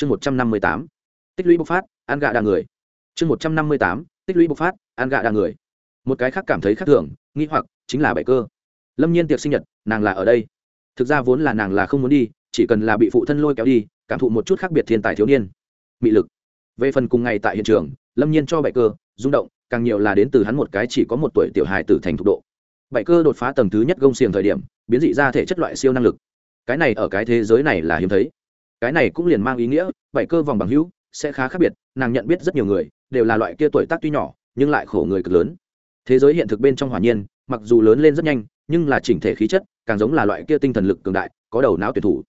chương một trăm năm mươi tám, tích lũy bộc phát, ăn gạ đa người. Chương một trăm năm mươi tám, tích lũy bộc phát, ăn gạ đa người. Một cái khác cảm thấy khác thường, nghi hoặc chính là bảy cơ. Lâm nhiên tiệc sinh nhật, nàng là ở đây. Thực ra vốn là nàng là không muốn đi, chỉ cần là bị phụ thân lôi kéo đi, cảm thụ một chút khác biệt thiên tài thiếu niên. Mị lực. Về phần cùng ngày tại hiện trường, lâm nhiên cho bảy cơ, rung động, càng nhiều là đến từ hắn một cái chỉ có một tuổi tiểu hài tử thành thục độ. Bảy cơ đột phá tầng thứ nhất gông xiềng thời điểm, biến dị ra thể chất loại siêu năng lực. Cái này ở cái thế giới này là hiếm thấy cái này cũng liền mang ý nghĩa, bảy cơ vòng bằng hữu sẽ khá khác biệt, nàng nhận biết rất nhiều người, đều là loại kia tuổi tác tuy nhỏ, nhưng lại khổ người cực lớn. Thế giới hiện thực bên trong hỏa nhiên, mặc dù lớn lên rất nhanh, nhưng là chỉnh thể khí chất, càng giống là loại kia tinh thần lực cường đại, có đầu não tuyển thủ.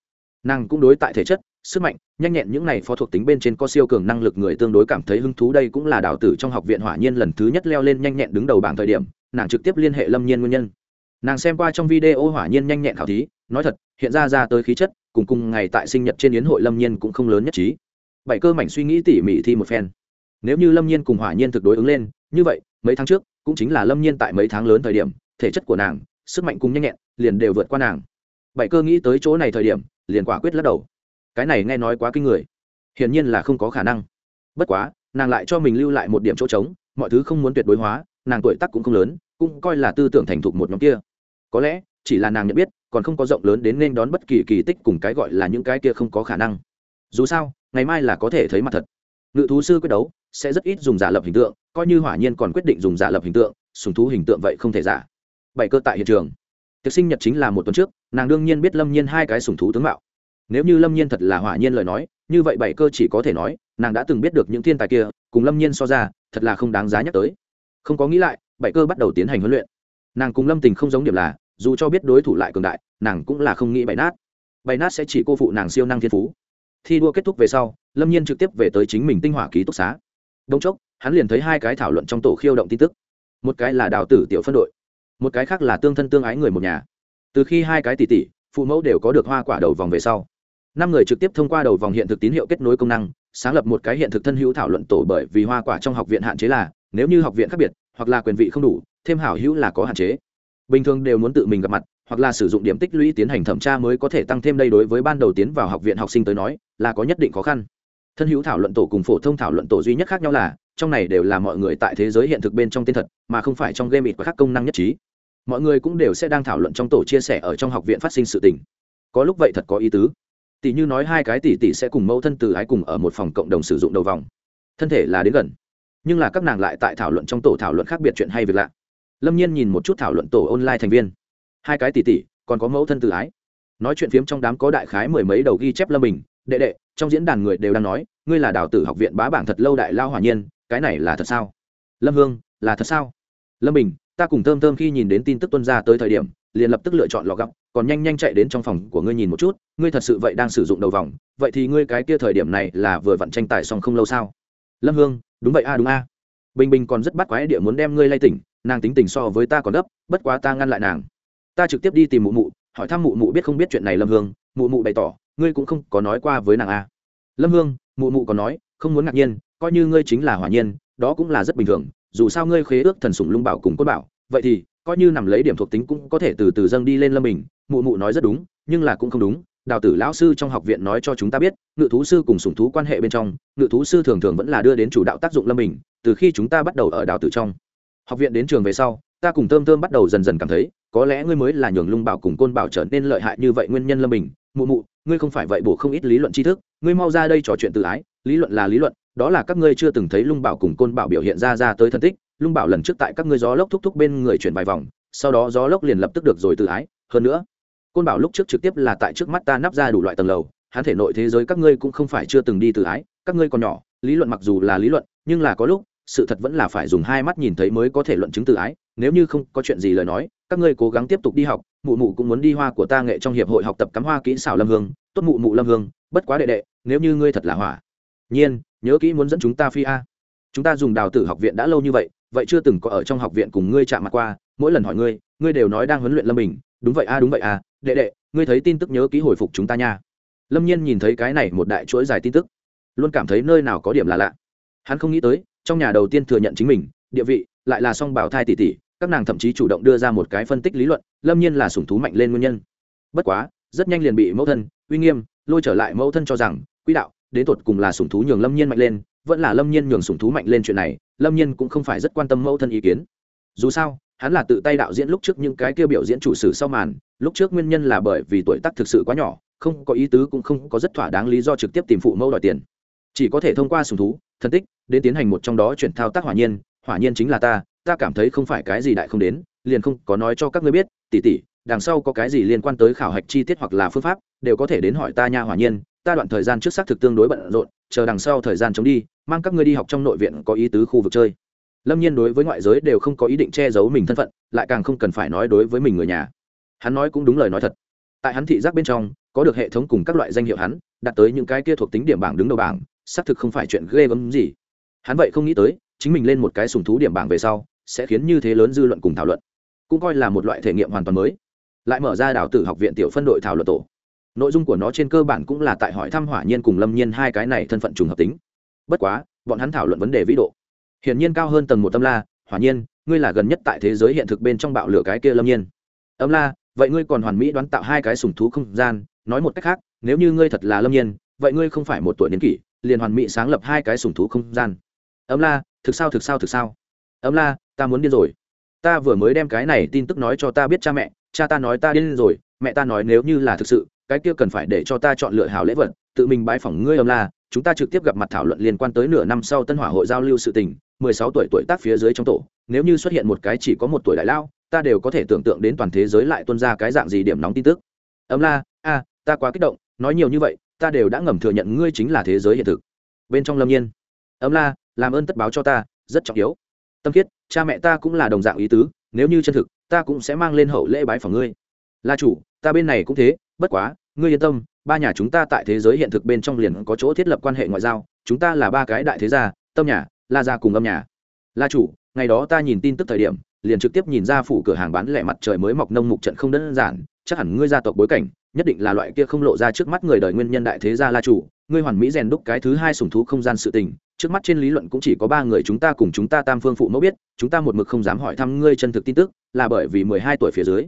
Nàng cũng đối tại thể chất, sức mạnh, nhanh nhẹn những này phó thuộc tính bên trên có siêu cường năng lực người tương đối cảm thấy hứng thú, đây cũng là đào tử trong học viện hỏa nhiên lần thứ nhất leo lên nhanh nhẹn đứng đầu bảng thời điểm, nàng trực tiếp liên hệ lâm nhiên nguyên nhân. Nàng xem qua trong video hỏa nhiên nhanh nhẹn khảo thí, nói thật, hiện ra ra tới khí chất cùng cùng ngày tại sinh nhật trên yến hội lâm nhiên cũng không lớn nhất trí. Bảy cơ mảnh suy nghĩ tỉ mỉ thi một phen. Nếu như lâm nhiên cùng hỏa nhiên thực đối ứng lên, như vậy, mấy tháng trước, cũng chính là lâm nhiên tại mấy tháng lớn thời điểm, thể chất của nàng, sức mạnh cùng nhanh nhẹn, liền đều vượt qua nàng. Bảy cơ nghĩ tới chỗ này thời điểm, liền quả quyết lắc đầu. Cái này nghe nói quá kinh người. Hiển nhiên là không có khả năng. Bất quá, nàng lại cho mình lưu lại một điểm chỗ trống, mọi thứ không muốn tuyệt đối hóa, nàng tuổi tắc cũng không lớn, cũng coi là tư tưởng thành thục một nhóm kia. Có lẽ, chỉ là nàng nhận biết còn không có rộng lớn đến nên đón bất kỳ kỳ tích cùng cái gọi là những cái kia không có khả năng. Dù sao, ngày mai là có thể thấy mặt thật. Ngự thú sư quyết đấu, sẽ rất ít dùng giả lập hình tượng, coi như hỏa nhiên còn quyết định dùng giả lập hình tượng, sùng thú hình tượng vậy không thể giả. Bảy cơ tại hiện trường. Tiệc sinh nhật chính là một tuần trước, nàng đương nhiên biết lâm nhiên hai cái sùng thú tướng mạo. Nếu như lâm nhiên thật là hỏa nhiên lời nói, như vậy bảy cơ chỉ có thể nói, nàng đã từng biết được những thiên tài kia, cùng lâm nhiên so ra, thật là không đáng giá nhắc tới. Không có nghĩ lại, bảy cơ bắt đầu tiến hành huấn luyện. Nàng cùng lâm tình không giống điểm là dù cho biết đối thủ lại cường đại, nàng cũng là không nghĩ bày nát. Bày nát sẽ chỉ cô phụ nàng siêu năng thiên phú. Thi đua kết thúc về sau, lâm nhiên trực tiếp về tới chính mình tinh hỏa ký túc xá. Đông chốc, hắn liền thấy hai cái thảo luận trong tổ khiêu động tin tức. Một cái là đào tử tiểu phân đội, một cái khác là tương thân tương ái người một nhà. Từ khi hai cái tỷ tỷ, phụ mẫu đều có được hoa quả đầu vòng về sau, năm người trực tiếp thông qua đầu vòng hiện thực tín hiệu kết nối công năng, sáng lập một cái hiện thực thân hữu thảo luận tổ bởi vì hoa quả trong học viện hạn chế là, nếu như học viện khác biệt, hoặc là quyền vị không đủ, thêm hảo hữu là có hạn chế bình thường đều muốn tự mình gặp mặt, hoặc là sử dụng điểm tích lũy tiến hành thẩm tra mới có thể tăng thêm đây đối với ban đầu tiến vào học viện học sinh tới nói, là có nhất định khó khăn. Thân hữu thảo luận tổ cùng phổ thông thảo luận tổ duy nhất khác nhau là, trong này đều là mọi người tại thế giới hiện thực bên trong tên thật, mà không phải trong game ít và các công năng nhất trí. Mọi người cũng đều sẽ đang thảo luận trong tổ chia sẻ ở trong học viện phát sinh sự tình. Có lúc vậy thật có ý tứ. Tỷ như nói hai cái tỷ tỷ sẽ cùng mẫu thân từ ái cùng ở một phòng cộng đồng sử dụng đầu vòng. Thân thể là đến gần. Nhưng là các nàng lại tại thảo luận trong tổ thảo luận khác biệt chuyện hay việc lạ lâm nhiên nhìn một chút thảo luận tổ online thành viên hai cái tỷ tỷ còn có mẫu thân tự ái nói chuyện phiếm trong đám có đại khái mười mấy đầu ghi chép lâm bình đệ đệ trong diễn đàn người đều đang nói ngươi là đào tử học viện bá bảng thật lâu đại lao hỏa nhiên cái này là thật sao lâm hương là thật sao lâm bình ta cùng thơm thơm khi nhìn đến tin tức tuân ra tới thời điểm liền lập tức lựa chọn lò gọc còn nhanh nhanh chạy đến trong phòng của ngươi nhìn một chút ngươi thật sự vậy đang sử dụng đầu vòng vậy thì ngươi cái kia thời điểm này là vừa vặn tranh tài xong không lâu sao lâm hương đúng vậy a à, đúng a à. bình bình còn rất bắt quái địa muốn đem ngươi lay tỉnh nàng tính tình so với ta còn gấp, bất quá ta ngăn lại nàng. Ta trực tiếp đi tìm mụ mụ, hỏi thăm mụ mụ biết không biết chuyện này lâm hương. Mụ mụ bày tỏ, ngươi cũng không có nói qua với nàng a lâm hương, mụ mụ còn nói, không muốn ngạc nhiên, coi như ngươi chính là hỏa nhiên, đó cũng là rất bình thường, dù sao ngươi khế ước thần sủng lung bảo cùng cốt bảo, vậy thì, coi như nằm lấy điểm thuộc tính cũng có thể từ từ dâng đi lên lâm bình. Mụ mụ nói rất đúng, nhưng là cũng không đúng. Đào tử lão sư trong học viện nói cho chúng ta biết, ngự thú sư cùng sủng thú quan hệ bên trong, ngự thú sư thường thường vẫn là đưa đến chủ đạo tác dụng lâm bình, từ khi chúng ta bắt đầu ở đào tử trong học viện đến trường về sau, ta cùng thơm thơm bắt đầu dần dần cảm thấy, có lẽ ngươi mới là nhường lung bảo cùng côn bảo trở nên lợi hại như vậy nguyên nhân lâm bình. Mụ mụ, ngươi không phải vậy bổ không ít lý luận tri thức, ngươi mau ra đây trò chuyện tự ái, lý luận là lý luận, đó là các ngươi chưa từng thấy lung bảo cùng côn bảo biểu hiện ra ra tới thân tích. Lung bảo lần trước tại các ngươi gió lốc thúc thúc bên người chuyển vài vòng, sau đó gió lốc liền lập tức được rồi tự ái. Hơn nữa, côn bảo lúc trước trực tiếp là tại trước mắt ta nắp ra đủ loại tầng lầu, hắn thể nội thế giới các ngươi cũng không phải chưa từng đi tự ái, các ngươi còn nhỏ, lý luận mặc dù là lý luận, nhưng là có lúc sự thật vẫn là phải dùng hai mắt nhìn thấy mới có thể luận chứng tự ái, nếu như không có chuyện gì lời nói, các ngươi cố gắng tiếp tục đi học, mụ mụ cũng muốn đi hoa của ta nghệ trong hiệp hội học tập cắm hoa kỹ xảo lâm hương, tốt mụ mụ lâm hương, bất quá đệ đệ, nếu như ngươi thật là hỏa. Nhiên, nhớ kỹ muốn dẫn chúng ta phi a. Chúng ta dùng đào tử học viện đã lâu như vậy vậy chưa từng có ở trong học viện cùng ngươi chạm mặt qua, mỗi lần hỏi ngươi ngươi đều nói đang huấn luyện lâm bình, đúng vậy a, đúng vậy a, đệ đệ, ngươi thấy tin tức nhớ ký hồi phục chúng ta nha. Lâm nhiên nhìn thấy cái này một đại chuỗi dài tin tức, luôn cảm thấy nơi nào có điểm là lạ. Hắn không nghĩ tới trong nhà đầu tiên thừa nhận chính mình, địa vị, lại là song bảo thai tỷ tỷ, các nàng thậm chí chủ động đưa ra một cái phân tích lý luận, lâm nhiên là sủng thú mạnh lên nguyên nhân. Bất quá, rất nhanh liền bị mẫu thân, uy nghiêm, lôi trở lại mẫu thân cho rằng, quỹ đạo, đến tột cùng là sủng thú nhường lâm nhiên mạnh lên, vẫn là lâm nhiên nhường sủng thú mạnh lên chuyện này, lâm nhiên cũng không phải rất quan tâm mẫu thân ý kiến. Dù sao, hắn là tự tay đạo diễn lúc trước những cái kia biểu diễn chủ sử sau màn, lúc trước nguyên nhân là bởi vì tuổi tác thực sự quá nhỏ, không có ý tứ cũng không có rất thỏa đáng lý do trực tiếp tìm phụ mẫu đòi tiền chỉ có thể thông qua sùng thú thân tích, đến tiến hành một trong đó chuyển thao tác hỏa nhiên hỏa nhiên chính là ta ta cảm thấy không phải cái gì đại không đến, liền không có nói cho các ngươi biết tỉ tỉ đằng sau có cái gì liên quan tới khảo hạch chi tiết hoặc là phương pháp, đều có thể đến hỏi ta nha hỏa nhiên, ta đoạn thời gian trước xác thực tương đối bận rộn, chờ đằng sau thời gian chống đi, mang các ngươi đi học trong nội viện có ý tứ khu vực chơi. Lâm nhiên đối với ngoại giới đều không có ý định che giấu mình thân phận, lại càng không cần phải nói đối với mình người nhà. Hắn nói cũng đúng lời nói thật. Tại hắn thị giác bên trong, có được hệ thống cùng các loại danh hiệu hắn đặt tới những cái kia thuộc tính điểm bảng đứng đầu bảng xác thực không phải chuyện ghê gớm gì. Hắn vậy không nghĩ tới, chính mình lên một cái sùng thú điểm bảng về sau, sẽ khiến như thế lớn dư luận cùng thảo luận. Cũng coi là một loại thể nghiệm hoàn toàn mới. Lại mở ra đào tử học viện tiểu phân đội thảo luận tổ. Nội dung của nó trên cơ bản cũng là tại hỏi thăm hỏa nhiên cùng lâm nhiên hai cái này thân phận trùng hợp tính. Bất quá, bọn hắn thảo luận vấn đề vĩ độ. Hiển nhiên cao hơn tầng một tâm la, hỏa nhiên, ngươi là gần nhất tại thế giới hiện thực bên trong bạo lửa cái kia lâm nhiên. Âm la, vậy ngươi còn hoàn mỹ đoán tạo hai cái sùng thú không gian, nói một cách khác, nếu như ngươi thật là lâm nhiên, vậy ngươi không phải một tuổi niên kỷ liền hoàn mỹ sáng lập hai cái sủng thú không gian. Ấm la, thực sao thực sao thực sao? Ấm la, ta muốn điên rồi. Ta vừa mới đem cái này tin tức nói cho ta biết cha mẹ, cha ta nói ta điên rồi, mẹ ta nói nếu như là thực sự, cái kia cần phải để cho ta chọn lựa hào lễ vật, tự mình bái phỏng ngươi ấm la. Chúng ta trực tiếp gặp mặt thảo luận liên quan tới nửa năm sau tân hỏa hội giao lưu sự tình, mười sáu tuổi tuổi tác phía dưới trong tổ. Nếu như xuất hiện một cái chỉ có một tuổi đại lao, ta đều có thể tưởng tượng đến toàn thế giới lại tuân ra cái dạng gì điểm nóng tin tức. Ấm la, a, ta quá kích động, nói nhiều như vậy ta đều đã ngầm thừa nhận ngươi chính là thế giới hiện thực. Bên trong lâm nhiên ấm la, làm ơn tất báo cho ta, rất trọng yếu. Tâm khiết, cha mẹ ta cũng là đồng dạng ý tứ, nếu như chân thực, ta cũng sẽ mang lên hậu lễ bái phòng ngươi. La chủ, ta bên này cũng thế, bất quá, ngươi yên tâm, ba nhà chúng ta tại thế giới hiện thực bên trong liền có chỗ thiết lập quan hệ ngoại giao, chúng ta là ba cái đại thế gia, tâm nhà, la gia cùng âm nhà. La chủ, ngày đó ta nhìn tin tức thời điểm, liền trực tiếp nhìn ra phủ cửa hàng bán lẻ mặt trời mới mọc nông mục trận không đơn giản, chắc hẳn ngươi gia tộc bối cảnh nhất định là loại kia không lộ ra trước mắt người đời nguyên nhân đại thế gia la chủ, ngươi hoàn mỹ rèn đúc cái thứ hai sủng thú không gian sự tình, trước mắt trên lý luận cũng chỉ có ba người chúng ta cùng chúng ta tam phương phụ mẫu biết, chúng ta một mực không dám hỏi thăm ngươi chân thực tin tức, là bởi vì mười hai tuổi phía dưới,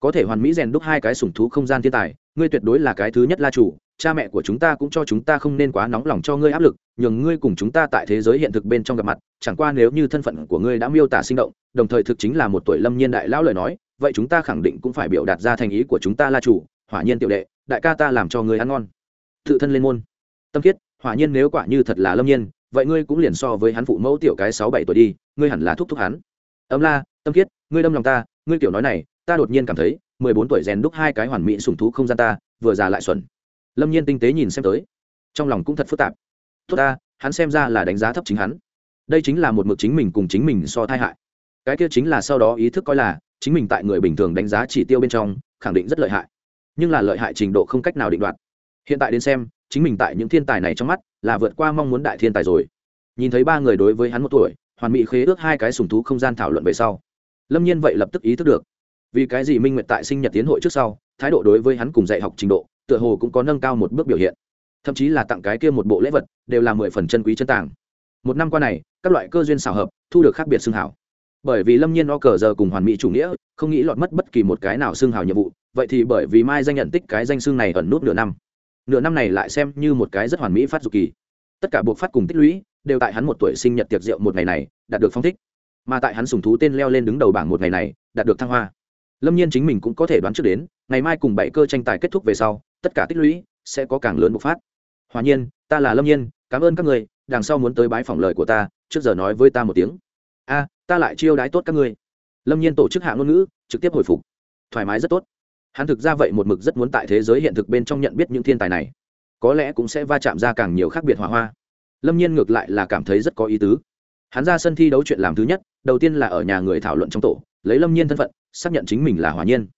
có thể hoàn mỹ rèn đúc hai cái sủng thú không gian thiên tài, ngươi tuyệt đối là cái thứ nhất la chủ, cha mẹ của chúng ta cũng cho chúng ta không nên quá nóng lòng cho ngươi áp lực, nhường ngươi cùng chúng ta tại thế giới hiện thực bên trong gặp mặt, chẳng qua nếu như thân phận của ngươi đã miêu tả sinh động, đồng thời thực chính là một tuổi lâm nhiên đại lão lời nói, vậy chúng ta khẳng định cũng phải biểu đạt ra thành ý của chúng ta la chủ hỏa nhiên tiểu đệ, đại ca ta làm cho ngươi ăn ngon. Tự thân lên môn. Tâm khiết, hỏa nhiên nếu quả như thật là lâm nhiên, vậy ngươi cũng liền so với hắn phụ mẫu tiểu cái sáu bảy tuổi đi, ngươi hẳn là thúc thúc hắn. Ấm la, tâm khiết, ngươi đâm lòng ta, ngươi tiểu nói này, ta đột nhiên cảm thấy, mười bốn tuổi rèn đúc hai cái hoàn mỹ sùng thú không gian ta, vừa già lại xuẩn. Lâm nhiên tinh tế nhìn xem tới. Trong lòng cũng thật phức tạp. Tốt ta, hắn xem ra là đánh giá thấp chính hắn. Đây chính là một mực chính mình cùng chính mình so thai hại. Cái kia chính là sau đó ý thức coi là, chính mình tại người bình thường đánh giá chỉ tiêu bên trong, khẳng định rất lợi hại nhưng là lợi hại trình độ không cách nào định đoạt. Hiện tại đến xem, chính mình tại những thiên tài này trong mắt là vượt qua mong muốn đại thiên tài rồi. Nhìn thấy ba người đối với hắn một tuổi, hoàn mỹ khế ước hai cái sùng thú không gian thảo luận về sau, lâm nhiên vậy lập tức ý thức được, vì cái gì minh nguyệt tại sinh nhật tiến hội trước sau, thái độ đối với hắn cùng dạy học trình độ, tựa hồ cũng có nâng cao một bước biểu hiện. Thậm chí là tặng cái kia một bộ lễ vật, đều là mười phần chân quý chân tàng. Một năm qua này, các loại cơ duyên xảo hợp, thu được khác biệt xương hảo. Bởi vì lâm nhiên o cờ giờ cùng hoàn mỹ chủ nghĩa, không nghĩ lọt mất bất kỳ một cái nào xương hảo nhiệm vụ vậy thì bởi vì mai danh nhận tích cái danh xương này ẩn nút nửa năm. Nửa năm này lại xem như một cái rất hoàn mỹ phát dục kỳ. Tất cả buộc phát cùng tích lũy đều tại hắn một tuổi sinh nhật tiệc rượu một ngày này đạt được phong thích. Mà tại hắn sùng thú tên leo lên đứng đầu bảng một ngày này đạt được thăng hoa. Lâm nhiên chính mình cũng có thể đoán trước đến, ngày mai cùng bảy cơ tranh tài kết thúc về sau, tất cả tích lũy sẽ có càng lớn bộc phát. Hòa nhiên, ta là lâm nhiên, cảm ơn các người, đằng sau muốn tới bái phỏng lời của ta, trước giờ nói với ta một tiếng. A, ta lại chiêu đái tốt các ngươi. Lâm nhiên tổ chức hạ ngôn ngữ, trực tiếp hồi phục. Thoải mái rất tốt hắn thực ra vậy một mực rất muốn tại thế giới hiện thực bên trong nhận biết những thiên tài này. Có lẽ cũng sẽ va chạm ra càng nhiều khác biệt hỏa hoa. Lâm nhiên ngược lại là cảm thấy rất có ý tứ. Hắn ra sân thi đấu chuyện làm thứ nhất, đầu tiên là ở nhà người thảo luận trong tổ, lấy lâm nhiên thân phận, xác nhận chính mình là hỏa nhiên.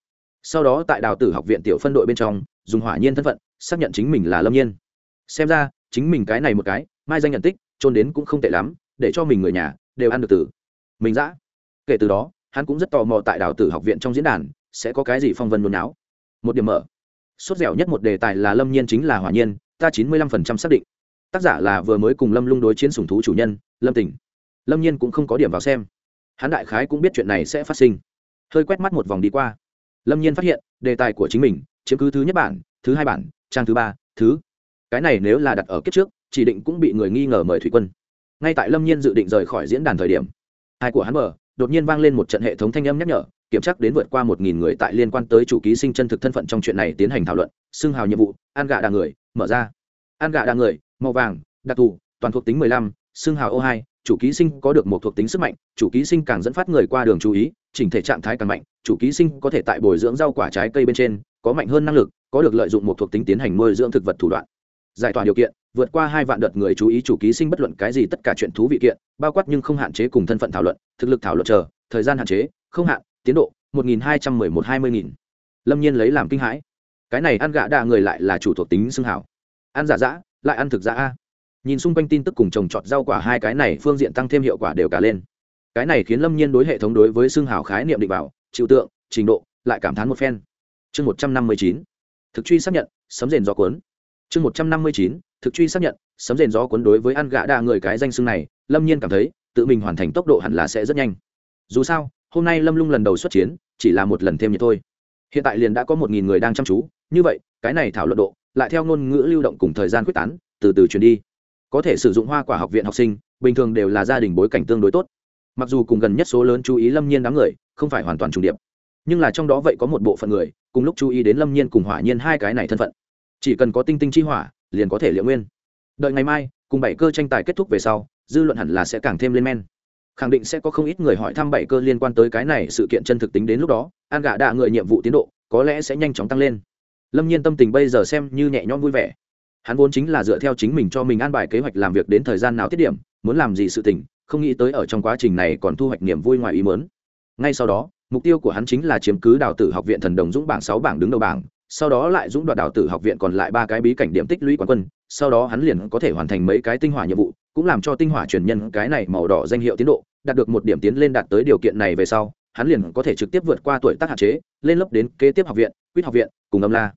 Sau đó tại đào tử học viện tiểu phân đội bên trong, dùng hỏa nhiên thân phận, xác nhận chính mình là lâm nhiên. Xem ra, chính mình cái này một cái, mai danh nhận tích trôn đến cũng không tệ lắm, để cho mình người nhà đều ăn được tử. Mình dã. Kể từ đó, hắn cũng rất tò mò tại đào tử học viện trong diễn đàn sẽ có cái gì phong vân nôn náo? Một điểm mở. Sốt dẻo nhất một đề tài là lâm nhiên chính là hỏa nhiên, ta chín mươi lăm phần trăm xác định. Tác giả là vừa mới cùng lâm lung đối chiến sùng thú chủ nhân, lâm tỉnh. Lâm nhiên cũng không có điểm vào xem. Hắn đại khái cũng biết chuyện này sẽ phát sinh. Hơi quét mắt một vòng đi qua. Lâm nhiên phát hiện, đề tài của chính mình, chiếm cứ thứ nhất bản, thứ hai bản, trang thứ ba, thứ. Cái này nếu là đặt ở kiếp trước, chỉ định cũng bị người nghi ngờ mời thủy quân. Ngay tại lâm nhiên dự định rời khỏi diễn đàn thời điểm, hai của hắn mở, đột nhiên vang lên một trận hệ thống thanh âm nhắc nhở kiểm tra đến vượt qua một nghìn người tại liên quan tới chủ ký sinh chân thực thân phận trong chuyện này tiến hành thảo luận, xưng hào nhiệm vụ, an gạ đa người, mở ra. An gạ đa người, màu vàng, đặc thù, toàn thuộc tính mười lăm, xưng hào ô hai, chủ ký sinh có được một thuộc tính sức mạnh, chủ ký sinh càng dẫn phát người qua đường chú ý, chỉnh thể trạng thái càng mạnh, chủ ký sinh có thể tại bồi dưỡng rau quả trái cây bên trên, có mạnh hơn năng lực, có được lợi dụng một thuộc tính tiến hành nuôi dưỡng thực vật thủ đoạn. Giải tỏa điều kiện, vượt qua hai vạn đợt người chú ý chủ ký sinh bất luận cái gì tất cả chuyện thú vị kiện, bao quát nhưng không hạn chế cùng thân phận thảo luận, thực lực thảo luận chờ, thời gian hạn chế, không hạn tiến độ, một nghìn hai trăm mười một hai mươi nghìn. Lâm nhiên lấy làm kinh hãi. Cái này ăn gạ đa người lại là chủ thuộc tính xưng hảo. Ăn giả dã, lại ăn thực giả a. Nhìn xung quanh tin tức cùng trồng trọt rau quả hai cái này phương diện tăng thêm hiệu quả đều cả lên. Cái này khiến lâm nhiên đối hệ thống đối với xưng hảo khái niệm định bảo chịu tượng, trình độ, lại cảm thán một phen. Chương một trăm năm mươi chín. Thực truy xác nhận, sấm rền gió cuốn. Chương một trăm năm mươi chín. Thực truy xác nhận, sấm rền gió cuốn đối với ăn gạ đa người cái danh xưng này, lâm nhiên cảm thấy, tự mình hoàn thành tốc độ hẳn là sẽ rất nhanh. Dù sao hôm nay lâm lung lần đầu xuất chiến, chỉ là một lần thêm như thôi. Hiện tại liền đã có một nghìn người đang chăm chú, như vậy, cái này thảo luận độ, lại theo ngôn ngữ lưu động cùng thời gian quyết tán, từ từ chuyển đi. Có thể sử dụng hoa quả học viện học sinh, bình thường đều là gia đình bối cảnh tương đối tốt. Mặc dù cùng gần nhất số lớn chú ý lâm nhiên đám người, không phải hoàn toàn trùng điệp. Nhưng là trong đó vậy có một bộ phận người, cùng lúc chú ý đến lâm nhiên cùng hỏa nhiên hai cái này thân phận. Chỉ cần có tinh tinh chi hỏa, liền có thể liệu nguyên. Đợi ngày mai, cùng bảy cơ tranh tài kết thúc về sau, dư luận hẳn là sẽ càng thêm lên men khẳng định sẽ có không ít người hỏi thăm bảy cơ liên quan tới cái này sự kiện chân thực tính đến lúc đó, an gạ đạ người nhiệm vụ tiến độ, có lẽ sẽ nhanh chóng tăng lên. Lâm nhiên tâm tình bây giờ xem như nhẹ nhõm vui vẻ. Hắn vốn chính là dựa theo chính mình cho mình an bài kế hoạch làm việc đến thời gian nào tiết điểm, muốn làm gì sự tình, không nghĩ tới ở trong quá trình này còn thu hoạch niềm vui ngoài ý mớn ngay sau đó, mục tiêu của hắn chính là chiếm cứ đào tử học viện thần đồng dũng bảng sáu bảng đứng đầu bảng, sau đó lại dũng đoạt đào tử học viện còn lại ba cái bí cảnh điểm tích lũy quán quân, sau đó hắn liền có thể hoàn thành mấy cái tinh hỏa nhiệm vụ cũng làm cho tinh hỏa truyền nhân cái này màu đỏ danh hiệu tiến độ, đạt được một điểm tiến lên đạt tới điều kiện này về sau, hắn liền có thể trực tiếp vượt qua tuổi tác hạn chế, lên lớp đến kế tiếp học viện, quýt học viện, cùng âm la,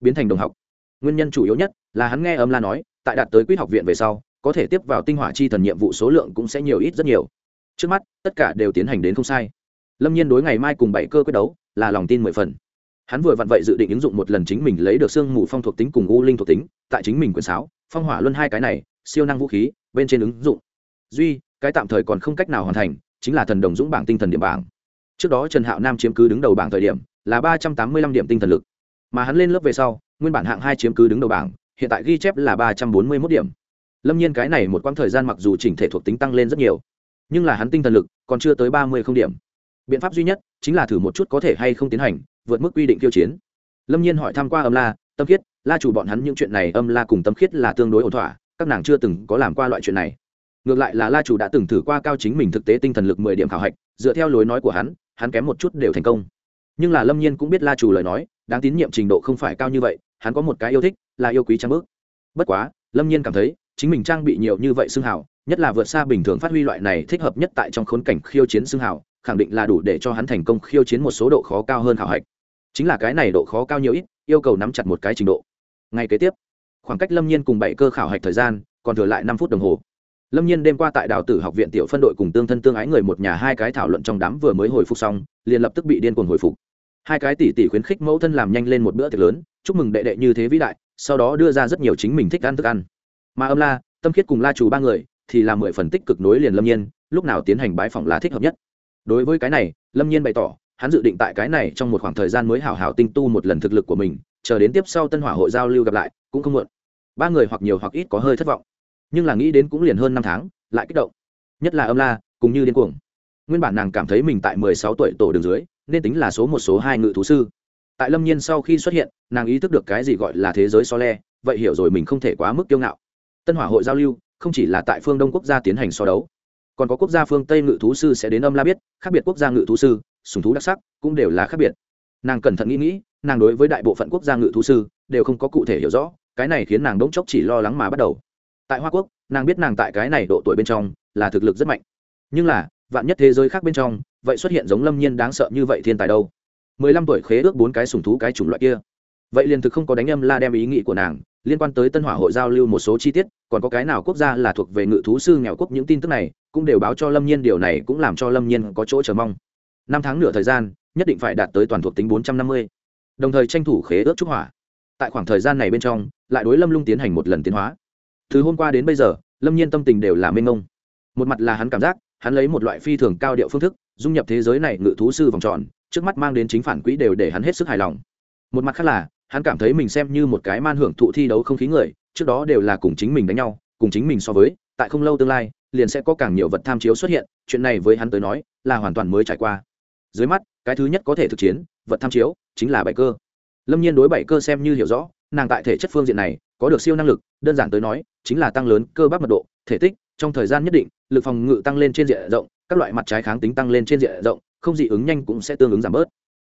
biến thành đồng học. Nguyên nhân chủ yếu nhất là hắn nghe âm la nói, tại đạt tới quýt học viện về sau, có thể tiếp vào tinh hỏa chi thần nhiệm vụ số lượng cũng sẽ nhiều ít rất nhiều. Trước mắt, tất cả đều tiến hành đến không sai. Lâm nhiên đối ngày mai cùng bảy cơ quyết đấu là lòng tin mười phần. Hắn vừa vặn vậy dự định ứng dụng một lần chính mình lấy được xương mù phong thuộc tính cùng u linh thuộc tính, tại chính mình quyền sáo, phong hỏa luân hai cái này siêu năng vũ khí, bên trên ứng dụng. Duy, cái tạm thời còn không cách nào hoàn thành, chính là thần đồng dũng bảng tinh thần điểm bảng. Trước đó trần hạo nam chiếm cứ đứng đầu bảng thời điểm, là ba trăm tám mươi lăm điểm tinh thần lực. Mà hắn lên lớp về sau, nguyên bản hạng hai chiếm cứ đứng đầu bảng, hiện tại ghi chép là ba trăm bốn mươi mốt điểm. Lâm nhiên cái này một quãng thời gian mặc dù chỉnh thể thuộc tính tăng lên rất nhiều, nhưng là hắn tinh thần lực còn chưa tới ba mươi không điểm. Biện pháp duy nhất chính là thử một chút có thể hay không tiến hành, vượt mức quy định tiêu chiến. Lâm nhiên hỏi thăm qua âm la, tâm khiết, la chủ bọn hắn những chuyện này âm la cùng tâm khiết là tương đối ổn thỏa các nàng chưa từng có làm qua loại chuyện này. Ngược lại là la chủ đã từng thử qua cao chính mình thực tế tinh thần lực mười điểm khảo hạch, dựa theo lối nói của hắn hắn kém một chút đều thành công. Nhưng là lâm nhiên cũng biết la chủ lời nói, đáng tín nhiệm trình độ không phải cao như vậy, hắn có một cái yêu thích, là yêu quý trang bước bất quá, lâm nhiên cảm thấy, chính mình trang bị nhiều như vậy xương hào, nhất là vượt xa bình thường phát huy loại này thích hợp nhất tại trong khốn cảnh khiêu chiến xương hào, khẳng định là đủ để cho hắn thành công khiêu chiến một số độ khó cao hơn khảo hạch. Chính là cái này độ khó cao nhiều ít, yêu cầu nắm chặt một cái trình độ. Ngay kế tiếp khoảng cách lâm nhiên cùng bảy cơ khảo hạch thời gian, còn thừa lại năm phút đồng hồ. Lâm nhiên đêm qua tại đào tử học viện tiểu phân đội cùng tương thân tương ái người một nhà hai cái thảo luận trong đám vừa mới hồi phục xong, liền lập tức bị điên cuồng hồi phục. Hai cái tỷ tỷ khuyến khích mẫu thân làm nhanh lên một bữa tiệc lớn, chúc mừng đệ đệ như thế vĩ đại, sau đó đưa ra rất nhiều chính mình thích ăn thức ăn. Mà âm la, tâm khiết cùng la chủ ba người thì là mười phần tích cực nối liền lâm nhiên, lúc nào tiến hành bãi phòng là thích hợp nhất. Đối với cái này, lâm nhiên bày tỏ, hắn dự định tại cái này trong một khoảng thời gian mới hảo hảo tinh tu một lần thực lực của mình chờ đến tiếp sau tân hỏa hội giao lưu gặp lại, cũng không muộn. Ba người hoặc nhiều hoặc ít có hơi thất vọng, nhưng là nghĩ đến cũng liền hơn năm tháng, lại kích động. Nhất là âm la cũng như điên cuồng. Nguyên bản nàng cảm thấy mình tại mười sáu tuổi tổ đường dưới, nên tính là số một, số hai ngự thú sư. Tại lâm nhiên sau khi xuất hiện, nàng ý thức được cái gì gọi là thế giới so le, vậy hiểu rồi mình không thể quá mức kiêu ngạo. Tân hỏa hội giao lưu, không chỉ là tại phương đông quốc gia tiến hành so đấu, còn có quốc gia phương tây ngự thú sư sẽ đến âm la biết, khác biệt quốc gia ngự thú sư, sùng thú đặc sắc, cũng đều là khác biệt. Nàng cẩn thận nghĩ nghĩ nàng đối với đại bộ phận quốc gia ngự thú sư đều không có cụ thể hiểu rõ, cái này khiến nàng đống chốc chỉ lo lắng mà bắt đầu. Tại hoa quốc, nàng biết nàng tại cái này độ tuổi bên trong là thực lực rất mạnh. Nhưng là, vạn nhất thế giới khác bên trong, vậy xuất hiện giống lâm nhiên đáng sợ như vậy thiên tài đâu? Mười lăm tuổi khế ước bốn cái sùng thú cái chủng loại kia. Vậy liền thực không có đánh âm la đem ý nghĩ của nàng, liên quan tới tân hỏa hội giao lưu một số chi tiết, còn có cái nào quốc gia là thuộc về ngự thú sư nghèo quốc những tin tức này, cũng đều báo cho lâm nhiên, điều này cũng làm cho lâm nhiên có chỗ chờ mong. Năm tháng nửa thời gian, nhất định phải đạt tới toàn thuộc tính bốn trăm năm mươi đồng thời tranh thủ khế ước trúc hỏa. Tại khoảng thời gian này bên trong, lại đối lâm lung tiến hành một lần tiến hóa. Từ hôm qua đến bây giờ, lâm nhiên tâm tình đều là mênh mông. Một mặt là hắn cảm giác, hắn lấy một loại phi thường cao điệu phương thức, dung nhập thế giới này ngự thú sư vòng tròn, trước mắt mang đến chính phản quỹ đều để hắn hết sức hài lòng. Một mặt khác là, hắn cảm thấy mình xem như một cái man hưởng thụ thi đấu không khí người, trước đó đều là cùng chính mình đánh nhau, cùng chính mình so với, tại không lâu tương lai, liền sẽ có càng nhiều vật tham chiếu xuất hiện, chuyện này với hắn tới nói, là hoàn toàn mới trải qua. Dưới mắt, cái thứ nhất có thể thực chiến vật tham chiếu, chính là bảy cơ. Lâm nhiên đối bảy cơ xem như hiểu rõ, nàng tại thể chất phương diện này có được siêu năng lực, đơn giản tới nói, chính là tăng lớn cơ bắp mật độ, thể tích, trong thời gian nhất định, lực phòng ngự tăng lên trên diện rộng, các loại mặt trái kháng tính tăng lên trên diện rộng, không dị ứng nhanh cũng sẽ tương ứng giảm bớt.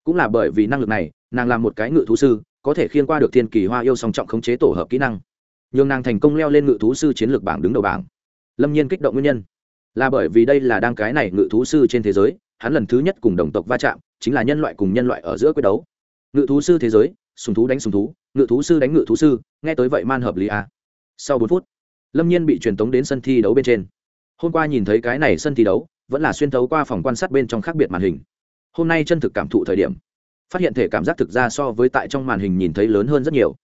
Cũng là bởi vì năng lực này, nàng là một cái ngự thú sư, có thể khiên qua được thiên kỳ hoa yêu song trọng khống chế tổ hợp kỹ năng. Nhường nàng thành công leo lên ngự thú sư chiến lược bảng đứng đầu bảng. Lâm nhiên kích động nguyên nhân, là bởi vì đây là đang cái này ngự thú sư trên thế giới, hắn lần thứ nhất cùng đồng tộc va chạm chính là nhân loại cùng nhân loại ở giữa quyết đấu. Ngự thú sư thế giới, sùng thú đánh sùng thú, ngự thú sư đánh ngự thú sư, nghe tới vậy man hợp lý à. sau bốn phút, lâm nhiên bị truyền tống đến sân thi đấu bên trên. Hôm qua nhìn thấy cái này sân thi đấu, vẫn là xuyên thấu qua phòng quan sát bên trong khác biệt màn hình. Hôm nay chân thực cảm thụ thời điểm, phát hiện thể cảm giác thực ra so với tại trong màn hình nhìn thấy lớn hơn rất nhiều.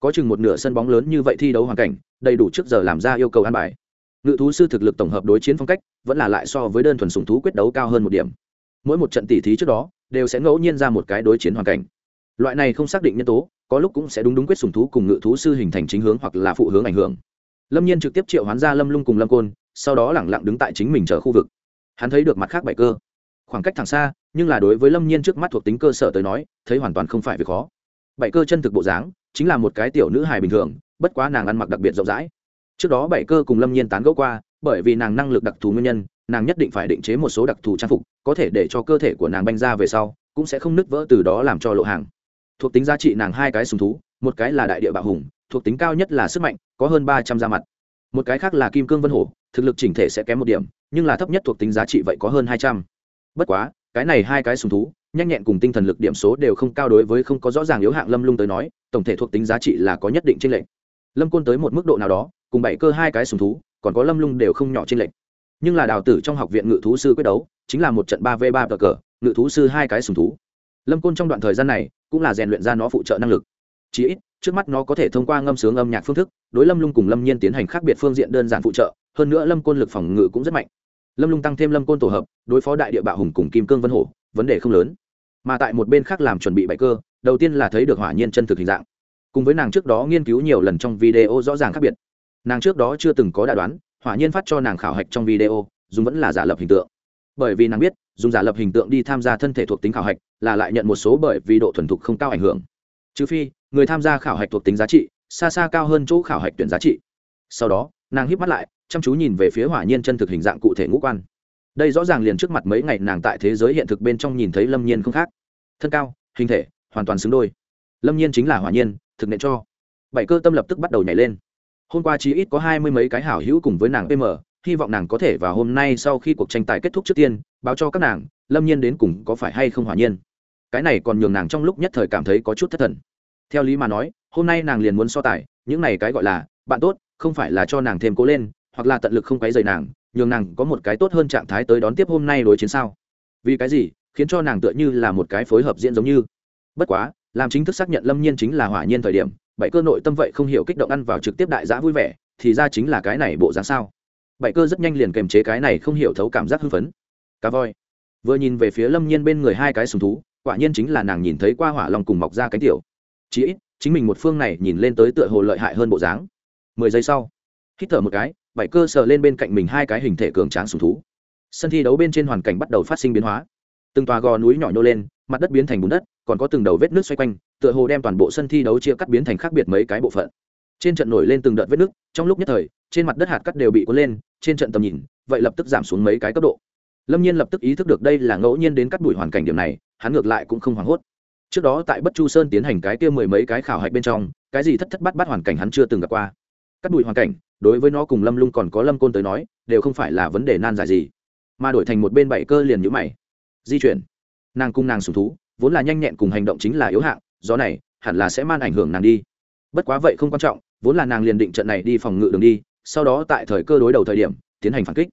Có chừng một nửa sân bóng lớn như vậy thi đấu hoàn cảnh, đầy đủ trước giờ làm ra yêu cầu an bài. Ngự thú sư thực lực tổng hợp đối chiến phong cách, vẫn là lại so với đơn thuần sùng thú quyết đấu cao hơn một điểm. Mỗi một trận tỉ thí trước đó đều sẽ ngẫu nhiên ra một cái đối chiến hoàn cảnh. Loại này không xác định nhân tố, có lúc cũng sẽ đúng đúng quyết sùng thú cùng ngự thú sư hình thành chính hướng hoặc là phụ hướng ảnh hưởng. Lâm nhiên trực tiếp triệu hoán ra lâm lung cùng lâm côn, sau đó lẳng lặng đứng tại chính mình chờ khu vực. Hắn thấy được mặt khác bảy cơ. Khoảng cách thẳng xa, nhưng là đối với lâm nhiên trước mắt thuộc tính cơ sở tới nói, thấy hoàn toàn không phải việc khó. Bảy cơ chân thực bộ dáng, chính là một cái tiểu nữ hài bình thường, bất quá nàng ăn mặc đặc biệt rộng rãi. Trước đó bảy cơ cùng lâm nhiên tán gẫu qua, bởi vì nàng năng lực đặc thù nguyên nhân nàng nhất định phải định chế một số đặc thù trang phục, có thể để cho cơ thể của nàng banh ra về sau, cũng sẽ không nứt vỡ từ đó làm cho lộ hàng. Thuộc tính giá trị nàng hai cái sùng thú, một cái là đại địa bạo hùng, thuộc tính cao nhất là sức mạnh, có hơn ba trăm da mặt. Một cái khác là kim cương vân hổ, thực lực chỉnh thể sẽ kém một điểm, nhưng là thấp nhất thuộc tính giá trị vậy có hơn hai trăm. Bất quá, cái này hai cái sùng thú, nhanh nhẹn cùng tinh thần lực điểm số đều không cao đối với không có rõ ràng yếu hạng lâm lung tới nói, tổng thể thuộc tính giá trị là có nhất định trên lệnh lâm côn tới một mức độ nào đó, cùng bảy cơ hai cái sùng thú, còn có lâm lung đều không nhỏ trên lệnh nhưng là đào tử trong học viện ngự thú sư quyết đấu, chính là một trận ba v ba cờ cờ, ngự thú sư hai cái sùng thú. Lâm côn trong đoạn thời gian này, cũng là rèn luyện ra nó phụ trợ năng lực. Chí ít, trước mắt nó có thể thông qua ngâm sướng âm nhạc phương thức, đối lâm lung cùng lâm nhiên tiến hành khác biệt phương diện đơn giản phụ trợ, hơn nữa lâm côn lực phòng ngự cũng rất mạnh. Lâm lung tăng thêm lâm côn tổ hợp, đối phó đại địa bạo hùng cùng kim cương vân hổ, vấn đề không lớn. Mà tại một bên khác làm chuẩn bị bại cơ, đầu tiên là thấy được hỏa nhiên chân thực hình dạng. Cùng với nàng trước đó nghiên cứu nhiều lần trong video rõ ràng khác biệt. Nàng trước đó chưa từng có đà đoán hỏa nhiên phát cho nàng khảo hạch trong video dùng vẫn là giả lập hình tượng. Bởi vì nàng biết dùng giả lập hình tượng đi tham gia thân thể thuộc tính khảo hạch là lại nhận một số bởi vì độ thuần thục không cao ảnh hưởng. Trừ phi, người tham gia khảo hạch thuộc tính giá trị xa xa cao hơn chỗ khảo hạch tuyển giá trị. Sau đó, nàng híp mắt lại, chăm chú nhìn về phía hỏa nhiên chân thực hình dạng cụ thể ngũ quan. Đây rõ ràng liền trước mặt mấy ngày nàng tại thế giới hiện thực bên trong nhìn thấy lâm nhiên không khác. Thân cao, hình thể hoàn toàn xứng đôi. Lâm nhiên chính là hỏa nhiên, thực nệ cho. Bảy cơ tâm lập tức bắt đầu nhảy lên hôm qua chí ít có hai mươi mấy cái hảo hữu cùng với nàng pm hy vọng nàng có thể vào hôm nay sau khi cuộc tranh tài kết thúc trước tiên, báo cho các nàng, lâm nhiên đến cùng có phải hay không hỏa nhiên. Cái này còn nhường nàng trong lúc nhất thời cảm thấy có chút thất thần. Theo lý mà nói, hôm nay nàng liền muốn so tài, những này cái gọi là, bạn tốt, không phải là cho nàng thêm cố lên, hoặc là tận lực không quấy dày nàng, nhường nàng có một cái tốt hơn trạng thái tới đón tiếp hôm nay đối chiến sao. Vì cái gì, khiến cho nàng tựa như là một cái phối hợp diễn giống như. Bất quá, làm chính thức xác nhận lâm nhiên chính là hỏa nhiên thời điểm bảy cơ nội tâm vậy không hiểu kích động ăn vào trực tiếp đại giã vui vẻ, thì ra chính là cái này bộ dáng sao? Bảy cơ rất nhanh liền kềm chế cái này không hiểu thấu cảm giác hưng phấn. Cá voi. Vừa nhìn về phía lâm nhiên bên người hai cái sùng thú, quả nhiên chính là nàng nhìn thấy qua hỏa long cùng mọc ra cánh tiểu. Chí ít, chính mình một phương này nhìn lên tới tựa hồ lợi hại hơn bộ dáng. Mười giây sau, hít thở một cái, bảy cơ sờ lên bên cạnh mình hai cái hình thể cường tráng sùng thú. Sân thi đấu bên trên hoàn cảnh bắt đầu phát sinh biến hóa. Từng tòa gò núi nhỏ nhô lên, mặt đất biến thành bùn đất còn có từng đầu vết nước xoay quanh, tựa hồ đem toàn bộ sân thi đấu chia cắt biến thành khác biệt mấy cái bộ phận. Trên trận nổi lên từng đợt vết nước, trong lúc nhất thời, trên mặt đất hạt cắt đều bị cuốn lên, trên trận tầm nhìn, vậy lập tức giảm xuống mấy cái cấp độ. Lâm nhiên lập tức ý thức được đây là ngẫu nhiên đến cắt đùi hoàn cảnh điểm này, hắn ngược lại cũng không hoảng hốt. Trước đó tại bất chu sơn tiến hành cái kia mười mấy cái khảo hạch bên trong, cái gì thất thất bắt bắt hoàn cảnh hắn chưa từng gặp qua. Cắt đùi hoàn cảnh, đối với nó cùng lâm lung còn có lâm côn tới nói, đều không phải là vấn đề nan giải gì. Mà đổi thành một bên bảy cơ liền nhữ mày. Di chuyển. Nàng cung nàng sùng thú vốn là nhanh nhẹn cùng hành động chính là yếu hạng, gió này hẳn là sẽ man ảnh hưởng nàng đi. Bất quá vậy không quan trọng, vốn là nàng liền định trận này đi phòng ngự đường đi, sau đó tại thời cơ đối đầu thời điểm, tiến hành phản kích.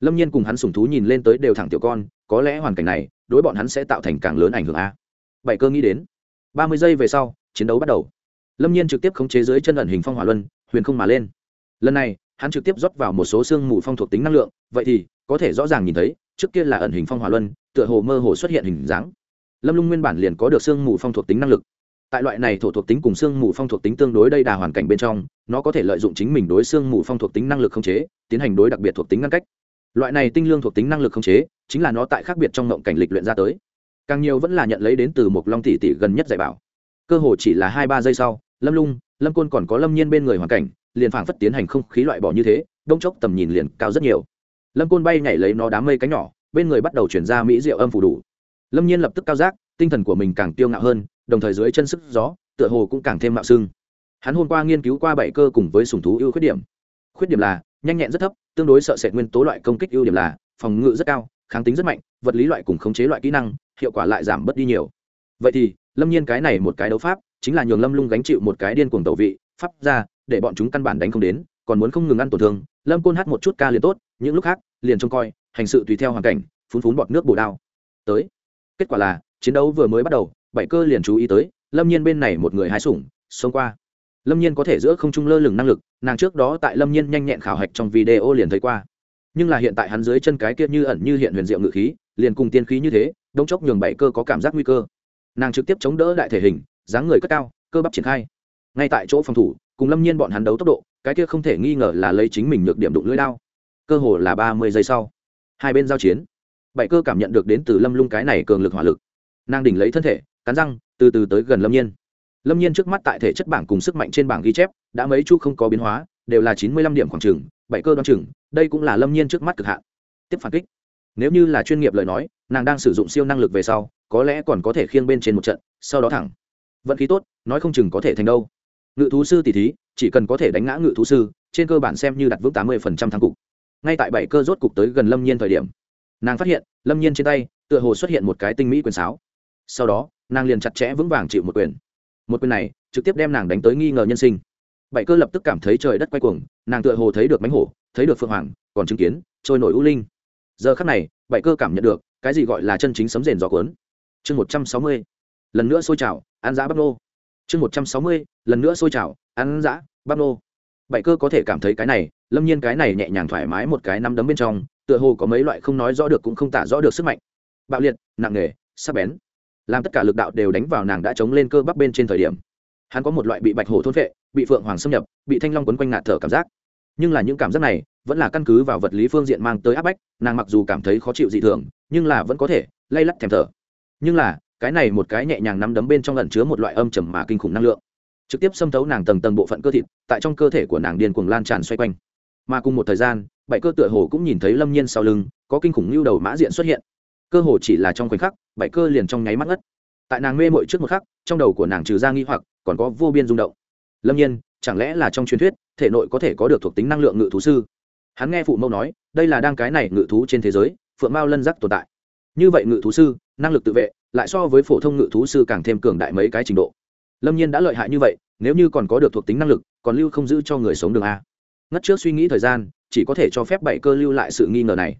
Lâm nhiên cùng hắn sùng thú nhìn lên tới đều thẳng tiểu con, có lẽ hoàn cảnh này, đối bọn hắn sẽ tạo thành càng lớn ảnh hưởng a. Bảy cơ nghĩ đến, ba mươi giây về sau, chiến đấu bắt đầu. Lâm nhiên trực tiếp khống chế dưới chân ẩn hình phong hỏa luân, huyền không mà lên. Lần này, hắn trực tiếp rót vào một số xương mù phong thuộc tính năng lượng, vậy thì có thể rõ ràng nhìn thấy, trước kia là ẩn hình phong hỏa luân, tựa hồ mơ hồ xuất hiện hình dáng lâm lung nguyên bản liền có được xương mù phong thuộc tính năng lực. Tại loại này thổ thuộc tính cùng xương mù phong thuộc tính tương đối đây đà hoàn cảnh bên trong, nó có thể lợi dụng chính mình đối xương mù phong thuộc tính năng lực không chế, tiến hành đối đặc biệt thuộc tính ngăn cách. Loại này tinh lương thuộc tính năng lực không chế, chính là nó tại khác biệt trong ngộng cảnh lịch luyện ra tới. Càng nhiều vẫn là nhận lấy đến từ một long tỷ tỷ gần nhất dạy bảo. Cơ hồ chỉ là hai ba giây sau, lâm lung, lâm côn còn có lâm nhiên bên người hoàn cảnh, liền phảng phất tiến hành không khí loại bỏ như thế, đông chốc tầm nhìn liền cao rất nhiều. Lâm côn bay nhảy lấy nó đám mây cánh nhỏ, bên người bắt đầu chuyển ra mỹ rượu âm phủ đủ lâm nhiên lập tức cao giác, tinh thần của mình càng tiêu ngạo hơn, đồng thời dưới chân sức gió, tựa hồ cũng càng thêm mạo xưng. Hắn hôm qua nghiên cứu qua bảy cơ cùng với sùng thú ưu khuyết điểm. Khuyết điểm là, nhanh nhẹn rất thấp, tương đối sợ sệt nguyên tố loại công kích ưu điểm là, phòng ngự rất cao, kháng tính rất mạnh, vật lý loại cùng khống chế loại kỹ năng, hiệu quả lại giảm bớt đi nhiều. Vậy thì, lâm nhiên cái này một cái đấu pháp, chính là nhường lâm lung gánh chịu một cái điên cuồng tẩu vị, pháp ra, để bọn chúng căn bản đánh không đến, còn muốn không ngừng ăn tổn thương. Lâm côn hát một chút ca liền tốt, những lúc khác, liền trông coi, hành sự tùy theo hoàn cảnh, phun phún bọt nước bổ đao. Tới kết quả là, chiến đấu vừa mới bắt đầu, bảy cơ liền chú ý tới, lâm nhiên bên này một người hái sủng, xông qua. Lâm nhiên có thể giữa không trung lơ lửng năng lực, nàng trước đó tại lâm nhiên nhanh nhẹn khảo hạch trong video liền thấy qua. Nhưng là hiện tại hắn dưới chân cái kia như ẩn như hiện huyền diệu ngự khí, liền cùng tiên khí như thế, đông chốc nhường bảy cơ có cảm giác nguy cơ. Nàng trực tiếp chống đỡ đại thể hình, dáng người cất cao, cơ bắp triển khai. Ngay tại chỗ phòng thủ, cùng lâm nhiên bọn hắn đấu tốc độ, cái kia không thể nghi ngờ là lấy chính mình nhược điểm đụng lưỡi đao. Cơ hồ là ba mươi giây sau, hai bên giao chiến bảy cơ cảm nhận được đến từ lâm lung cái này cường lực hỏa lực. Nàng đỉnh lấy thân thể, cắn răng, từ từ tới gần lâm nhiên. Lâm nhiên trước mắt tại thể chất bảng cùng sức mạnh trên bảng ghi chép, đã mấy chu không có biến hóa, đều là chín mươi lăm điểm khoảng trừng, bảy cơ đoan chừng, đây cũng là lâm nhiên trước mắt cực hạn. Tiếp phản kích. Nếu như là chuyên nghiệp lời nói, nàng đang sử dụng siêu năng lực về sau, có lẽ còn có thể khiêng bên trên một trận, sau đó thẳng. Vận khí tốt, nói không chừng có thể thành đâu. Ngự thú sư tỷ thí, chỉ cần có thể đánh ngã ngự thú sư, trên cơ bản xem như đặt vững tám mươi phần trăm thắng cục. Ngay tại bảy cơ rốt cục tới gần lâm nhiên thời điểm nàng phát hiện, lâm nhiên trên tay, tựa hồ xuất hiện một cái tinh mỹ quyền sáo. Sau đó, nàng liền chặt chẽ vững vàng chịu một quyền. Một quyền này, trực tiếp đem nàng đánh tới nghi ngờ nhân sinh. Bảy cơ lập tức cảm thấy trời đất quay cuồng, nàng tựa hồ thấy được mánh hổ, thấy được phượng hoàng, còn chứng kiến, trôi nổi u linh. Giờ khắc này, bảy cơ cảm nhận được, cái gì gọi là chân chính sấm rền gió cuốn. Chương một trăm sáu mươi, lần nữa sôi trào, ăn dã bắp nô. Chương một trăm sáu mươi, lần nữa sôi trào, ăn dã bắp nô. Bảy cơ có thể cảm thấy cái này, lâm nhiên cái này nhẹ nhàng thoải mái một cái nắm đấm bên trong tựa hồ có mấy loại không nói rõ được cũng không tả rõ được sức mạnh. Bạo liệt, nặng nề, sắc bén. Làm tất cả lực đạo đều đánh vào nàng đã chống lên cơ bắp bên trên thời điểm. Hắn có một loại bị bạch hổ thôn vệ bị phượng hoàng xâm nhập, bị thanh long quấn quanh ngạt thở cảm giác. Nhưng là những cảm giác này vẫn là căn cứ vào vật lý phương diện mang tới áp bách, nàng mặc dù cảm thấy khó chịu dị thường, nhưng là vẫn có thể lay lắc thèm thở. Nhưng là, cái này một cái nhẹ nhàng nắm đấm bên trong lẩn chứa một loại âm trầm mà kinh khủng năng lượng. Trực tiếp xâm thấu nàng tầng tầng bộ phận cơ thịt, tại trong cơ thể của nàng điên cuồng lan tràn xoay quanh. Mà cùng một thời gian bảy cơ tựa hồ cũng nhìn thấy lâm nhiên sau lưng, có kinh khủng lưu đầu mã diện xuất hiện. Cơ hồ chỉ là trong khoảnh khắc, bảy cơ liền trong nháy mắt ngất. Tại nàng mê mội trước một khắc, trong đầu của nàng trừ ra nghi hoặc, còn có vô biên rung động. Lâm nhiên, chẳng lẽ là trong truyền thuyết, thể nội có thể có được thuộc tính năng lượng ngự thú sư? Hắn nghe phụ mẫu nói, đây là đang cái này ngự thú trên thế giới, phượng mao lân giác tồn tại. Như vậy ngự thú sư, năng lực tự vệ, lại so với phổ thông ngự thú sư càng thêm cường đại mấy cái trình độ. Lâm nhiên đã lợi hại như vậy, nếu như còn có được thuộc tính năng lực, còn lưu không giữ cho người sống đường a. Ngất trước suy nghĩ thời gian chỉ có thể cho phép bảy cơ lưu lại sự nghi ngờ này.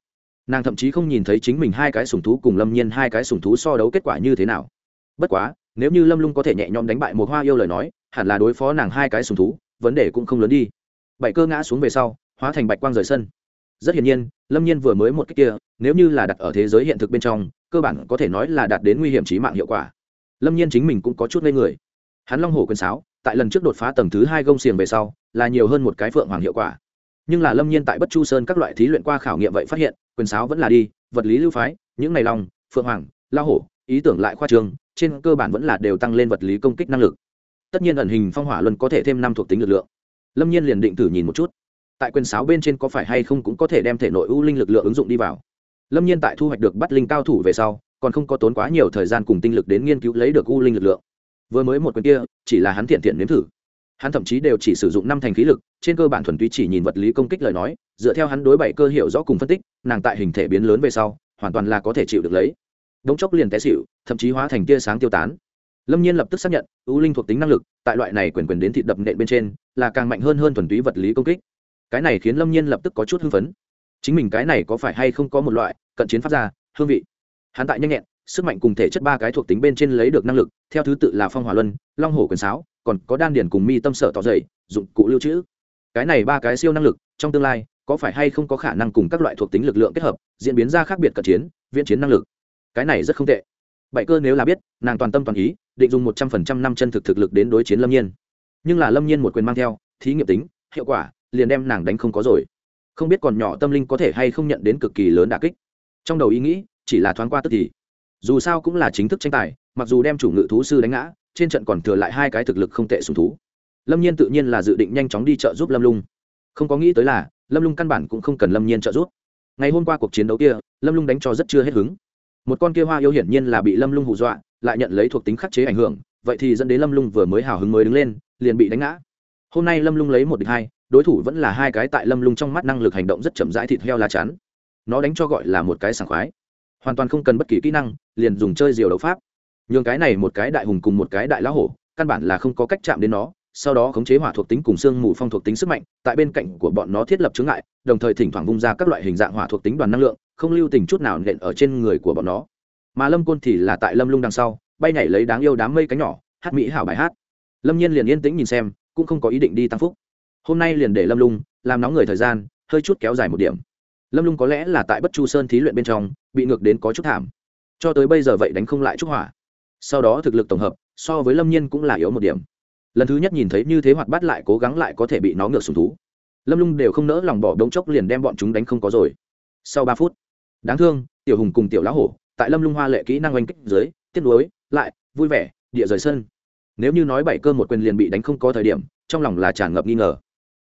Nàng thậm chí không nhìn thấy chính mình hai cái sùng thú cùng lâm nhiên hai cái sùng thú so đấu kết quả như thế nào. Bất quá, nếu như lâm lung có thể nhẹ nhõm đánh bại một hoa yêu lời nói, hẳn là đối phó nàng hai cái sùng thú, vấn đề cũng không lớn đi. Bảy cơ ngã xuống về sau, hóa thành bạch quang rời sân. Rất hiển nhiên, lâm nhiên vừa mới một cách kia, nếu như là đặt ở thế giới hiện thực bên trong, cơ bản có thể nói là đạt đến nguy hiểm trí mạng hiệu quả. Lâm nhiên chính mình cũng có chút ngây người. Hắn long hổ quyền sáo, tại lần trước đột phá tầng thứ hai gông xiềng về sau, là nhiều hơn một cái phượng hoàng hiệu quả nhưng là lâm nhiên tại bất chu sơn các loại thí luyện qua khảo nghiệm vậy phát hiện, quyền sáo vẫn là đi, vật lý lưu phái, những này lòng phượng hoàng, lao hổ, ý tưởng lại khoa trường trên cơ bản vẫn là đều tăng lên vật lý công kích năng lực. Tất nhiên ẩn hình phong hỏa luân có thể thêm năm thuộc tính lực lượng. Lâm nhiên liền định thử nhìn một chút, tại quyền sáo bên trên có phải hay không cũng có thể đem thể nội u linh lực lượng ứng dụng đi vào. Lâm nhiên tại thu hoạch được bắt linh cao thủ về sau, còn không có tốn quá nhiều thời gian cùng tinh lực đến nghiên cứu lấy được u linh lực lượng. Vừa mới một quyền kia, chỉ là hắn thiện thiện nếm thử hắn thậm chí đều chỉ sử dụng năm thành khí lực, trên cơ bản thuần túy chỉ nhìn vật lý công kích lời nói, dựa theo hắn đối bảy cơ hiệu rõ cùng phân tích, nàng tại hình thể biến lớn về sau, hoàn toàn là có thể chịu được lấy. Đống chốc liền té xịu thậm chí hóa thành tia sáng tiêu tán. Lâm nhiên lập tức xác nhận, ưu linh thuộc tính năng lực, tại loại này quyền quyền đến thịt đập nện bên trên, là càng mạnh hơn hơn thuần túy vật lý công kích. Cái này khiến lâm nhiên lập tức có chút hưng phấn. Chính mình cái này có phải hay không có một loại cận chiến phát ra hương vị? Hắn tại nhanh nhẹn, sức mạnh cùng thể chất ba cái thuộc tính bên trên lấy được năng lực, theo thứ tự là phong hỏa luân, long hổ quyền sáo còn có đan điển cùng mi tâm sở tỏ dày dụng cụ lưu trữ. Cái này ba cái siêu năng lực, trong tương lai, có phải hay không có khả năng cùng các loại thuộc tính lực lượng kết hợp, diễn biến ra khác biệt cận chiến, viễn chiến năng lực? Cái này rất không tệ. Bảy cơ nếu là biết, nàng toàn tâm toàn ý, định dùng một trăm phần trăm năm chân thực thực lực đến đối chiến lâm nhiên. Nhưng là lâm nhiên một quyền mang theo, thí nghiệm tính, hiệu quả, liền đem nàng đánh không có rồi. Không biết còn nhỏ tâm linh có thể hay không nhận đến cực kỳ lớn đà kích. Trong đầu ý nghĩ, chỉ là thoáng qua tức thì. Dù sao cũng là chính thức tranh tài, mặc dù đem chủ ngự thú sư đánh ngã trên trận còn thừa lại hai cái thực lực không tệ sùng thú. Lâm nhiên tự nhiên là dự định nhanh chóng đi trợ giúp lâm lung. Không có nghĩ tới là, lâm lung căn bản cũng không cần lâm nhiên trợ giúp. Ngày hôm qua cuộc chiến đấu kia, lâm lung đánh cho rất chưa hết hứng. Một con kia hoa yêu hiển nhiên là bị lâm lung hù dọa, lại nhận lấy thuộc tính khắc chế ảnh hưởng, vậy thì dẫn đến lâm lung vừa mới hào hứng mới đứng lên, liền bị đánh ngã. Hôm nay lâm lung lấy một địch hai, đối thủ vẫn là hai cái tại lâm lung trong mắt năng lực hành động rất chậm rãi thịt heo lá chắn. Nó đánh cho gọi là một cái sảng khoái. Hoàn toàn không cần bất kỳ kỹ năng, liền dùng chơi diều đấu pháp nhường cái này một cái đại hùng cùng một cái đại lão hổ, căn bản là không có cách chạm đến nó, sau đó khống chế hỏa thuộc tính cùng xương mù phong thuộc tính sức mạnh, tại bên cạnh của bọn nó thiết lập chướng ngại, đồng thời thỉnh thoảng vung ra các loại hình dạng hỏa thuộc tính đoàn năng lượng, không lưu tình chút nào nện ở trên người của bọn nó. Mà lâm côn thì là tại lâm lung đằng sau, bay nhảy lấy đáng yêu đám mây cánh nhỏ, hát mỹ hảo bài hát. Lâm nhiên liền yên tĩnh nhìn xem, cũng không có ý định đi tăng phúc. Hôm nay liền để lâm lung làm nóng người thời gian, hơi chút kéo dài một điểm. Lâm lung có lẽ là tại bất chu sơn thí luyện bên trong, bị ngược đến có chút thảm. Cho tới bây giờ vậy đánh không lại trúc hỏa sau đó thực lực tổng hợp, so với lâm nhiên cũng là yếu một điểm. Lần thứ nhất nhìn thấy như thế hoạt bát lại cố gắng lại có thể bị nó ngược sùng thú. Lâm lung đều không nỡ lòng bỏ đống chốc liền đem bọn chúng đánh không có rồi. Sau ba phút, đáng thương, tiểu hùng cùng tiểu lão hổ tại lâm lung hoa lệ kỹ năng oanh kích dưới, tiếp nối, lại, vui vẻ, địa rời sân. Nếu như nói bảy cơ một quyền liền bị đánh không có thời điểm, trong lòng là tràn ngập nghi ngờ.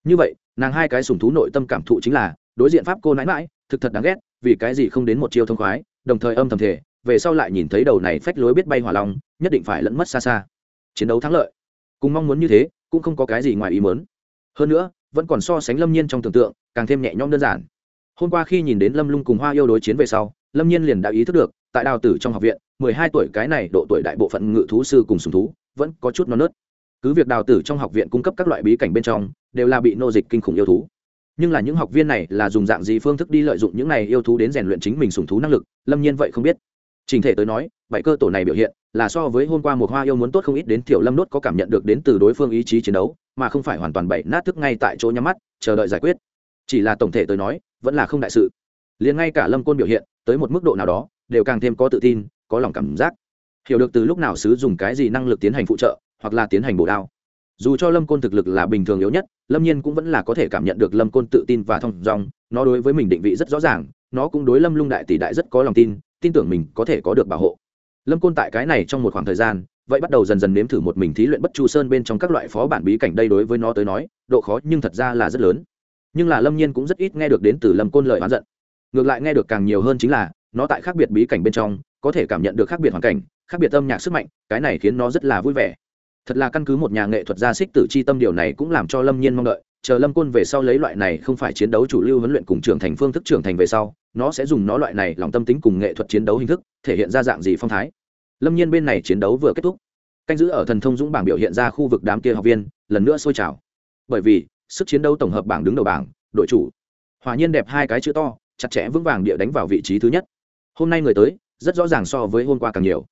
Như vậy, nàng hai cái sùng thú nội tâm cảm thụ chính là, đối diện pháp cô nãi mãi thực thật đáng ghét, vì cái gì không đến một chiêu thông khoái, đồng thời âm thầm thể về sau lại nhìn thấy đầu này phách lối biết bay hỏa long, nhất định phải lẫn mất xa xa. Chiến đấu thắng lợi. Cùng mong muốn như thế, cũng không có cái gì ngoài ý mớn hơn nữa, vẫn còn so sánh lâm nhiên trong tưởng tượng, càng thêm nhẹ nhõm đơn giản. Hôm qua khi nhìn đến lâm lung cùng hoa yêu đối chiến về sau, lâm nhiên liền đã ý thức được, tại đào tử trong học viện, mười hai tuổi cái này độ tuổi đại bộ phận ngự thú sư cùng sùng thú, vẫn có chút non nớt. Cứ việc đào tử trong học viện cung cấp các loại bí cảnh bên trong, đều là bị nô dịch kinh khủng yêu thú. Nhưng là những học viên này là dùng dạng gì phương thức đi lợi dụng những này yêu thú đến rèn luyện chính mình sùng thú năng lực, lâm nhiên vậy không biết trình thể tới nói, bảy cơ tổ này biểu hiện là so với hôm qua một hoa yêu muốn tốt không ít đến tiểu lâm nốt có cảm nhận được đến từ đối phương ý chí chiến đấu, mà không phải hoàn toàn bảy nát thức ngay tại chỗ nhắm mắt, chờ đợi giải quyết. Chỉ là tổng thể tới nói, vẫn là không đại sự. Liền ngay cả lâm côn biểu hiện, tới một mức độ nào đó, đều càng thêm có tự tin, có lòng cảm giác. Hiểu được từ lúc nào sử dụng cái gì năng lực tiến hành phụ trợ, hoặc là tiến hành bổ đao. Dù cho lâm côn thực lực là bình thường yếu nhất, lâm nhiên cũng vẫn là có thể cảm nhận được lâm côn tự tin và thông dong, nó đối với mình định vị rất rõ ràng, nó cũng đối lâm lung đại tỷ đại rất có lòng tin tin tưởng mình có thể có được bảo hộ. Lâm côn tại cái này trong một khoảng thời gian, vậy bắt đầu dần dần nếm thử một mình thí luyện bất chu sơn bên trong các loại phó bản bí cảnh đây đối với nó tới nói, độ khó nhưng thật ra là rất lớn. Nhưng là lâm nhiên cũng rất ít nghe được đến từ lâm côn lời oán giận. Ngược lại nghe được càng nhiều hơn chính là, nó tại khác biệt bí cảnh bên trong, có thể cảm nhận được khác biệt hoàn cảnh, khác biệt âm nhạc sức mạnh, cái này khiến nó rất là vui vẻ. Thật là căn cứ một nhà nghệ thuật gia xích tử c h i tâm điều này cũng làm cho lâm nhiên mong đợi chờ lâm côn về sau lấy loại này không phải chiến đấu chủ lưu huấn luyện cùng trưởng thành phương thức trưởng thành về sau, nó sẽ dùng nó loại này lòng tâm tính cùng nghệ thuật chiến đấu hình thức, thể hiện ra dạng gì phong thái. Lâm nhiên bên này chiến đấu vừa kết thúc, canh giữ ở thần thông dũng bảng biểu hiện ra khu vực đám kia học viên, lần nữa sôi trào. Bởi vì, sức chiến đấu tổng hợp bảng đứng đầu bảng, đội chủ. Hòa nhiên đẹp hai cái chữ to, chặt chẽ vững vàng địa đánh vào vị trí thứ nhất. Hôm nay người tới, rất rõ ràng so với hôm qua càng nhiều.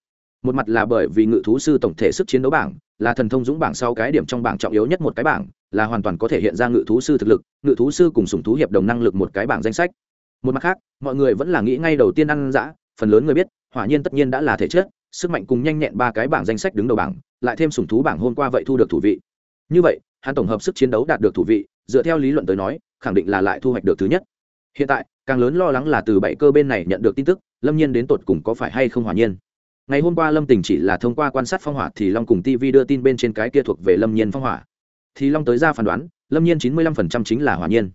Một mặt là bởi vì ngự thú sư tổng thể sức chiến đấu bảng là thần thông dũng bảng sau cái điểm trong bảng trọng yếu nhất một cái bảng, là hoàn toàn có thể hiện ra ngự thú sư thực lực, ngự thú sư cùng sùng thú hiệp đồng năng lực một cái bảng danh sách. Một mặt khác, mọi người vẫn là nghĩ ngay đầu tiên ăn dã, phần lớn người biết, hỏa nhiên tất nhiên đã là thể chất, sức mạnh cùng nhanh nhẹn ba cái bảng danh sách đứng đầu bảng, lại thêm sùng thú bảng hôm qua vậy thu được thủ vị. Như vậy, hắn tổng hợp sức chiến đấu đạt được thủ vị, dựa theo lý luận tới nói, khẳng định là lại thu hoạch được thứ nhất. Hiện tại, càng lớn lo lắng là từ bảy cơ bên này nhận được tin tức, lâm nhiên đến tột cùng có phải hay không hỏa nhiên ngày hôm qua lâm tình chỉ là thông qua quan sát phong hỏa thì long cùng tv đưa tin bên trên cái kia thuộc về lâm nhiên phong hỏa. Thì long tới ra phán đoán, lâm nhiên chín mươi lăm phần trăm chính là hỏa nhiên.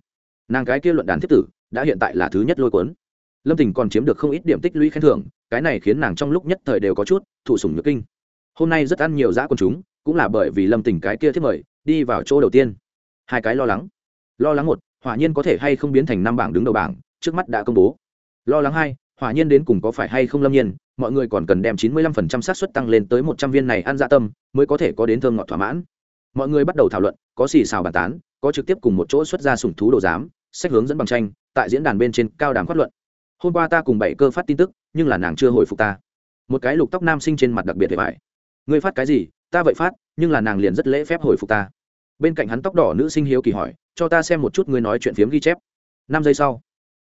Nàng cái kia luận đàn thiết tử, đã hiện tại là thứ nhất lôi cuốn. Lâm tình còn chiếm được không ít điểm tích lũy khen thưởng, cái này khiến nàng trong lúc nhất thời đều có chút thụ sủng nhược kinh. Hôm nay rất ăn nhiều dã quần chúng, cũng là bởi vì lâm tình cái kia thiết mời, đi vào chỗ đầu tiên. Hai cái lo lắng. Lo lắng một, hỏa nhiên có thể hay không biến thành năm bảng đứng đầu bảng, trước mắt đã công bố. Lo lắng hai, hỏa nhiên đến cùng có phải hay không lâm nhiên mọi người còn cần đem chín mươi lăm phần trăm xác suất tăng lên tới một trăm viên này ăn dạ tâm, mới có thể có đến thơm ngọt thỏa mãn. Mọi người bắt đầu thảo luận, có xì xào bàn tán, có trực tiếp cùng một chỗ xuất ra sủng thú đồ giám, sách hướng dẫn bằng tranh, tại diễn đàn bên trên cao đàm phát luận. Hôm qua ta cùng bảy cơ phát tin tức, nhưng là nàng chưa hồi phục ta. Một cái lục tóc nam sinh trên mặt đặc biệt để bại. ngươi phát cái gì? Ta vậy phát, nhưng là nàng liền rất lễ phép hồi phục ta. Bên cạnh hắn tóc đỏ nữ sinh hiếu kỳ hỏi, cho ta xem một chút ngươi nói chuyện phiếm ghi chép. Năm giây sau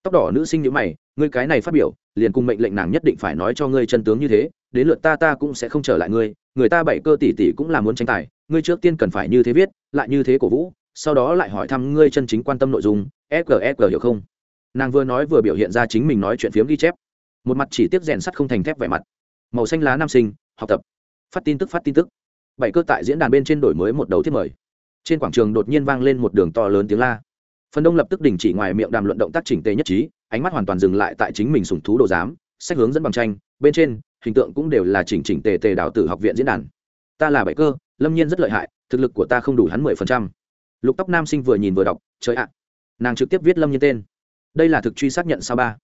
tóc đỏ nữ sinh nhữ mày, ngươi cái này phát biểu, liền cùng mệnh lệnh nàng nhất định phải nói cho ngươi chân tướng như thế, đến lượt ta ta cũng sẽ không trở lại ngươi, người ta bảy cơ tỷ tỷ cũng là muốn tranh tài, ngươi trước tiên cần phải như thế viết, lại như thế cổ vũ, sau đó lại hỏi thăm ngươi chân chính quan tâm nội dung fg hiểu không? Nàng vừa nói vừa biểu hiện ra chính mình nói chuyện phiếm ghi chép. Một mặt chỉ tiếp rèn sắt không thành thép vẻ mặt. Màu xanh lá nam sinh, học tập. Phát tin tức, phát tin tức. Bảy cơ tại diễn đàn bên trên đổi mới một đầu thiết mời. Trên quảng trường đột nhiên vang lên một đường to lớn tiếng la phần đông lập tức đình chỉ ngoài miệng đàm luận động tác chỉnh tề nhất trí, ánh mắt hoàn toàn dừng lại tại chính mình sùng thú đồ giám, sách hướng dẫn bằng tranh, bên trên, hình tượng cũng đều là chỉnh chỉnh tề tề đào tử học viện diễn đàn. Ta là bảy cơ, lâm nhiên rất lợi hại, thực lực của ta không đủ hắn mười phần trăm. Lục tóc nam sinh vừa nhìn vừa đọc, trời ạ, nàng trực tiếp viết lâm nhiên tên. Đây là thực truy xác nhận sao ba?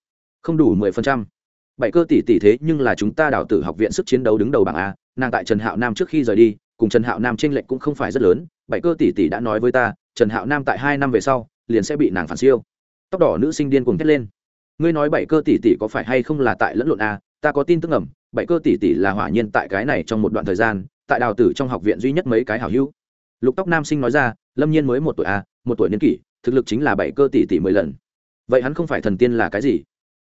Không đủ mười phần trăm. Bảy cơ tỷ tỷ thế nhưng là chúng ta đào tử học viện sức chiến đấu đứng đầu bảng a, nàng tại trần hạo nam trước khi rời đi, cùng trần hạo nam tranh lệch cũng không phải rất lớn. Bảy cơ tỷ tỷ đã nói với ta, trần hạo nam tại hai năm về sau liền sẽ bị nàng phản siêu. Tóc đỏ nữ sinh điên cuồng thét lên. Ngươi nói bảy cơ tỷ tỷ có phải hay không là tại lẫn lộn a ta có tin tức ẩm bảy cơ tỷ tỷ là hỏa nhiên tại cái này trong một đoạn thời gian, tại đào tử trong học viện duy nhất mấy cái hảo hữu. Lục tóc nam sinh nói ra, lâm nhiên mới một tuổi a một tuổi niên kỷ, thực lực chính là bảy cơ tỷ tỷ mười lần. Vậy hắn không phải thần tiên là cái gì?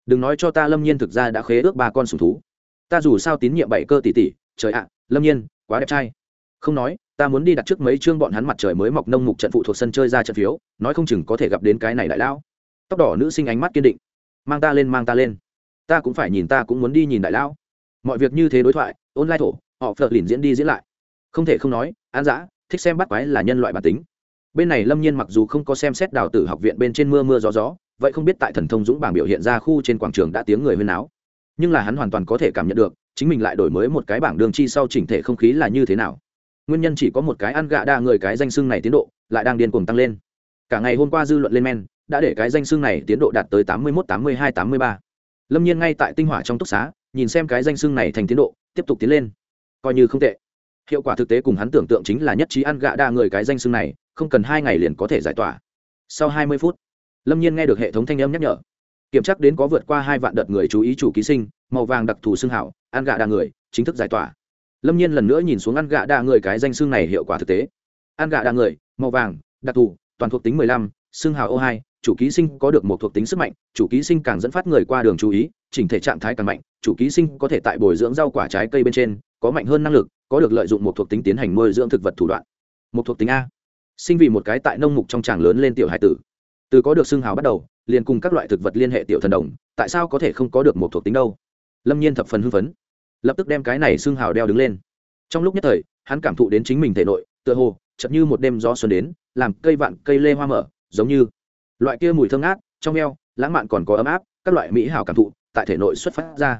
Đừng nói cho ta lâm nhiên thực ra đã khế ước ba con sùng thú. Ta dù sao tín nhiệm bảy cơ tỷ tỷ, trời ạ, lâm nhiên, quá đẹp trai. Không nói ta muốn đi đặt trước mấy chương bọn hắn mặt trời mới mọc nông mục trận phụ thuộc sân chơi ra trận phiếu, nói không chừng có thể gặp đến cái này đại lão. Tóc đỏ nữ sinh ánh mắt kiên định. Mang ta lên, mang ta lên. Ta cũng phải nhìn, ta cũng muốn đi nhìn đại lão. Mọi việc như thế đối thoại ôn lai thổ, họ phật lìn diễn đi diễn lại. Không thể không nói an dã thích xem bắt quái là nhân loại bản tính. Bên này lâm nhiên mặc dù không có xem xét đào tử học viện bên trên mưa mưa gió gió, vậy không biết tại thần thông dũng bảng biểu hiện ra khu trên quảng trường đã tiếng người huyên áo nhưng là hắn hoàn toàn có thể cảm nhận được, chính mình lại đổi mới một cái bảng đường chi sau chỉnh thể không khí là như thế nào nguyên nhân chỉ có một cái ăn gạ đa người cái danh xưng này tiến độ, lại đang điên cuồng tăng lên. Cả ngày hôm qua dư luận lên men, đã để cái danh xưng này tiến độ đạt tới tám mươi một tám mươi hai, tám mươi ba. Lâm nhiên ngay tại tinh hỏa trong túc xá, nhìn xem cái danh xưng này thành tiến độ, tiếp tục tiến lên. Coi như không tệ. Hiệu quả thực tế cùng hắn tưởng tượng chính là nhất trí ăn gạ đa người cái danh xưng này, không cần hai ngày liền có thể giải tỏa. Sau hai mươi phút, lâm nhiên nghe được hệ thống thanh âm nhắc nhở. Kiểm tra đến có vượt qua hai vạn đợt người chú ý chủ ký sinh, màu vàng đặc thù xưng hảo, ăn gạ đa người, chính thức giải tỏa lâm nhiên lần nữa nhìn xuống ăn gạ đa người cái danh xương này hiệu quả thực tế. Ăn gạ đa người, màu vàng, đặc thù, toàn thuộc tính mười lăm xương hào ô hai, chủ ký sinh có được một thuộc tính sức mạnh, chủ ký sinh càng dẫn phát người qua đường chú ý, chỉnh thể trạng thái càng mạnh, chủ ký sinh có thể tại bồi dưỡng rau quả trái cây bên trên, có mạnh hơn năng lực, có được lợi dụng một thuộc tính tiến hành nuôi dưỡng thực vật thủ đoạn. Một thuộc tính a. Sinh vì một cái tại nông mục trong tràng lớn lên tiểu hải tử. Từ có được xương hào bắt đầu, liền cùng các loại thực vật liên hệ tiểu thần đồng, tại sao có thể không có được một thuộc tính đâu? Lâm nhiên thập phần hưng phấn lập tức đem cái này xương hào đeo đứng lên. Trong lúc nhất thời, hắn cảm thụ đến chính mình thể nội, tựa hồ chật như một đêm gió xuân đến, làm cây vạn cây lê hoa mở, giống như loại kia mùi thơm ngát, trong eo, lãng mạn còn có ấm áp, các loại mỹ hảo cảm thụ, tại thể nội xuất phát ra.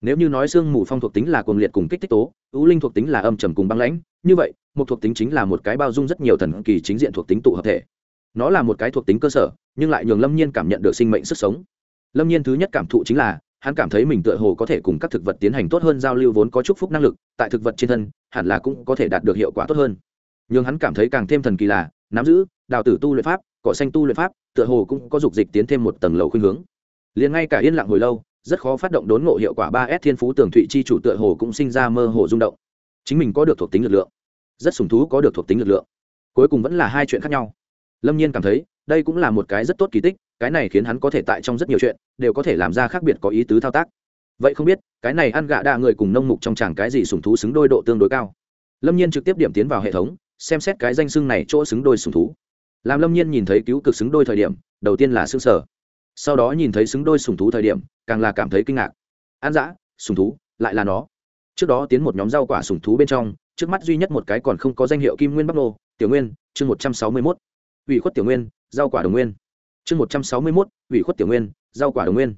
Nếu như nói xương mù phong thuộc tính là cuồng liệt cùng kích thích tố, ưu linh thuộc tính là âm trầm cùng băng lãnh, như vậy, một thuộc tính chính là một cái bao dung rất nhiều thần kỳ chính diện thuộc tính tụ hợp thể. Nó là một cái thuộc tính cơ sở, nhưng lại nhường lâm nhiên cảm nhận được sinh mệnh sức sống. Lâm nhiên thứ nhất cảm thụ chính là hắn cảm thấy mình tựa hồ có thể cùng các thực vật tiến hành tốt hơn giao lưu vốn có chúc phúc năng lực, tại thực vật trên thân, hẳn là cũng có thể đạt được hiệu quả tốt hơn. Nhưng hắn cảm thấy càng thêm thần kỳ là, nắm giữ, đào tử tu luyện pháp cỏ xanh tu luyện pháp, tựa hồ cũng có dục dịch tiến thêm một tầng lầu khuynh hướng. Liền ngay cả yên lặng hồi lâu, rất khó phát động đốn ngộ hiệu quả ba s thiên phú tường thụy chi chủ tựa hồ cũng sinh ra mơ hồ rung động. Chính mình có được thuộc tính lực lượng, rất sùng thú có được thuộc tính lực lượng. Cuối cùng vẫn là hai chuyện khác nhau. Lâm nhiên cảm thấy đây cũng là một cái rất tốt kỳ tích, cái này khiến hắn có thể tại trong rất nhiều chuyện, đều có thể làm ra khác biệt có ý tứ thao tác. Vậy không biết, cái này ăn gạ đa người cùng nông mục trong chàng cái gì sùng thú xứng đôi độ tương đối cao? Lâm nhiên trực tiếp điểm tiến vào hệ thống, xem xét cái danh xưng này chỗ xứng đôi sùng thú. Làm lâm nhiên nhìn thấy cứu cực xứng đôi thời điểm, đầu tiên là xương sở sau đó nhìn thấy xứng đôi sùng thú thời điểm, càng là cảm thấy kinh ngạc. An dã sùng thú, lại là nó. Trước đó tiến một nhóm rau quả sùng thú bên trong, trước mắt duy nhất một cái còn không có danh hiệu kim nguyên bắc nô, tiểu nguyên, chương một trăm sáu mươi mốt. Ủy khuất tiểu nguyên rau quả đồng nguyên. Chương một trăm sáu mươi mốt, ủy khuất tiểu nguyên, rau quả đồng nguyên.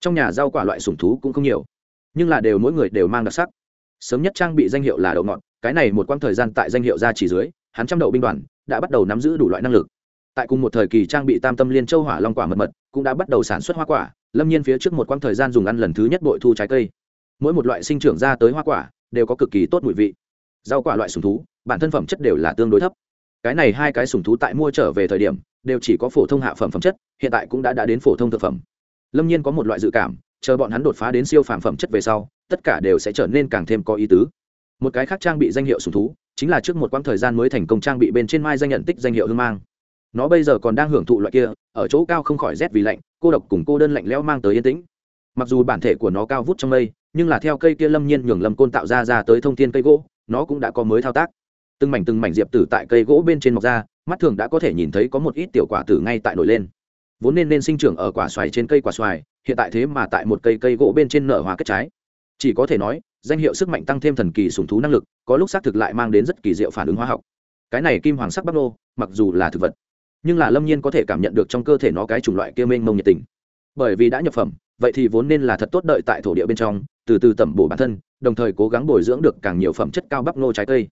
Trong nhà rau quả loại sủng thú cũng không nhiều, nhưng là đều mỗi người đều mang đặc sắc. Sớm nhất trang bị danh hiệu là đậu ngọt, cái này một quãng thời gian tại danh hiệu ra chỉ dưới, hắn trăm đậu binh đoàn đã bắt đầu nắm giữ đủ loại năng lực. Tại cùng một thời kỳ trang bị tam tâm liên châu hỏa long quả mật mật, cũng đã bắt đầu sản xuất hoa quả, lâm nhiên phía trước một quãng thời gian dùng ăn lần thứ nhất bội thu trái cây. Mỗi một loại sinh trưởng ra tới hoa quả đều có cực kỳ tốt mùi vị. Rau quả loại sùng thú, bản thân phẩm chất đều là tương đối thấp. Cái này hai cái sùng thú tại mua trở về thời điểm đều chỉ có phổ thông hạ phẩm phẩm chất, hiện tại cũng đã đã đến phổ thông thực phẩm. Lâm nhiên có một loại dự cảm, chờ bọn hắn đột phá đến siêu phàm phẩm chất về sau, tất cả đều sẽ trở nên càng thêm có ý tứ. Một cái khác trang bị danh hiệu sùng thú, chính là trước một quãng thời gian mới thành công trang bị bên trên mai danh nhận tích danh hiệu hương mang. Nó bây giờ còn đang hưởng thụ loại kia, ở chỗ cao không khỏi rét vì lạnh, cô độc cùng cô đơn lạnh lẽo mang tới yên tĩnh. Mặc dù bản thể của nó cao vút trong mây, nhưng là theo cây kia lâm nhiên nhường lâm côn tạo ra ra tới thông thiên cây gỗ, nó cũng đã có mới thao tác. Từng mảnh từng mảnh diệp tử tại cây gỗ bên trên mọc ra mắt thường đã có thể nhìn thấy có một ít tiểu quả tử ngay tại nổi lên. Vốn nên nên sinh trưởng ở quả xoài trên cây quả xoài, hiện tại thế mà tại một cây cây gỗ bên trên nở hoa kết trái. Chỉ có thể nói, danh hiệu sức mạnh tăng thêm thần kỳ sùng thú năng lực, có lúc xác thực lại mang đến rất kỳ diệu phản ứng hóa học. Cái này kim hoàng sắc bắc nô, mặc dù là thực vật, nhưng là lâm nhiên có thể cảm nhận được trong cơ thể nó cái chủng loại kia mênh mông nhiệt tình. Bởi vì đã nhập phẩm, vậy thì vốn nên là thật tốt đợi tại thổ địa bên trong, từ từ tẩm bổ bản thân, đồng thời cố gắng bồi dưỡng được càng nhiều phẩm chất cao bắp nô trái cây.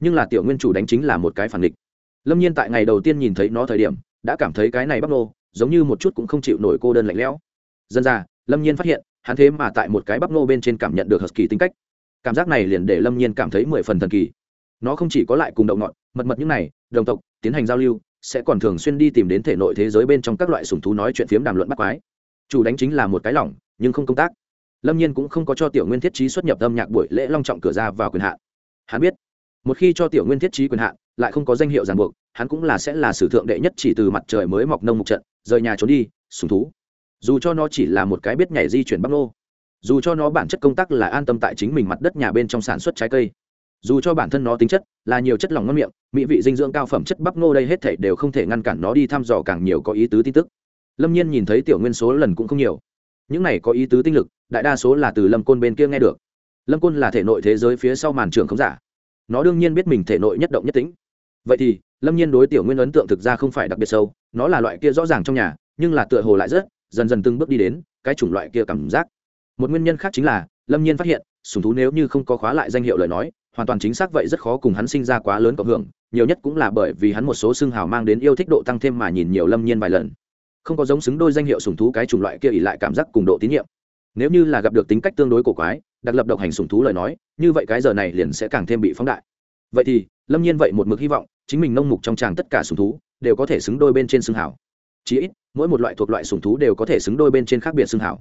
Nhưng là tiểu nguyên chủ đánh chính là một cái phản địch lâm nhiên tại ngày đầu tiên nhìn thấy nó thời điểm, đã cảm thấy cái này bắp nô, giống như một chút cũng không chịu nổi cô đơn lạnh lẽo. Dân ra, lâm nhiên phát hiện, hắn thế mà tại một cái bắp nô bên trên cảm nhận được hờ kỳ tính cách. Cảm giác này liền để lâm nhiên cảm thấy mười phần thần kỳ. Nó không chỉ có lại cùng đậu ngọn, mật mật những này, đồng tộc, tiến hành giao lưu, sẽ còn thường xuyên đi tìm đến thể nội thế giới bên trong các loại sùng thú nói chuyện phiếm đàm luận bắt quái. Chủ đánh chính là một cái lỏng, nhưng không công tác. Lâm nhiên cũng không có cho tiểu nguyên thiết trí xuất nhập âm nhạc buổi lễ long trọng cửa ra vào quyền hạn. Hắn biết, một khi cho tiểu nguyên thiết trí quyền hạn lại không có danh hiệu ràng buộc, hắn cũng là sẽ là sử thượng đệ nhất chỉ từ mặt trời mới mọc nông mục trận, rời nhà trốn đi, sùng thú. Dù cho nó chỉ là một cái biết nhảy di chuyển bắc nô, dù cho nó bản chất công tác là an tâm tại chính mình mặt đất nhà bên trong sản xuất trái cây, dù cho bản thân nó tính chất là nhiều chất lỏng ngon miệng, mỹ vị dinh dưỡng cao phẩm chất bắp nô đây hết thể đều không thể ngăn cản nó đi thăm dò càng nhiều có ý tứ tin tức. Lâm nhiên nhìn thấy tiểu nguyên số lần cũng không nhiều. Những này có ý tứ tinh lực, đại đa số là từ lâm côn bên kia nghe được. Lâm côn là thể nội thế giới phía sau màn trường không giả nó đương nhiên biết mình thể nội nhất động nhất tính. Vậy thì, lâm nhiên đối tiểu nguyên ấn tượng thực ra không phải đặc biệt sâu, nó là loại kia rõ ràng trong nhà, nhưng là tựa hồ lại rất, dần dần từng bước đi đến, cái chủng loại kia cảm giác. Một nguyên nhân khác chính là, lâm nhiên phát hiện sùng thú nếu như không có khóa lại danh hiệu lời nói, hoàn toàn chính xác vậy rất khó cùng hắn sinh ra quá lớn cộng hưởng, nhiều nhất cũng là bởi vì hắn một số xương hào mang đến yêu thích độ tăng thêm mà nhìn nhiều lâm nhiên vài lần. Không có giống xứng đôi danh hiệu sùng thú cái chủng loại kia ỉ lại cảm giác cùng độ tín nhiệm. Nếu như là gặp được tính cách tương đối cổ quái đặc lập độc hành sùng thú lời nói, như vậy cái giờ này liền sẽ càng thêm bị phóng đại. Vậy thì, lâm nhiên vậy một mực hy vọng, chính mình nông mục trong tràng tất cả sùng thú, đều có thể xứng đôi bên trên xương hảo. Chí ít, mỗi một loại thuộc loại sùng thú đều có thể xứng đôi bên trên khác biệt xương hảo.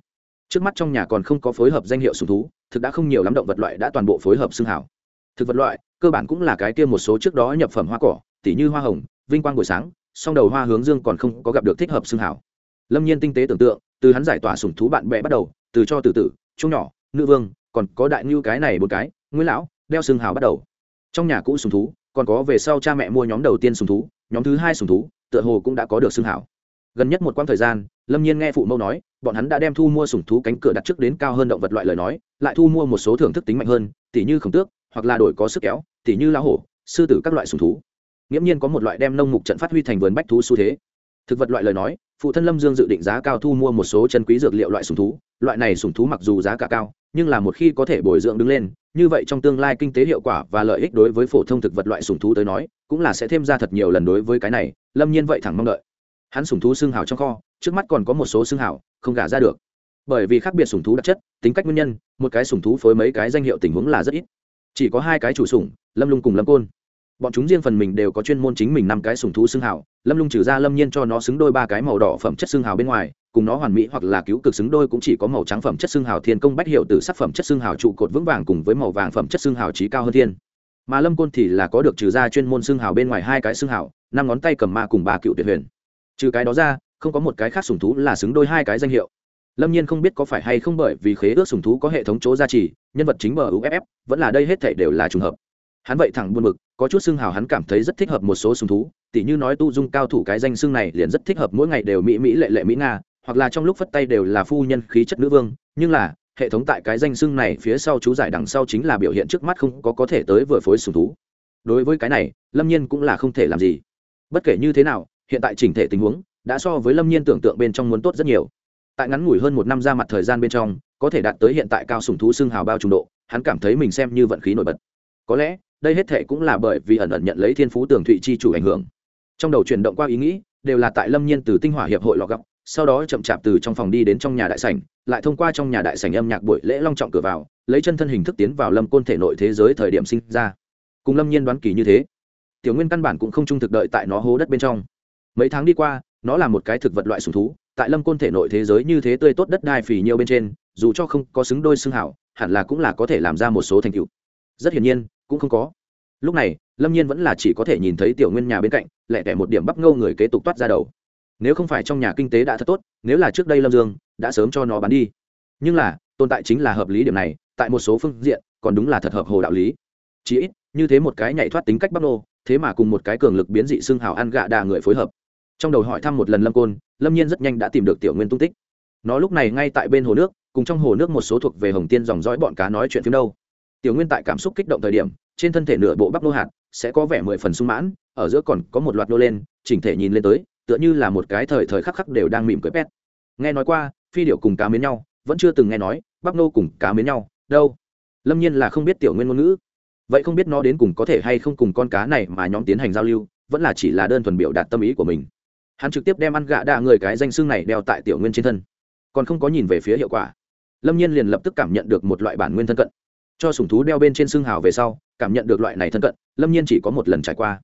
Trước mắt trong nhà còn không có phối hợp danh hiệu sùng thú, thực đã không nhiều lắm động vật loại đã toàn bộ phối hợp xương hảo. Thực vật loại, cơ bản cũng là cái kia một số trước đó nhập phẩm hoa cỏ, tỉ như hoa hồng, vinh quang buổi sáng, song đầu hoa hướng dương còn không có gặp được thích hợp xương hảo. Lâm nhiên tinh tế tưởng tượng, từ hắn giải tỏa sùng thú bạn bè bắt đầu, từ cho từ tử, trung nhỏ, nữ vương còn có đại ngưu cái này một cái nguyễn lão, đeo xương hào bắt đầu. Trong nhà cũ sùng thú, còn có về sau cha mẹ mua nhóm đầu tiên sùng thú, nhóm thứ hai sùng thú, tựa hồ cũng đã có được xương hào. gần nhất một quãng thời gian, lâm nhiên nghe phụ mẫu nói, bọn hắn đã đem thu mua sùng thú cánh cửa đặt trước đến cao hơn động vật loại lời nói, lại thu mua một số thưởng thức tính mạnh hơn, tỉ như khổng tước, hoặc là đổi có sức kéo, tỉ như lá hổ, sư tử các loại sùng thú. Nghiễm nhiên có một loại đem nông mục trận phát huy thành vườn bách thú xu thế. Thực vật loại lời nói, phụ thân lâm dương dự định giá cao thu mua một số chân quý dược liệu loại sùng thú, loại này sùng thú mặc dù giá cả cao nhưng là một khi có thể bồi dưỡng đứng lên, như vậy trong tương lai kinh tế hiệu quả và lợi ích đối với phổ thông thực vật loại sùng thú tới nói, cũng là sẽ thêm ra thật nhiều lần đối với cái này, lâm nhiên vậy thẳng mong đợi. Hắn sùng thú xương hào trong kho, trước mắt còn có một số xương hào, không gả ra được. Bởi vì khác biệt sùng thú đặc chất, tính cách nguyên nhân, một cái sùng thú phối mấy cái danh hiệu tình huống là rất ít. Chỉ có hai cái chủ sùng lâm lung cùng lâm côn. Bọn chúng riêng phần mình đều có chuyên môn chính mình năm cái sùng thú xương hào, lâm lung trừ ra lâm nhiên cho nó xứng đôi ba cái màu đỏ phẩm chất xương hào bên ngoài cùng nó hoàn mỹ hoặc là cứu cực xứng đôi cũng chỉ có màu trắng phẩm chất xương hào thiên công bách hiệu từ sắc phẩm chất xương hào trụ cột vững vàng cùng với màu vàng phẩm chất xương hào trí cao hơn thiên. Mà lâm côn thì là có được trừ ra chuyên môn xương hào bên ngoài hai cái xương hào, năm ngón tay cầm ma cùng ba cựu tuyệt huyền. Trừ cái đó ra, không có một cái khác sùng thú là xứng đôi hai cái danh hiệu. Lâm nhiên không biết có phải hay không bởi vì khế ước sùng thú có hệ thống chỗ gia trì, nhân vật chính bờ uff vẫn là đây hết thể đều là trùng hợp. Hắn vậy thẳng buồn mực có chút xương hào hắn cảm thấy rất thích hợp một số sùng thú, tỉ như nói tu dung cao thủ cái danh xương này liền rất thích hợp mỗi ngày đều mỹ mỹ lệ lệ mỹ nga hoặc là trong lúc phất tay đều là phu nhân khí chất nữ vương, nhưng là, hệ thống tại cái danh xưng này phía sau chú giải đằng sau chính là biểu hiện trước mắt không có có thể tới vừa phối sùng thú. Đối với cái này, lâm nhiên cũng là không thể làm gì. Bất kể như thế nào, hiện tại chỉnh thể tình huống đã so với lâm nhiên tưởng tượng bên trong muốn tốt rất nhiều. Tại ngắn ngủi hơn một năm ra mặt thời gian bên trong, có thể đạt tới hiện tại cao sùng thú xưng hào bao trung độ, hắn cảm thấy mình xem như vận khí nổi bật. Có lẽ, đây hết thệ cũng là bởi vì ẩn ẩn nhận lấy thiên phú tường thụy chi chủ ảnh hưởng. Trong đầu chuyển động qua ý nghĩ, đều là tại lâm nhiên từ tinh hỏa hiệp hội lọ gọc sau đó chậm chạp từ trong phòng đi đến trong nhà đại sảnh, lại thông qua trong nhà đại sảnh âm nhạc buổi lễ long trọng cửa vào, lấy chân thân hình thức tiến vào lâm côn thể nội thế giới thời điểm sinh ra. Cùng lâm nhiên đoán kỳ như thế, tiểu nguyên căn bản cũng không trung thực đợi tại nó hố đất bên trong. Mấy tháng đi qua, nó là một cái thực vật loại sùng thú, tại lâm côn thể nội thế giới như thế tươi tốt đất đai phì nhiêu bên trên, dù cho không có xứng đôi xương hảo, hẳn là cũng là có thể làm ra một số thành tựu. Rất hiển nhiên, cũng không có. Lúc này, lâm nhiên vẫn là chỉ có thể nhìn thấy tiểu nguyên nhà bên cạnh lẹ tẻ một điểm bắp ngâu người kế tục toát ra đầu nếu không phải trong nhà kinh tế đã thật tốt, nếu là trước đây lâm dương đã sớm cho nó bán đi. Nhưng là, tồn tại chính là hợp lý điểm này, tại một số phương diện, còn đúng là thật hợp hồ đạo lý. Chỉ ít, như thế một cái nhảy thoát tính cách bắp nô, thế mà cùng một cái cường lực biến dị xương hào ăn gạ đà người phối hợp. Trong đầu hỏi thăm một lần lâm côn, lâm nhiên rất nhanh đã tìm được tiểu nguyên tung tích. Nó lúc này ngay tại bên hồ nước, cùng trong hồ nước một số thuộc về hồng tiên dòng dõi bọn cá nói chuyện phim đâu. Tiểu nguyên tại cảm xúc kích động thời điểm, trên thân thể nửa bộ bắp nô hạt sẽ có vẻ mười phần sung mãn, ở giữa còn có một loạt nô lên, chỉnh thể nhìn lên tới tựa như là một cái thời thời khắc khắc đều đang mỉm cười pet. Nghe nói qua, phi điệu cùng cá miến nhau, vẫn chưa từng nghe nói bắp nô cùng cá miến nhau, đâu? Lâm nhiên là không biết tiểu nguyên ngôn ngữ. Vậy không biết nó đến cùng có thể hay không cùng con cá này mà nhóm tiến hành giao lưu, vẫn là chỉ là đơn thuần biểu đạt tâm ý của mình. Hắn trực tiếp đem ăn gạ đạ người cái danh xương này đeo tại tiểu nguyên trên thân, còn không có nhìn về phía hiệu quả. Lâm nhiên liền lập tức cảm nhận được một loại bản nguyên thân cận. Cho sủng thú đeo bên trên xương hào về sau, cảm nhận được loại này thân cận, lâm nhiên chỉ có một lần trải qua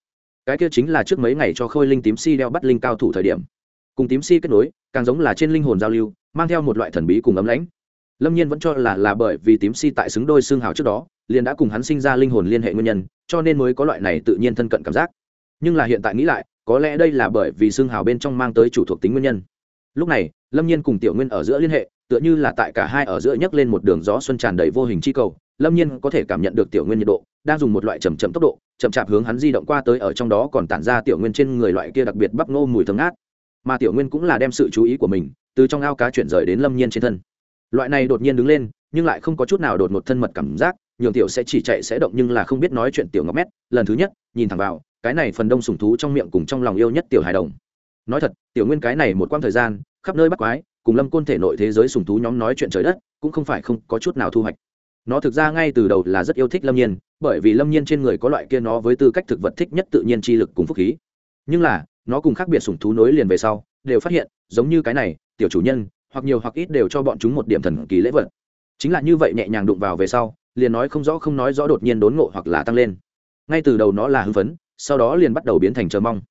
cái kia chính là trước mấy ngày cho khôi linh tím si đeo bắt linh cao thủ thời điểm. Cùng tím si kết nối, càng giống là trên linh hồn giao lưu, mang theo một loại thần bí cùng ấm lãnh. Lâm nhiên vẫn cho là là bởi vì tím si tại xứng đôi xương hào trước đó, liền đã cùng hắn sinh ra linh hồn liên hệ nguyên nhân, cho nên mới có loại này tự nhiên thân cận cảm giác. Nhưng là hiện tại nghĩ lại, có lẽ đây là bởi vì xương hào bên trong mang tới chủ thuộc tính nguyên nhân. Lúc này, lâm nhiên cùng tiểu nguyên ở giữa liên hệ, tựa như là tại cả hai ở giữa nhấc lên một đường gió xuân tràn đầy vô hình chi cầu lâm nhiên có thể cảm nhận được tiểu nguyên nhiệt độ, đang dùng một loại chầm chậm tốc độ, chậm chạp hướng hắn di động qua tới ở trong đó còn tản ra tiểu nguyên trên người loại kia đặc biệt bắp nô mùi thơm ngát. Mà tiểu nguyên cũng là đem sự chú ý của mình, từ trong ao cá chuyển rời đến lâm nhiên trên thân. Loại này đột nhiên đứng lên, nhưng lại không có chút nào đột một thân mật cảm giác, nhường tiểu sẽ chỉ chạy sẽ động nhưng là không biết nói chuyện tiểu ngọc mét. Lần thứ nhất, nhìn thẳng vào, cái này phần đông sùng thú trong miệng cùng trong lòng yêu nhất tiểu hài đồng. Nói thật, tiểu nguyên cái này một quãng thời gian, khắp nơi bắt quái, cùng lâm côn thể nội thế giới sùng thú nhóm nói chuyện trời đất, cũng không phải không có chút nào thu hoạch nó thực ra ngay từ đầu là rất yêu thích lâm nhiên, bởi vì lâm nhiên trên người có loại kia nó với tư cách thực vật thích nhất tự nhiên chi lực cùng phúc khí. Nhưng là, nó cùng khác biệt sùng thú nối liền về sau, đều phát hiện, giống như cái này, tiểu chủ nhân, hoặc nhiều hoặc ít đều cho bọn chúng một điểm thần kỳ lễ vật. Chính là như vậy nhẹ nhàng đụng vào về sau, liền nói không rõ không nói rõ đột nhiên đốn ngộ hoặc là tăng lên. Ngay từ đầu nó là hưng phấn, sau đó liền bắt đầu biến thành chờ mong.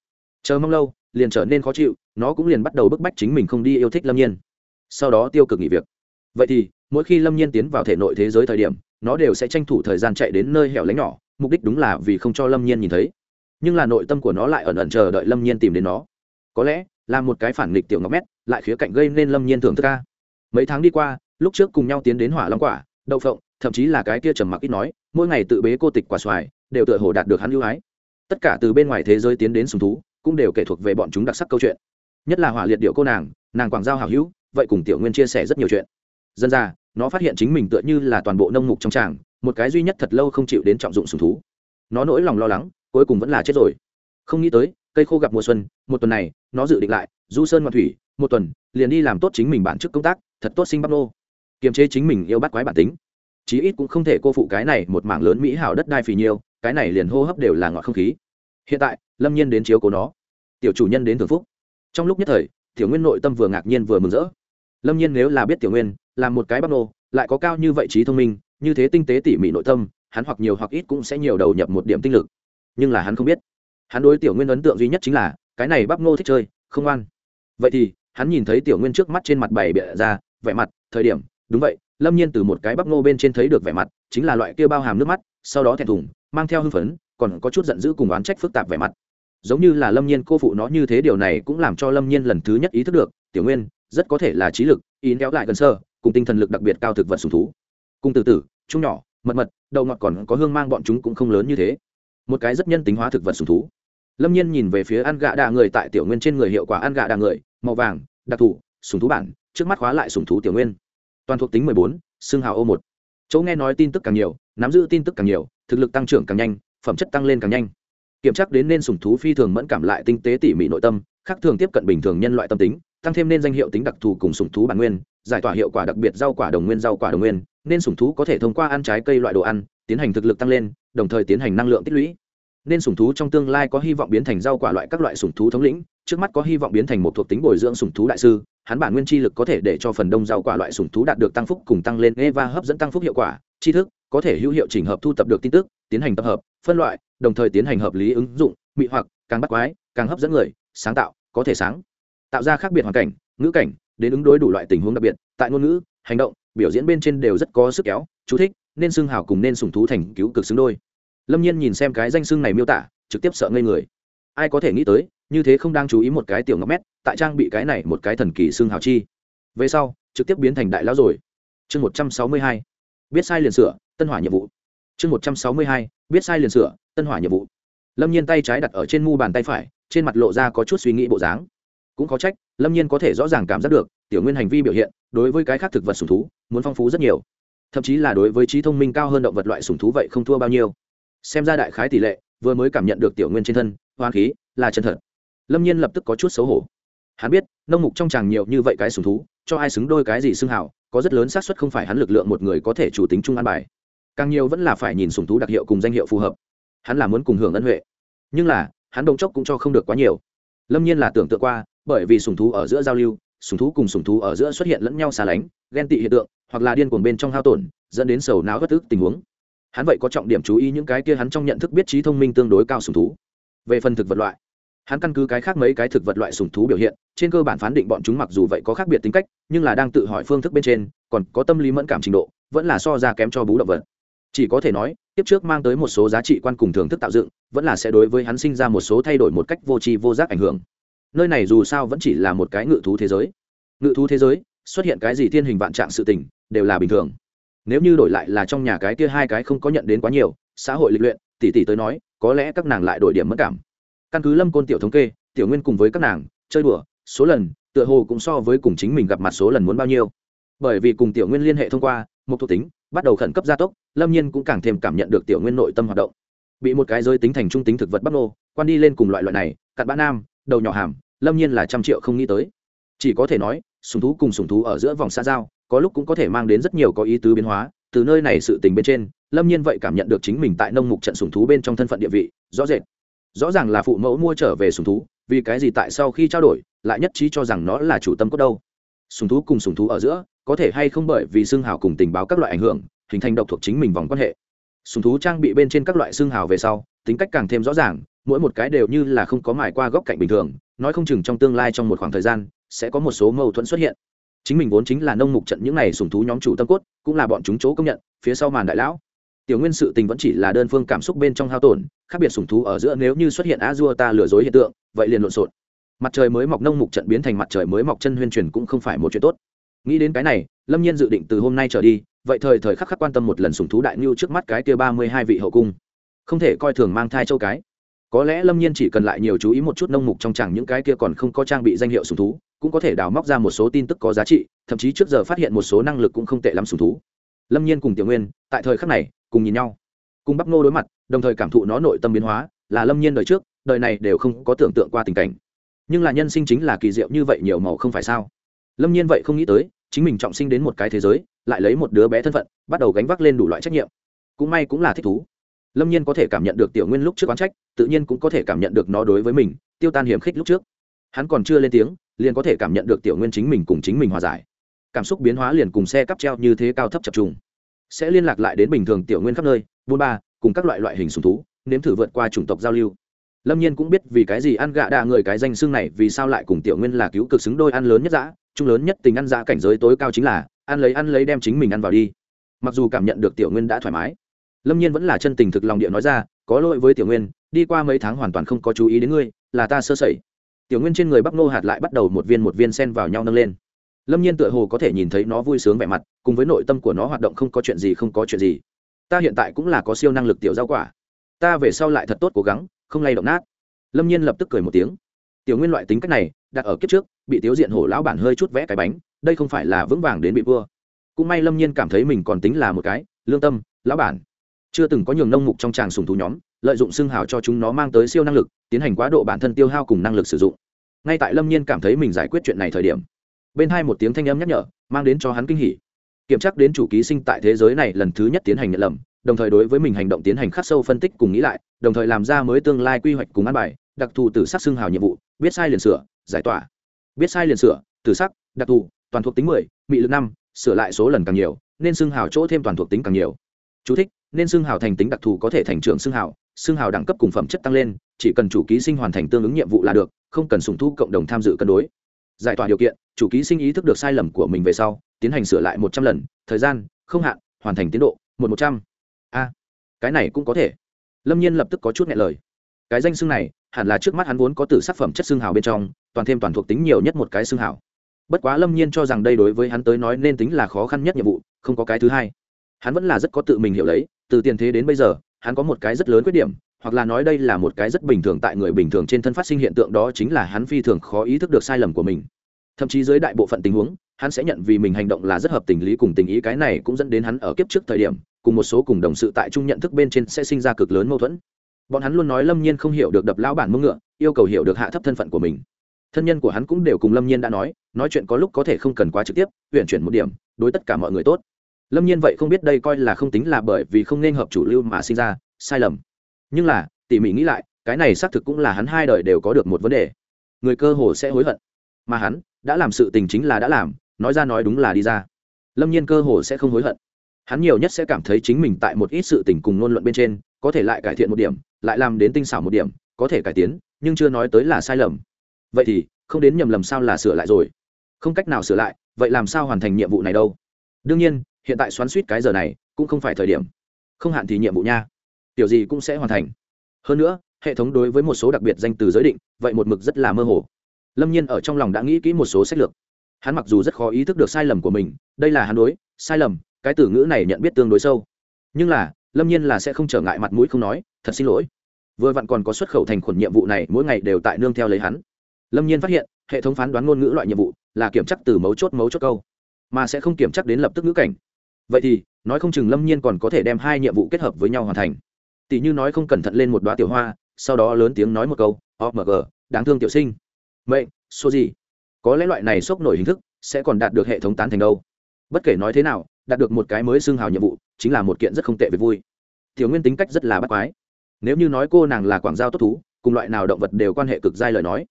Chờ mong lâu, liền trở nên khó chịu, nó cũng liền bắt đầu bức bách chính mình không đi yêu thích lâm nhiên. Sau đó tiêu cực nghỉ việc. Vậy thì mỗi khi lâm nhiên tiến vào thể nội thế giới thời điểm, nó đều sẽ tranh thủ thời gian chạy đến nơi hẻo lánh nhỏ, mục đích đúng là vì không cho lâm nhiên nhìn thấy. Nhưng là nội tâm của nó lại ẩn ẩn chờ đợi lâm nhiên tìm đến nó. Có lẽ, là một cái phản nghịch tiểu ngọc mét, lại khía cạnh gây nên lâm nhiên thưởng thức ca. Mấy tháng đi qua, lúc trước cùng nhau tiến đến hỏa long quả, đậu phộng, thậm chí là cái kia trầm mặc ít nói, mỗi ngày tự bế cô tịch quả xoài, đều tựa hồ đạt được hắn ưu ái. Tất cả từ bên ngoài thế giới tiến đến sùng thú, cũng đều kể thuộc về bọn chúng đặc sắc câu chuyện. Nhất là hỏa liệt điệu cô nàng nàng quảng giao hảo hữu, vậy cùng tiểu nguyên chia sẻ rất nhiều chuyện dân ra, nó phát hiện chính mình tựa như là toàn bộ nông mục trong tràng, một cái duy nhất thật lâu không chịu đến trọng dụng sùng thú. Nó nỗi lòng lo lắng, cuối cùng vẫn là chết rồi. Không nghĩ tới, cây khô gặp mùa xuân, một tuần này, nó dự định lại, du sơn ngoạn thủy, một tuần, liền đi làm tốt chính mình bản chức công tác, thật tốt sinh bắp nô. Kiềm chế chính mình yêu bắt quái bản tính. Chí ít cũng không thể cô phụ cái này một mảng lớn mỹ hảo đất đai phì nhiêu, cái này liền hô hấp đều là ngọt không khí. Hiện tại, lâm nhiên đến chiếu cố nó. Tiểu chủ nhân đến thường phúc. Trong lúc nhất thời, tiểu nguyên nội tâm vừa ngạc nhiên vừa mừng rỡ lâm nhiên nếu là biết tiểu nguyên là một cái bắp nô, lại có cao như vậy trí thông minh, như thế tinh tế tỉ mỉ nội tâm, hắn hoặc nhiều hoặc ít cũng sẽ nhiều đầu nhập một điểm tinh lực. Nhưng là hắn không biết. Hắn đối tiểu nguyên ấn tượng duy nhất chính là, cái này bắp nô thích chơi, không ăn vậy thì, hắn nhìn thấy tiểu nguyên trước mắt trên mặt bày bịa ra, vẻ mặt, thời điểm, đúng vậy, lâm nhiên từ một cái bắp nô bên trên thấy được vẻ mặt, chính là loại kia bao hàm nước mắt, sau đó thẹn thùng, mang theo hưng phấn, còn có chút giận dữ cùng oán trách phức tạp vẻ mặt. Giống như là lâm nhiên cô phụ nó như thế, điều này cũng làm cho lâm nhiên lần thứ nhất ý thức được, tiểu nguyên rất có thể là trí lực ý kéo lại gần sơ, cùng tinh thần lực đặc biệt cao thực vật sùng thú. Cùng từ từ, chung nhỏ, mật mật đầu ngọt còn có hương mang bọn chúng cũng không lớn như thế. Một cái rất nhân tính hóa thực vật sùng thú. Lâm nhiên nhìn về phía ăn gạ đà người tại tiểu nguyên trên người hiệu quả ăn gạ đà người, màu vàng, đặc thù, sùng thú bản, trước mắt khóa lại sùng thú tiểu nguyên. Toàn thuộc tính mười bốn, xương hào ô một. Chỗ nghe nói tin tức càng nhiều, nắm giữ tin tức càng nhiều, thực lực tăng trưởng càng nhanh, phẩm chất tăng lên càng nhanh. Kiểm tra đến nên sùng thú phi thường mẫn cảm lại tinh tế tỉ mỉ nội tâm khác thường tiếp cận bình thường nhân loại tâm tính, tăng thêm nên danh hiệu tính đặc thù cùng sùng thú bản nguyên, giải tỏa hiệu quả đặc biệt rau quả đồng nguyên, rau quả đồng nguyên, nên sùng thú có thể thông qua ăn trái cây loại đồ ăn, tiến hành thực lực tăng lên, đồng thời tiến hành năng lượng tích lũy. Nên sùng thú trong tương lai có hy vọng biến thành rau quả loại các loại sùng thú thống lĩnh, trước mắt có hy vọng biến thành một thuộc tính bồi dưỡng sùng thú đại sư, hắn bản nguyên chi lực có thể để cho phần đông rau quả loại sùng thú đạt được tăng phúc cùng tăng lên, eva hấp dẫn tăng phúc hiệu quả, tri thức, có thể hữu hiệu chỉnh hợp thu tập được tin tức, tiến hành tập hợp, phân loại, đồng thời tiến hành hợp lý ứng dụng, mị hoặc, càng bắt quái, càng hấp dẫn người sáng tạo, có thể sáng, tạo ra khác biệt hoàn cảnh, ngữ cảnh, đến ứng đối đủ loại tình huống đặc biệt, tại ngôn ngữ, hành động, biểu diễn bên trên đều rất có sức kéo, chú thích, nên xưng hào cùng nên sùng thú thành cứu cực xứng đôi. Lâm nhiên nhìn xem cái danh xưng này miêu tả, trực tiếp sợ ngây người. Ai có thể nghĩ tới, như thế không đang chú ý một cái tiểu ngọc mét, tại trang bị cái này một cái thần kỳ xưng hào chi. Về sau, trực tiếp biến thành đại lão rồi. Chương một trăm sáu mươi hai, biết sai liền sửa, tân hỏa nhiệm vụ. Chương một trăm sáu mươi hai, biết sai liền sửa, tân hỏa nhiệm vụ. Lâm nhiên tay trái đặt ở trên mu bàn tay phải trên mặt lộ ra có chút suy nghĩ bộ dáng. Cũng có trách, lâm nhiên có thể rõ ràng cảm giác được, tiểu nguyên hành vi biểu hiện, đối với cái khác thực vật sùng thú, muốn phong phú rất nhiều. Thậm chí là đối với trí thông minh cao hơn động vật loại sùng thú vậy không thua bao nhiêu. Xem ra đại khái tỷ lệ, vừa mới cảm nhận được tiểu nguyên trên thân, hoa khí, là chân thật. Lâm nhiên lập tức có chút xấu hổ. Hắn biết, nông mục trong chàng nhiều như vậy cái sùng thú, cho ai xứng đôi cái gì xưng hào, có rất lớn xác suất không phải hắn lực lượng một người có thể chủ tính chung an bài. Càng nhiều vẫn là phải nhìn sùng thú đặc hiệu cùng danh hiệu phù hợp. Hắn là muốn cùng hưởng ân huệ. Nhưng là hắn đồng chốc cũng cho không được quá nhiều. Lâm nhiên là tưởng tượng qua, bởi vì sùng thú ở giữa giao lưu, sùng thú cùng sùng thú ở giữa xuất hiện lẫn nhau xa lánh, ghen tị hiện tượng, hoặc là điên cuồng bên trong hao tổn, dẫn đến sầu não bất thức tình huống. Hắn vậy có trọng điểm chú ý những cái kia hắn trong nhận thức biết trí thông minh tương đối cao sùng thú. Về phần thực vật loại, hắn căn cứ cái khác mấy cái thực vật loại sùng thú biểu hiện, trên cơ bản phán định bọn chúng mặc dù vậy có khác biệt tính cách, nhưng là đang tự hỏi phương thức bên trên, còn có tâm lý mẫn cảm trình độ, vẫn là so ra kém cho bú động vật. Chỉ có thể nói tiếp trước mang tới một số giá trị quan cùng thưởng thức tạo dựng, vẫn là sẽ đối với hắn sinh ra một số thay đổi một cách vô tri vô giác ảnh hưởng. Nơi này dù sao vẫn chỉ là một cái ngự thú thế giới. Ngự thú thế giới, xuất hiện cái gì thiên hình vạn trạng sự tình, đều là bình thường. Nếu như đổi lại là trong nhà cái kia hai cái không có nhận đến quá nhiều, xã hội lịch luyện, tỷ tỷ tới nói, có lẽ các nàng lại đổi điểm mất cảm. Căn cứ lâm côn tiểu thống kê, tiểu nguyên cùng với các nàng, chơi đùa, số lần, tựa hồ cũng so với cùng chính mình gặp mặt số lần muốn bao nhiêu. Bởi vì cùng tiểu nguyên liên hệ thông qua một thuộc tính bắt đầu khẩn cấp gia tốc, lâm nhiên cũng càng thêm cảm nhận được tiểu nguyên nội tâm hoạt động. Bị một cái giới tính thành trung tính thực vật bắc nô, quan đi lên cùng loại loại này, cặn bã nam, đầu nhỏ hàm, lâm nhiên là trăm triệu không nghĩ tới. Chỉ có thể nói, sùng thú cùng sùng thú ở giữa vòng xa giao, có lúc cũng có thể mang đến rất nhiều có ý tứ biến hóa. Từ nơi này sự tình bên trên, lâm nhiên vậy cảm nhận được chính mình tại nông mục trận sùng thú bên trong thân phận địa vị, rõ rệt. Rõ ràng là phụ mẫu mua trở về sùng thú, vì cái gì tại sau khi trao đổi, lại nhất trí cho rằng nó là chủ tâm cốt đâu. Sùng thú cùng sùng thú ở giữa có thể hay không bởi vì xương hào cùng tình báo các loại ảnh hưởng, hình thành độc thuộc chính mình vòng quan hệ. Sùng thú trang bị bên trên các loại xương hào về sau, tính cách càng thêm rõ ràng, mỗi một cái đều như là không có mài qua góc cạnh bình thường, nói không chừng trong tương lai trong một khoảng thời gian, sẽ có một số mâu thuẫn xuất hiện. Chính mình vốn chính là nông mục trận những này sùng thú nhóm chủ tâm cốt, cũng là bọn chúng chỗ công nhận, phía sau màn đại lão. Tiểu nguyên sự tình vẫn chỉ là đơn phương cảm xúc bên trong hao tổn, khác biệt sùng thú ở giữa nếu như xuất hiện a dua ta lừa dối hiện tượng, vậy liền lộn xộn. Mặt trời mới mọc nông mục trận biến thành mặt trời mới mọc chân huyên truyền cũng không phải một chuyện tốt nghĩ đến cái này, lâm nhiên dự định từ hôm nay trở đi, vậy thời thời khắc khắc quan tâm một lần sùng thú đại ngưu trước mắt cái kia ba mươi hai vị hậu cung. Không thể coi thường mang thai châu cái. Có lẽ lâm nhiên chỉ cần lại nhiều chú ý một chút nông mục trong chẳng những cái kia còn không có trang bị danh hiệu sùng thú, cũng có thể đào móc ra một số tin tức có giá trị, thậm chí trước giờ phát hiện một số năng lực cũng không tệ lắm sùng thú. Lâm nhiên cùng tiểu nguyên, tại thời khắc này, cùng nhìn nhau. Cùng bắp nô đối mặt, đồng thời cảm thụ nó nội tâm biến hóa, là lâm nhiên đời trước, đời này đều không có tưởng tượng qua tình cảnh. Nhưng là nhân sinh chính là kỳ diệu như vậy nhiều màu không phải sao? Lâm nhiên vậy không nghĩ tới chính mình trọng sinh đến một cái thế giới, lại lấy một đứa bé thân phận, bắt đầu gánh vác lên đủ loại trách nhiệm. Cũng may cũng là thích thú. Lâm nhiên có thể cảm nhận được tiểu nguyên lúc trước oán trách, tự nhiên cũng có thể cảm nhận được nó đối với mình, tiêu tan hiểm khích lúc trước. Hắn còn chưa lên tiếng, liền có thể cảm nhận được tiểu nguyên chính mình cùng chính mình hòa giải. Cảm xúc biến hóa liền cùng xe cắp treo như thế cao thấp chập trùng. Sẽ liên lạc lại đến bình thường tiểu nguyên khắp nơi, buôn ba, cùng các loại loại hình sùng thú, nếm thử vượt qua chủng tộc giao lưu. Lâm nhiên cũng biết vì cái gì ăn gạ đa người cái danh xương này vì sao lại cùng tiểu nguyên là cứu cực xứng đôi ăn lớn nhất dã chung lớn nhất tình ăn dã cảnh giới tối cao chính là, ăn lấy ăn lấy đem chính mình ăn vào đi. Mặc dù cảm nhận được tiểu nguyên đã thoải mái, lâm nhiên vẫn là chân tình thực lòng địa nói ra, có lỗi với tiểu nguyên, đi qua mấy tháng hoàn toàn không có chú ý đến ngươi, là ta sơ sẩy. Tiểu nguyên trên người bắc nô hạt lại bắt đầu một viên một viên sen vào nhau nâng lên. Lâm nhiên tựa hồ có thể nhìn thấy nó vui sướng vẻ mặt, cùng với nội tâm của nó hoạt động không có chuyện gì không có chuyện gì. Ta hiện tại cũng là có siêu năng lực tiểu giao quả. Ta về sau lại thật tốt cố gắng, không lay động nát. Lâm nhiên lập tức cười một tiếng. Tiểu nguyên loại tính cách này đặt ở kiếp trước, bị tiếu diện hổ lão bản hơi chút vẽ cái bánh, đây không phải là vững vàng đến bị vua. Cũng may lâm nhiên cảm thấy mình còn tính là một cái lương tâm, lão bản. Chưa từng có nhường nông mục trong tràng sùng thú nhóm, lợi dụng xương hào cho chúng nó mang tới siêu năng lực, tiến hành quá độ bản thân tiêu hao cùng năng lực sử dụng. Ngay tại lâm nhiên cảm thấy mình giải quyết chuyện này thời điểm, bên hai một tiếng thanh âm nhắc nhở, mang đến cho hắn kinh hỉ. Kiểm tra đến chủ ký sinh tại thế giới này lần thứ nhất tiến hành nhận lầm, đồng thời đối với mình hành động tiến hành khắc sâu phân tích cùng nghĩ lại, đồng thời làm ra mới tương lai quy hoạch cùng ăn bài, đặc thù từ sắc xương hào nhiệm vụ, biết sai liền sửa giải tỏa. Biết sai liền sửa từ sắc đặc thù toàn thuộc tính mười mị lực năm sửa lại số lần càng nhiều nên xương hào chỗ thêm toàn thuộc tính càng nhiều. Chú thích, nên xương hào thành tính đặc thù có thể thành trưởng xương hào xương hào đẳng cấp cùng phẩm chất tăng lên chỉ cần chủ ký sinh hoàn thành tương ứng nhiệm vụ là được không cần sùng thu cộng đồng tham dự cân đối. Giải tỏa điều kiện chủ ký sinh ý thức được sai lầm của mình về sau tiến hành sửa lại một trăm lần thời gian không hạn hoàn thành tiến độ một một trăm. A cái này cũng có thể. Lâm nhiên lập tức có chút nghe lời. Cái danh xưng này hẳn là trước mắt hắn vốn có từ sắc phẩm chất xương hào bên trong toàn thêm toàn thuộc tính nhiều nhất một cái xương hào bất quá lâm nhiên cho rằng đây đối với hắn tới nói nên tính là khó khăn nhất nhiệm vụ, không có cái thứ hai. Hắn vẫn là rất có tự mình hiểu lấy, từ tiền thế đến bây giờ, hắn có một cái rất lớn khuyết điểm, hoặc là nói đây là một cái rất bình thường tại người bình thường trên thân phát sinh hiện tượng đó chính là hắn phi thường khó ý thức được sai lầm của mình. Thậm chí dưới đại bộ phận tình huống, hắn sẽ nhận vì mình hành động là rất hợp tình lý cùng tình ý, cái này cũng dẫn đến hắn ở kiếp trước thời điểm, cùng một số cùng đồng sự tại chung nhận thức bên trên sẽ sinh ra cực lớn mâu thuẫn. Bọn hắn luôn nói lâm nhiên không hiểu được đập lão bản mông ngựa, yêu cầu hiểu được hạ thấp thân phận của mình thân nhân của hắn cũng đều cùng lâm nhiên đã nói nói chuyện có lúc có thể không cần quá trực tiếp huyện chuyển một điểm, đối tất cả mọi người tốt. Lâm nhiên vậy không biết đây coi là không tính là bởi vì không nên hợp chủ lưu mà sinh ra, sai lầm. Nhưng là, tỉ mỉ nghĩ lại, cái này xác thực cũng là hắn hai đời đều có được một vấn đề. Người cơ hồ sẽ hối hận. Mà hắn, đã làm sự tình chính là đã làm, nói ra nói đúng là đi ra. Lâm nhiên cơ hồ sẽ không hối hận. Hắn nhiều nhất sẽ cảm thấy chính mình tại một ít sự tình cùng ngôn luận bên trên, có thể lại cải thiện một điểm, lại làm đến tinh xảo một điểm, có thể cải tiến, nhưng chưa nói tới là sai lầm vậy thì không đến nhầm lầm sao là sửa lại rồi. Không cách nào sửa lại, vậy làm sao hoàn thành nhiệm vụ này đâu? Đương nhiên, hiện tại xoắn suýt cái giờ này cũng không phải thời điểm. Không hạn thì nhiệm vụ nha. Tiểu gì cũng sẽ hoàn thành. Hơn nữa, hệ thống đối với một số đặc biệt danh từ giới định, vậy một mực rất là mơ hồ. Lâm nhiên ở trong lòng đã nghĩ kỹ một số sách lược. Hắn mặc dù rất khó ý thức được sai lầm của mình, đây là hắn đối, sai lầm, cái từ ngữ này nhận biết tương đối sâu. Nhưng là, lâm nhiên là sẽ không trở ngại mặt mũi không nói, thật xin lỗi. Vừa vặn còn có xuất khẩu thành khuẩn nhiệm vụ này, mỗi ngày đều tại nương theo lấy hắn lâm nhiên phát hiện hệ thống phán đoán ngôn ngữ loại nhiệm vụ là kiểm chắc từ mấu chốt mấu chốt câu, mà sẽ không kiểm chắc đến lập tức ngữ cảnh. Vậy thì, nói không chừng lâm nhiên còn có thể đem hai nhiệm vụ kết hợp với nhau hoàn thành. Tỷ như nói không cẩn thận lên một đoá tiểu hoa, sau đó lớn tiếng nói một câu, omg, đáng thương tiểu sinh. Mệnh, số gì? Có lẽ loại này sốc nổi hình thức sẽ còn đạt được hệ thống tán thành đâu. Bất kể nói thế nào, đạt được một cái mới xương hào nhiệm vụ chính là một kiện rất không tệ về vui. Tiểu nguyên tính cách rất là bắt quái. Nếu như nói cô nàng là quảng giao tốt thú, cùng loại nào động vật đều quan hệ cực giai lời nói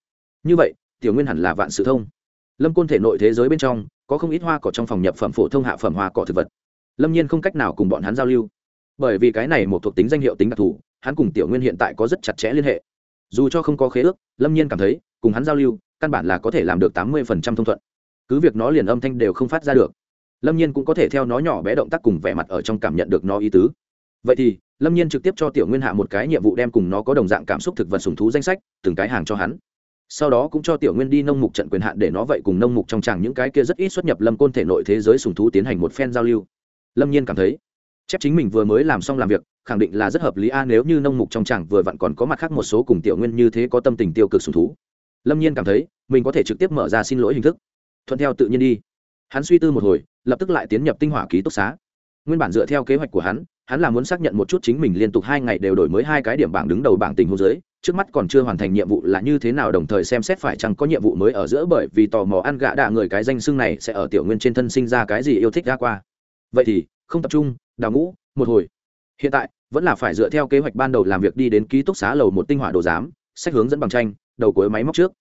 như vậy, tiểu nguyên hẳn là vạn sự thông. Lâm côn thể nội thế giới bên trong, có không ít hoa cỏ trong phòng nhập phẩm phổ thông hạ phẩm hoa cỏ thực vật. Lâm nhiên không cách nào cùng bọn hắn giao lưu. Bởi vì cái này một thuộc tính danh hiệu tính đặc thù, hắn cùng tiểu nguyên hiện tại có rất chặt chẽ liên hệ. Dù cho không có khế ước, lâm nhiên cảm thấy, cùng hắn giao lưu, căn bản là có thể làm được tám mươi thông thuận. Cứ việc nó liền âm thanh đều không phát ra được. Lâm nhiên cũng có thể theo nó nhỏ bé động tác cùng vẻ mặt ở trong cảm nhận được nó ý tứ. Vậy thì, lâm nhiên trực tiếp cho tiểu nguyên hạ một cái nhiệm vụ đem cùng nó có đồng dạng cảm xúc thực vật sùng thú danh sách, từng cái hàng cho hắn sau đó cũng cho tiểu nguyên đi nông mục trận quyền hạn để nó vậy cùng nông mục trong tràng những cái kia rất ít xuất nhập lâm côn thể nội thế giới sùng thú tiến hành một phen giao lưu. Lâm nhiên cảm thấy, chép chính mình vừa mới làm xong làm việc, khẳng định là rất hợp lý a, nếu như nông mục trong tràng vừa vặn còn có mặt khác một số cùng tiểu nguyên như thế có tâm tình tiêu cực sùng thú. Lâm nhiên cảm thấy, mình có thể trực tiếp mở ra xin lỗi hình thức. Thuận theo tự nhiên đi. Hắn suy tư một hồi, lập tức lại tiến nhập tinh hỏa ký túc xá. Nguyên bản dựa theo kế hoạch của hắn hắn là muốn xác nhận một chút chính mình liên tục hai ngày đều đổi mới hai cái điểm bảng đứng đầu bảng tình hồ dưới trước mắt còn chưa hoàn thành nhiệm vụ là như thế nào đồng thời xem xét phải chăng có nhiệm vụ mới ở giữa bởi vì tò mò ăn gạ đạ người cái danh xưng này sẽ ở tiểu nguyên trên thân sinh ra cái gì yêu thích ra qua. Vậy thì, không tập trung, đào ngũ, một hồi. Hiện tại, vẫn là phải dựa theo kế hoạch ban đầu làm việc đi đến ký túc xá lầu một tinh hỏa đồ giám, sách hướng dẫn bằng tranh, đầu cuối máy móc trước.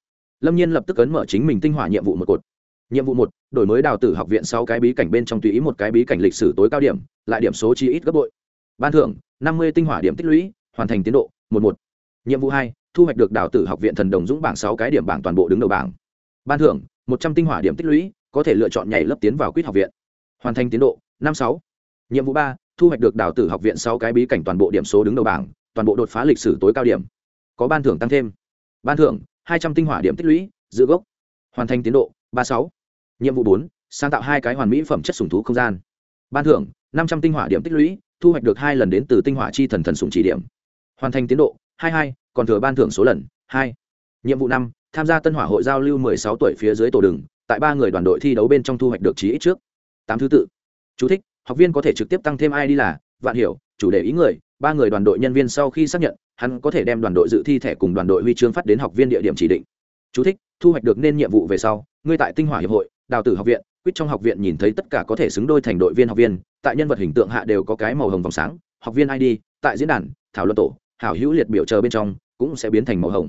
Lâm nhiên lập tức ấn mở chính mình tinh hỏa nhiệm vụ một cột. Nhiệm vụ một, đổi mới đào tử học viện sau cái bí cảnh bên trong tùy ý một cái bí cảnh lịch sử tối cao điểm, lại điểm số chi ít gấp bội. Ban thưởng, năm mươi tinh hỏa điểm tích lũy, hoàn thành tiến độ, một một nhiệm vụ hai, thu hoạch được đào tử học viện thần đồng dũng bảng sáu cái điểm bảng toàn bộ đứng đầu bảng. Ban thưởng, một trăm tinh hỏa điểm tích lũy, có thể lựa chọn nhảy lớp tiến vào quýt học viện. Hoàn thành tiến độ, năm sáu. Nhiệm vụ ba, thu hoạch được đào tử học viện sáu cái bí cảnh toàn bộ điểm số đứng đầu bảng, toàn bộ đột phá lịch sử tối cao điểm. Có ban thưởng tăng thêm. Ban thưởng, hai trăm tinh hỏa điểm tích lũy, giữ gốc. Hoàn thành tiến độ, ba sáu. Nhiệm vụ bốn, sáng tạo hai cái hoàn mỹ phẩm chất sùng thú không gian. Ban thưởng, năm trăm tinh hỏa điểm tích lũy, thu hoạch được hai lần đến từ tinh hỏa chi thần thần sùng chỉ điểm. Hoàn thành tiến độ hai hai còn thừa ban thưởng số lần. Hai. Nhiệm vụ năm tham gia tân hỏa hội giao lưu mười sáu tuổi phía dưới tổ đường tại ba người đoàn đội thi đấu bên trong thu hoạch được trí ít trước. Tám thứ tự. Chú thích, học viên có thể trực tiếp tăng thêm ai đi là vạn hiểu chủ đề ý người ba người đoàn đội nhân viên sau khi xác nhận hắn có thể đem đoàn đội dự thi thẻ cùng đoàn đội huy chương phát đến học viên địa điểm chỉ định. Chú thích, thu hoạch được nên nhiệm vụ về sau ngươi tại tinh hỏa hiệp hội đào tử học viện quýt trong học viện nhìn thấy tất cả có thể xứng đôi thành đội viên học viên tại nhân vật hình tượng hạ đều có cái màu hồng vòng sáng học viên id tại diễn đàn thảo luận tổ hảo hữu liệt biểu chờ bên trong cũng sẽ biến thành màu hồng.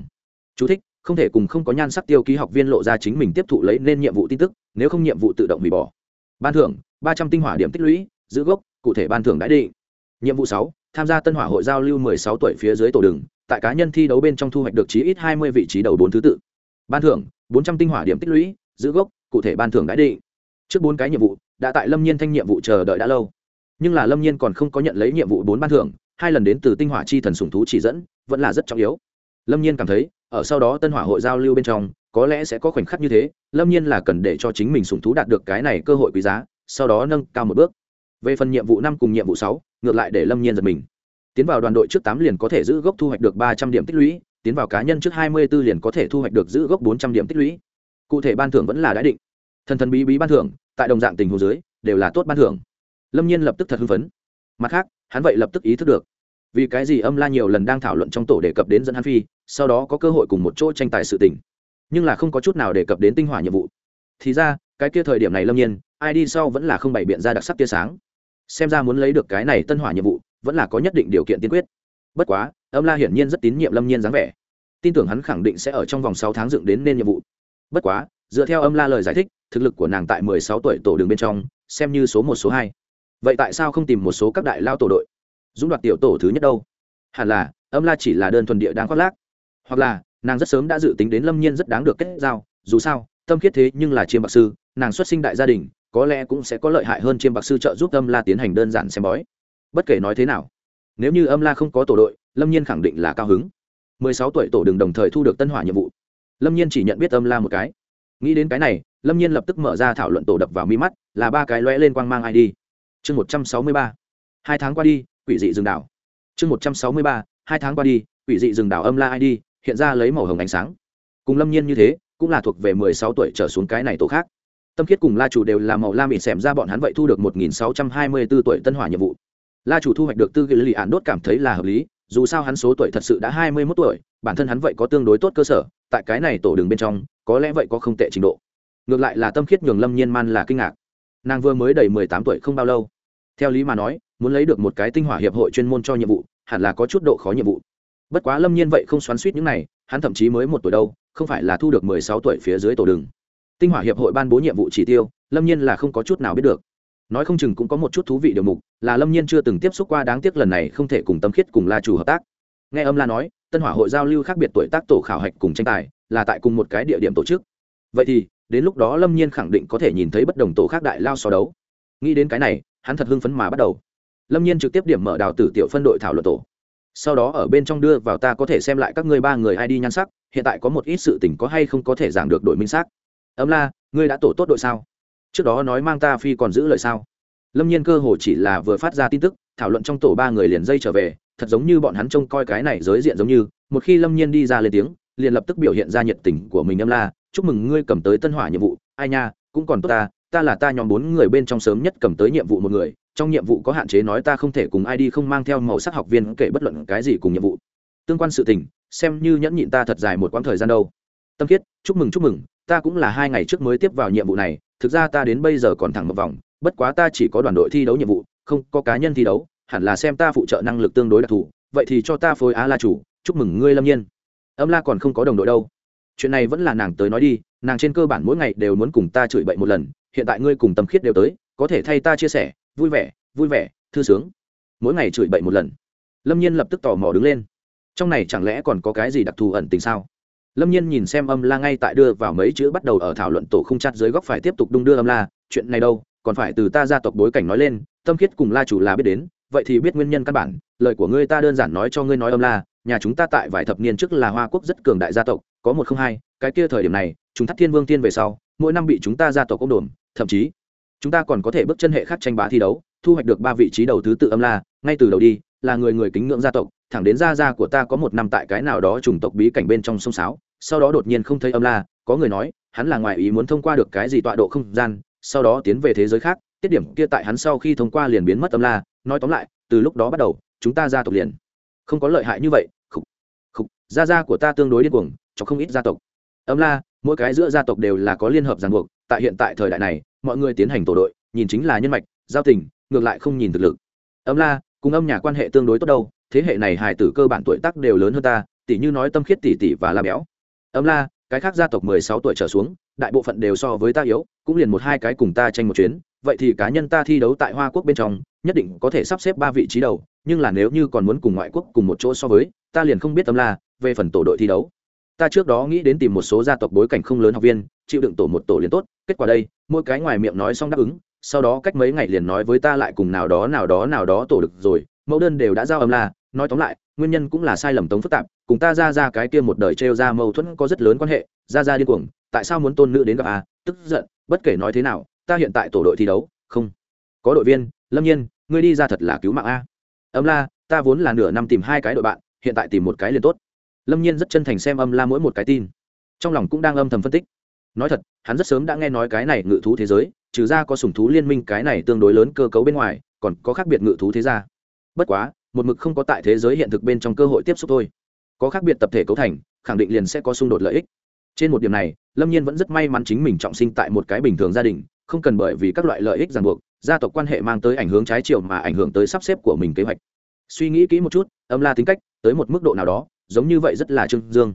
Chú thích, không thể cùng không có nhan sắc tiêu ký học viên lộ ra chính mình tiếp thụ lấy nên nhiệm vụ tin tức nếu không nhiệm vụ tự động hủy bỏ. Ban thưởng ba trăm tinh hỏa điểm tích lũy giữ gốc cụ thể ban thưởng đã định. Nhiệm vụ sáu tham gia tân hỏa hội giao lưu mười sáu tuổi phía dưới tổ đường tại cá nhân thi đấu bên trong thu hoạch được chí ít hai mươi vị trí đầu bốn thứ tự. Ban thưởng bốn trăm tinh hỏa điểm tích lũy giữ gốc cụ thể ban thưởng đã định. Trước bốn cái nhiệm vụ đã tại lâm nhiên thanh nhiệm vụ chờ đợi đã lâu. Nhưng là lâm nhiên còn không có nhận lấy nhiệm vụ bốn ban thưởng hai lần đến từ tinh hỏa chi thần sùng thú chỉ dẫn, vẫn là rất trọng yếu. Lâm nhiên cảm thấy, ở sau đó tân hỏa hội giao lưu bên trong, có lẽ sẽ có khoảnh khắc như thế, lâm nhiên là cần để cho chính mình sùng thú đạt được cái này cơ hội quý giá, sau đó nâng cao một bước. Về phần nhiệm vụ năm cùng nhiệm vụ sáu, ngược lại để lâm nhiên giật mình. Tiến vào đoàn đội trước tám liền có thể giữ gốc thu hoạch được ba trăm điểm tích lũy, tiến vào cá nhân trước hai mươi b ố liền có thể thu hoạch được giữ gốc bốn trăm điểm tích lũy. Cụ thể ban thưởng vẫn là đã định. Thần thần bí bí ban thưởng, tại đồng dạng tình hồ dưới, đều là tốt ban thưởng. Lâm nhiên lập tức thật hưng phấn mặt khác, hắn vậy lập tức ý thức được, vì cái gì âm la nhiều lần đang thảo luận trong tổ đề cập đến dẫn hắn phi, sau đó có cơ hội cùng một chỗ tranh tài sự tình, nhưng là không có chút nào đề cập đến tinh hỏa nhiệm vụ. Thì ra, cái kia thời điểm này lâm nhiên, ai đi sau vẫn là không bày biện ra đặc sắc tia sáng. Xem ra muốn lấy được cái này tân hỏa nhiệm vụ, vẫn là có nhất định điều kiện tiên quyết. Bất quá, âm la hiển nhiên rất tín nhiệm lâm nhiên dáng vẻ. Tin tưởng hắn khẳng định sẽ ở trong vòng sáu tháng dựng đến nên nhiệm vụ. Bất quá, dựa theo âm la lời giải thích, thực lực của nàng tại mười sáu tuổi tổ đường bên trong, xem như số một, số hai vậy tại sao không tìm một số các đại lao tổ đội? Dũng đoạt tiểu tổ thứ nhất đâu? Hẳn là, âm la chỉ là đơn thuần địa đáng khoác lác. Hoặc là, nàng rất sớm đã dự tính đến lâm nhiên rất đáng được kết giao, dù sao, tâm khiết thế nhưng là chiêm bạc sư, nàng xuất sinh đại gia đình, có lẽ cũng sẽ có lợi hại hơn chiêm bạc sư trợ giúp âm la tiến hành đơn giản xem bói. Bất kể nói thế nào, nếu như âm la không có tổ đội, lâm nhiên khẳng định là cao hứng. Mười sáu tuổi tổ đường đồng thời thu được tân hỏa nhiệm vụ. Lâm nhiên chỉ nhận biết âm la một cái. Nghĩ đến cái này, lâm nhiên lập tức mở ra thảo luận tổ đập vào mi mắt, là ba cái lóe lên quang mang id chương một trăm sáu mươi ba. Hai tháng qua đi, quỷ dị rừng đảo. Chương một trăm sáu mươi ba, hai tháng qua đi, quỷ dị rừng đảo âm la id hiện ra lấy màu hồng ánh sáng. Cùng lâm nhiên như thế, cũng là thuộc về mười sáu tuổi trở xuống cái này tổ khác. Tâm khiết cùng la chủ đều là màu lam bị xẻm ra bọn hắn vậy thu được một nghìn sáu trăm hai mươi b ố tuổi tân hỏa nhiệm vụ. La chủ thu hoạch được tư ghi lì ạn đốt cảm thấy là hợp lý, dù sao hắn số tuổi thật sự đã hai mươi mốt tuổi, bản thân hắn vậy có tương đối tốt cơ sở, tại cái này tổ đường bên trong, có lẽ vậy có không tệ trình độ. Ngược lại là tâm khiết nhường lâm nhiên man là kinh ngạc. Nàng vừa mới đầy mười tám tuổi không bao lâu theo lý mà nói, muốn lấy được một cái tinh hỏa hiệp hội chuyên môn cho nhiệm vụ, hẳn là có chút độ khó nhiệm vụ. Bất quá lâm nhiên vậy không xoắn suýt những này, hắn thậm chí mới một tuổi đâu, không phải là thu được mười sáu tuổi phía dưới tổ đường. Tinh hỏa hiệp hội ban bố nhiệm vụ chỉ tiêu, lâm nhiên là không có chút nào biết được. Nói không chừng cũng có một chút thú vị điều mục, là lâm nhiên chưa từng tiếp xúc qua đáng tiếc lần này không thể cùng tâm khiết cùng la chủ hợp tác. Nghe âm la nói, tân hỏa hội giao lưu khác biệt tuổi tác tổ khảo hạch cùng tranh tài, là tại cùng một cái địa điểm tổ chức. Vậy thì, đến lúc đó lâm nhiên khẳng định có thể nhìn thấy bất đồng tổ khác đại lao so đấu. Nghĩ đến cái này hắn thật hưng phấn mà bắt đầu. Lâm nhiên trực tiếp điểm mở đào tử tiểu phân đội thảo luận tổ. Sau đó ở bên trong đưa vào ta có thể xem lại các ngươi ba người ai đi nhan sắc, hiện tại có một ít sự tình có hay không có thể giảng được đội minh xác. Ấm la, ngươi đã tổ tốt đội sao? Trước đó nói mang ta phi còn giữ lời sao? Lâm nhiên cơ hồ chỉ là vừa phát ra tin tức, thảo luận trong tổ ba người liền dây trở về, thật giống như bọn hắn trông coi cái này giới diện giống như, một khi lâm nhiên đi ra lên tiếng, liền lập tức biểu hiện ra nhiệt tình của mình âm la, chúc mừng ngươi cầm tới tân hỏa nhiệm vụ, ai nha, cũng còn tốt ta ta là ta nhóm bốn người bên trong sớm nhất cầm tới nhiệm vụ một người, trong nhiệm vụ có hạn chế nói ta không thể cùng ai đi, không mang theo màu sắc học viên kể bất luận cái gì cùng nhiệm vụ. Tương quan sự tình, xem như nhẫn nhịn ta thật dài một quãng thời gian đâu. Tâm kiết chúc mừng chúc mừng, ta cũng là hai ngày trước mới tiếp vào nhiệm vụ này, thực ra ta đến bây giờ còn thẳng một vòng, bất quá ta chỉ có đoàn đội thi đấu nhiệm vụ, không có cá nhân thi đấu, hẳn là xem ta phụ trợ năng lực tương đối đặc thù, vậy thì cho ta phối á la chủ, chúc mừng ngươi lâm nhiên. Âm la còn không có đồng đội đâu. Chuyện này vẫn là nàng tới nói đi, nàng trên cơ bản mỗi ngày đều muốn cùng ta chửi bậy một lần hiện tại ngươi cùng tâm khiết đều tới, có thể thay ta chia sẻ, vui vẻ vui vẻ, thư sướng. Mỗi ngày chửi bậy một lần. Lâm nhiên lập tức tò mò đứng lên. Trong này chẳng lẽ còn có cái gì đặc thù ẩn tình sao? Lâm nhiên nhìn xem âm la ngay tại đưa vào mấy chữ bắt đầu ở thảo luận tổ không chặt dưới góc phải tiếp tục đung đưa âm la, chuyện này đâu, còn phải từ ta gia tộc bối cảnh nói lên, tâm khiết cùng la chủ là biết đến, vậy thì biết nguyên nhân căn bản, lời của ngươi ta đơn giản nói cho ngươi nói âm la, nhà chúng ta tại vài thập niên trước là hoa quốc rất cường đại gia tộc, có một không hai, cái kia thời điểm này, chúng thắt thiên vương tiên về sau, mỗi năm bị chúng ta gia tộc ông đồn thậm chí chúng ta còn có thể bước chân hệ khác tranh bá thi đấu, thu hoạch được ba vị trí đầu thứ tự âm la, ngay từ đầu đi, là người người kính ngưỡng gia tộc, thẳng đến gia gia của ta có một năm tại cái nào đó trùng tộc bí cảnh bên trong sông sáo, sau đó đột nhiên không thấy âm la, có người nói, hắn là ngoài ý muốn thông qua được cái gì tọa độ không gian, sau đó tiến về thế giới khác, tiết điểm kia tại hắn sau khi thông qua liền biến mất âm la, nói tóm lại, từ lúc đó bắt đầu, chúng ta gia tộc liền không có lợi hại như vậy, khục khục, gia gia của ta tương đối điên cuồng, cho không ít gia tộc. Âm la, mỗi cái giữa gia tộc đều là có liên hợp ràng buộc tại hiện tại thời đại này, mọi người tiến hành tổ đội, nhìn chính là nhân mạch, giao tình, ngược lại không nhìn thực lực. Âm la, cùng âm nhà quan hệ tương đối tốt đâu, thế hệ này hài tử cơ bản tuổi tác đều lớn hơn ta tỷ như nói tâm khiết tỷ tỷ và la béo. Âm la, cái khác gia tộc mười sáu tuổi trở xuống, đại bộ phận đều so với ta yếu, cũng liền một hai cái cùng ta tranh một chuyến, vậy thì cá nhân ta thi đấu tại hoa quốc bên trong, nhất định có thể sắp xếp ba vị trí đầu, nhưng là nếu như còn muốn cùng ngoại quốc cùng một chỗ so với, ta liền không biết âm la, về phần tổ đội thi đấu. Ta trước đó nghĩ đến tìm một số gia tộc bối cảnh không lớn học viên chịu đựng tổ một tổ liền tốt, kết quả đây, mỗi cái ngoài miệng nói xong đáp ứng, sau đó cách mấy ngày liền nói với ta lại cùng nào đó nào đó nào đó tổ được rồi, mẫu đơn đều đã giao âm la, nói tóm lại, nguyên nhân cũng là sai lầm tống phức tạp, cùng ta ra ra cái kia một đời trêu ra mâu thuẫn có rất lớn quan hệ, ra ra điên cuồng, tại sao muốn tôn nữ đến gặp a tức giận, bất kể nói thế nào, ta hiện tại tổ đội thi đấu, không, có đội viên, lâm nhiên, ngươi đi ra thật là cứu mạng a. Âm la, ta vốn là nửa năm tìm hai cái đội bạn, hiện tại tìm một cái liền tốt. Lâm nhiên rất chân thành xem âm la mỗi một cái tin. Trong lòng cũng đang âm thầm phân tích nói thật, hắn rất sớm đã nghe nói cái này ngự thú thế giới, trừ ra có sùng thú liên minh cái này tương đối lớn cơ cấu bên ngoài, còn có khác biệt ngự thú thế gia. Bất quá, một mực không có tại thế giới hiện thực bên trong cơ hội tiếp xúc thôi. Có khác biệt tập thể cấu thành, khẳng định liền sẽ có xung đột lợi ích. Trên một điểm này, lâm nhiên vẫn rất may mắn chính mình trọng sinh tại một cái bình thường gia đình, không cần bởi vì các loại lợi ích ràng buộc, gia tộc quan hệ mang tới ảnh hưởng trái chiều mà ảnh hưởng tới sắp xếp của mình kế hoạch. Suy nghĩ kỹ một chút, âm la tính cách, tới một mức độ nào đó, giống như vậy rất là trương dương.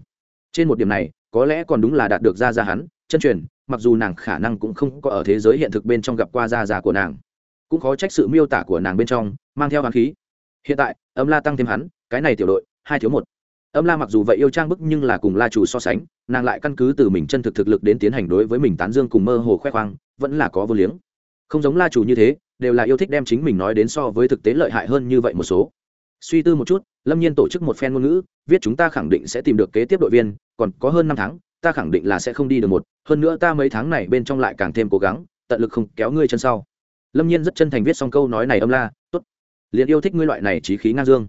Trên một điểm này, có lẽ còn đúng là đạt được ra ra hắn chân truyền, mặc dù nàng khả năng cũng không có ở thế giới hiện thực bên trong gặp qua da già của nàng, cũng khó trách sự miêu tả của nàng bên trong mang theo hàn khí. Hiện tại, âm la tăng thêm hắn, cái này tiểu đội, hai thiếu một. Âm la mặc dù vậy yêu trang bức nhưng là cùng la chủ so sánh, nàng lại căn cứ từ mình chân thực thực lực đến tiến hành đối với mình tán dương cùng mơ hồ khoe khoang, vẫn là có vô liếng. Không giống la chủ như thế, đều là yêu thích đem chính mình nói đến so với thực tế lợi hại hơn như vậy một số. Suy tư một chút, lâm nhiên tổ chức một phen ngôn ngữ, viết chúng ta khẳng định sẽ tìm được kế tiếp đội viên, còn có hơn năm tháng ta khẳng định là sẽ không đi được một hơn nữa ta mấy tháng này bên trong lại càng thêm cố gắng tận lực không kéo ngươi chân sau. Lâm nhiên rất chân thành viết xong câu nói này âm la t ố t liền yêu thích ngươi loại này trí khí ngang dương.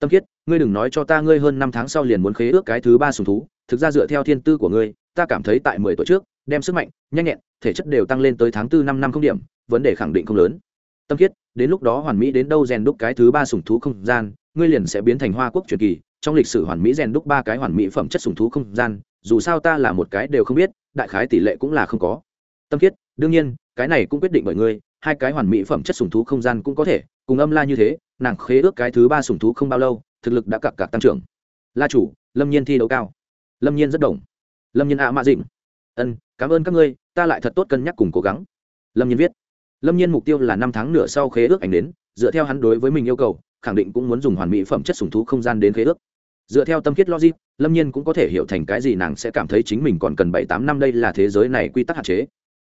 Tâm Kiết, ngươi đừng nói cho ta ngươi hơn năm tháng sau liền muốn khế ước cái thứ ba sùng thú thực ra dựa theo thiên tư của ngươi ta cảm thấy tại mười tuổi trước đem sức mạnh nhanh nhẹn thể chất đều tăng lên tới tháng tư năm năm không điểm vấn đề khẳng định không lớn. Tâm Kiết, đến lúc đó hoàn mỹ đến đâu rèn đúc cái thứ ba sùng thú không gian ngươi liền sẽ biến thành hoa quốc truyền kỳ trong lịch sử hoàn mỹ rèn đúc ba cái hoàn mỹ phẩm chất sùng thú không gian, dù sao ta là một cái đều không biết, đại khái tỷ lệ cũng là không có. Tâm thiết đương nhiên, cái này cũng quyết định bởi ngươi, hai cái hoàn mỹ phẩm chất sùng thú không gian cũng có thể, cùng âm la như thế, nàng khế ước cái thứ ba sùng thú không bao lâu, thực lực đã cặp cặp tăng trưởng. La chủ, lâm nhiên thi đấu cao. Lâm nhiên rất đồng. Lâm nhiên ạ à mạ dịnh. Ân, cảm ơn các ngươi, ta lại thật tốt cân nhắc cùng cố gắng. Lâm nhiên viết. Lâm nhiên mục tiêu là năm tháng nửa sau khế ước ảnh đến, dựa theo hắn đối với mình yêu cầu, khẳng định cũng muốn dùng hoàn mỹ phẩm chất sùng thú không gian đến khế ước dựa theo tâm kết logic, lâm nhiên cũng có thể hiểu thành cái gì nàng sẽ cảm thấy chính mình còn cần bảy tám năm đây là thế giới này quy tắc hạn chế.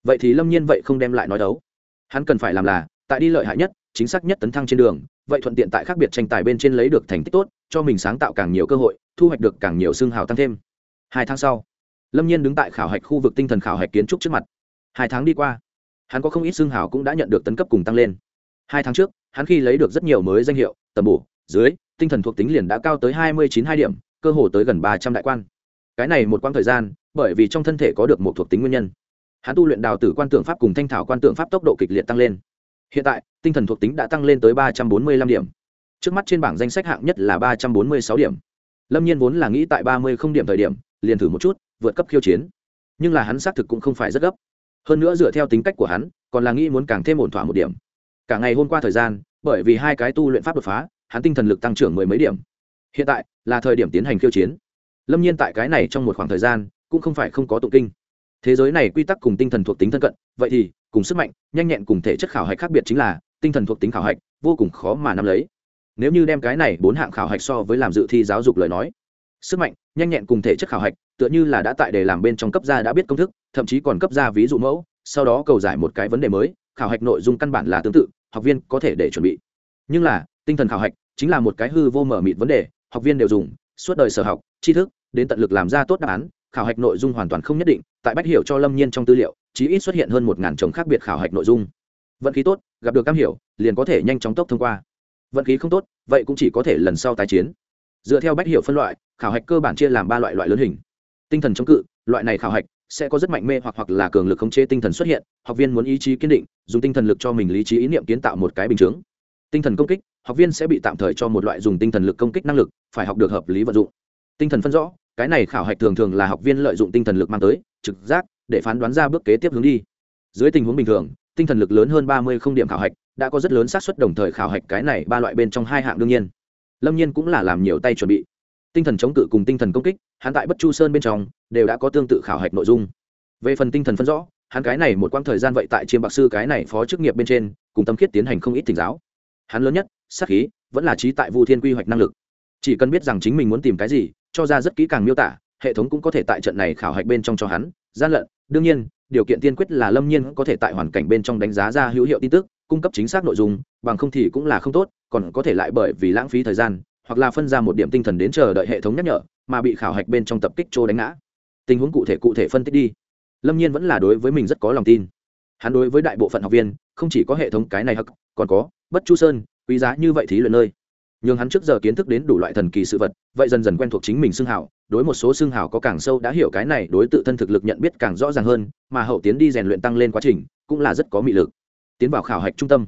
Vậy thì lâm nhiên vậy không đem lại nói đấu. Hắn cần phải làm là, tại đi lợi hại nhất, chính xác nhất tấn thăng trên đường, vậy thuận tiện tại khác biệt tranh tài bên trên lấy được thành tích tốt, cho mình sáng tạo càng nhiều cơ hội, thu hoạch được càng nhiều xương hào tăng thêm. Hai tháng sau, lâm nhiên đứng tại khảo hạch khu vực tinh thần khảo hạch kiến trúc trước mặt. Hai tháng đi qua, hắn có không ít xương hào cũng đã nhận được tấn cấp cùng tăng lên. Hai tháng trước, hắn khi lấy được rất nhiều mới danh hiệu, tầm bổ, dưới tinh thần thuộc tính liền đã cao tới hai mươi chín hai điểm, cơ hồ tới gần ba trăm đại quan. Cái này một quãng thời gian, bởi vì trong thân thể có được một thuộc tính nguyên nhân. Hắn tu luyện đào tử quan tượng pháp cùng thanh thảo quan tượng pháp tốc độ kịch liệt tăng lên. Hiện tại, tinh thần thuộc tính đã tăng lên tới ba trăm bốn mươi lăm điểm. Trước mắt trên bảng danh sách hạng nhất là ba trăm bốn mươi sáu điểm. Lâm nhiên vốn là nghĩ tại ba mươi không điểm thời điểm, liền thử một chút, vượt cấp khiêu chiến. Nhưng là hắn xác thực cũng không phải rất gấp. Hơn nữa dựa theo tính cách của hắn, còn là nghĩ muốn càng thêm ổn thỏa một điểm. Cả ngày hôm qua thời gian, bởi vì hai cái tu luyện pháp đột phá hắn tinh thần lực tăng trưởng mười mấy điểm. Hiện tại là thời điểm tiến hành khiêu chiến. Lâm nhiên tại cái này trong một khoảng thời gian cũng không phải không có tụng kinh. Thế giới này quy tắc cùng tinh thần thuộc tính thân cận, vậy thì cùng sức mạnh, nhanh nhẹn cùng thể chất khảo hạch khác biệt chính là tinh thần thuộc tính khảo hạch vô cùng khó mà nắm lấy. Nếu như đem cái này bốn hạng khảo hạch so với làm dự thi giáo dục lời nói, sức mạnh, nhanh nhẹn cùng thể chất khảo hạch tựa như là đã tại để làm bên trong cấp gia đã biết công thức, thậm chí còn cấp gia ví dụ mẫu, sau đó cầu giải một cái vấn đề mới, khảo hạch nội dung căn bản là tương tự, học viên có thể để chuẩn bị. Nhưng là tinh thần khảo hạch chính là một cái hư vô mở mịt vấn đề, học viên đều dùng, suốt đời sở học, tri thức, đến tận lực làm ra tốt đáp án, khảo hạch nội dung hoàn toàn không nhất định, tại bách hiểu cho lâm nhiên trong tư liệu, chí ít xuất hiện hơn một ngàn chồng khác biệt khảo hạch nội dung. Vận khí tốt, gặp được cam hiểu, liền có thể nhanh chóng tốc thông qua. Vận khí không tốt, vậy cũng chỉ có thể lần sau tái chiến. Dựa theo bách hiểu phân loại, khảo hạch cơ bản chia làm ba loại loại lớn hình. Tinh thần chống cự, loại này khảo hạch sẽ có rất mạnh mê hoặc hoặc là cường lực khống chế tinh thần xuất hiện, học viên muốn ý chí kiên định, dùng tinh thần lực cho mình lý trí ý niệm kiến tạo một cái bình chướng. Tinh thần công kích học viên sẽ bị tạm thời cho một loại dùng tinh thần lực công kích năng lực, phải học được hợp lý vận dụng. Tinh thần phân rõ, cái này khảo hạch thường thường là học viên lợi dụng tinh thần lực mang tới, trực giác, để phán đoán ra bước kế tiếp hướng đi. Dưới tình huống bình thường, tinh thần lực lớn hơn ba mươi không điểm khảo hạch, đã có rất lớn xác suất đồng thời khảo hạch cái này ba loại bên trong hai hạng đương nhiên. Lâm nhiên cũng là làm nhiều tay chuẩn bị. Tinh thần chống cự cùng tinh thần công kích, hắn tại bất chu sơn bên trong, đều đã có tương tự khảo hạch nội dung. Về phần tinh thần phân rõ, hắn cái này một quãng thời gian vậy tại chiêm bạc sư cái này phó chức nghiệp bên trên, cùng tâm khiết tiến hành không ít thỉnh giáo. Hắn lớn nhất sắc khí vẫn là trí tại vu thiên quy hoạch năng lực. Chỉ cần biết rằng chính mình muốn tìm cái gì, cho ra rất kỹ càng miêu tả, hệ thống cũng có thể tại trận này khảo hạch bên trong cho hắn, gian lận. Đương nhiên, điều kiện tiên quyết là lâm nhiên có thể tại hoàn cảnh bên trong đánh giá ra hữu hiệu tin tức, cung cấp chính xác nội dung, bằng không thì cũng là không tốt, còn có thể lại bởi vì lãng phí thời gian, hoặc là phân ra một điểm tinh thần đến chờ đợi hệ thống nhắc nhở, mà bị khảo hạch bên trong tập kích trô đánh ngã. Tình huống cụ thể cụ thể phân tích đi. Lâm nhiên vẫn là đối với mình rất có lòng tin. Hắn đối với đại bộ phận học viên, không chỉ có hệ thống cái này hắc, còn có bất chu sơn quý giá như vậy thí luyện nơi. Nhưng hắn trước giờ kiến thức đến đủ loại thần kỳ sự vật, vậy dần dần quen thuộc chính mình xương hảo đối một số xương hảo có càng sâu đã hiểu cái này đối tự thân thực lực nhận biết càng rõ ràng hơn, mà hậu tiến đi rèn luyện tăng lên quá trình, cũng là rất có mị lực. Tiến vào khảo hạch trung tâm,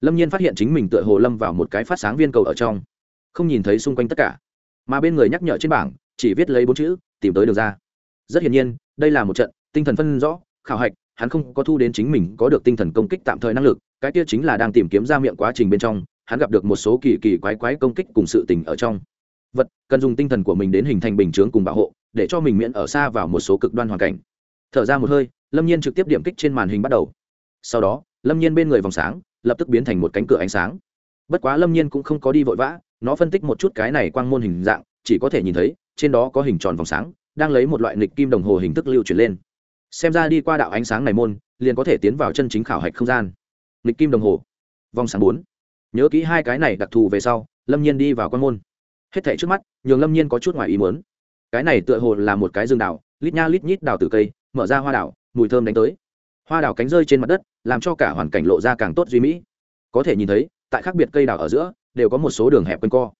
lâm nhiên phát hiện chính mình tựa hồ lâm vào một cái phát sáng viên cầu ở trong, không nhìn thấy xung quanh tất cả. Mà bên người nhắc nhở trên bảng, chỉ viết lấy bốn chữ, tìm tới được ra. Rất hiển nhiên, đây là một trận tinh thần phân rõ, khảo hạch, hắn không có thu đến chính mình có được tinh thần công kích tạm thời năng lực, cái kia chính là đang tìm kiếm ra miệng quá trình bên trong hắn gặp được một số kỳ kỳ quái quái công kích cùng sự tình ở trong. Vật, cần dùng tinh thần của mình đến hình thành bình chướng cùng bảo hộ, để cho mình miễn ở xa vào một số cực đoan hoàn cảnh. Thở ra một hơi, lâm nhiên trực tiếp điểm kích trên màn hình bắt đầu. Sau đó, lâm nhiên bên người vòng sáng, lập tức biến thành một cánh cửa ánh sáng. Bất quá lâm nhiên cũng không có đi vội vã, nó phân tích một chút cái này quang môn hình dạng, chỉ có thể nhìn thấy, trên đó có hình tròn vòng sáng, đang lấy một loại nịch kim đồng hồ hình thức lưu chuyển lên. Xem ra đi qua đạo ánh sáng này môn, liền có thể tiến vào chân chính khảo hạch không gian. Nịch kim đồng hồ. Vòng sáng bốn nhớ kỹ hai cái này đặc thù về sau, lâm nhiên đi vào quan môn. Hết thảy trước mắt, nhường lâm nhiên có chút ngoài ý muốn. Cái này tựa hồ là một cái rừng đảo, lít nha lít nhít đào từ cây, mở ra hoa đảo, mùi thơm đánh tới. Hoa đảo cánh rơi trên mặt đất, làm cho cả hoàn cảnh lộ ra càng tốt duy mỹ. Có thể nhìn thấy, tại khác biệt cây đảo ở giữa, đều có một số đường hẹp quanh co.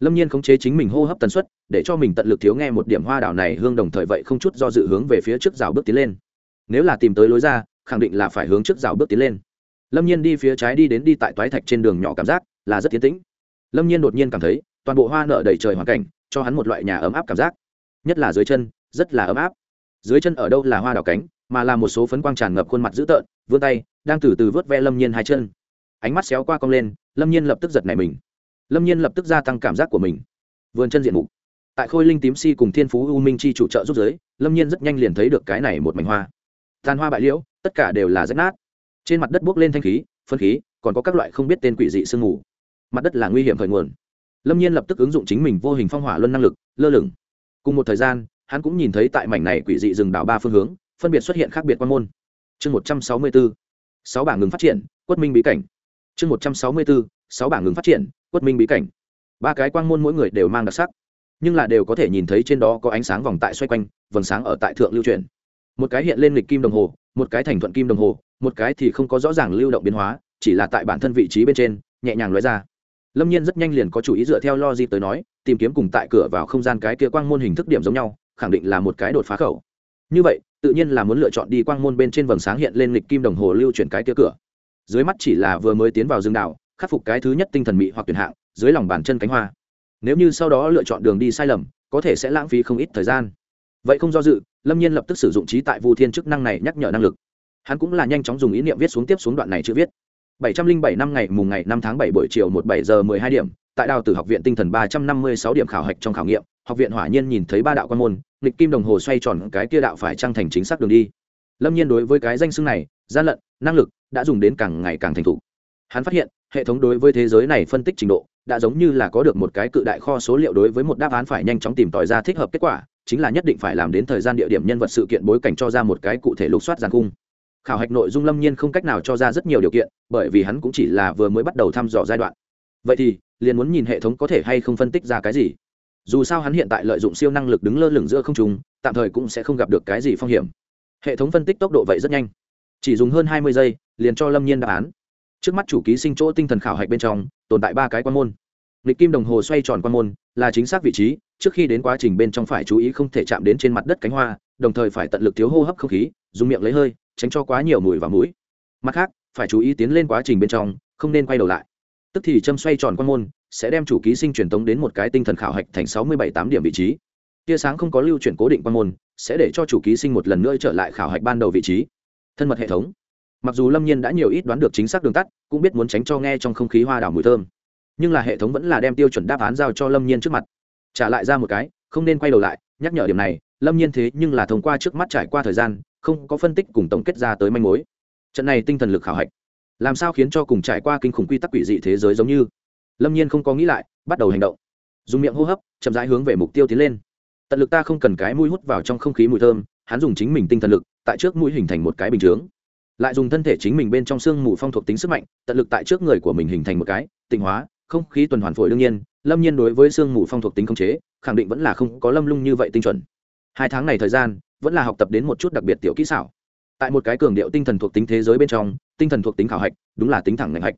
Lâm nhiên khống chế chính mình hô hấp tần suất, để cho mình tận lực thiếu nghe một điểm hoa đảo này hương đồng thời vậy không chút do dự hướng về phía trước rào bước tiến lên. Nếu là tìm tới lối ra, khẳng định là phải hướng trước rào bước tiến lên lâm nhiên đi phía trái đi đến đi tại toái thạch trên đường nhỏ cảm giác là rất tiến tĩnh. Lâm nhiên đột nhiên cảm thấy toàn bộ hoa nở đầy trời hoàn cảnh cho hắn một loại nhà ấm áp cảm giác. Nhất là dưới chân, rất là ấm áp. Dưới chân ở đâu là hoa đào cánh, mà là một số phấn quang tràn ngập khuôn mặt dữ tợn, vươn tay, đang từ từ vớt ve lâm nhiên hai chân. Ánh mắt xéo qua cong lên, lâm nhiên lập tức giật nảy mình. Lâm nhiên lập tức gia tăng cảm giác của mình. Vườn chân diện mục. Tại khôi linh tím si cùng thiên phú u minh chi chủ trợ giúp giới, lâm nhiên rất nhanh liền thấy được cái này một mảnh hoa. Tàn hoa bại liễu, tất cả đều là rách nát trên mặt đất buốc lên thanh khí phân khí, còn có các loại không biết tên quỷ dị sương mù. Mặt đất là nguy hiểm khởi nguồn. Lâm nhiên lập tức ứng dụng chính mình vô hình phong hỏa luân năng lực, lơ lửng. Cùng một thời gian, hắn cũng nhìn thấy tại mảnh này quỷ dị rừng đảo ba phương hướng, phân biệt xuất hiện khác biệt quan môn. Chương một trăm sáu mươi bốn, sáu bảng ngừng phát triển, quất minh bí cảnh. Chương một trăm sáu mươi bốn, sáu bảng ngừng phát triển, quất minh bí cảnh. Ba cái quang môn mỗi người đều mang đặc sắc, nhưng là đều có thể nhìn thấy trên đó có ánh sáng vòng tại xoay quanh, vầng sáng ở tại thượng lưu truyền một cái hiện lên lịch kim đồng hồ, một cái thành thuận kim đồng hồ một cái thì không có rõ ràng lưu động biến hóa, chỉ là tại bản thân vị trí bên trên, nhẹ nhàng nói ra. Lâm nhiên rất nhanh liền có chủ ý dựa theo logic tới nói, tìm kiếm cùng tại cửa vào không gian cái kia quang môn hình thức điểm giống nhau, khẳng định là một cái đột phá khẩu. Như vậy, tự nhiên là muốn lựa chọn đi quang môn bên trên vầng sáng hiện lên lịch kim đồng hồ lưu chuyển cái kia cửa. Dưới mắt chỉ là vừa mới tiến vào dương đảo khắc phục cái thứ nhất tinh thần mị hoặc tuyển hạng, dưới lòng bàn chân cánh hoa. Nếu như sau đó lựa chọn đường đi sai lầm, có thể sẽ lãng phí không ít thời gian. Vậy không do dự, lâm nhiên lập tức sử dụng trí tại vu thiên chức năng này nhắc nhở năng lực hắn cũng là nhanh chóng dùng ý niệm viết xuống tiếp xuống đoạn này chữ viết 707 năm ngày mùng ngày 5 tháng 7 buổi chiều 17 giờ 12 điểm, tại Đào Tử học viện tinh thần 356 điểm khảo hạch trong khảo nghiệm, học viện Hỏa Nhiên nhìn thấy ba đạo quan môn, nghịch kim đồng hồ xoay tròn cái kia đạo phải trang thành chính xác đường đi. Lâm Nhiên đối với cái danh xưng này, gian lận, năng lực đã dùng đến càng ngày càng thành thục. Hắn phát hiện, hệ thống đối với thế giới này phân tích trình độ, đã giống như là có được một cái cự đại kho số liệu đối với một đáp án phải nhanh chóng tìm tòi ra thích hợp kết quả, chính là nhất định phải làm đến thời gian địa điểm nhân vật sự kiện bối cảnh cho ra một cái cụ thể lục soát giàn cung khảo hạch nội dung lâm nhiên không cách nào cho ra rất nhiều điều kiện, bởi vì hắn cũng chỉ là vừa mới bắt đầu thăm dò giai đoạn. Vậy thì, liền muốn nhìn hệ thống có thể hay không phân tích ra cái gì? Dù sao hắn hiện tại lợi dụng siêu năng lực đứng lơ lửng giữa không trùng tạm thời cũng sẽ không gặp được cái gì phong hiểm. Hệ thống phân tích tốc độ vậy rất nhanh. Chỉ dùng hơn hai mươi giây, liền cho lâm nhiên đáp án. Trước mắt chủ ký sinh chỗ tinh thần khảo hạch bên trong, tồn tại ba cái quan môn. Lịch kim đồng hồ xoay tròn quan môn, là chính xác vị trí, trước khi đến quá trình bên trong phải chú ý không thể chạm đến trên mặt đất cánh hoa, đồng thời phải tận lực thiếu hô hấp không khí, dùng miệng lấy hơi tránh cho quá nhiều mùi và mũi. Mặt khác, phải chú ý tiến lên quá trình bên trong, không nên quay đầu lại. Tức thì châm xoay tròn quan môn, sẽ đem chủ ký sinh truyền tống đến một cái tinh thần khảo hạch thành sáu mươi bảy tám điểm vị trí. Tia sáng không có lưu chuyển cố định quan môn, sẽ để cho chủ ký sinh một lần nữa trở lại khảo hạch ban đầu vị trí. Thân mật hệ thống. Mặc dù lâm nhiên đã nhiều ít đoán được chính xác đường tắt, cũng biết muốn tránh cho nghe trong không khí hoa đảo mùi thơm. Nhưng là hệ thống vẫn là đem tiêu chuẩn đáp án giao cho lâm nhiên trước mặt. Trả lại ra một cái, không nên quay đầu lại, nhắc nhở điểm này, lâm nhiên thế nhưng là thông qua trước mắt trải qua thời gian không có phân tích cùng tổng kết ra tới manh mối. Trận này tinh thần lực khảo hạch, làm sao khiến cho cùng trải qua kinh khủng quy tắc quỷ dị thế giới giống như? Lâm nhiên không có nghĩ lại, bắt đầu hành động. Dùng miệng hô hấp, chậm rãi hướng về mục tiêu tiến lên. Tận lực ta không cần cái mũi hút vào trong không khí mùi thơm, hắn dùng chính mình tinh thần lực, tại trước mũi hình thành một cái bình chướng. Lại dùng thân thể chính mình bên trong xương mù phong thuộc tính sức mạnh, tận lực tại trước người của mình hình thành một cái, tịnh hóa, không khí tuần hoàn phổi đương nhiên, lâm nhiên đối với xương mù phong thuộc tính không chế, khẳng định vẫn là không có lâm lung như vậy tinh chuẩn. Hai tháng này thời gian vẫn là học tập đến một chút đặc biệt tiểu kỹ xảo. Tại một cái cường điệu tinh thần thuộc tính thế giới bên trong, tinh thần thuộc tính khảo hạch, đúng là tính thẳng ngành hạch.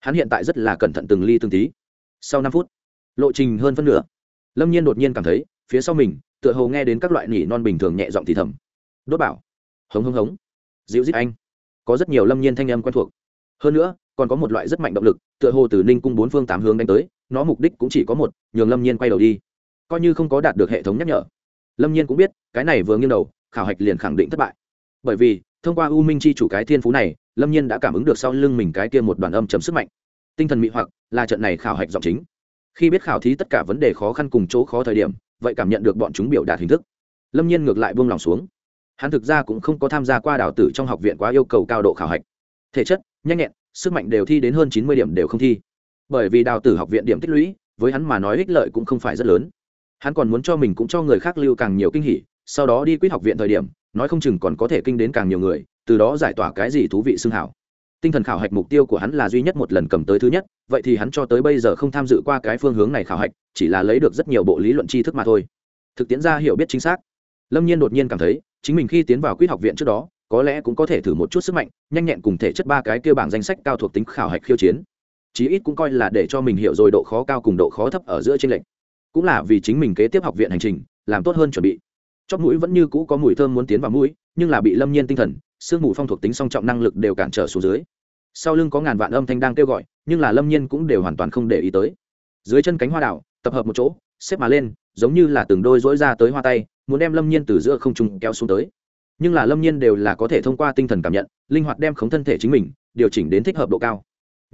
Hắn hiện tại rất là cẩn thận từng ly từng tí. Sau năm phút, lộ trình hơn phân nửa. Lâm nhiên đột nhiên cảm thấy, phía sau mình, tựa hồ nghe đến các loại nỉ non bình thường nhẹ giọng thì thầm. Đốt bảo. Hống hống hống. Dịu dít anh. Có rất nhiều lâm nhiên thanh âm quen thuộc. Hơn nữa, còn có một loại rất mạnh động lực, tựa hồ từ ninh cung bốn phương tám hướng đánh tới, nó mục đích cũng chỉ có một, nhường lâm nhiên quay đầu đi. Coi như không có đạt được hệ thống nhắc nhở lâm nhiên cũng biết, cái này vừa nghiêng đầu, khảo hạch liền khẳng định thất bại. Bởi vì, thông qua u minh chi chủ cái thiên phú này, lâm nhiên đã cảm ứng được sau lưng mình cái kia một đoàn âm chấm sức mạnh. Tinh thần mị hoặc là trận này khảo hạch giọng chính. Khi biết khảo thí tất cả vấn đề khó khăn cùng chỗ khó thời điểm, vậy cảm nhận được bọn chúng biểu đạt hình thức. Lâm nhiên ngược lại buông lòng xuống. Hắn thực ra cũng không có tham gia qua đào tử trong học viện quá yêu cầu cao độ khảo hạch. Thể chất, nhanh nhẹn, sức mạnh đều thi đến hơn chín mươi điểm đều không thi. Bởi vì đào tử học viện điểm tích lũy, với hắn mà nói ích lợi cũng không phải rất lớn hắn còn muốn cho mình cũng cho người khác lưu càng nhiều kinh hỉ, sau đó đi quýt học viện thời điểm, nói không chừng còn có thể kinh đến càng nhiều người, từ đó giải tỏa cái gì thú vị xưng hảo. Tinh thần khảo hạch mục tiêu của hắn là duy nhất một lần cầm tới thứ nhất, vậy thì hắn cho tới bây giờ không tham dự qua cái phương hướng này khảo hạch, chỉ là lấy được rất nhiều bộ lý luận tri thức mà thôi. Thực tiễn ra hiểu biết chính xác. Lâm nhiên đột nhiên cảm thấy, chính mình khi tiến vào quýt học viện trước đó, có lẽ cũng có thể thử một chút sức mạnh, nhanh nhẹn cùng thể chất ba cái kêu bảng danh sách cao thuộc tính khảo hạch khiêu chiến. Chí ít cũng coi là để cho mình hiểu rồi độ khó cao cùng độ khó thấp ở giữa trên lệnh cũng là vì chính mình kế tiếp học viện hành trình, làm tốt hơn chuẩn bị. Chóp mũi vẫn như cũ có mùi thơm muốn tiến vào mũi, nhưng là bị lâm nhiên tinh thần, sương mù phong thuộc tính song trọng năng lực đều cản trở xuống dưới. Sau lưng có ngàn vạn âm thanh đang kêu gọi, nhưng là lâm nhiên cũng đều hoàn toàn không để ý tới. Dưới chân cánh hoa đảo, tập hợp một chỗ, xếp mà lên, giống như là từng đôi dỗi ra tới hoa tay, muốn đem lâm nhiên từ giữa không trung kéo xuống tới. Nhưng là lâm nhiên đều là có thể thông qua tinh thần cảm nhận, linh hoạt đem khống thân thể chính mình, điều chỉnh đến thích hợp độ cao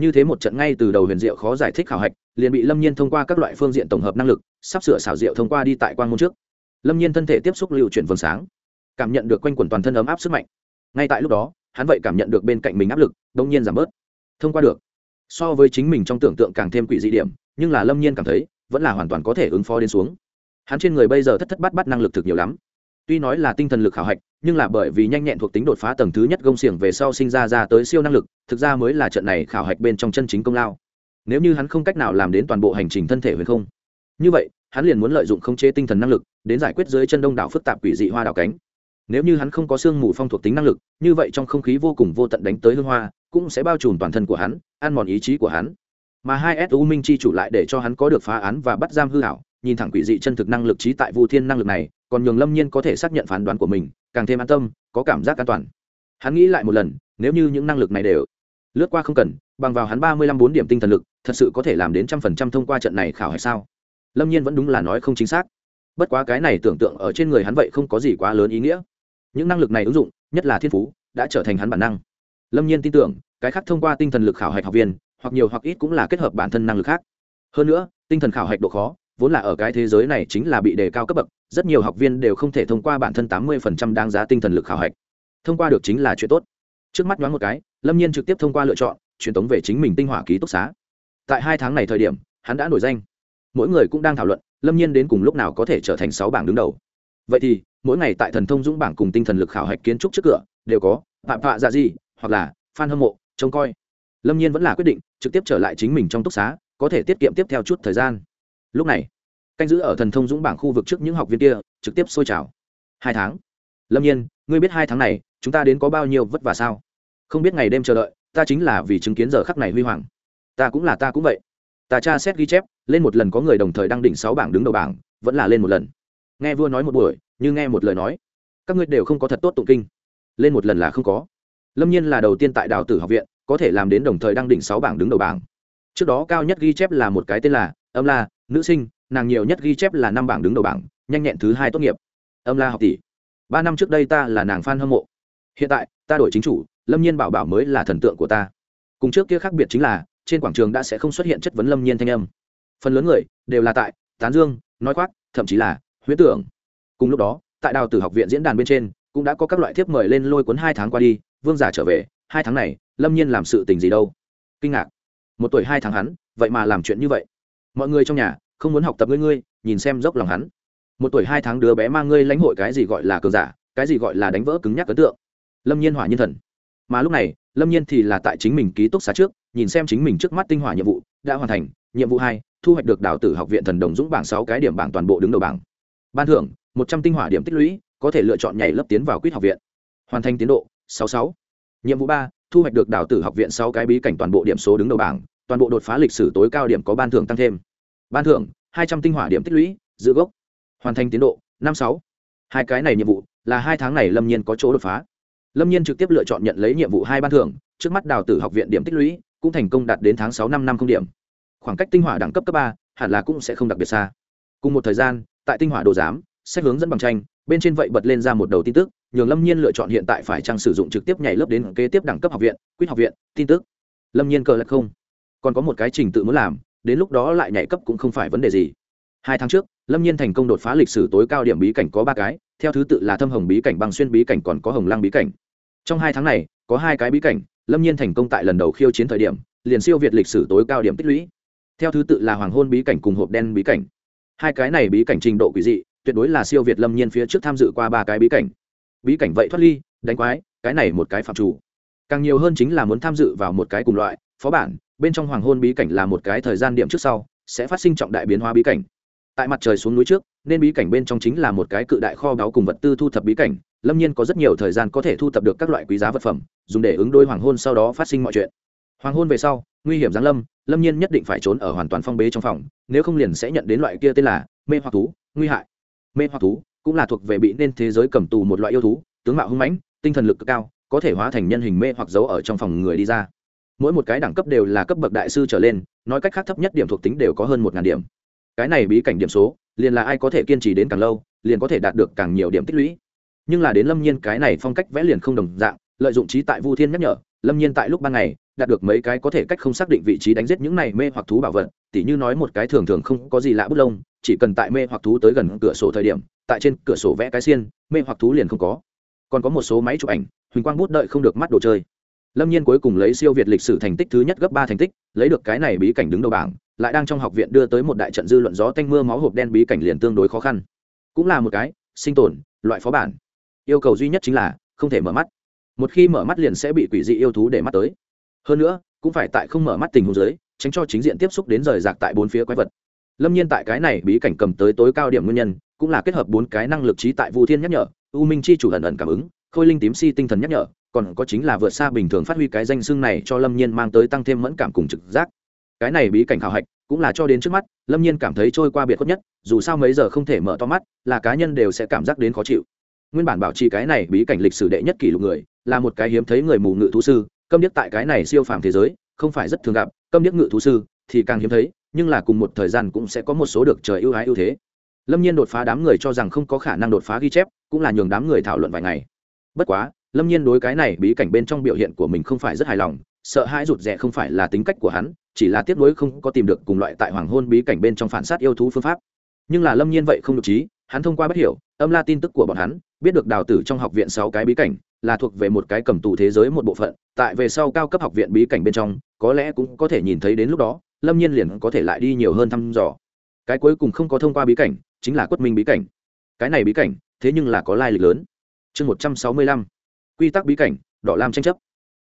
như thế một trận ngay từ đầu huyền diệu khó giải thích khảo hạch, liền bị lâm nhiên thông qua các loại phương diện tổng hợp năng lực, sắp sửa xảo diệu thông qua đi tại quan môn trước. Lâm nhiên thân thể tiếp xúc lưu chuyển vầng sáng, cảm nhận được quanh quẩn toàn thân ấm áp sức mạnh. Ngay tại lúc đó, hắn vậy cảm nhận được bên cạnh mình áp lực đông nhiên giảm bớt. Thông qua được. So với chính mình trong tưởng tượng càng thêm quỷ dị điểm, nhưng là lâm nhiên cảm thấy, vẫn là hoàn toàn có thể ứng phó đến xuống. Hắn trên người bây giờ thất thất bắt bắt năng lực thực nhiều lắm. Tuy nói là tinh thần lực khảo hạch nhưng là bởi vì nhanh nhẹn thuộc tính đột phá tầng thứ nhất gông xiềng về sau sinh ra ra tới siêu năng lực, thực ra mới là trận này khảo hạch bên trong chân chính công lao. Nếu như hắn không cách nào làm đến toàn bộ hành trình thân thể huyền không, như vậy, hắn liền muốn lợi dụng khống chế tinh thần năng lực, đến giải quyết dưới chân đông đảo phức tạp quỷ dị hoa đảo cánh. Nếu như hắn không có sương mù phong thuộc tính năng lực, như vậy trong không khí vô cùng vô tận đánh tới hương hoa, cũng sẽ bao trùm toàn thân của hắn, ăn mòn ý chí của hắn. Mà hai s u minh chi chủ lại để cho hắn có được phá án và bắt giam hư hảo, nhìn thẳng quỷ dị chân thực năng lực trí tại vu thiên năng lực này, còn nhường lâm nhiên có thể xác nhận phán đoán của mình càng thêm an tâm, có cảm giác an toàn. Hắn nghĩ lại một lần, nếu như những năng lực này đều lướt qua không cần, bằng vào hắn ba mươi lăm bốn điểm tinh thần lực, thật sự có thể làm đến trăm phần trăm thông qua trận này khảo hay sao? Lâm nhiên vẫn đúng là nói không chính xác. Bất quá cái này tưởng tượng ở trên người hắn vậy không có gì quá lớn ý nghĩa. Những năng lực này ứng dụng, nhất là thiên phú, đã trở thành hắn bản năng. Lâm nhiên tin tưởng, cái khác thông qua tinh thần lực khảo hạch học viên, hoặc nhiều hoặc ít cũng là kết hợp bản thân năng lực khác. Hơn nữa, tinh thần khảo hạch độ khó vốn là ở cái thế giới này chính là bị đề cao cấp bậc, rất nhiều học viên đều không thể thông qua bản thân tám mươi phần trăm đáng giá tinh thần lực khảo hạch. Thông qua được chính là chuyện tốt. Trước mắt nhoáng một cái, lâm nhiên trực tiếp thông qua lựa chọn, truyền tống về chính mình tinh hỏa ký túc xá. Tại hai tháng này thời điểm, hắn đã nổi danh. Mỗi người cũng đang thảo luận, lâm nhiên đến cùng lúc nào có thể trở thành sáu bảng đứng đầu. Vậy thì, mỗi ngày tại thần thông dũng bảng cùng tinh thần lực khảo hạch kiến trúc trước cửa, đều có phạm phạ dạ gì hoặc là f a n hâm mộ, trông coi. Lâm nhiên vẫn là quyết định trực tiếp trở lại chính mình trong túc xá, có thể tiết kiệm tiếp theo chút thời gian lúc này, canh giữ ở thần thông dũng bảng khu vực trước những học viên kia trực tiếp sôi trào. Hai tháng? Lâm nhiên, ngươi biết hai tháng này, chúng ta đến có bao nhiêu vất vả sao? Không biết ngày đêm chờ đợi, ta chính là vì chứng kiến giờ khắc này huy hoàng. Ta cũng là ta cũng vậy. Ta tra xét ghi chép, lên một lần có người đồng thời đăng đỉnh sáu bảng đứng đầu bảng, vẫn là lên một lần. Nghe vua nói một buổi, như nghe một lời nói. Các ngươi đều không có thật tốt tụng kinh. Lên một lần là không có. Lâm nhiên là đầu tiên tại đào tử học viện, có thể làm đến đồng thời đăng đỉnh sáu bảng đứng đầu bảng. Trước đó cao nhất ghi chép là một cái tên là, âm la nữ sinh, nàng nhiều nhất ghi chép là năm bảng đứng đầu bảng, nhanh nhẹn thứ hai tốt nghiệp. Âm la học tỷ, ba năm trước đây ta là nàng f a n hâm mộ. Hiện tại, ta đổi chính chủ, lâm nhiên bảo bảo mới là thần tượng của ta. Cùng trước kia khác biệt chính là, trên quảng trường đã sẽ không xuất hiện chất vấn lâm nhiên thanh âm. Phần lớn người đều là tại tán dương, nói khoác, thậm chí là huyết tưởng. Cùng lúc đó, tại đào tử học viện diễn đàn bên trên, cũng đã có các loại thiếp mời lên lôi cuốn hai tháng qua đi, vương giả trở về, hai tháng này, lâm nhiên làm sự tình gì đâu? Kinh ngạc. Một tuổi hai tháng hắn, vậy mà làm chuyện như vậy mọi người trong nhà không muốn học tập ngươi ngươi, nhìn xem dốc lòng hắn. Một tuổi hai tháng đứa bé mang ngươi lãnh hội cái gì gọi là cường giả, cái gì gọi là đánh vỡ cứng nhắc ấn tượng. Lâm nhiên hỏa nhiên thần. Mà lúc này, lâm nhiên thì là tại chính mình ký túc xá trước, nhìn xem chính mình trước mắt tinh hỏa nhiệm vụ đã hoàn thành, nhiệm vụ hai, thu hoạch được đào tử học viện thần đồng dũng bảng sáu cái điểm bảng toàn bộ đứng đầu bảng. Ban thưởng, một trăm tinh hỏa điểm tích lũy, có thể lựa chọn nhảy lớp tiến vào quýt học viện. Hoàn thành tiến độ, sáu sáu. Nhiệm vụ ba, thu hoạch được đào tử học viện sáu cái bí cảnh toàn bộ điểm số đứng đầu bảng toàn bộ đột phá lịch sử tối cao điểm có ban thưởng tăng thêm. Ban thưởng, hai trăm tinh hỏa điểm tích lũy, giữ gốc. Hoàn thành tiến độ, năm sáu. Hai cái này nhiệm vụ là hai tháng này lâm nhiên có chỗ đột phá. Lâm nhiên trực tiếp lựa chọn nhận lấy nhiệm vụ hai ban thưởng, trước mắt đào tử học viện điểm tích lũy cũng thành công đạt đến tháng sáu năm năm không điểm. Khoảng cách tinh hỏa đẳng cấp cấp ba hẳn là cũng sẽ không đặc biệt xa. Cùng một thời gian, tại tinh hỏa đồ giám, sách hướng dẫn bằng tranh, bên trên vậy bật lên ra một đầu tin tức, nhường lâm nhiên lựa chọn hiện tại phải chăng sử dụng trực tiếp nhảy lớp đến kế tiếp đẳng cấp học viện, quýt học viện, tin tức. Lâm nhiên cờ lạc không còn có một cái trình tự muốn làm, đến lúc đó lại nhảy cấp cũng không phải vấn đề gì. Hai tháng trước, lâm nhiên thành công đột phá lịch sử tối cao điểm bí cảnh có ba cái, theo thứ tự là thâm hồng bí cảnh, băng xuyên bí cảnh còn có hồng lăng bí cảnh. Trong hai tháng này, có hai cái bí cảnh, lâm nhiên thành công tại lần đầu khiêu chiến thời điểm, liền siêu việt lịch sử tối cao điểm tích lũy. Theo thứ tự là hoàng hôn bí cảnh cùng hộp đen bí cảnh. Hai cái này bí cảnh trình độ quỷ dị, tuyệt đối là siêu việt lâm nhiên phía trước tham dự qua ba cái bí cảnh. Bí cảnh vậy thoát ly, đánh quái, cái này một cái phạm chủ. Càng nhiều hơn chính là muốn tham dự vào một cái cùng loại phó bản, bên trong hoàng hôn bí cảnh là một cái thời gian điểm trước sau, sẽ phát sinh trọng đại biến hóa bí cảnh. Tại mặt trời xuống núi trước, nên bí cảnh bên trong chính là một cái cự đại kho báu cùng vật tư thu thập bí cảnh, lâm nhiên có rất nhiều thời gian có thể thu thập được các loại quý giá vật phẩm, dùng để ứng đôi hoàng hôn sau đó phát sinh mọi chuyện. Hoàng hôn về sau, nguy hiểm giáng lâm lâm nhiên nhất định phải trốn ở hoàn toàn phong bế trong phòng, nếu không liền sẽ nhận đến loại kia tên là mê hoặc thú, nguy hại. Mê hoặc thú cũng là thuộc về bị nên thế giới cầm tù một loại yêu thú, tướng mạo hưng mãnh, tinh thần lực cực cao, có thể hóa thành nhân hình mê hoặc giấu ở trong phòng người đi ra mỗi một cái đẳng cấp đều là cấp bậc đại sư trở lên, nói cách khác thấp nhất điểm thuộc tính đều có hơn một điểm. Cái này bí cảnh điểm số, liền là ai có thể kiên trì đến càng lâu, liền có thể đạt được càng nhiều điểm tích lũy. Nhưng là đến lâm nhiên cái này phong cách vẽ liền không đồng dạng, lợi dụng trí tại vu thiên nhắc nhở, lâm nhiên tại lúc ban ngày, đạt được mấy cái có thể cách không xác định vị trí đánh giết những này mê hoặc thú bảo vật, tỉ như nói một cái thường thường không có gì lạ bút lông, chỉ cần tại mê hoặc thú tới gần cửa sổ thời điểm, tại trên cửa sổ vẽ cái xiên, mê hoặc thú liền không có. Còn có một số máy chụp ảnh, huỳnh quang bút đợi không được mắt đồ chơi lâm nhiên cuối cùng lấy siêu việt lịch sử thành tích thứ nhất gấp ba thành tích, lấy được cái này bí cảnh đứng đầu bảng, lại đang trong học viện đưa tới một đại trận dư luận gió tanh mưa máu hộp đen bí cảnh liền tương đối khó khăn. Cũng là một cái, sinh tồn, loại phó bản. Yêu cầu duy nhất chính là, không thể mở mắt. Một khi mở mắt liền sẽ bị quỷ dị yêu thú để mắt tới. Hơn nữa, cũng phải tại không mở mắt tình huống dưới, tránh cho chính diện tiếp xúc đến rời rạc tại bốn phía quái vật. Lâm nhiên tại cái này bí cảnh cầm tới tối cao điểm nguyên nhân, cũng là kết hợp bốn cái năng lực trí tại vu thiên nhắc nhở, u minh chi chủ ẩn ẩn cảm ứng, khôi linh tím si tinh thần nhắc nhở còn có chính là vượt xa bình thường phát huy cái danh xưng này cho lâm nhiên mang tới tăng thêm mẫn cảm cùng trực giác. Cái này bí cảnh khảo hạch, cũng là cho đến trước mắt, lâm nhiên cảm thấy trôi qua biệt khuất nhất, dù sao mấy giờ không thể mở to mắt, là cá nhân đều sẽ cảm giác đến khó chịu. Nguyên bản bảo trì cái này bí cảnh lịch sử đệ nhất kỷ lục người, là một cái hiếm thấy người mù ngự thú sư, câm điếc tại cái này siêu phàm thế giới, không phải rất thường gặp, câm điếc ngự thú sư thì càng hiếm thấy, nhưng là cùng một thời gian cũng sẽ có một số được trời ưu ái ưu thế. Lâm nhiên đột phá đám người cho rằng không có khả năng đột phá ghi chép, cũng là nhường đám người thảo luận vài ngày. Bất quá lâm nhiên đối cái này bí cảnh bên trong biểu hiện của mình không phải rất hài lòng, sợ hãi rụt rè không phải là tính cách của hắn, chỉ là tiếc nuối không có tìm được cùng loại tại hoàng hôn bí cảnh bên trong phản sát yêu thú phương pháp. Nhưng là lâm nhiên vậy không được trí, hắn thông qua bất hiểu, âm la tin tức của bọn hắn, biết được đào tử trong học viện sáu cái bí cảnh, là thuộc về một cái cầm tù thế giới một bộ phận, tại về sau cao cấp học viện bí cảnh bên trong, có lẽ cũng có thể nhìn thấy đến lúc đó, lâm nhiên liền có thể lại đi nhiều hơn thăm dò. Cái cuối cùng không có thông qua bí cảnh, chính là quất minh bí cảnh. Cái này bí cảnh, thế nhưng là có lai lịch lớn. Chương một trăm sáu mươi lăm quy tắc bí cảnh, đỏ lam tranh chấp.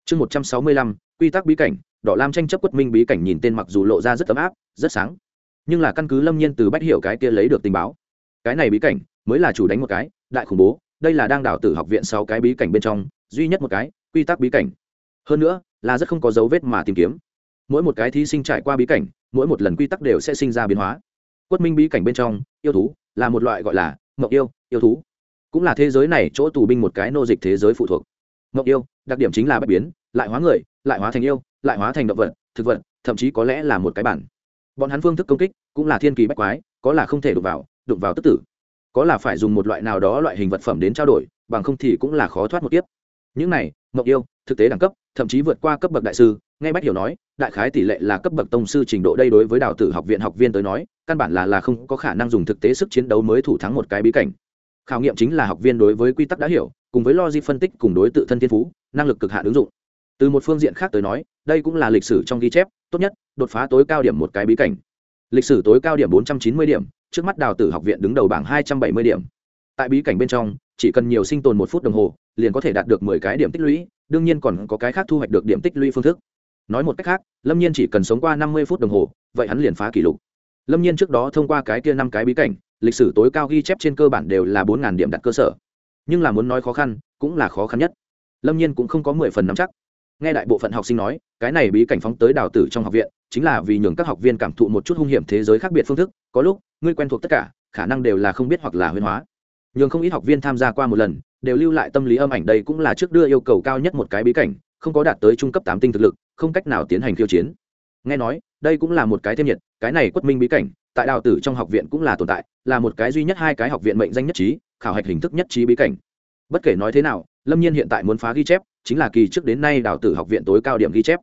Chương một trăm sáu mươi lăm, quy tắc bí cảnh, đỏ lam tranh chấp quất minh bí cảnh nhìn tên mặc dù lộ ra rất ấm áp, rất sáng. Nhưng là căn cứ lâm nhiên từ bách hiểu cái kia lấy được tình báo, cái này bí cảnh mới là chủ đánh một cái, đại khủng bố, đây là đang đào tử học viện sáu cái bí cảnh bên trong, duy nhất một cái, quy tắc bí cảnh. Hơn nữa, là rất không có dấu vết mà tìm kiếm. Mỗi một cái thí sinh trải qua bí cảnh, mỗi một lần quy tắc đều sẽ sinh ra biến hóa. Quất minh bí cảnh bên trong, yêu thú là một loại gọi là mộng yêu yêu thú cũng là thế giới này chỗ tù binh một cái nô dịch thế giới phụ thuộc. Mộng yêu, đặc điểm chính là bất biến, lại hóa người, lại hóa thành yêu, lại hóa thành động vật, thực vật, thậm chí có lẽ là một cái bản. Bọn hắn phương thức công kích cũng là thiên kỳ bách quái, có là không thể đụng vào đụng vào tức tử. Có là phải dùng một loại nào đó loại hình vật phẩm đến trao đổi, bằng không thì cũng là khó thoát một tiếp những này, mộng yêu, thực tế đẳng cấp, thậm chí vượt qua cấp bậc đại sư ngay bách hiểu nói, đại khái tỷ lệ là cấp bậc tông sư trình độ đây đối với đào tử học viện học viên tới nói, căn bản là là không có khả năng dùng thực tế sức chiến đấu mới thủ thắng một cái bí cảnh khảo nghiệm chính là học viên đối với quy tắc đã hiểu, cùng với logic phân tích cùng đối tự thân thiên phú, năng lực cực hạn ứng dụng. Từ một phương diện khác tới nói, đây cũng là lịch sử trong ghi chép, tốt nhất, đột phá tối cao điểm một cái bí cảnh. Lịch sử tối cao điểm bốn trăm chín mươi điểm, trước mắt đào tử học viện đứng đầu bảng hai trăm bảy mươi điểm. Tại bí cảnh bên trong, chỉ cần nhiều sinh tồn một phút đồng hồ, liền có thể đạt được mười cái điểm tích lũy, đương nhiên còn có cái khác thu hoạch được điểm tích lũy phương thức. Nói một cách khác, lâm nhiên chỉ cần sống qua năm mươi phút đồng hồ, vậy hắn liền phá kỷ lục. Lâm nhiên trước đó thông qua cái kia năm cái bí cảnh lịch sử tối cao ghi chép trên cơ bản đều là bốn điểm đặt cơ sở. Nhưng là muốn nói khó khăn, cũng là khó khăn nhất. Lâm nhiên cũng không có mười phần nắm chắc. Nghe đại bộ phận học sinh nói, cái này bí cảnh phóng tới đào tử trong học viện, chính là vì nhường các học viên cảm thụ một chút hung hiểm thế giới khác biệt phương thức, có lúc, ngươi quen thuộc tất cả, khả năng đều là không biết hoặc là huyên hóa. Nhường không ít học viên tham gia qua một lần, đều lưu lại tâm lý âm ảnh đây cũng là trước đưa yêu cầu cao nhất một cái bí cảnh, không có đạt tới trung cấp tám tinh thực lực, không cách nào tiến hành khiêu chiến. Nghe nói, đây cũng là một cái thêm nhiệt, cái này quất minh bí cảnh tại đào tử trong học viện cũng là tồn tại, là một cái duy nhất hai cái học viện mệnh danh nhất trí, khảo hạch hình thức nhất trí bí cảnh. Bất kể nói thế nào, lâm nhiên hiện tại muốn phá ghi chép, chính là kỳ trước đến nay đào tử học viện tối cao điểm ghi chép.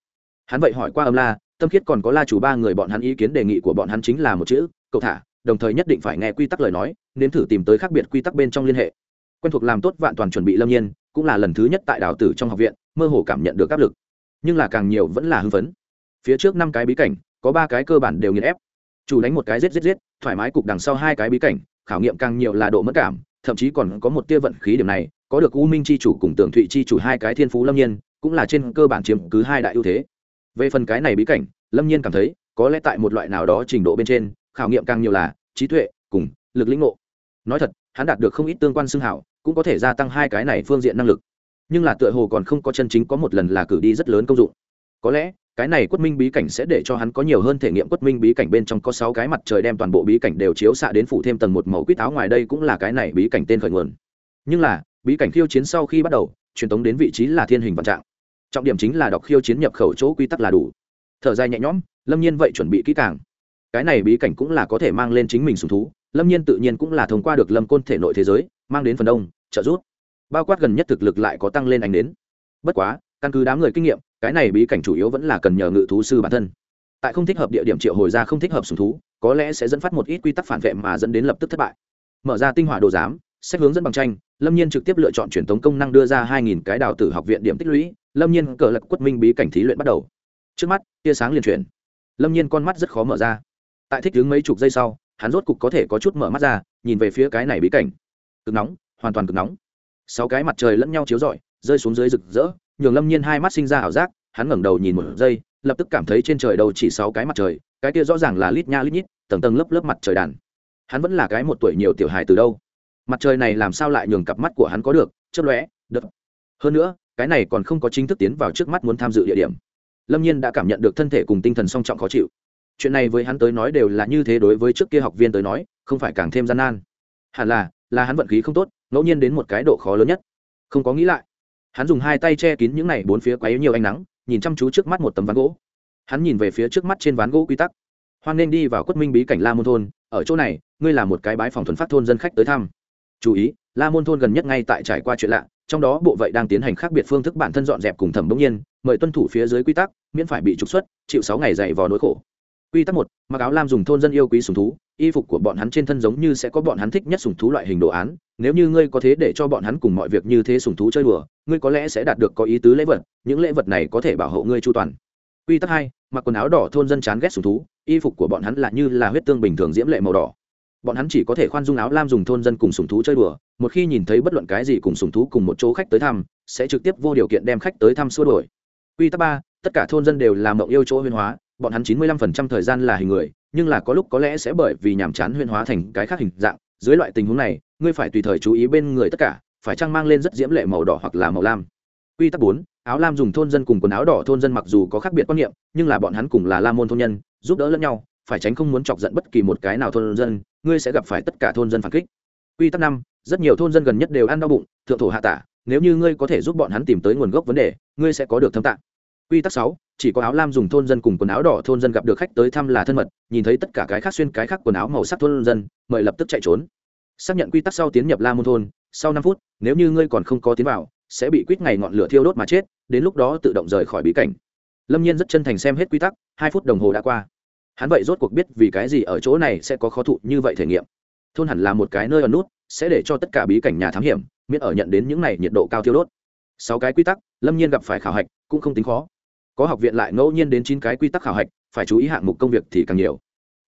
Hắn vậy hỏi qua âm la, tâm khiết còn có la chủ ba người bọn hắn ý kiến đề nghị của bọn hắn chính là một chữ, cậu thả, đồng thời nhất định phải nghe quy tắc lời nói, nếm thử tìm tới khác biệt quy tắc bên trong liên hệ. Quen thuộc làm tốt vạn toàn chuẩn bị lâm nhiên, cũng là lần thứ nhất tại đào tử trong học viện, mơ hồ cảm nhận được áp lực. Nhưng là càng nhiều vẫn là hưng phấn. Phía trước năm cái bí cảnh, có ba cái cơ bản đều nghiền ép chủ đánh một cái rết rết rết thoải mái cục đằng sau hai cái bí cảnh, khảo nghiệm càng nhiều là độ mất cảm, thậm chí còn có một tia vận khí điểm này, có được u minh c h i chủ cùng tưởng thụy c h i chủ hai cái thiên phú lâm nhiên, cũng là trên cơ bản chiếm cứ hai đại ưu thế. Về phần cái này bí cảnh, lâm nhiên cảm thấy, có lẽ tại một loại nào đó trình độ bên trên, khảo nghiệm càng nhiều là trí tuệ cùng lực lĩnh ngộ. Nói thật, hắn đạt được không ít tương quan xưng hảo, cũng có thể gia tăng hai cái này phương diện năng lực. Nhưng là tựa hồ còn không có chân chính có một lần là cử đi rất lớn công dụng. Có lẽ cái này quất minh bí cảnh sẽ để cho hắn có nhiều hơn thể nghiệm. Quất minh bí cảnh bên trong có sáu cái mặt trời đem toàn bộ bí cảnh đều chiếu xạ đến phủ thêm tầng một màu quýt áo ngoài. Đây cũng là cái này bí cảnh tên khởi nguồn. Nhưng là, bí cảnh khiêu chiến sau khi bắt đầu, truyền tống đến vị trí là thiên hình vạn trạng. Trọng điểm chính là đọc khiêu chiến nhập khẩu chỗ quy tắc là đủ. Thở dài nhẹ nhõm, lâm nhiên vậy chuẩn bị kỹ càng. Cái này bí cảnh cũng là có thể mang lên chính mình sùng thú. Lâm nhiên tự nhiên cũng là thông qua được lâm côn thể nội thế giới, mang đến phần đông, trợ giúp. Bao quát gần nhất thực lực lại có tăng lên ảnh đến bất quá căn cứ đám người kinh nghiệm, cái này bí cảnh chủ yếu vẫn là cần nhờ ngự thú sư bản thân. Tại không thích hợp địa điểm triệu hồi ra không thích hợp sùng thú, có lẽ sẽ dẫn phát một ít quy tắc phản vệ mà dẫn đến lập tức thất bại. Mở ra tinh hỏa đồ giám, sách hướng dẫn bằng tranh, lâm nhiên trực tiếp lựa chọn truyền thống công năng đưa ra hai nghìn cái đào tử học viện điểm tích lũy, lâm nhiên cờ lật quất minh bí cảnh thí luyện bắt đầu. Trước mắt, tia sáng liền chuyển. Lâm nhiên con mắt rất khó mở ra. Tại thích đứng mấy chục giây sau, hắn rốt cục có thể có chút mở mắt ra, nhìn về phía cái này bí cảnh. Cực nóng, hoàn toàn cực nóng. Sáu cái mặt trời lẫn nhau chiếu rọi, rơi xuống dưới rực rỡ nhường lâm nhiên hai mắt sinh ra ảo giác, hắn ngẩng đầu nhìn một giây, lập tức cảm thấy trên trời đầu chỉ sáu cái mặt trời, cái kia rõ ràng là lít nha lít nhít, tầng tầng lớp lớp mặt trời đàn. Hắn vẫn là cái một tuổi nhiều tiểu hài từ đâu. Mặt trời này làm sao lại nhường cặp mắt của hắn có được, chớp lóe, đập. Hơn nữa, cái này còn không có chính thức tiến vào trước mắt muốn tham dự địa điểm. Lâm nhiên đã cảm nhận được thân thể cùng tinh thần song trọng khó chịu. Chuyện này với hắn tới nói đều là như thế đối với trước kia học viên tới nói, không phải càng thêm gian nan. Hẳn là là hắn vận khí không tốt, ngẫu nhiên đến một cái độ khó lớn nhất. Không có nghĩ lại hắn dùng hai tay che kín những này bốn phía quấy nhiều ánh nắng, nhìn chăm chú trước mắt một tấm ván gỗ. Hắn nhìn về phía trước mắt trên ván gỗ quy tắc. Hoan nên đi vào quất minh bí cảnh la môn thôn, ở chỗ này, ngươi là một cái bái phòng thuần phát thôn dân khách tới thăm. Chú ý, la môn thôn gần nhất ngay tại trải qua chuyện lạ, trong đó bộ vậy đang tiến hành khác biệt phương thức bản thân dọn dẹp cùng thẩm bỗng nhiên, mời tuân thủ phía dưới quy tắc, miễn phải bị trục xuất, chịu sáu ngày dày vò nỗi khổ quy tắc một, mặc áo lam dùng thôn dân yêu quý sùng thú, y phục của bọn hắn trên thân giống như sẽ có bọn hắn thích nhất sùng thú loại hình đồ án. Nếu như ngươi có thế để cho bọn hắn cùng mọi việc như thế sùng thú chơi đùa, ngươi có lẽ sẽ đạt được có ý tứ lễ vật, những lễ vật này có thể bảo hộ ngươi chu toàn. Quy tắc hai, mặc quần áo đỏ thôn dân chán ghét sùng thú, y phục của bọn hắn là như là huyết tương bình thường diễm lệ màu đỏ. Bọn hắn chỉ có thể khoan dung áo lam dùng thôn dân cùng sùng thú chơi đùa, một khi nhìn thấy bất luận cái gì cùng sùng thú cùng một chỗ khách tới thăm, sẽ trực tiếp vô điều kiện đem khách tới thăm xua đổi quy tắc ba, tất cả thôn dân đều làm mộng yêu chỗ huyên hóa bọn hắn chín mươi lăm phần trăm thời gian là hình người, nhưng là có lúc có lẽ sẽ bởi vì nhàm chán huyên hóa thành cái khác hình dạng. Dưới loại tình huống này, ngươi phải tùy thời chú ý bên người tất cả, phải trang mang lên rất diễm lệ màu đỏ hoặc là màu lam? Quy tắc bốn, áo lam dùng thôn dân cùng quần áo đỏ thôn dân mặc dù có khác biệt quan niệm, nhưng là bọn hắn cùng là la môn thôn nhân, giúp đỡ lẫn nhau, phải tránh không muốn chọc giận bất kỳ một cái nào thôn dân, ngươi sẽ gặp phải tất cả thôn dân phản kích. Quy tắc năm, rất nhiều thôn dân gần nhất đều ăn đau bụng, thượng thổ hạ tả, nếu như ngươi có thể giúp bọn hắn tìm tới nguồn gốc vấn đề, ngươi sẽ có được thâm tạng quy tắc sáu, chỉ có áo lam dùng thôn dân cùng quần áo đỏ thôn dân gặp được khách tới thăm là thân mật, nhìn thấy tất cả cái khác xuyên cái khác quần áo màu sắc thôn dân, mời lập tức chạy trốn. Xác nhận quy tắc sau tiến nhập la môn thôn, sau năm phút, nếu như ngươi còn không có tiến vào, sẽ bị quýt ngày ngọn lửa thiêu đốt mà chết, đến lúc đó tự động rời khỏi bí cảnh. Lâm nhiên rất chân thành xem hết quy tắc, hai phút đồng hồ đã qua. Hắn vậy rốt cuộc biết vì cái gì ở chỗ này sẽ có khó thụ như vậy thể nghiệm. Thôn hẳn là một cái nơi ở nút, sẽ để cho tất cả bí cảnh nhà thám hiểm, miễn ở nhận đến những này nhiệt độ cao thiêu đốt. Sáu cái quy tắc, lâm nhiên gặp phải khảo hạch, cũng không tính khó có học viện lại ngẫu nhiên đến chín cái quy tắc khảo hạch, phải chú ý hạng mục công việc thì càng nhiều.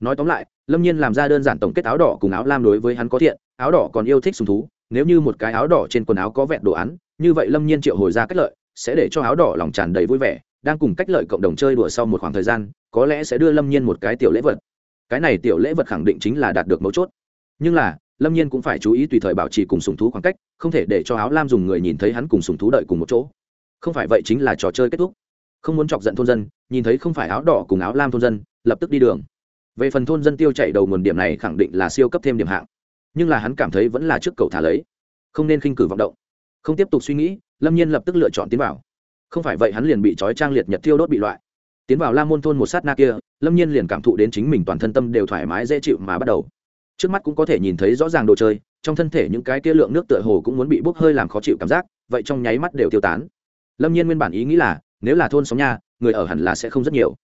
Nói tóm lại, lâm nhiên làm ra đơn giản tổng kết áo đỏ cùng áo lam đối với hắn có thiện, áo đỏ còn yêu thích sùng thú, nếu như một cái áo đỏ trên quần áo có vẹn đồ án, như vậy lâm nhiên triệu hồi ra cách lợi, sẽ để cho áo đỏ lòng tràn đầy vui vẻ, đang cùng cách lợi cộng đồng chơi đùa sau một khoảng thời gian, có lẽ sẽ đưa lâm nhiên một cái tiểu lễ vật. Cái này tiểu lễ vật khẳng định chính là đạt được mấu chốt. Nhưng là, lâm nhiên cũng phải chú ý tùy thời bảo trì cùng sùng thú khoảng cách, không thể để cho áo lam dùng người nhìn thấy hắn cùng sùng thú đợi cùng một chỗ. Không phải vậy chính là trò chơi kết thúc không muốn chọc giận thôn dân, nhìn thấy không phải áo đỏ cùng áo lam thôn dân, lập tức đi đường. Về phần thôn dân tiêu chạy đầu nguồn điểm này khẳng định là siêu cấp thêm điểm hạng. Nhưng là hắn cảm thấy vẫn là trước cầu thả lấy. Không nên khinh cử vọng động. Không tiếp tục suy nghĩ, lâm nhiên lập tức lựa chọn tiến vào. Không phải vậy hắn liền bị trói trang liệt nhật thiêu đốt bị loại. Tiến vào la môn thôn một sát na kia, lâm nhiên liền cảm thụ đến chính mình toàn thân tâm đều thoải mái dễ chịu mà bắt đầu. Trước mắt cũng có thể nhìn thấy rõ ràng đồ chơi, trong thân thể những cái kia lượng nước tựa hồ cũng muốn bị bốc hơi làm khó chịu cảm giác, vậy trong nháy mắt đều tiêu tán. Lâm nhiên nguyên bản ý nghĩ là nếu là thôn sống nha, người ở hẳn là sẽ không rất nhiều.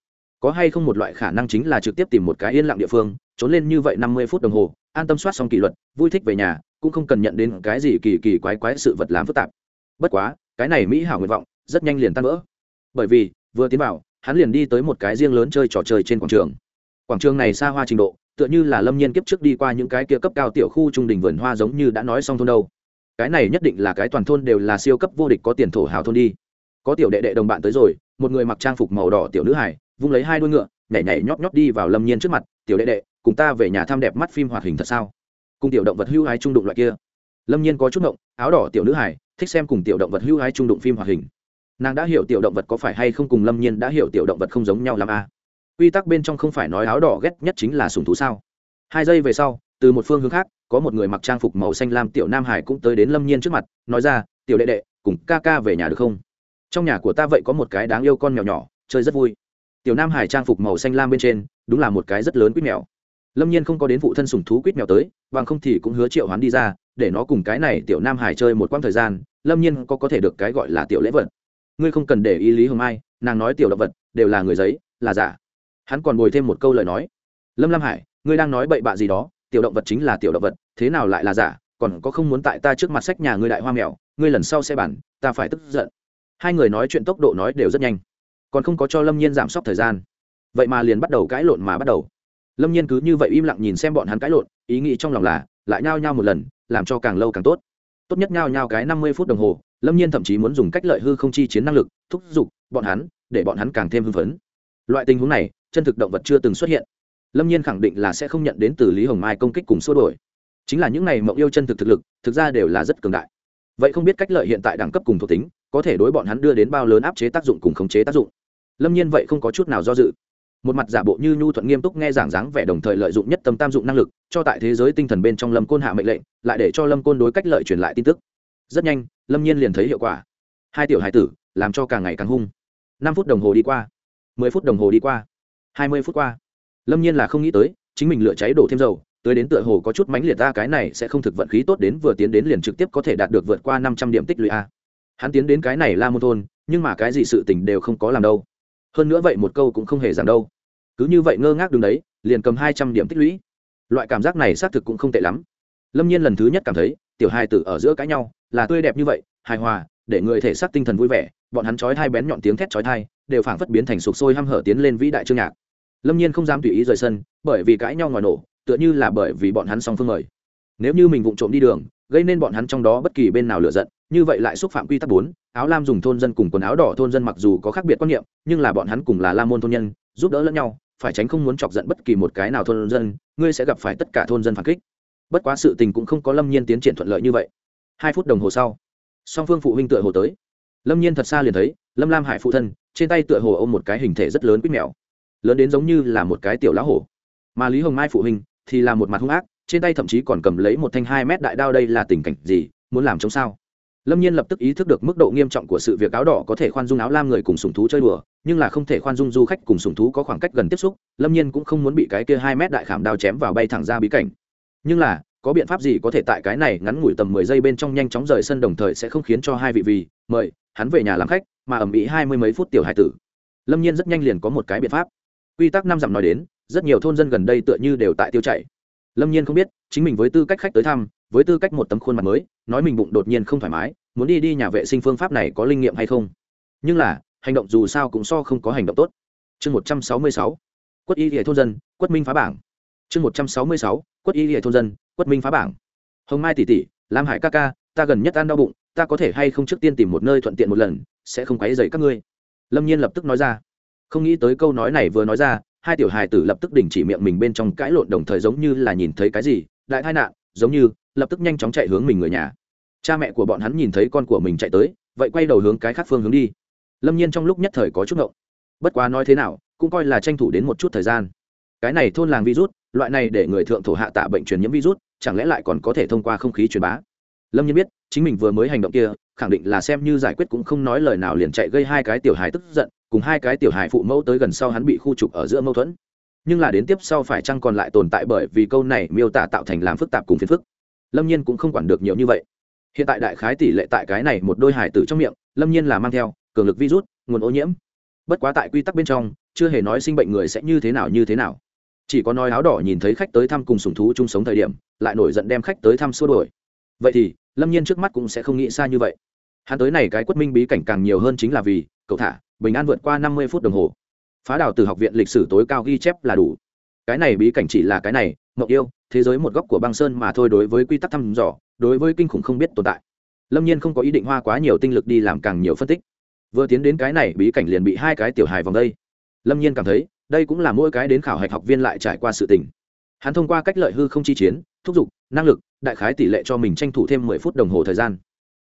Có hay không một loại khả năng chính là trực tiếp tìm một cái yên lặng địa phương, trốn lên như vậy năm mươi phút đồng hồ, an tâm soát xong kỷ luật, vui thích về nhà, cũng không cần nhận đến cái gì kỳ kỳ quái quái sự vật làm phức tạp. Bất quá, cái này mỹ hảo nguyện vọng, rất nhanh liền tan vỡ. Bởi vì, vừa tiến vào, hắn liền đi tới một cái riêng lớn chơi trò chơi trên quảng trường. Quảng trường này xa hoa trình độ, tựa như là lâm nhiên kiếp trước đi qua những cái kia cấp cao tiểu khu trung đình vườn hoa giống như đã nói xong thôn đâu. Cái này nhất định là cái toàn thôn đều là siêu cấp vô địch có tiền thổ hào thôn đi có tiểu đệ đệ đồng bạn tới rồi, một người mặc trang phục màu đỏ tiểu nữ hải vung lấy hai đuôi ngựa, nhảy nhảy nhóp nhóp đi vào lâm nhiên trước mặt, tiểu đệ đệ, cùng ta về nhà thăm đẹp mắt phim hoạt hình thật sao? Cùng tiểu động vật hưu hái trung đụng loại kia. Lâm nhiên có chút động áo đỏ tiểu nữ hải thích xem cùng tiểu động vật hưu hái trung đụng phim hoạt hình. Nàng đã hiểu tiểu động vật có phải hay không cùng lâm nhiên đã hiểu tiểu động vật không giống nhau làm a. À. quy tắc bên trong không phải nói áo đỏ ghét nhất chính là sùng thú sao? Hai giây về sau, từ một phương hướng khác, có một người mặc trang phục màu xanh lam tiểu nam hải cũng tới đến lâm nhiên trước mặt, nói ra, tiểu đệ đệ, cùng ca ca về nhà được không? Trong nhà của ta vậy có một cái đáng yêu con mèo nhỏ, chơi rất vui. Tiểu nam hải trang phục màu xanh lam bên trên, đúng là một cái rất lớn quýt mèo. Lâm nhiên không có đến vụ thân sùng thú quýt mèo tới, bằng không thì cũng hứa triệu hắn đi ra, để nó cùng cái này tiểu nam hải chơi một quãng thời gian, lâm nhiên có có thể được cái gọi là tiểu lễ vật. Ngươi không cần để ý lý hồng mai, nàng nói tiểu động vật, đều là người giấy, là giả. Hắn còn bồi thêm một câu lời nói. Lâm lam hải, ngươi đang nói bậy bạ gì đó, tiểu động vật chính là tiểu động vật, thế nào lại là giả? Còn có không muốn tại ta trước mặt sách nhà ngươi đại hoa mèo, ngươi lần sau sẽ bản, ta phải tức giận hai người nói chuyện tốc độ nói đều rất nhanh, còn không có cho lâm nhiên giảm sốc thời gian. Vậy mà liền bắt đầu cãi lộn mà bắt đầu. Lâm nhiên cứ như vậy im lặng nhìn xem bọn hắn cãi lộn, ý nghĩ trong lòng là, lại nhao nhao một lần, làm cho càng lâu càng tốt. Tốt nhất nhao nhao cái năm mươi phút đồng hồ, lâm nhiên thậm chí muốn dùng cách lợi hư không chi chiến năng lực, thúc giục bọn hắn, để bọn hắn càng thêm hưng phấn. Loại tình huống này, chân thực động vật chưa từng xuất hiện. Lâm nhiên khẳng định là sẽ không nhận đến từ lý hồng mai công kích cùng xua đổi chính là những này mộng yêu chân thực thực lực, thực ra đều là rất cường đại. Vậy không biết cách lợi hiện tại đẳng cấp cùng thuộc tính có thể đối bọn hắn đưa đến bao lớn áp chế tác dụng cùng khống chế tác dụng. Lâm nhiên vậy không có chút nào do dự. Một mặt giả bộ như nhu thuận nghiêm túc nghe giảng dáng vẻ đồng thời lợi dụng nhất tâm tam dụng năng lực, cho tại thế giới tinh thần bên trong lâm côn hạ mệnh lệnh, lại để cho lâm côn đối cách lợi truyền lại tin tức. Rất nhanh, lâm nhiên liền thấy hiệu quả. Hai tiểu hải tử, làm cho càng ngày càng hung. Năm phút đồng hồ đi qua, mười phút đồng hồ đi qua, hai mươi phút qua. Lâm nhiên là không nghĩ tới, chính mình lựa cháy đổ thêm dầu, tới đến tựa hồ có chút mánh liệt ra cái này sẽ không thực vận khí tốt đến vừa tiến đến liền trực tiếp có thể đạt được vượt qua năm trăm điểm tích lũy a hắn tiến đến cái này la môn thôn, nhưng mà cái gì sự tình đều không có làm đâu. Hơn nữa vậy một câu cũng không hề giảm đâu. Cứ như vậy ngơ ngác đường đấy, liền cầm hai trăm điểm tích lũy. Loại cảm giác này xác thực cũng không tệ lắm. Lâm nhiên lần thứ nhất cảm thấy, tiểu hai tử ở giữa cãi nhau, là tươi đẹp như vậy, hài hòa, để người thể xác tinh thần vui vẻ, bọn hắn chói thai bén nhọn tiếng thét chói thai đều phảng phất biến thành sục sôi hăm hở tiến lên vĩ đại trương nhạc. Lâm nhiên không dám tùy ý rời sân, bởi vì cãi nhau ngoài nổ, tựa như là bởi vì bọn hắn song phương mời. Nếu như mình vụng trộm đi đường gây nên bọn hắn trong đó bất kỳ bên nào lựa giận, như vậy lại xúc phạm quy tắc bốn, áo lam dùng thôn dân cùng quần áo đỏ thôn dân mặc dù có khác biệt quan niệm, nhưng là bọn hắn cùng là la môn thôn nhân, giúp đỡ lẫn nhau, phải tránh không muốn chọc giận bất kỳ một cái nào thôn dân, ngươi sẽ gặp phải tất cả thôn dân phản kích. Bất quá sự tình cũng không có lâm nhiên tiến triển thuận lợi như vậy. Hai phút đồng hồ sau, song phương phụ huynh tựa hồ tới. Lâm nhiên thật xa liền thấy, lâm lam hải phụ thân, trên tay tựa hồ ôm một cái hình thể rất lớn quýt mèo, lớn đến giống như là một cái tiểu lá hổ. Mà lý hồng mai phụ huynh thì là một mặt hung ác trên tay thậm chí còn cầm lấy một thanh hai mét đại đao, đây là tình cảnh gì, muốn làm chống sao? Lâm nhiên lập tức ý thức được mức độ nghiêm trọng của sự việc áo đỏ có thể khoan dung áo lam người cùng sùng thú chơi đùa, nhưng là không thể khoan dung du khách cùng sùng thú có khoảng cách gần tiếp xúc, lâm nhiên cũng không muốn bị cái kia hai mét đại khảm đao chém vào bay thẳng ra bí cảnh. Nhưng là, có biện pháp gì có thể tại cái này ngắn ngủi tầm mười giây bên trong nhanh chóng rời sân đồng thời sẽ không khiến cho hai vị vì, mời, hắn về nhà làm khách, mà ẩm ĩ hai mươi mấy phút tiểu hải tử. Lâm nhiên rất nhanh liền có một cái biện pháp. Quy tắc năm dặm nói đến, rất nhiều thôn dân gần đây tựa như đều tại tiêu chảy lâm nhiên không biết, chính mình với tư cách khách tới thăm, với tư cách một tấm khuôn mặt mới, nói mình bụng đột nhiên không thoải mái, muốn đi đi nhà vệ sinh phương pháp này có linh nghiệm hay không? Nhưng là, hành động dù sao cũng so không có hành động tốt. Chương một trăm sáu mươi sáu, quất y hệ thôn dân, quất minh phá bảng. Chương một trăm sáu mươi sáu, quất y hệ thôn dân, quất minh phá bảng. Hồng mai tỷ tỷ, lam hải ca ca, ta gần nhất ăn đau bụng, ta có thể hay không trước tiên tìm một nơi thuận tiện một lần, sẽ không quấy dày các ngươi? Lâm nhiên lập tức nói ra. Không nghĩ tới câu nói này vừa nói ra hai tiểu hài tử lập tức đình chỉ miệng mình bên trong cãi lộn đồng thời giống như là nhìn thấy cái gì, đại tai nạn, giống như, lập tức nhanh chóng chạy hướng mình người nhà. Cha mẹ của bọn hắn nhìn thấy con của mình chạy tới, vậy quay đầu hướng cái khác phương hướng đi. Lâm nhiên trong lúc nhất thời có chút ngộng. Bất quá nói thế nào, cũng coi là tranh thủ đến một chút thời gian. Cái này thôn làng virus, loại này để người thượng thổ hạ tạ bệnh truyền nhiễm virus, chẳng lẽ lại còn có thể thông qua không khí truyền bá? Lâm nhiên biết, chính mình vừa mới hành động kia, khẳng định là xem như giải quyết cũng không nói lời nào liền chạy gây hai cái tiểu hài tức giận cùng hai cái tiểu hài phụ mẫu tới gần sau hắn bị khu trục ở giữa mâu thuẫn. Nhưng là đến tiếp sau phải chăng còn lại tồn tại bởi vì câu này miêu tả tạo thành làm phức tạp cùng phiền phức. Lâm nhiên cũng không quản được nhiều như vậy. Hiện tại đại khái tỷ lệ tại cái này một đôi hải tử trong miệng, lâm nhiên là mang theo, cường lực virus, nguồn ô nhiễm. Bất quá tại quy tắc bên trong, chưa hề nói sinh bệnh người sẽ như thế nào như thế nào. Chỉ có nói áo đỏ nhìn thấy khách tới thăm cùng sùng thú chung sống thời điểm, lại nổi giận đem khách tới thăm xua đổi vậy thì, lâm nhiên trước mắt cũng sẽ không nghĩ xa như vậy hắn tới này cái quất minh bí cảnh càng nhiều hơn chính là vì, cậu thả, bình an vượt qua năm mươi phút đồng hồ. Phá đào từ học viện lịch sử tối cao ghi chép là đủ. Cái này bí cảnh chỉ là cái này, mộng yêu, thế giới một góc của băng sơn mà thôi đối với quy tắc thăm dò, đối với kinh khủng không biết tồn tại. Lâm nhiên không có ý định hoa quá nhiều tinh lực đi làm càng nhiều phân tích. Vừa tiến đến cái này bí cảnh liền bị hai cái tiểu hài vòng đây. Lâm nhiên cảm thấy, đây cũng là mỗi cái đến khảo hạch học viên lại trải qua sự tình. Hắn thông qua cách lợi hư không chi chiến, thúc giục, năng lực, đại khái tỷ lệ cho mình tranh thủ thêm mười phút đồng hồ thời gian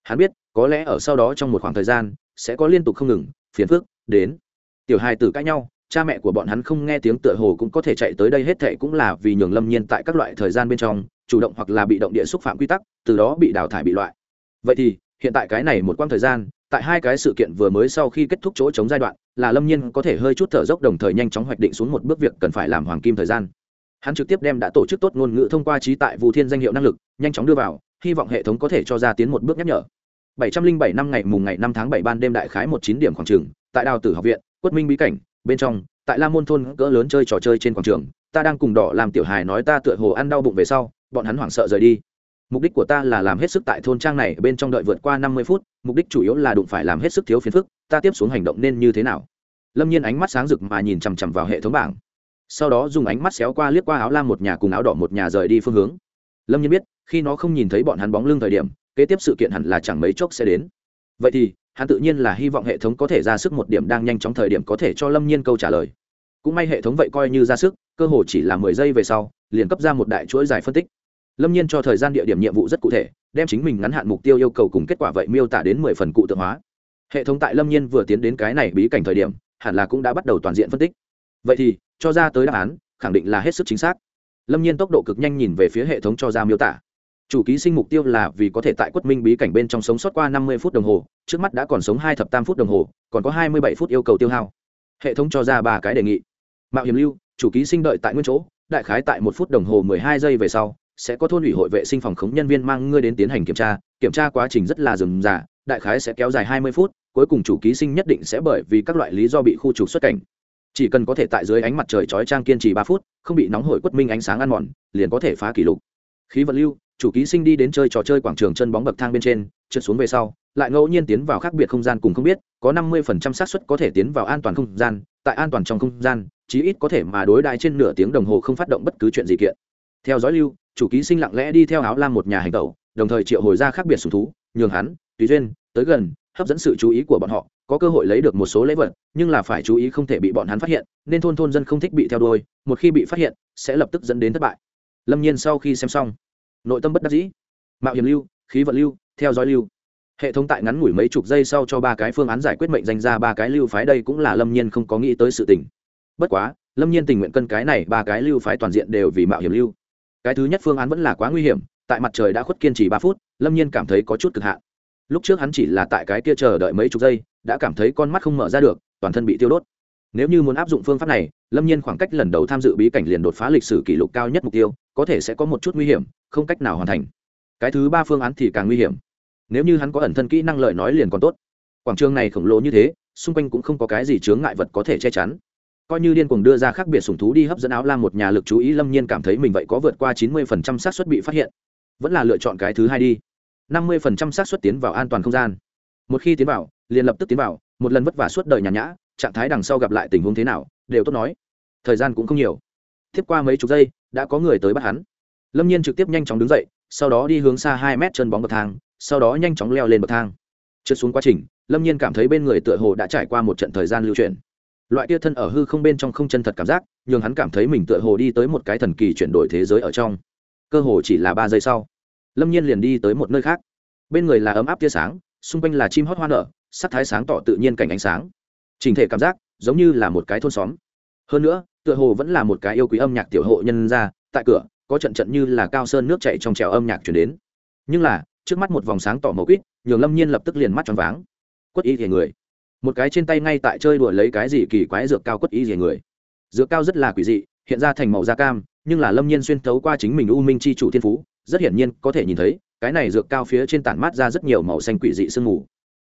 hắn biết, có lẽ ở sau đó trong một khoảng thời gian, sẽ có liên tục không ngừng, phiền phức, đến. Tiểu hai tử cãi nhau, cha mẹ của bọn hắn không nghe tiếng tựa hồ cũng có thể chạy tới đây, hết thệ cũng là vì nhường lâm nhiên tại các loại thời gian bên trong, chủ động hoặc là bị động địa xúc phạm quy tắc, từ đó bị đào thải bị loại. Vậy thì, hiện tại cái này một quãng thời gian, tại hai cái sự kiện vừa mới sau khi kết thúc chỗ chống giai đoạn, là lâm nhiên có thể hơi chút thở dốc đồng thời nhanh chóng hoạch định xuống một bước việc cần phải làm hoàng kim thời gian. Hắn trực tiếp đem đã tổ chức tốt ngôn ngữ thông qua trí tại vũ thiên danh hiệu năng lực, nhanh chóng đưa vào, hy vọng hệ thống có thể cho ra tiến một bước nhắc nhở. 707 năm ngày mùng ngày 5 tháng 7 ban đêm đại khái một chín điểm khoảng trường, tại đào tử học viện, quất minh bí cảnh, bên trong, tại la môn thôn cỡ lớn chơi trò chơi trên quảng trường, ta đang cùng đỏ làm tiểu hài nói ta tựa hồ ăn đau bụng về sau, bọn hắn hoảng sợ rời đi. Mục đích của ta là làm hết sức tại thôn trang này bên trong đợi vượt qua năm mươi phút, mục đích chủ yếu là đụng phải làm hết sức thiếu phiền phức, ta tiếp xuống hành động nên như thế nào? Lâm nhiên ánh mắt sáng rực mà nhìn chằm chằm vào hệ thống bảng. Sau đó dùng ánh mắt xéo qua liếc qua áo lam một nhà cùng áo đỏ một nhà rời đi phương hướng. Lâm nhiên biết, khi nó không nhìn thấy bọn hắn bóng lưng thời điểm kế tiếp sự kiện hẳn là chẳng mấy chốc sẽ đến. Vậy thì, hắn tự nhiên là hy vọng hệ thống có thể ra sức một điểm đang nhanh chóng thời điểm có thể cho lâm nhiên câu trả lời. Cũng may hệ thống vậy coi như ra sức, cơ hồ chỉ là mười giây về sau, liền cấp ra một đại chuỗi dài phân tích. Lâm nhiên cho thời gian địa điểm nhiệm vụ rất cụ thể, đem chính mình ngắn hạn mục tiêu yêu cầu cùng kết quả vậy miêu tả đến mười phần cụ tượng hóa. Hệ thống tại lâm nhiên vừa tiến đến cái này bí cảnh thời điểm, hẳn là cũng đã bắt đầu toàn diện phân tích. Vậy thì, cho ra tới đáp án, khẳng định là hết sức chính xác. Lâm nhiên tốc độ cực nhanh nhìn về phía hệ thống cho ra miêu tả chủ ký sinh mục tiêu là vì có thể tại quất minh bí cảnh bên trong sống sót qua năm mươi phút đồng hồ, trước mắt đã còn sống hai thập tam phút đồng hồ, còn có hai mươi bảy phút yêu cầu tiêu hao. Hệ thống cho ra ba cái đề nghị. Mạo hiểm lưu, chủ ký sinh đợi tại nguyên chỗ, đại khái tại một phút đồng hồ mười hai giây về sau, sẽ có thôn ủy hội vệ sinh phòng khống nhân viên mang ngươi đến tiến hành kiểm tra kiểm tra quá trình rất là rườm rà đại khái sẽ kéo dài hai mươi phút, cuối cùng chủ ký sinh nhất định sẽ bởi vì các loại lý do bị khu trục xuất cảnh. Chỉ cần có thể tại dưới ánh mặt trời chói trang kiên trì ba phút, không bị nóng hổi quất minh ánh sáng ăn mòn, liền có thể phá kỷ lục. Khí vận lưu chủ ký sinh đi đến chơi trò chơi quảng trường chân bóng bậc thang bên trên, trượt xuống về sau, lại ngẫu nhiên tiến vào khác biệt không gian cùng không biết, có năm mươi phần trăm xác suất có thể tiến vào an toàn không gian, tại an toàn trong không gian, chí ít có thể mà đối đại trên nửa tiếng đồng hồ không phát động bất cứ chuyện gì kiện. Theo dõi lưu, chủ ký sinh lặng lẽ đi theo áo lam một nhà hành tẩu, đồng thời triệu hồi ra khác biệt sùng thú, nhường hắn, tùy duyên, tới gần, hấp dẫn sự chú ý của bọn họ, có cơ hội lấy được một số lễ vật, nhưng là phải chú ý không thể bị bọn hắn phát hiện, nên thôn thôn dân không thích bị theo đuôi, một khi bị phát hiện, sẽ lập tức dẫn đến thất bại. Lâm nhiên sau khi xem xong nội tâm bất đắc dĩ. Mạo hiểm lưu, khí vận lưu, theo dõi lưu. Hệ thống tại ngắn ngủi mấy chục giây sau cho ba cái phương án giải quyết mệnh danh ra ba cái lưu phái đây cũng là lâm nhiên không có nghĩ tới sự tình. Bất quá, lâm nhiên tình nguyện cân cái này ba cái lưu phái toàn diện đều vì mạo hiểm lưu. Cái thứ nhất phương án vẫn là quá nguy hiểm, tại mặt trời đã khuất kiên trì ba phút, lâm nhiên cảm thấy có chút cực hạn. Lúc trước hắn chỉ là tại cái kia chờ đợi mấy chục giây, đã cảm thấy con mắt không mở ra được, toàn thân bị tiêu đốt. Nếu như muốn áp dụng phương pháp này, lâm nhiên khoảng cách lần đầu tham dự bí cảnh liền đột phá lịch sử kỷ lục cao nhất mục tiêu có thể sẽ có một chút nguy hiểm, không cách nào hoàn thành. Cái thứ ba phương án thì càng nguy hiểm. Nếu như hắn có ẩn thân kỹ năng lợi nói liền còn tốt. Quảng trường này khổng lồ như thế, xung quanh cũng không có cái gì chướng ngại vật có thể che chắn. Coi như điên cuồng đưa ra khác biệt sùng thú đi hấp dẫn áo lam một nhà lực chú ý, lâm nhiên cảm thấy mình vậy có vượt qua chín mươi phần trăm xác suất bị phát hiện. Vẫn là lựa chọn cái thứ hai đi. năm mươi phần trăm xác suất tiến vào an toàn không gian. Một khi tiến vào, liền lập tức tiến vào, một lần vất vả suốt đời nhàn nhã, trạng thái đằng sau gặp lại tình huống thế nào, đều tốt nói. Thời gian cũng không nhiều. Tiếp qua mấy chục giây đã có người tới bắt hắn. Lâm nhiên trực tiếp nhanh chóng đứng dậy, sau đó đi hướng xa hai mét chân bóng bậc thang, sau đó nhanh chóng leo lên bậc thang. Trượt xuống quá trình, lâm nhiên cảm thấy bên người tựa hồ đã trải qua một trận thời gian lưu chuyển. Loại kia thân ở hư không bên trong không chân thật cảm giác, nhường hắn cảm thấy mình tựa hồ đi tới một cái thần kỳ chuyển đổi thế giới ở trong. Cơ hồ chỉ là ba giây sau, lâm nhiên liền đi tới một nơi khác. Bên người là ấm áp tia sáng, xung quanh là chim hót hoa nở, sắc thái sáng tỏ tự nhiên cảnh ánh sáng. Trình thể cảm giác giống như là một cái thôn xóm. Hơn nữa tựa hồ vẫn là một cái yêu quý âm nhạc tiểu hộ nhân ra, tại cửa, có trận trận như là cao sơn nước chạy trong trèo âm nhạc chuyển đến. Nhưng là, trước mắt một vòng sáng tỏ màu quýt, nhường lâm nhiên lập tức liền mắt tròn váng. Quất y thì người. Một cái trên tay ngay tại chơi đùa lấy cái gì kỳ quái dược cao quất y thì người. Dược cao rất là quỷ dị, hiện ra thành màu da cam, nhưng là lâm nhiên xuyên thấu qua chính mình u minh c h i chủ thiên phú, rất hiển nhiên, có thể nhìn thấy, cái này dược cao phía trên tản mát ra rất nhiều màu xanh quỷ dị sương mù.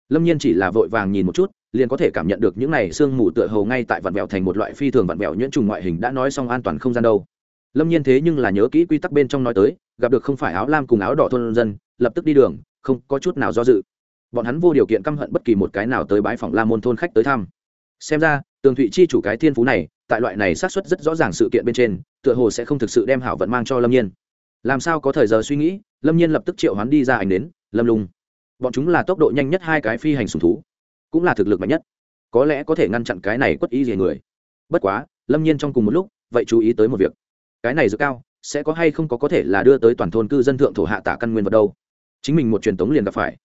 Lâm nhiên chỉ là vội vàng nhìn một chút liền có thể cảm nhận được những này sương mù tựa hầu ngay tại vạn vẹo thành một loại phi thường vạn vẹo nhuyễn trùng ngoại hình đã nói xong an toàn không gian đâu. Lâm nhiên thế nhưng là nhớ kỹ quy tắc bên trong nói tới, gặp được không phải áo lam cùng áo đỏ thôn dân, lập tức đi đường, không có chút nào do dự. Bọn hắn vô điều kiện căm hận bất kỳ một cái nào tới bãi phòng la môn thôn khách tới thăm. Xem ra, tường thụy chi chủ cái thiên phú này, tại loại này xác suất rất rõ ràng sự kiện bên trên, tựa hồ sẽ không thực sự đem hảo vận mang cho lâm nhiên. Làm sao có thời giờ suy nghĩ, lâm nhiên lập tức triệu hắn đi ra ảnh đến lâm lung. Bọn chúng là tốc độ nhanh nhất hai cái phi hành sùng thú cũng là thực lực mạnh nhất. Có lẽ có thể ngăn chặn cái này quất ý gì người. Bất quá, lâm nhiên trong cùng một lúc, vậy chú ý tới một việc. Cái này dược cao, sẽ có hay không có có thể là đưa tới toàn thôn cư dân thượng thổ hạ tả căn nguyên vật đâu? Chính mình một truyền tống liền gặp phải.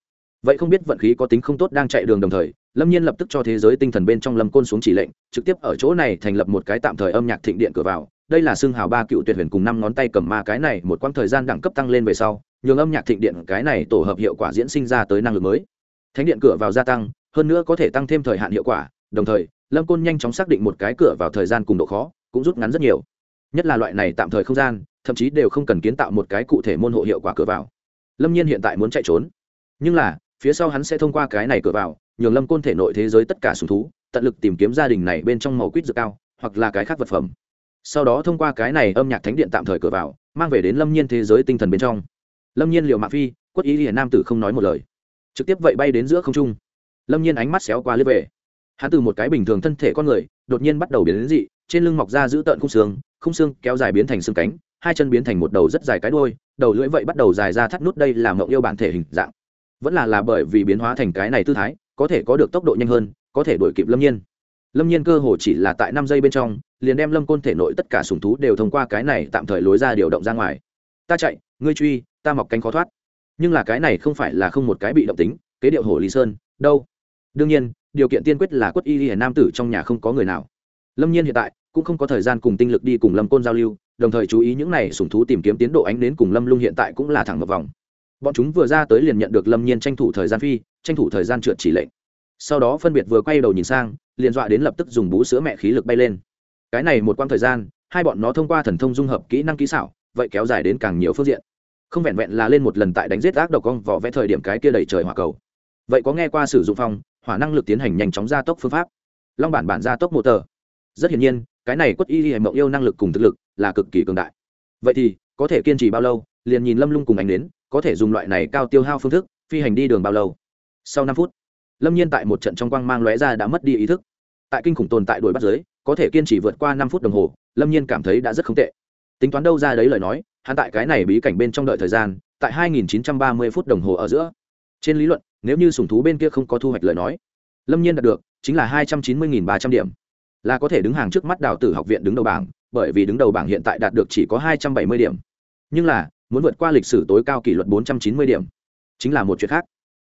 Vậy không biết vận khí có tính không tốt đang chạy đường đồng thời, lâm nhiên lập tức cho thế giới tinh thần bên trong lâm côn xuống chỉ lệnh, trực tiếp ở chỗ này thành lập một cái tạm thời âm nhạc thịnh điện cửa vào. Đây là xương hào ba cựu tuyệt huyền cùng năm ngón tay cầm ma cái này, một quãng thời gian đẳng cấp tăng lên về sau, nhường âm nhạc thịnh điện cái này tổ hợp hiệu quả diễn sinh ra tới năng lực mới. Thánh điện cửa vào gia tăng hơn nữa có thể tăng thêm thời hạn hiệu quả, đồng thời, lâm côn nhanh chóng xác định một cái cửa vào thời gian cùng độ khó, cũng rút ngắn rất nhiều. Nhất là loại này tạm thời không gian, thậm chí đều không cần kiến tạo một cái cụ thể môn hộ hiệu quả cửa vào. Lâm nhiên hiện tại muốn chạy trốn. Nhưng là, phía sau hắn sẽ thông qua cái này cửa vào, nhường lâm côn thể nội thế giới tất cả sùng thú, tận lực tìm kiếm gia đình này bên trong màu quýt dược cao, hoặc là cái khác vật phẩm. Sau đó thông qua cái này âm nhạc thánh điện tạm thời cửa vào, mang về đến lâm nhiên thế giới tinh thần bên trong. Lâm nhiên liệu mạ phi, quất ý hiển nam tử không nói một lời. Trực tiếp vậy bay đến giữa không trung lâm nhiên ánh mắt xéo qua lướt về. Hắn từ một cái bình thường thân thể con người, đột nhiên bắt đầu biến đến dị, trên lưng mọc ra giữ tợn khung xương khung xương kéo dài biến thành xương cánh, hai chân biến thành một đầu rất dài cái đôi đầu lưỡi vậy bắt đầu dài ra thắt nút đây là mộng yêu bản thể hình dạng. Vẫn là là bởi vì biến hóa thành cái này tư thái, có thể có được tốc độ nhanh hơn, có thể đuổi kịp lâm nhiên. Lâm nhiên cơ hồ chỉ là tại năm giây bên trong, liền đem lâm côn thể nội tất cả sùng thú đều thông qua cái này tạm thời lối ra điều động ra ngoài. Ta chạy, ngươi truy, ta mọc cánh khó thoát. Nhưng là cái này không phải là không một cái bị động tính, kế điệu hồ lý sơn, đâu? Đương nhiên, điều kiện tiên quyết là quất y hiển nam tử trong nhà không có người nào. Lâm nhiên hiện tại cũng không có thời gian cùng tinh lực đi cùng lâm côn giao lưu, đồng thời chú ý những này sùng thú tìm kiếm tiến độ ánh đến cùng lâm lung hiện tại cũng là thẳng một vòng. Bọn chúng vừa ra tới liền nhận được lâm nhiên tranh thủ thời gian phi, tranh thủ thời gian trượt chỉ lệnh. Sau đó phân biệt vừa quay đầu nhìn sang, liền dọa đến lập tức dùng bú sữa mẹ khí lực bay lên. Cái này một quãng thời gian, hai bọn nó thông qua thần thông dung hợp kỹ năng kỹ xảo, vậy kéo dài đến càng nhiều phương diện. Không vẹn vẹn là lên một lần tại đánh giết ác độc con vỏ vẽ thời điểm cái kia đầy trời hỏa cầu. Vậy có nghe qua sử dụng phong hỏa năng lực tiến hành nhanh chóng gia tốc phương pháp. Long bản bản gia tốc mô tờ. Rất hiển nhiên, cái này quất y hệ mộng yêu năng lực cùng thực lực là cực kỳ cường đại. Vậy thì, có thể kiên trì bao lâu, liền nhìn lâm lung cùng ánh đến có thể dùng loại này cao tiêu hao phương thức, phi hành đi đường bao lâu. Sau năm phút, lâm nhiên tại một trận trong quang mang lóe ra đã mất đi ý thức. Tại kinh khủng tồn tại đuổi bắt giới, có thể kiên trì vượt qua năm phút đồng hồ, lâm nhiên cảm thấy đã rất không tệ. Tính toán đâu ra đấy lời nói, hắn tại cái này bí cảnh bên trong đợi thời gian, tại 2.930 phút đồng hồ ở giữa. Trên lý luận nếu như sùng thú bên kia không có thu hoạch lời nói, lâm nhiên đạt được chính là 290.300 điểm. Là có thể đứng hàng trước mắt đào tử học viện đứng đầu bảng, bởi vì đứng đầu bảng hiện tại đạt được chỉ có 270 điểm. Nhưng là, muốn vượt qua lịch sử tối cao kỷ luật 490 điểm, chính là một chuyện khác.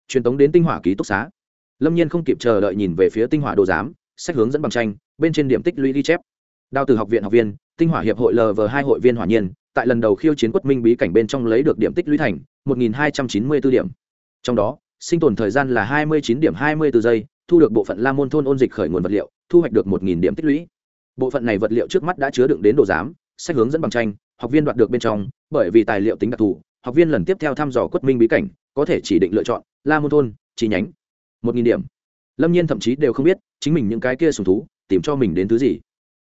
Truyền tống đến tinh hỏa ký túc xá. Lâm nhiên không kịp chờ đợi nhìn về phía tinh hỏa đồ giám, sách hướng dẫn bằng tranh, bên trên điểm tích lũy ghi chép. Đào từ học viện học viên, tinh hỏa hiệp hội lv hai hội viên hỏa nhiên, tại lần đầu khiêu chiến quất minh bí cảnh bên trong lấy được điểm tích lũy thành một nghìn hai trăm chín mươi b ố điểm. Trong đó sinh tồn thời gian là hai mươi chín điểm hai mươi bốn giây, thu được bộ phận la môn thôn ôn dịch khởi nguồn vật liệu, thu hoạch được một nghìn điểm tích lũy. Bộ phận này vật liệu trước mắt đã chứa đựng đến đồ giám, sách hướng dẫn bằng tranh, học viên đoạt được bên trong, bởi vì tài liệu tính đặc thù, học viên lần tiếp theo thăm dò quất minh bí cảnh, có thể chỉ định lựa chọn la môn thôn, chi nhánh. một nghìn điểm. Lâm nhiên thậm chí đều không biết chính mình những cái kia sùng thú, tìm cho mình đến thứ gì.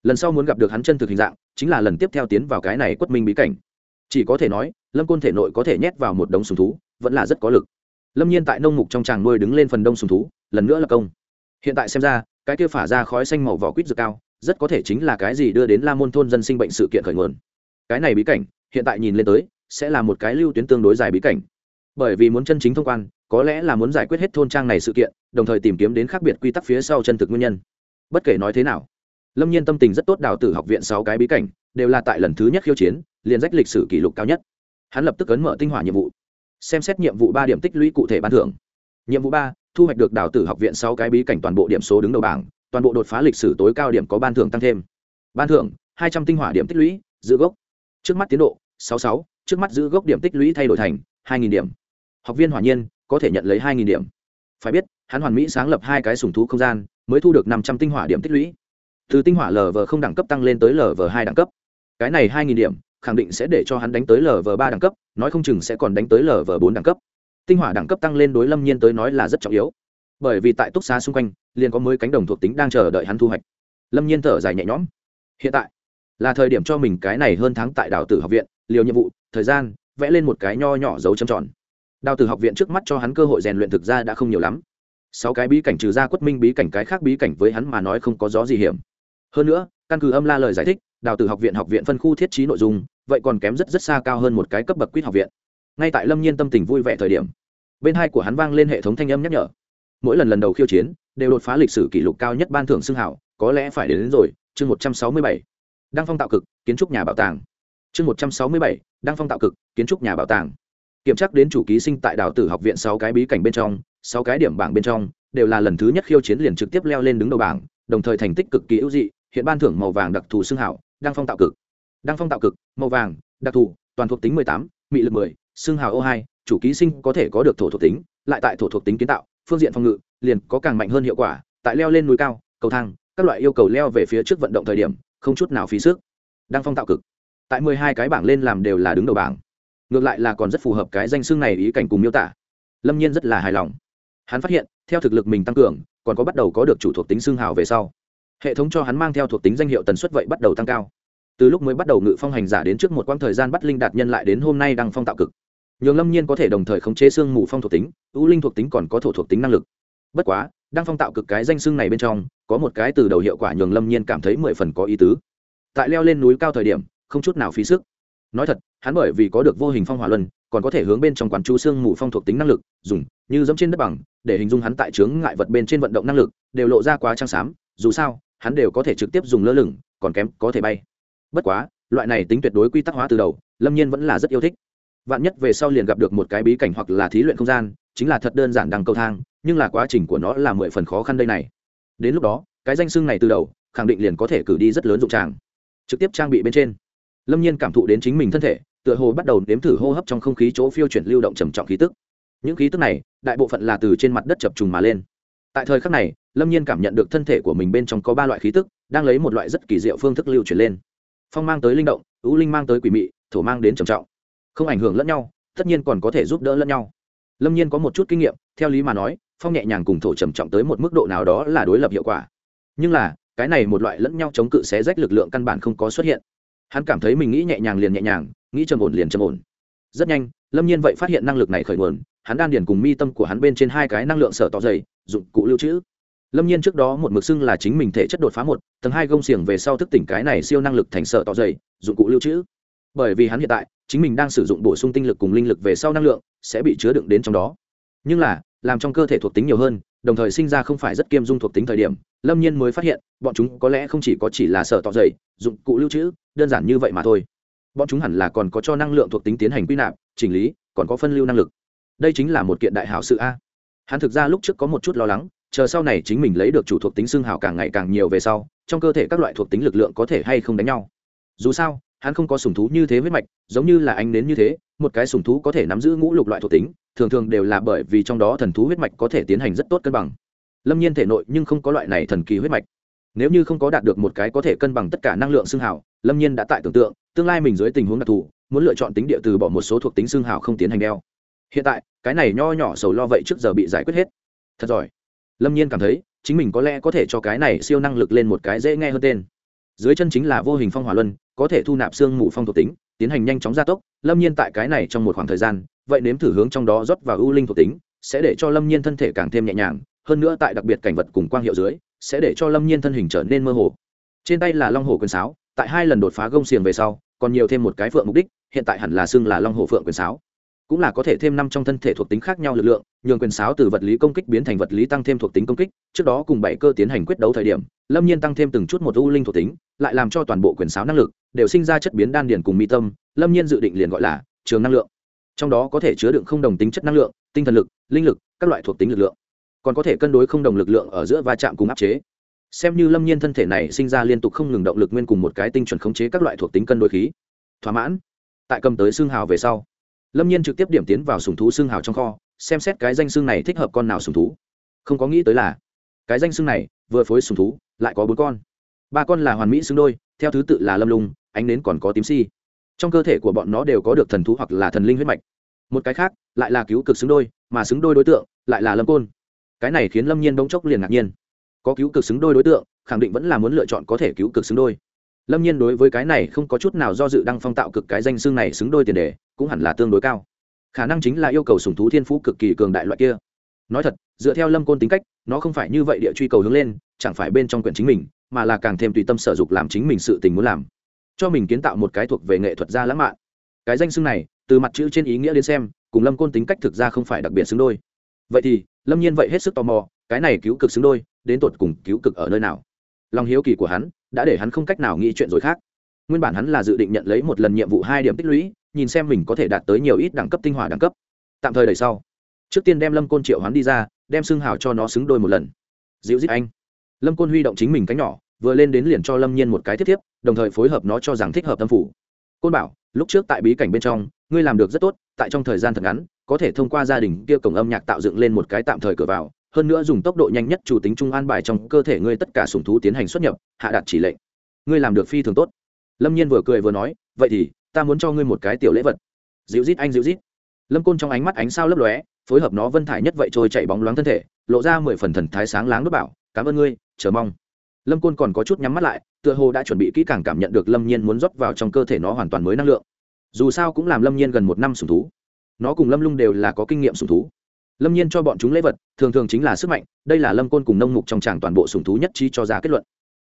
Lần sau muốn gặp được hắn chân thực hình dạng, chính là lần tiếp theo tiến vào cái này quất minh bí cảnh. Chỉ có thể nói, lâm côn thể nội có thể nhét vào một đống sùng thú, vẫn là rất có lực lâm nhiên tại nông mục trong tràng nuôi đứng lên phần đông sùng thú, lần nữa là công. Hiện tại xem ra, cái kia phả ra khói xanh màu vỏ quýt dược cao, rất có thể chính là cái gì đưa đến la môn thôn dân sinh bệnh sự kiện khởi nguồn. Cái này bí cảnh, hiện tại nhìn lên tới, sẽ là một cái lưu tuyến tương đối dài bí cảnh. Bởi vì muốn chân chính thông quan, có lẽ là muốn giải quyết hết thôn trang này sự kiện, đồng thời tìm kiếm đến khác biệt quy tắc phía sau chân thực nguyên nhân. Bất kể nói thế nào, lâm nhiên tâm tình rất tốt đào tử học viện sáu cái bí cảnh, đều là tại lần thứ nhất khiêu chiến, liền rách lịch sử kỷ lục cao nhất. Hắn lập tức ấn mở tinh hỏa nhiệm vụ xem xét nhiệm vụ ba điểm tích lũy cụ thể ban thưởng. Nhiệm vụ ba, thu hoạch được đào tử học viện sáu cái bí cảnh toàn bộ điểm số đứng đầu bảng, toàn bộ đột phá lịch sử tối cao điểm có ban thưởng tăng thêm. Ban thưởng, hai trăm tinh hỏa điểm tích lũy, giữ gốc. Trước mắt tiến độ, sáu sáu, trước mắt giữ gốc điểm tích lũy thay đổi thành hai nghìn điểm. Học viên hỏa nhiên, có thể nhận lấy hai nghìn điểm. Phải biết, hắn hoàn mỹ sáng lập hai cái sùng thú không gian, mới thu được năm trăm tinh hỏa điểm tích lũy. Từ tinh hỏa lv không đẳng cấp tăng lên tới lv hai đẳng cấp. Cái này hai nghìn điểm khẳng định sẽ để cho hắn đánh tới lv ba đẳng cấp, nói không chừng sẽ còn đánh tới lv bốn đẳng cấp. Tinh hỏa đẳng cấp tăng lên đối lâm nhiên tới nói là rất trọng yếu. Bởi vì tại túc xá xung quanh, liền có mới cánh đồng thuộc tính đang chờ đợi hắn thu hoạch. Lâm nhiên thở dài nhẹ nhõm. Hiện tại, là thời điểm cho mình cái này hơn tháng tại đào tử học viện, liều nhiệm vụ, thời gian, vẽ lên một cái nho nhỏ dấu châm tròn. Đào tử học viện trước mắt cho hắn cơ hội rèn luyện thực ra đã không nhiều lắm. Sáu cái bí cảnh trừ ra quất minh bí cảnh cái khác bí cảnh với hắn mà nói không có gió gì hiểm. Hơn nữa, căn cứ âm la lời giải thích, đào tử học viện học viện phân khu thiết trí nội dung vậy còn kém rất rất xa cao hơn một cái cấp bậc quýt học viện. Ngay tại lâm nhiên tâm tình vui vẻ thời điểm bên hai của hắn vang lên hệ thống thanh âm nhắc nhở. Mỗi lần lần đầu khiêu chiến đều đột phá lịch sử kỷ lục cao nhất ban thưởng xưng hảo có lẽ phải đến, đến rồi chương một trăm sáu mươi bảy. Đăng phong tạo cực kiến trúc nhà bảo tàng. Chương một trăm sáu mươi bảy đăng phong tạo cực kiến trúc nhà bảo tàng. Kiểm tra đến chủ ký sinh tại đào tử học viện sáu cái bí cảnh bên trong sáu cái điểm bảng bên trong đều là lần thứ nhất khiêu chiến liền trực tiếp leo lên đứng đầu bảng đồng thời thành tích cực kỳ ưu dị hiện ban thưởng màu vàng đặc thù xưng hảo đăng phong tạo cực đăng phong tạo cực, màu vàng, đặc thù, toàn thuộc tính mười tám, mị lực mười, xương hào ô hai, chủ ký sinh có thể có được thổ thuộc tính, lại tại thổ thuộc tính kiến tạo, phương diện phòng ngự, liền có càng mạnh hơn hiệu quả, tại leo lên núi cao, cầu thang, các loại yêu cầu leo về phía trước vận động thời điểm, không chút nào phí sức. Đăng phong tạo cực. Tại mười hai cái bảng lên làm đều là đứng đầu bảng. Ngược lại là còn rất phù hợp cái danh xương này ý cảnh cùng miêu tả. Lâm nhiên rất là hài lòng. Hắn phát hiện, theo thực lực mình tăng cường, còn có bắt đầu có được chủ thuộc tính xương hào về sau. Hệ thống cho hắn mang theo thuộc tính danh hiệu tần suất vậy bắt đầu tăng cao từ lúc mới bắt đầu ngự phong hành giả đến trước một quãng thời gian bắt linh đạt nhân lại đến hôm nay đăng phong tạo cực. Nhường lâm nhiên có thể đồng thời khống chế xương mù phong thuộc tính, ưu linh thuộc tính còn có thổ thuộc tính năng lực. Bất quá, đăng phong tạo cực cái danh xưng này bên trong, có một cái từ đầu hiệu quả nhường lâm nhiên cảm thấy mười phần có ý tứ. Tại leo lên núi cao thời điểm, không chút nào phí sức. Nói thật, hắn bởi vì có được vô hình phong hỏa luân, còn có thể hướng bên trong quán chú xương mù phong thuộc tính năng lực, dùng như giống trên đất bằng, để hình dung hắn tại chướng ngại vật bên trên vận động năng lực, đều lộ ra quá trăng xám, dù sao, hắn đều có thể trực tiếp dùng lơ lửng, còn kém có thể bay bất quá, loại này tính tuyệt đối quy tắc hóa từ đầu, lâm nhiên vẫn là rất yêu thích. Vạn nhất về sau liền gặp được một cái bí cảnh hoặc là thí luyện không gian, chính là thật đơn giản đằng cầu thang, nhưng là quá trình của nó là mười phần khó khăn đây này. Đến lúc đó, cái danh xưng này từ đầu, khẳng định liền có thể cử đi rất lớn dụng tràng. Trực tiếp trang bị bên trên. Lâm nhiên cảm thụ đến chính mình thân thể, tựa hồ bắt đầu nếm thử hô hấp trong không khí chỗ phiêu chuyển lưu động trầm trọng khí tức. Những khí tức này, đại bộ phận là từ trên mặt đất chập trùng mà lên. Tại thời khắc này, lâm nhiên cảm nhận được thân thể của mình bên trong có ba loại khí tức, đang lấy một loại rất kỳ diệu phương thức lưu chuyển lên phong mang tới linh động U linh mang tới quỷ mị, thổ mang đến trầm trọng. Không ảnh hưởng lẫn nhau, tất nhiên còn có thể giúp đỡ lẫn nhau. Lâm nhiên có một chút kinh nghiệm, theo lý mà nói, phong nhẹ nhàng cùng thổ trầm trọng tới một mức độ nào đó là đối lập hiệu quả. Nhưng là, cái này một loại lẫn nhau chống cự xé rách lực lượng căn bản không có xuất hiện. Hắn cảm thấy mình nghĩ nhẹ nhàng liền nhẹ nhàng, nghĩ trầm ổn liền trầm ổn. Rất nhanh, lâm nhiên vậy phát hiện năng lực này khởi nguồn, hắn đan điền cùng mi tâm của hắn bên trên hai cái năng lượng sở tỏ dày, dụng cụ lưu trữ lâm nhiên trước đó một mực xưng là chính mình thể chất đột phá một, tầng hai gông xiềng về sau thức tỉnh cái này siêu năng lực thành sợ tỏ dày, dụng cụ lưu trữ. Bởi vì hắn hiện tại, chính mình đang sử dụng bổ sung tinh lực cùng linh lực về sau năng lượng, sẽ bị chứa đựng đến trong đó. Nhưng là, làm trong cơ thể thuộc tính nhiều hơn, đồng thời sinh ra không phải rất kiêm dung thuộc tính thời điểm, lâm nhiên mới phát hiện, bọn chúng có lẽ không chỉ có chỉ là sở tỏ dày, dụng cụ lưu trữ, đơn giản như vậy mà thôi. Bọn chúng hẳn là còn có cho năng lượng thuộc tính tiến hành quy nạp, chỉnh lý, còn có phân lưu năng lực. Đây chính là một kiện đại hảo sự a. Hắn thực ra lúc trước có một chút lo lắng chờ sau này chính mình lấy được chủ thuộc tính xương hào càng ngày càng nhiều về sau, trong cơ thể các loại thuộc tính lực lượng có thể hay không đánh nhau. Dù sao, hắn không có sùng thú như thế huyết mạch, giống như là anh nến như thế, một cái sùng thú có thể nắm giữ ngũ lục loại thuộc tính, thường thường đều là bởi vì trong đó thần thú huyết mạch có thể tiến hành rất tốt cân bằng. Lâm nhiên thể nội nhưng không có loại này thần kỳ huyết mạch. Nếu như không có đạt được một cái có thể cân bằng tất cả năng lượng xương hào, lâm nhiên đã tại tưởng tượng, tương lai mình dưới tình huống đặc thù, muốn lựa chọn tính địa từ bỏ một số thuộc tính xương hào không tiến hành đeo. Hiện tại, cái này nho nhỏ sầu lo vậy trước giờ bị giải quyết hết. Thật giỏi lâm nhiên cảm thấy, chính mình có lẽ có thể cho cái này siêu năng lực lên một cái dễ nghe hơn tên. Dưới chân chính là vô hình phong hỏa luân, có thể thu nạp xương mù phong thuộc tính, tiến hành nhanh chóng gia tốc. Lâm nhiên tại cái này trong một khoảng thời gian, vậy nếm thử hướng trong đó rót vào ưu linh thuộc tính, sẽ để cho lâm nhiên thân thể càng thêm nhẹ nhàng, hơn nữa tại đặc biệt cảnh vật cùng quang hiệu dưới, sẽ để cho lâm nhiên thân hình trở nên mơ hồ. Trên tay là long hồ quyền sáo, tại hai lần đột phá gông xiềng về sau, còn nhiều thêm một cái phượng mục đích, hiện tại hẳn là xưng là long hồ phượng quyền sáo cũng là có thể thêm năm trong thân thể thuộc tính khác nhau lực lượng, nhường quyền sáo từ vật lý công kích biến thành vật lý tăng thêm thuộc tính công kích, trước đó cùng bảy cơ tiến hành quyết đấu thời điểm, lâm nhiên tăng thêm từng chút một u linh thuộc tính, lại làm cho toàn bộ quyền sáo năng lực đều sinh ra chất biến đan điền cùng mi tâm, lâm nhiên dự định liền gọi là trường năng lượng. Trong đó có thể chứa đựng không đồng tính chất năng lượng, tinh thần lực, linh lực, các loại thuộc tính lực lượng. Còn có thể cân đối không đồng lực lượng ở giữa va chạm cùng áp chế. Xem như lâm nhiên thân thể này sinh ra liên tục không ngừng động lực nguyên cùng một cái tinh chuẩn khống chế các loại thuộc tính cân đối khí. Thỏa mãn. Tại cầm tới xương hào về sau lâm nhiên trực tiếp điểm tiến vào sùng thú xương hào trong kho xem xét cái danh xương này thích hợp con nào sùng thú. Không có nghĩ tới là cái danh xương này vừa phối sùng thú lại có bốn con. Ba con là hoàn mỹ xương đôi theo thứ tự là lâm lùng, ánh nến còn có tím si. Trong cơ thể của bọn nó đều có được thần thú hoặc là thần linh huyết mạch. Một cái khác lại là cứu cực xứng đôi mà xứng đôi đối tượng lại là lâm côn. Cái này khiến lâm nhiên bỗng chốc liền ngạc nhiên. Có cứu cực xứng đôi đối tượng khẳng định vẫn là muốn lựa chọn có thể cứu cực xứng đôi. Lâm nhiên đối với cái này không có chút nào do dự đăng phong tạo cực cái danh xương này xứng đôi tiền đề cũng hẳn là tương đối cao. Khả năng chính là yêu cầu sùng thú thiên phú cực kỳ cường đại loại kia. Nói thật, dựa theo lâm côn tính cách, nó không phải như vậy địa truy cầu hướng lên, chẳng phải bên trong quyển chính mình, mà là càng thêm tùy tâm sở dục làm chính mình sự tình muốn làm. Cho mình kiến tạo một cái thuộc về nghệ thuật gia lãng mạn. Cái danh xưng này, từ mặt chữ trên ý nghĩa đến xem, cùng lâm côn tính cách thực ra không phải đặc biệt xứng đôi. Vậy thì, lâm nhiên vậy hết sức tò mò, cái này cứu cực xứng đôi, đến tột cùng cứu cực ở nơi nào? Lòng hiếu kỳ của hắn, đã để hắn không cách nào nghĩ chuyện rồi khác nguyên bản hắn là dự định nhận lấy một lần nhiệm vụ hai điểm tích lũy, nhìn xem mình có thể đạt tới nhiều ít đẳng cấp tinh hỏa đẳng cấp. Tạm thời đời sau. Trước tiên đem lâm côn triệu hắn đi ra, đem xương hào cho nó xứng đôi một lần. Dịu dít anh. Lâm côn huy động chính mình cánh nhỏ, vừa lên đến liền cho lâm nhiên một cái thiết thiếp, đồng thời phối hợp nó cho rằng thích hợp tâm phủ. Côn bảo, lúc trước tại bí cảnh bên trong, ngươi làm được rất tốt, tại trong thời gian thật ngắn, có thể thông qua gia đình kia cổng âm nhạc tạo dựng lên một cái tạm thời cửa vào, hơn nữa dùng tốc độ nhanh nhất chủ tính trung an bài trong cơ thể ngươi tất cả sùng thú tiến hành xuất nhập, hạ đạt chỉ lệnh. Ngươi làm được phi thường tốt lâm nhiên vừa cười vừa nói, vậy thì, ta muốn cho ngươi một cái tiểu lễ vật. Dịu rít anh dịu rít lâm côn trong ánh mắt ánh sao lấp lóe, phối hợp nó vân thải nhất vậy trôi chạy bóng loáng thân thể, lộ ra mười phần thần thái sáng láng đốt bảo, cảm ơn ngươi, chờ mong. Lâm côn còn có chút nhắm mắt lại, tựa hồ đã chuẩn bị kỹ càng cảm nhận được lâm nhiên muốn rót vào trong cơ thể nó hoàn toàn mới năng lượng. Dù sao cũng làm lâm nhiên gần một năm sùng thú. Nó cùng lâm lung đều là có kinh nghiệm sùng thú. Lâm nhiên cho bọn chúng lễ vật, thường thường chính là sức mạnh, đây là lâm côn cùng nông mục trong tràng toàn bộ sùng thú nhất trí cho ra kết luận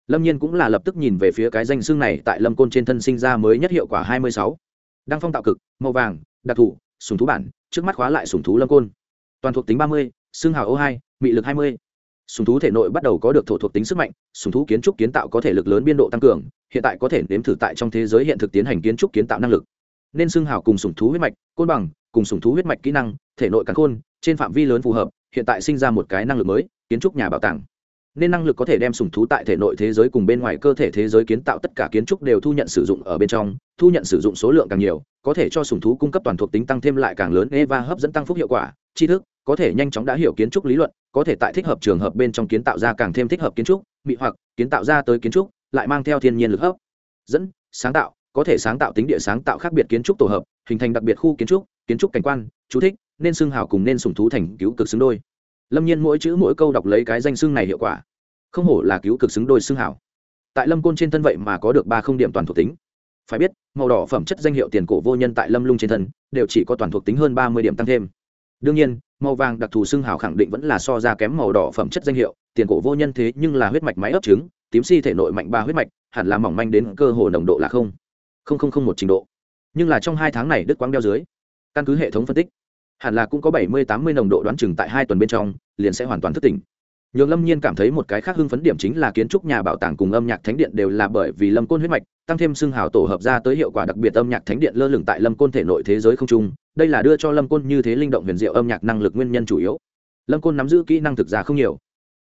lâm nhiên cũng là lập tức nhìn về phía cái danh xương này tại lâm côn trên thân sinh ra mới nhất hiệu quả hai mươi sáu. Đăng phong tạo cực, màu vàng, đặc thù, sùng thú bản, trước mắt khóa lại sùng thú lâm côn. Toàn thuộc tính ba mươi xương hào ô hai, mị lực hai mươi. Sùng thú thể nội bắt đầu có được thổ thuộc tính sức mạnh, sùng thú kiến trúc kiến tạo có thể lực lớn biên độ tăng cường, hiện tại có thể nếm thử tại trong thế giới hiện thực tiến hành kiến trúc kiến tạo năng lực. Nên xương hào cùng sùng thú huyết mạch, côn bằng, cùng sùng thú huyết mạch kỹ năng, thể nội cắn khôn, trên phạm vi lớn phù hợp, hiện tại sinh ra một cái năng lực mới, kiến trúc nhà bảo tàng nên năng lực có thể đem sùng thú tại thể nội thế giới cùng bên ngoài cơ thể thế giới kiến tạo tất cả kiến trúc đều thu nhận sử dụng ở bên trong, thu nhận sử dụng số lượng càng nhiều, có thể cho sùng thú cung cấp toàn thuộc tính tăng thêm lại càng lớn eva hấp dẫn tăng phúc hiệu quả, tri thức, có thể nhanh chóng đã hiểu kiến trúc lý luận, có thể tại thích hợp trường hợp bên trong kiến tạo ra càng thêm thích hợp kiến trúc bị hoặc, kiến tạo ra tới kiến trúc, lại mang theo thiên nhiên lực hấp dẫn, sáng tạo, có thể sáng tạo tính địa sáng tạo khác biệt kiến trúc tổ hợp, hình thành đặc biệt khu kiến trúc kiến trúc cảnh quan, chú thích, nên xưng hào cùng nên sùng thú thành cứu cực xứng đôi lâm nhiên mỗi chữ mỗi câu đọc lấy cái danh xưng này hiệu quả. Không hổ là cứu cực xứng đôi xưng hảo. tại lâm côn trên thân vậy mà có được ba không điểm toàn thuộc tính. Phải biết, màu đỏ phẩm chất danh hiệu tiền cổ vô nhân tại lâm lung trên thân, đều chỉ có toàn thuộc tính hơn ba mươi điểm tăng thêm. Đương nhiên, màu vàng đặc thù xưng hào khẳng định vẫn là so ra kém màu đỏ phẩm chất danh hiệu, tiền cổ vô nhân thế nhưng là huyết mạch máy ấp trứng, tím si thể nội mạnh ba huyết mạch, hẳn là mỏng manh đến cơ hồ nồng độ là không. Không không không một trình độ. Nhưng là trong hai tháng này đứt quãng đeo dưới. Căn cứ hệ thống phân tích hẳn là cũng có bảy mươi tám mươi nồng độ đoán chừng tại hai tuần bên trong, liền sẽ hoàn toàn thức tỉnh. Nhường lâm nhiên cảm thấy một cái khác hưng phấn điểm chính là kiến trúc nhà bảo tàng cùng âm nhạc thánh điện đều là bởi vì lâm côn huyết mạch, tăng thêm xương hào tổ hợp ra tới hiệu quả đặc biệt âm nhạc thánh điện lơ lửng tại lâm côn thể nội thế giới không trung, đây là đưa cho lâm côn như thế linh động huyền diệu âm nhạc năng lực nguyên nhân chủ yếu. Lâm côn nắm giữ kỹ năng thực ra không nhiều,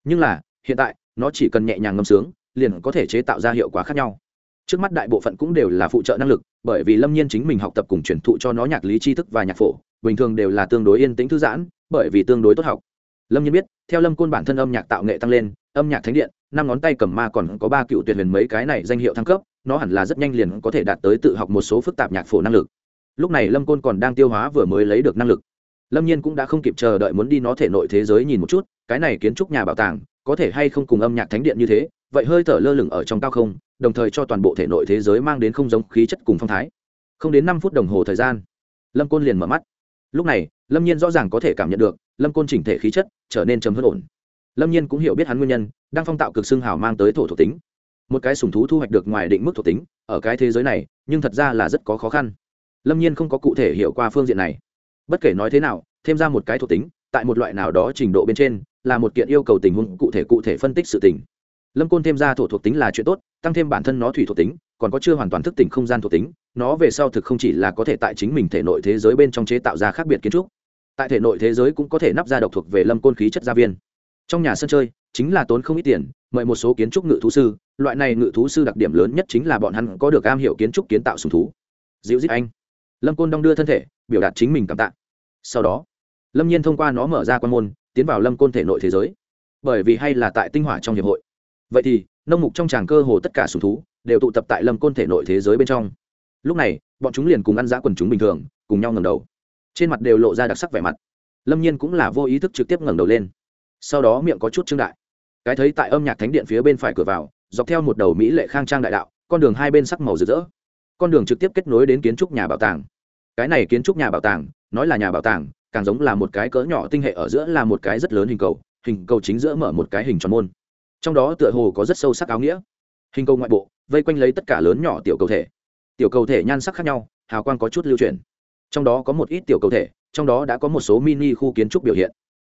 nhưng là, hiện tại, nó chỉ cần nhẹ nhàng ngâm sướng, liền có thể chế tạo ra hiệu quả khác nhau trước mắt đại bộ phận cũng đều là phụ trợ năng lực, bởi vì lâm nhiên chính mình học tập cùng truyền thụ cho nó nhạc lý tri thức và nhạc phổ, bình thường đều là tương đối yên tĩnh thư giãn, bởi vì tương đối tốt học. Lâm nhiên biết, theo lâm côn bản thân âm nhạc tạo nghệ tăng lên, âm nhạc thánh điện, năm ngón tay cầm ma còn có ba cựu tuyển huyền mấy cái này danh hiệu thăng cấp, nó hẳn là rất nhanh liền có thể đạt tới tự học một số phức tạp nhạc phổ năng lực. Lúc này lâm côn còn đang tiêu hóa vừa mới lấy được năng lực. Lâm nhiên cũng đã không kịp chờ đợi muốn đi nó thể nội thế giới nhìn một chút, cái này kiến trúc nhà bảo tàng, có thể hay không cùng âm nhạc thánh điện như thế vậy hơi thở lơ lửng ở trong cao không, đồng thời cho toàn bộ thể nội thế giới mang đến không giống khí chất cùng phong thái. Không đến năm phút đồng hồ thời gian, lâm côn liền mở mắt. Lúc này, lâm nhiên rõ ràng có thể cảm nhận được, lâm côn chỉnh thể khí chất trở nên chấm hơn ổn. Lâm nhiên cũng hiểu biết hắn nguyên nhân, đang phong tạo cực xương hào mang tới thổ thuộc tính. Một cái sùng thú thu hoạch được ngoài định mức thuộc tính, ở cái thế giới này, nhưng thật ra là rất có khó khăn. Lâm nhiên không có cụ thể hiểu qua phương diện này. Bất kể nói thế nào, thêm ra một cái thuộc tính, tại một loại nào đó trình độ bên trên, là một kiện yêu cầu tình huống cụ thể cụ thể phân tích sự tình lâm côn thêm ra thổ thuộc tính là chuyện tốt, tăng thêm bản thân nó thủy thuộc tính, còn có chưa hoàn toàn thức tỉnh không gian thuộc tính, nó về sau thực không chỉ là có thể tại chính mình thể nội thế giới bên trong chế tạo ra khác biệt kiến trúc. Tại thể nội thế giới cũng có thể nắp ra độc thuộc về lâm côn khí chất gia viên. Trong nhà sân chơi, chính là tốn không ít tiền, mời một số kiến trúc ngự thú sư, loại này ngự thú sư đặc điểm lớn nhất chính là bọn hắn có được am hiểu kiến trúc kiến tạo sùng thú. Dịu dít anh. Lâm côn đong đưa thân thể, biểu đạt chính mình cảm tạ. Sau đó, lâm nhiên thông qua nó mở ra quan môn, tiến vào lâm côn thể nội thế giới. Bởi vì hay là tại tinh hỏa trong hiệp hội vậy thì, nông mục trong tràng cơ hồ tất cả sùng thú đều tụ tập tại lâm côn thể nội thế giới bên trong. Lúc này, bọn chúng liền cùng ăn giã quần chúng bình thường, cùng nhau ngầm đầu. Trên mặt đều lộ ra đặc sắc vẻ mặt. Lâm nhiên cũng là vô ý thức trực tiếp ngẩng đầu lên. Sau đó miệng có chút trương đại. Cái thấy tại âm nhạc thánh điện phía bên phải cửa vào, dọc theo một đầu mỹ lệ khang trang đại đạo, con đường hai bên sắc màu rực rỡ. Con đường trực tiếp kết nối đến kiến trúc nhà bảo tàng. Cái này kiến trúc nhà bảo tàng, nói là nhà bảo tàng, càng giống là một cái cỡ nhỏ tinh hệ ở giữa là một cái rất lớn hình cầu hình cầu chính giữa mở một cái hình tròn môn trong đó tựa hồ có rất sâu sắc áo nghĩa. Hình cầu ngoại bộ, vây quanh lấy tất cả lớn nhỏ tiểu cầu thể. Tiểu cầu thể nhan sắc khác nhau, hào quang có chút lưu truyền trong đó có một ít tiểu cầu thể, trong đó đã có một số mini khu kiến trúc biểu hiện.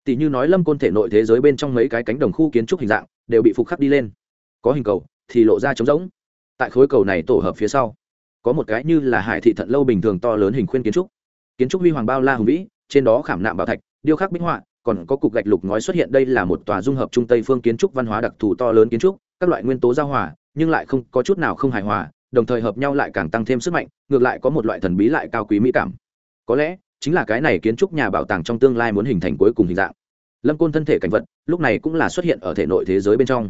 Tỷ như nói lâm côn thể nội thế giới bên trong mấy cái cánh đồng khu kiến trúc hình dạng, đều bị phục khắc đi lên. Có hình cầu, thì lộ ra trống rỗng. Tại khối cầu này tổ hợp phía sau, có một cái như là hải thị thận lâu bình thường to lớn hình khuyên kiến trúc. Kiến trúc huy hoàng bao la hùng vĩ, trên đó khảm nạm bảo thạch, điêu khắc bích họa còn có cục gạch lục ngói xuất hiện, đây là một tòa dung hợp trung tây phương kiến trúc văn hóa đặc thù to lớn kiến trúc, các loại nguyên tố giao hòa, nhưng lại không có chút nào không hài hòa, đồng thời hợp nhau lại càng tăng thêm sức mạnh, ngược lại có một loại thần bí lại cao quý mỹ cảm. Có lẽ, chính là cái này kiến trúc nhà bảo tàng trong tương lai muốn hình thành cuối cùng hình dạng. Lâm côn thân thể cảnh vật, lúc này cũng là xuất hiện ở thể nội thế giới bên trong.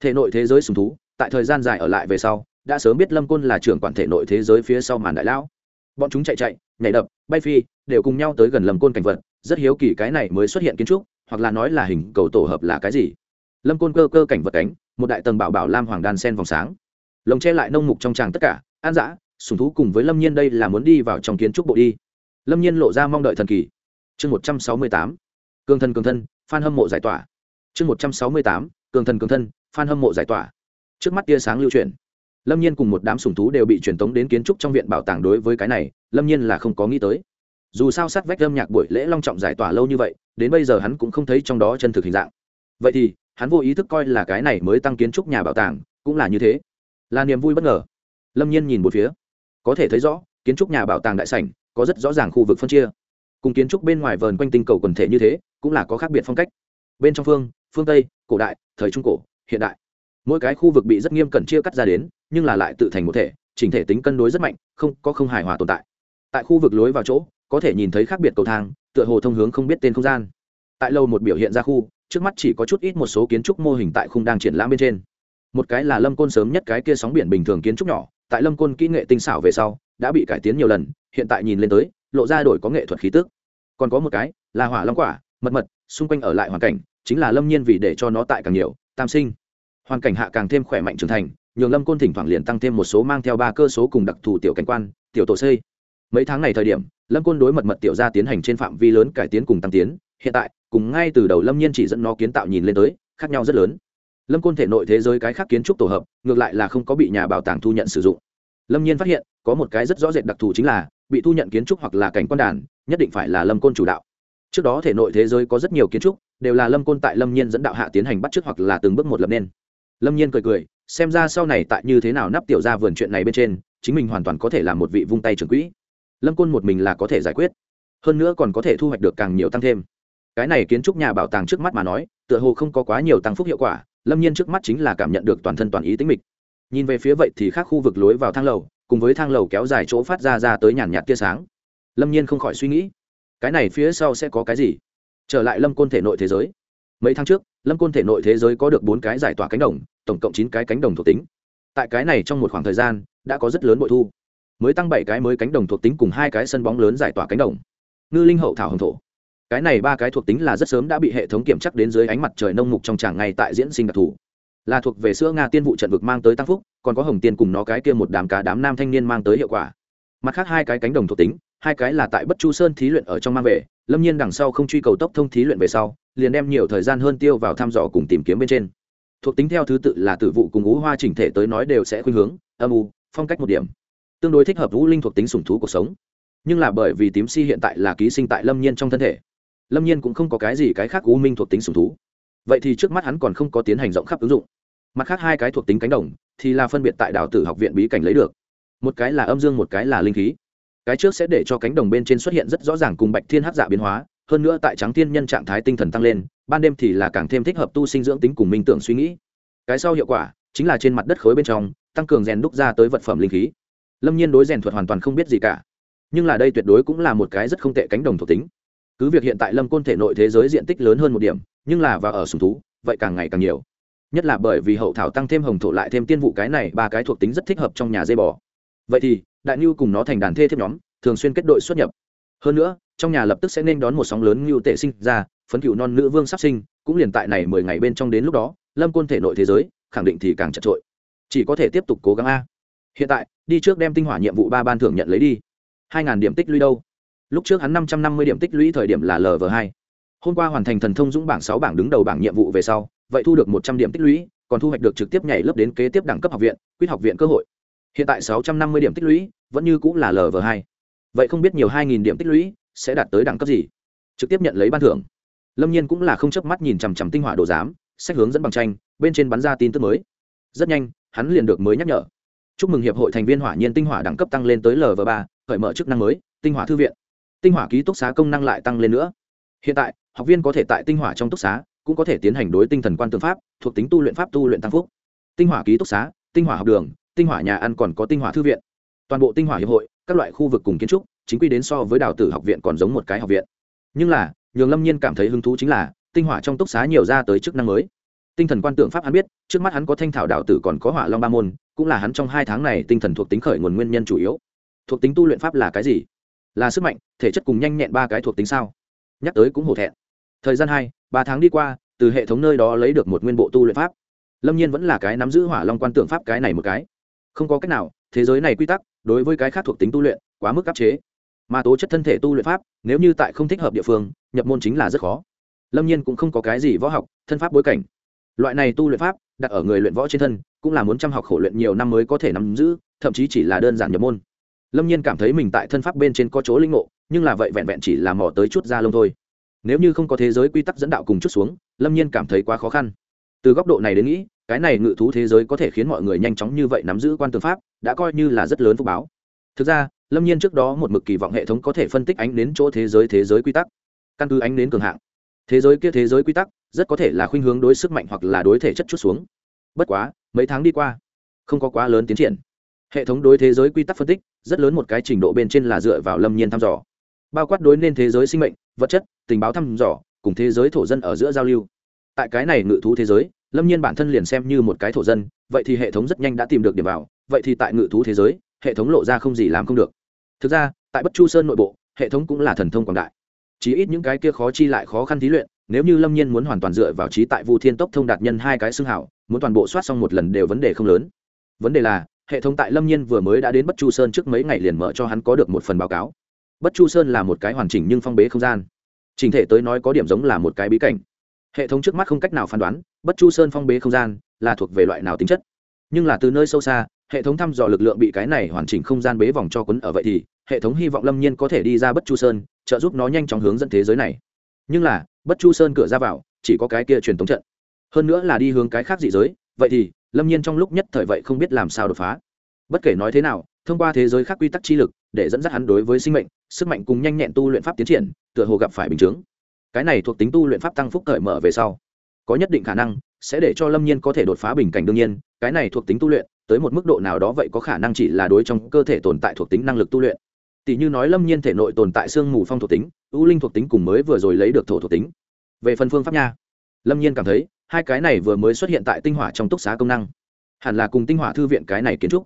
Thể nội thế giới sùng thú, tại thời gian dài ở lại về sau, đã sớm biết lâm côn là trưởng quản thể nội thế giới phía sau màn đại lão. Bọn chúng chạy chạy, nhảy đập, bay phi, đều cùng nhau tới gần lâm côn cảnh vật rất hiếu kỳ cái này mới xuất hiện kiến trúc, hoặc là nói là hình cầu tổ hợp là cái gì. Lâm côn cơ cơ cảnh vật cánh, một đại tầng bảo bảo lam hoàng đan sen vòng sáng. Lồng che lại nông mục trong tràng tất cả, an dã, sùng thú cùng với lâm nhiên đây là muốn đi vào trong kiến trúc bộ đi. Lâm nhiên lộ ra mong đợi thần kỳ. Chương một trăm sáu mươi tám, cường thân cường thân, phan hâm mộ giải tỏa. Chương một trăm sáu mươi tám, cường thân cường thân, phan hâm mộ giải tỏa. Trước mắt tia sáng lưu truyền lâm nhiên cùng một đám sùng thú đều bị truyền tống đến kiến trúc trong viện bảo tàng đối với cái này, lâm nhiên là không có nghĩ tới dù sao sát vách âm nhạc buổi lễ long trọng giải tỏa lâu như vậy, đến bây giờ hắn cũng không thấy trong đó chân thực hình dạng. Vậy thì, hắn vô ý thức coi là cái này mới tăng kiến trúc nhà bảo tàng, cũng là như thế. Là niềm vui bất ngờ. Lâm nhiên nhìn một phía. Có thể thấy rõ, kiến trúc nhà bảo tàng đại sảnh, có rất rõ ràng khu vực phân chia. Cùng kiến trúc bên ngoài vờn quanh tinh cầu quần thể như thế, cũng là có khác biệt phong cách. Bên trong phương phương tây, cổ đại, thời trung cổ, hiện đại. Mỗi cái khu vực bị rất nghiêm cẩn chia cắt ra đến, nhưng là lại tự thành một thể, chỉnh thể tính cân đối rất mạnh, không, có không hài hòa tồn tại tại khu vực lối vào chỗ, có thể nhìn thấy khác biệt cầu thang, tựa hồ thông hướng không biết tên không gian. Tại lâu một biểu hiện ra khu, trước mắt chỉ có chút ít một số kiến trúc mô hình tại khung đang triển lãm bên trên. Một cái là lâm côn sớm nhất cái kia sóng biển bình thường kiến trúc nhỏ, tại lâm côn kỹ nghệ tinh xảo về sau, đã bị cải tiến nhiều lần, hiện tại nhìn lên tới, lộ ra đổi có nghệ thuật khí tức. Còn có một cái là hỏa long quả, mật mật, xung quanh ở lại hoàn cảnh, chính là lâm nhiên vì để cho nó tại càng nhiều, tam sinh. Hoàn cảnh hạ càng thêm khỏe mạnh trưởng thành, nhường lâm côn thỉnh thoảng liền tăng thêm một số mang theo ba cơ số cùng đặc thù tiểu cảnh quan, tiểu tổ xây mấy tháng này thời điểm, lâm côn đối mật mật tiểu ra tiến hành trên phạm vi lớn cải tiến cùng tăng tiến. Hiện tại, cùng ngay từ đầu lâm nhiên chỉ dẫn nó kiến tạo nhìn lên tới, khác nhau rất lớn. Lâm côn thể nội thế giới cái khác kiến trúc tổ hợp, ngược lại là không có bị nhà bảo tàng thu nhận sử dụng. Lâm nhiên phát hiện, có một cái rất rõ rệt đặc thù chính là, bị thu nhận kiến trúc hoặc là cảnh quan đàn, nhất định phải là lâm côn chủ đạo. Trước đó thể nội thế giới có rất nhiều kiến trúc, đều là lâm côn tại lâm nhiên dẫn đạo hạ tiến hành bắt chước hoặc là từng bước một lập nên. Lâm nhiên cười cười, xem ra sau này tại như thế nào nắp tiểu ra vườn chuyện này bên trên, chính mình hoàn toàn có thể là một vị vung tay trưởng quỹ lâm côn một mình là có thể giải quyết. Hơn nữa còn có thể thu hoạch được càng nhiều tăng thêm. Cái này kiến trúc nhà bảo tàng trước mắt mà nói, tựa hồ không có quá nhiều tăng phúc hiệu quả, lâm nhiên trước mắt chính là cảm nhận được toàn thân toàn ý tính mịch. Nhìn về phía vậy thì khác khu vực lối vào thang lầu, cùng với thang lầu kéo dài chỗ phát ra ra tới nhàn nhạt tia sáng. Lâm nhiên không khỏi suy nghĩ, cái này phía sau sẽ có cái gì? Trở lại lâm côn thể nội thế giới. Mấy tháng trước, lâm côn thể nội thế giới có được bốn cái giải tỏa cánh đồng, tổng cộng chín cái cánh đồng thuộc tính. Tại cái này trong một khoảng thời gian, đã có rất lớn bội thu mới tăng bảy cái mới cánh đồng thuộc tính cùng hai cái sân bóng lớn giải tỏa cánh đồng. Ngư linh hậu thảo hồng thổ. Cái này ba cái thuộc tính là rất sớm đã bị hệ thống kiểm chắc đến dưới ánh mặt trời nông mục trong tràng ngay tại diễn sinh đặc thù. Là thuộc về sữa nga tiên vụ trận vực mang tới tăng phúc, còn có hồng tiên cùng nó cái kia một đám cá đám nam thanh niên mang tới hiệu quả. Mặt khác hai cái cánh đồng thuộc tính, hai cái là tại bất chu sơn thí luyện ở trong mang về, lâm nhiên đằng sau không truy cầu tốc thông thí luyện về sau, liền đem nhiều thời gian hơn tiêu vào thăm dò cùng tìm kiếm bên trên. Thuộc tính theo thứ tự là tử vụ cùng ngũ hoa chỉnh thể tới nói đều sẽ khuynh hướng, âm u, phong cách một điểm tương đối thích hợp vũ linh thuộc tính sủng thú cuộc sống. Nhưng là bởi vì tím si hiện tại là ký sinh tại lâm nhiên trong thân thể, lâm nhiên cũng không có cái gì cái khác u minh thuộc tính sủng thú. Vậy thì trước mắt hắn còn không có tiến hành rộng khắp ứng dụng. Mặt khác hai cái thuộc tính cánh đồng thì là phân biệt tại đào tử học viện bí cảnh lấy được. Một cái là âm dương, một cái là linh khí. Cái trước sẽ để cho cánh đồng bên trên xuất hiện rất rõ ràng cùng bạch thiên hát dạ biến hóa, hơn nữa tại trắng thiên nhân trạng thái tinh thần tăng lên, ban đêm thì là càng thêm thích hợp tu sinh dưỡng tính cùng minh tưởng suy nghĩ. Cái sau hiệu quả chính là trên mặt đất khối bên trong, tăng cường rèn đúc ra tới vật phẩm linh khí lâm nhiên đối rèn thuật hoàn toàn không biết gì cả nhưng là đây tuyệt đối cũng là một cái rất không tệ cánh đồng thuộc tính cứ việc hiện tại lâm côn thể nội thế giới diện tích lớn hơn một điểm nhưng là và ở sùng thú vậy càng ngày càng nhiều nhất là bởi vì hậu thảo tăng thêm hồng thổ lại thêm tiên vụ cái này ba cái thuộc tính rất thích hợp trong nhà dây bò vậy thì đại ngưu cùng nó thành đàn thê thêm nhóm thường xuyên kết đội xuất nhập hơn nữa trong nhà lập tức sẽ nên đón một sóng lớn ngưu tệ sinh ra phấn cựu non nữ vương sắp sinh cũng liền tại này mười ngày bên trong đến lúc đó lâm côn thể nội thế giới khẳng định thì càng chật trội chỉ có thể tiếp tục cố gắng a hiện tại đi trước đem tinh hỏa nhiệm vụ ba ban thưởng nhận lấy đi. Hai ngàn điểm tích lũy đâu? Lúc trước hắn năm trăm năm mươi điểm tích lũy thời điểm là lv hai. Hôm qua hoàn thành thần thông dũng bảng sáu bảng đứng đầu bảng nhiệm vụ về sau, vậy thu được một trăm điểm tích lũy, còn thu hoạch được trực tiếp nhảy lớp đến kế tiếp đẳng cấp học viện, quyết học viện cơ hội. Hiện tại sáu trăm năm mươi điểm tích lũy, vẫn như cũng là lv hai. Vậy không biết nhiều hai nghìn điểm tích lũy sẽ đạt tới đẳng cấp gì? Trực tiếp nhận lấy ban thưởng. Lâm nhiên cũng là không chớp mắt nhìn chằm chằm tinh hỏa đồ giám, sách hướng dẫn bằng tranh, bên trên bắn ra tin tức mới. Rất nhanh, hắn liền được mới nhắc nhở chúc mừng hiệp hội thành viên hỏa nhiên tinh hỏa đẳng cấp tăng lên tới lv ba, khởi mở chức năng mới, tinh hỏa thư viện. Tinh hỏa ký túc xá công năng lại tăng lên nữa. Hiện tại, học viên có thể tại tinh hỏa trong túc xá, cũng có thể tiến hành đối tinh thần quan tư pháp, thuộc tính tu luyện pháp tu luyện tăng phúc. Tinh hỏa ký túc xá, tinh hỏa học đường, tinh hỏa nhà ăn còn có tinh hỏa thư viện. Toàn bộ tinh hỏa hiệp hội, các loại khu vực cùng kiến trúc, chính quy đến so với đào tử học viện còn giống một cái học viện. Nhưng là, nhường lâm nhiên cảm thấy hứng thú chính là, tinh hỏa trong túc xá nhiều ra tới chức năng mới tinh thần quan tượng pháp hắn biết, trước mắt hắn có thanh thảo đạo tử còn có hỏa long ba môn, cũng là hắn trong hai tháng này tinh thần thuộc tính khởi nguồn nguyên nhân chủ yếu. Thuộc tính tu luyện pháp là cái gì? Là sức mạnh, thể chất cùng nhanh nhẹn ba cái thuộc tính sao? Nhắc tới cũng hổ thẹn. Thời gian hai, ba tháng đi qua, từ hệ thống nơi đó lấy được một nguyên bộ tu luyện pháp. Lâm nhiên vẫn là cái nắm giữ hỏa long quan tượng pháp cái này một cái. Không có cách nào, thế giới này quy tắc, đối với cái khác thuộc tính tu luyện, quá mức áp chế. Mà tố chất thân thể tu luyện pháp, nếu như tại không thích hợp địa phương, nhập môn chính là rất khó. Lâm nhiên cũng không có cái gì võ học, thân pháp bối cảnh loại này tu luyện pháp, đặt ở người luyện võ trên thân, cũng là muốn chăm học khổ luyện nhiều năm mới có thể nắm giữ, thậm chí chỉ là đơn giản nhập môn. Lâm nhiên cảm thấy mình tại thân pháp bên trên có chỗ linh ngộ, nhưng là vậy vẹn vẹn chỉ là mò tới chút da lông thôi. Nếu như không có thế giới quy tắc dẫn đạo cùng chút xuống, lâm nhiên cảm thấy quá khó khăn. Từ góc độ này đến nghĩ, cái này ngự thú thế giới có thể khiến mọi người nhanh chóng như vậy nắm giữ quan tư pháp, đã coi như là rất lớn phúc báo. Thực ra, lâm nhiên trước đó một mực kỳ vọng hệ thống có thể phân tích ánh đến chỗ thế giới thế giới quy tắc. Căn cứ ánh đến cường hạng. Thế giới kia thế giới quy tắc rất có thể là khuynh hướng đối sức mạnh hoặc là đối thể chất chút xuống. Bất quá, mấy tháng đi qua, không có quá lớn tiến triển. Hệ thống đối thế giới quy tắc phân tích, rất lớn một cái trình độ bên trên là dựa vào lâm nhiên thăm dò. Bao quát đối nên thế giới sinh mệnh, vật chất, tình báo thăm dò, cùng thế giới thổ dân ở giữa giao lưu. Tại cái này ngự thú thế giới, lâm nhiên bản thân liền xem như một cái thổ dân, vậy thì hệ thống rất nhanh đã tìm được điểm vào, vậy thì tại ngự thú thế giới, hệ thống lộ ra không gì làm không được. Thực ra, tại bất chu sơn nội bộ, hệ thống cũng là thần thông quảng đại. Chỉ ít những cái kia khó chi lại khó khăn thí luyện nếu như lâm nhiên muốn hoàn toàn dựa vào trí tại vu thiên tốc thông đạt nhân hai cái xương hảo, muốn toàn bộ soát xong một lần đều vấn đề không lớn. Vấn đề là, hệ thống tại lâm nhiên vừa mới đã đến bất chu sơn trước mấy ngày liền mở cho hắn có được một phần báo cáo. Bất chu sơn là một cái hoàn chỉnh nhưng phong bế không gian. Trình thể tới nói có điểm giống là một cái bí cảnh. Hệ thống trước mắt không cách nào phán đoán, bất chu sơn phong bế không gian là thuộc về loại nào tính chất. Nhưng là từ nơi sâu xa, hệ thống thăm dò lực lượng bị cái này hoàn chỉnh không gian bế vòng cho quấn ở vậy thì, hệ thống hy vọng lâm nhiên có thể đi ra bất chu sơn, trợ giúp nó nhanh chóng hướng dẫn thế giới này. Nhưng là bất chu sơn cửa ra vào, chỉ có cái kia truyền thống trận. Hơn nữa là đi hướng cái khác dị giới, vậy thì, lâm nhiên trong lúc nhất thời vậy không biết làm sao đột phá. Bất kể nói thế nào, thông qua thế giới khác quy tắc chi lực, để dẫn dắt hắn đối với sinh mệnh, sức mạnh cùng nhanh nhẹn tu luyện pháp tiến triển, tựa hồ gặp phải bình chướng cái này thuộc tính tu luyện pháp tăng phúc cởi mở về sau, có nhất định khả năng sẽ để cho lâm nhiên có thể đột phá bình cảnh đương nhiên, cái này thuộc tính tu luyện, tới một mức độ nào đó vậy có khả năng chỉ là đối trong cơ thể tồn tại thuộc tính năng lực tu luyện tỷ như nói lâm nhiên thể nội tồn tại sương mù phong thuộc tính, ưu linh thuộc tính cùng mới vừa rồi lấy được thổ thuộc tính. Về phần phương pháp nha, lâm nhiên cảm thấy, hai cái này vừa mới xuất hiện tại tinh hỏa trong túc xá công năng. Hẳn là cùng tinh hỏa thư viện cái này kiến trúc.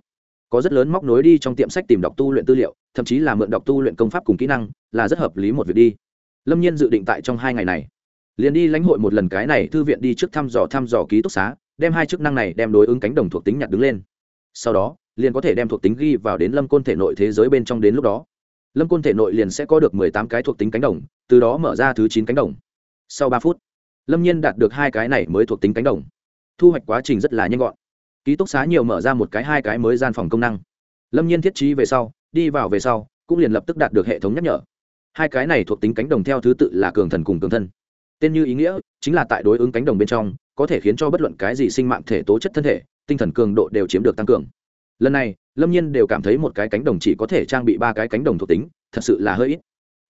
Có rất lớn móc nối đi trong tiệm sách tìm đọc tu luyện tư liệu, thậm chí là mượn đọc tu luyện công pháp cùng kỹ năng, là rất hợp lý một việc đi. Lâm nhiên dự định tại trong hai ngày này, liền đi lãnh hội một lần cái này thư viện đi trước thăm dò thăm dò ký túc xá, đem hai chức năng này đem đối ứng cánh đồng thuộc tính nhặt đứng lên. Sau đó, liền có thể đem thuộc tính ghi vào đến lâm côn thể nội thế giới bên trong đến lúc đó lâm côn thể nội liền sẽ có được mười tám cái thuộc tính cánh đồng, từ đó mở ra thứ chín cánh đồng. Sau ba phút, lâm nhiên đạt được hai cái này mới thuộc tính cánh đồng. Thu hoạch quá trình rất là nhanh gọn. Ký túc xá nhiều mở ra một cái hai cái mới gian phòng công năng. Lâm nhiên thiết trí về sau, đi vào về sau, cũng liền lập tức đạt được hệ thống nhắc nhở. Hai cái này thuộc tính cánh đồng theo thứ tự là cường thần cùng cường thân. Tên như ý nghĩa, chính là tại đối ứng cánh đồng bên trong, có thể khiến cho bất luận cái gì sinh mạng thể tố chất thân thể, tinh thần cường độ đều chiếm được tăng cường lần này, lâm nhiên đều cảm thấy một cái cánh đồng chỉ có thể trang bị ba cái cánh đồng thuộc tính, thật sự là hơi ít.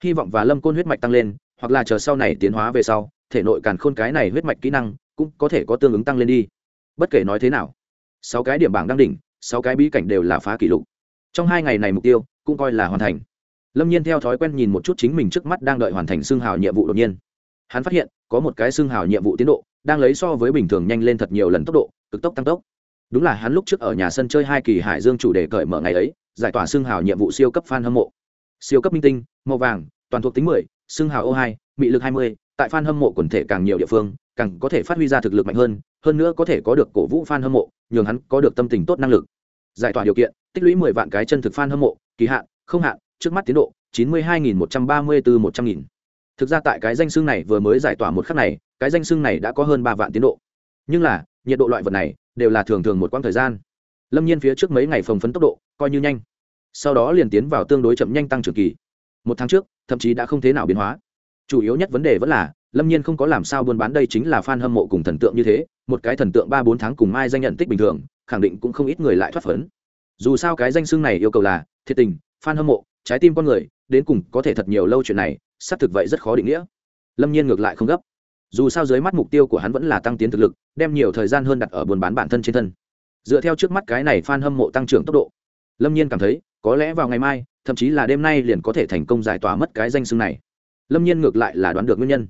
Hy vọng và lâm côn huyết mạch tăng lên, hoặc là chờ sau này tiến hóa về sau, thể nội càn khôn cái này huyết mạch kỹ năng cũng có thể có tương ứng tăng lên đi. Bất kể nói thế nào, sáu cái điểm bảng đăng đỉnh, sáu cái bí cảnh đều là phá kỷ lục. Trong hai ngày này mục tiêu cũng coi là hoàn thành. Lâm nhiên theo thói quen nhìn một chút chính mình trước mắt đang đợi hoàn thành xương hào nhiệm vụ đột nhiên. Hắn phát hiện có một cái xương hào nhiệm vụ tiến độ, đang lấy so với bình thường nhanh lên thật nhiều lần tốc độ, cực tốc tăng tốc đúng là hắn lúc trước ở nhà sân chơi hai kỳ hải dương chủ đề cởi mở ngày ấy, giải tỏa xương hào nhiệm vụ siêu cấp fan hâm mộ. Siêu cấp minh tinh, màu vàng, toàn thuộc tính mười, xương hào ô hai bị lực hai mươi, tại fan hâm mộ quần thể càng nhiều địa phương, càng có thể phát huy ra thực lực mạnh hơn hơn nữa có thể có được cổ vũ fan hâm mộ, nhường hắn có được tâm tình tốt năng lực. Giải tỏa điều kiện, tích lũy mười vạn cái chân thực fan hâm mộ, kỳ hạn, không hạn, trước mắt tiến độ, chín mươi hai nghìn một trăm ba mươi bốn một trăm nghìn. Thực ra tại cái danh xương này vừa mới giải tỏa một khắc này, cái danh xương này đã có hơn ba vạn tiến độ. Nhưng là, nhiệt độ loại vật này đều là thường thường một quãng thời gian. Lâm nhiên phía trước mấy ngày phồng phấn tốc độ, coi như nhanh. Sau đó liền tiến vào tương đối chậm nhanh tăng trưởng kỳ. Một tháng trước, thậm chí đã không thế nào biến hóa. Chủ yếu nhất vấn đề vẫn là, lâm nhiên không có làm sao buôn bán đây chính là f a n hâm mộ cùng thần tượng như thế, một cái thần tượng ba bốn tháng cùng mai danh nhận tích bình thường, khẳng định cũng không ít người lại thoát phấn. Dù sao cái danh xưng này yêu cầu là, thiệt tình f a n hâm mộ, trái tim con người, đến cùng có thể thật nhiều lâu chuyện này, xác thực vậy rất khó định nghĩa. Lâm nhiên ngược lại không gấp dù sao dưới mắt mục tiêu của hắn vẫn là tăng tiến thực lực, đem nhiều thời gian hơn đặt ở buôn bán bản thân trên thân. Dựa theo trước mắt cái này f a n hâm mộ tăng trưởng tốc độ, lâm nhiên cảm thấy, có lẽ vào ngày mai, thậm chí là đêm nay liền có thể thành công giải tỏa mất cái danh xưng này. Lâm nhiên ngược lại là đoán được nguyên nhân.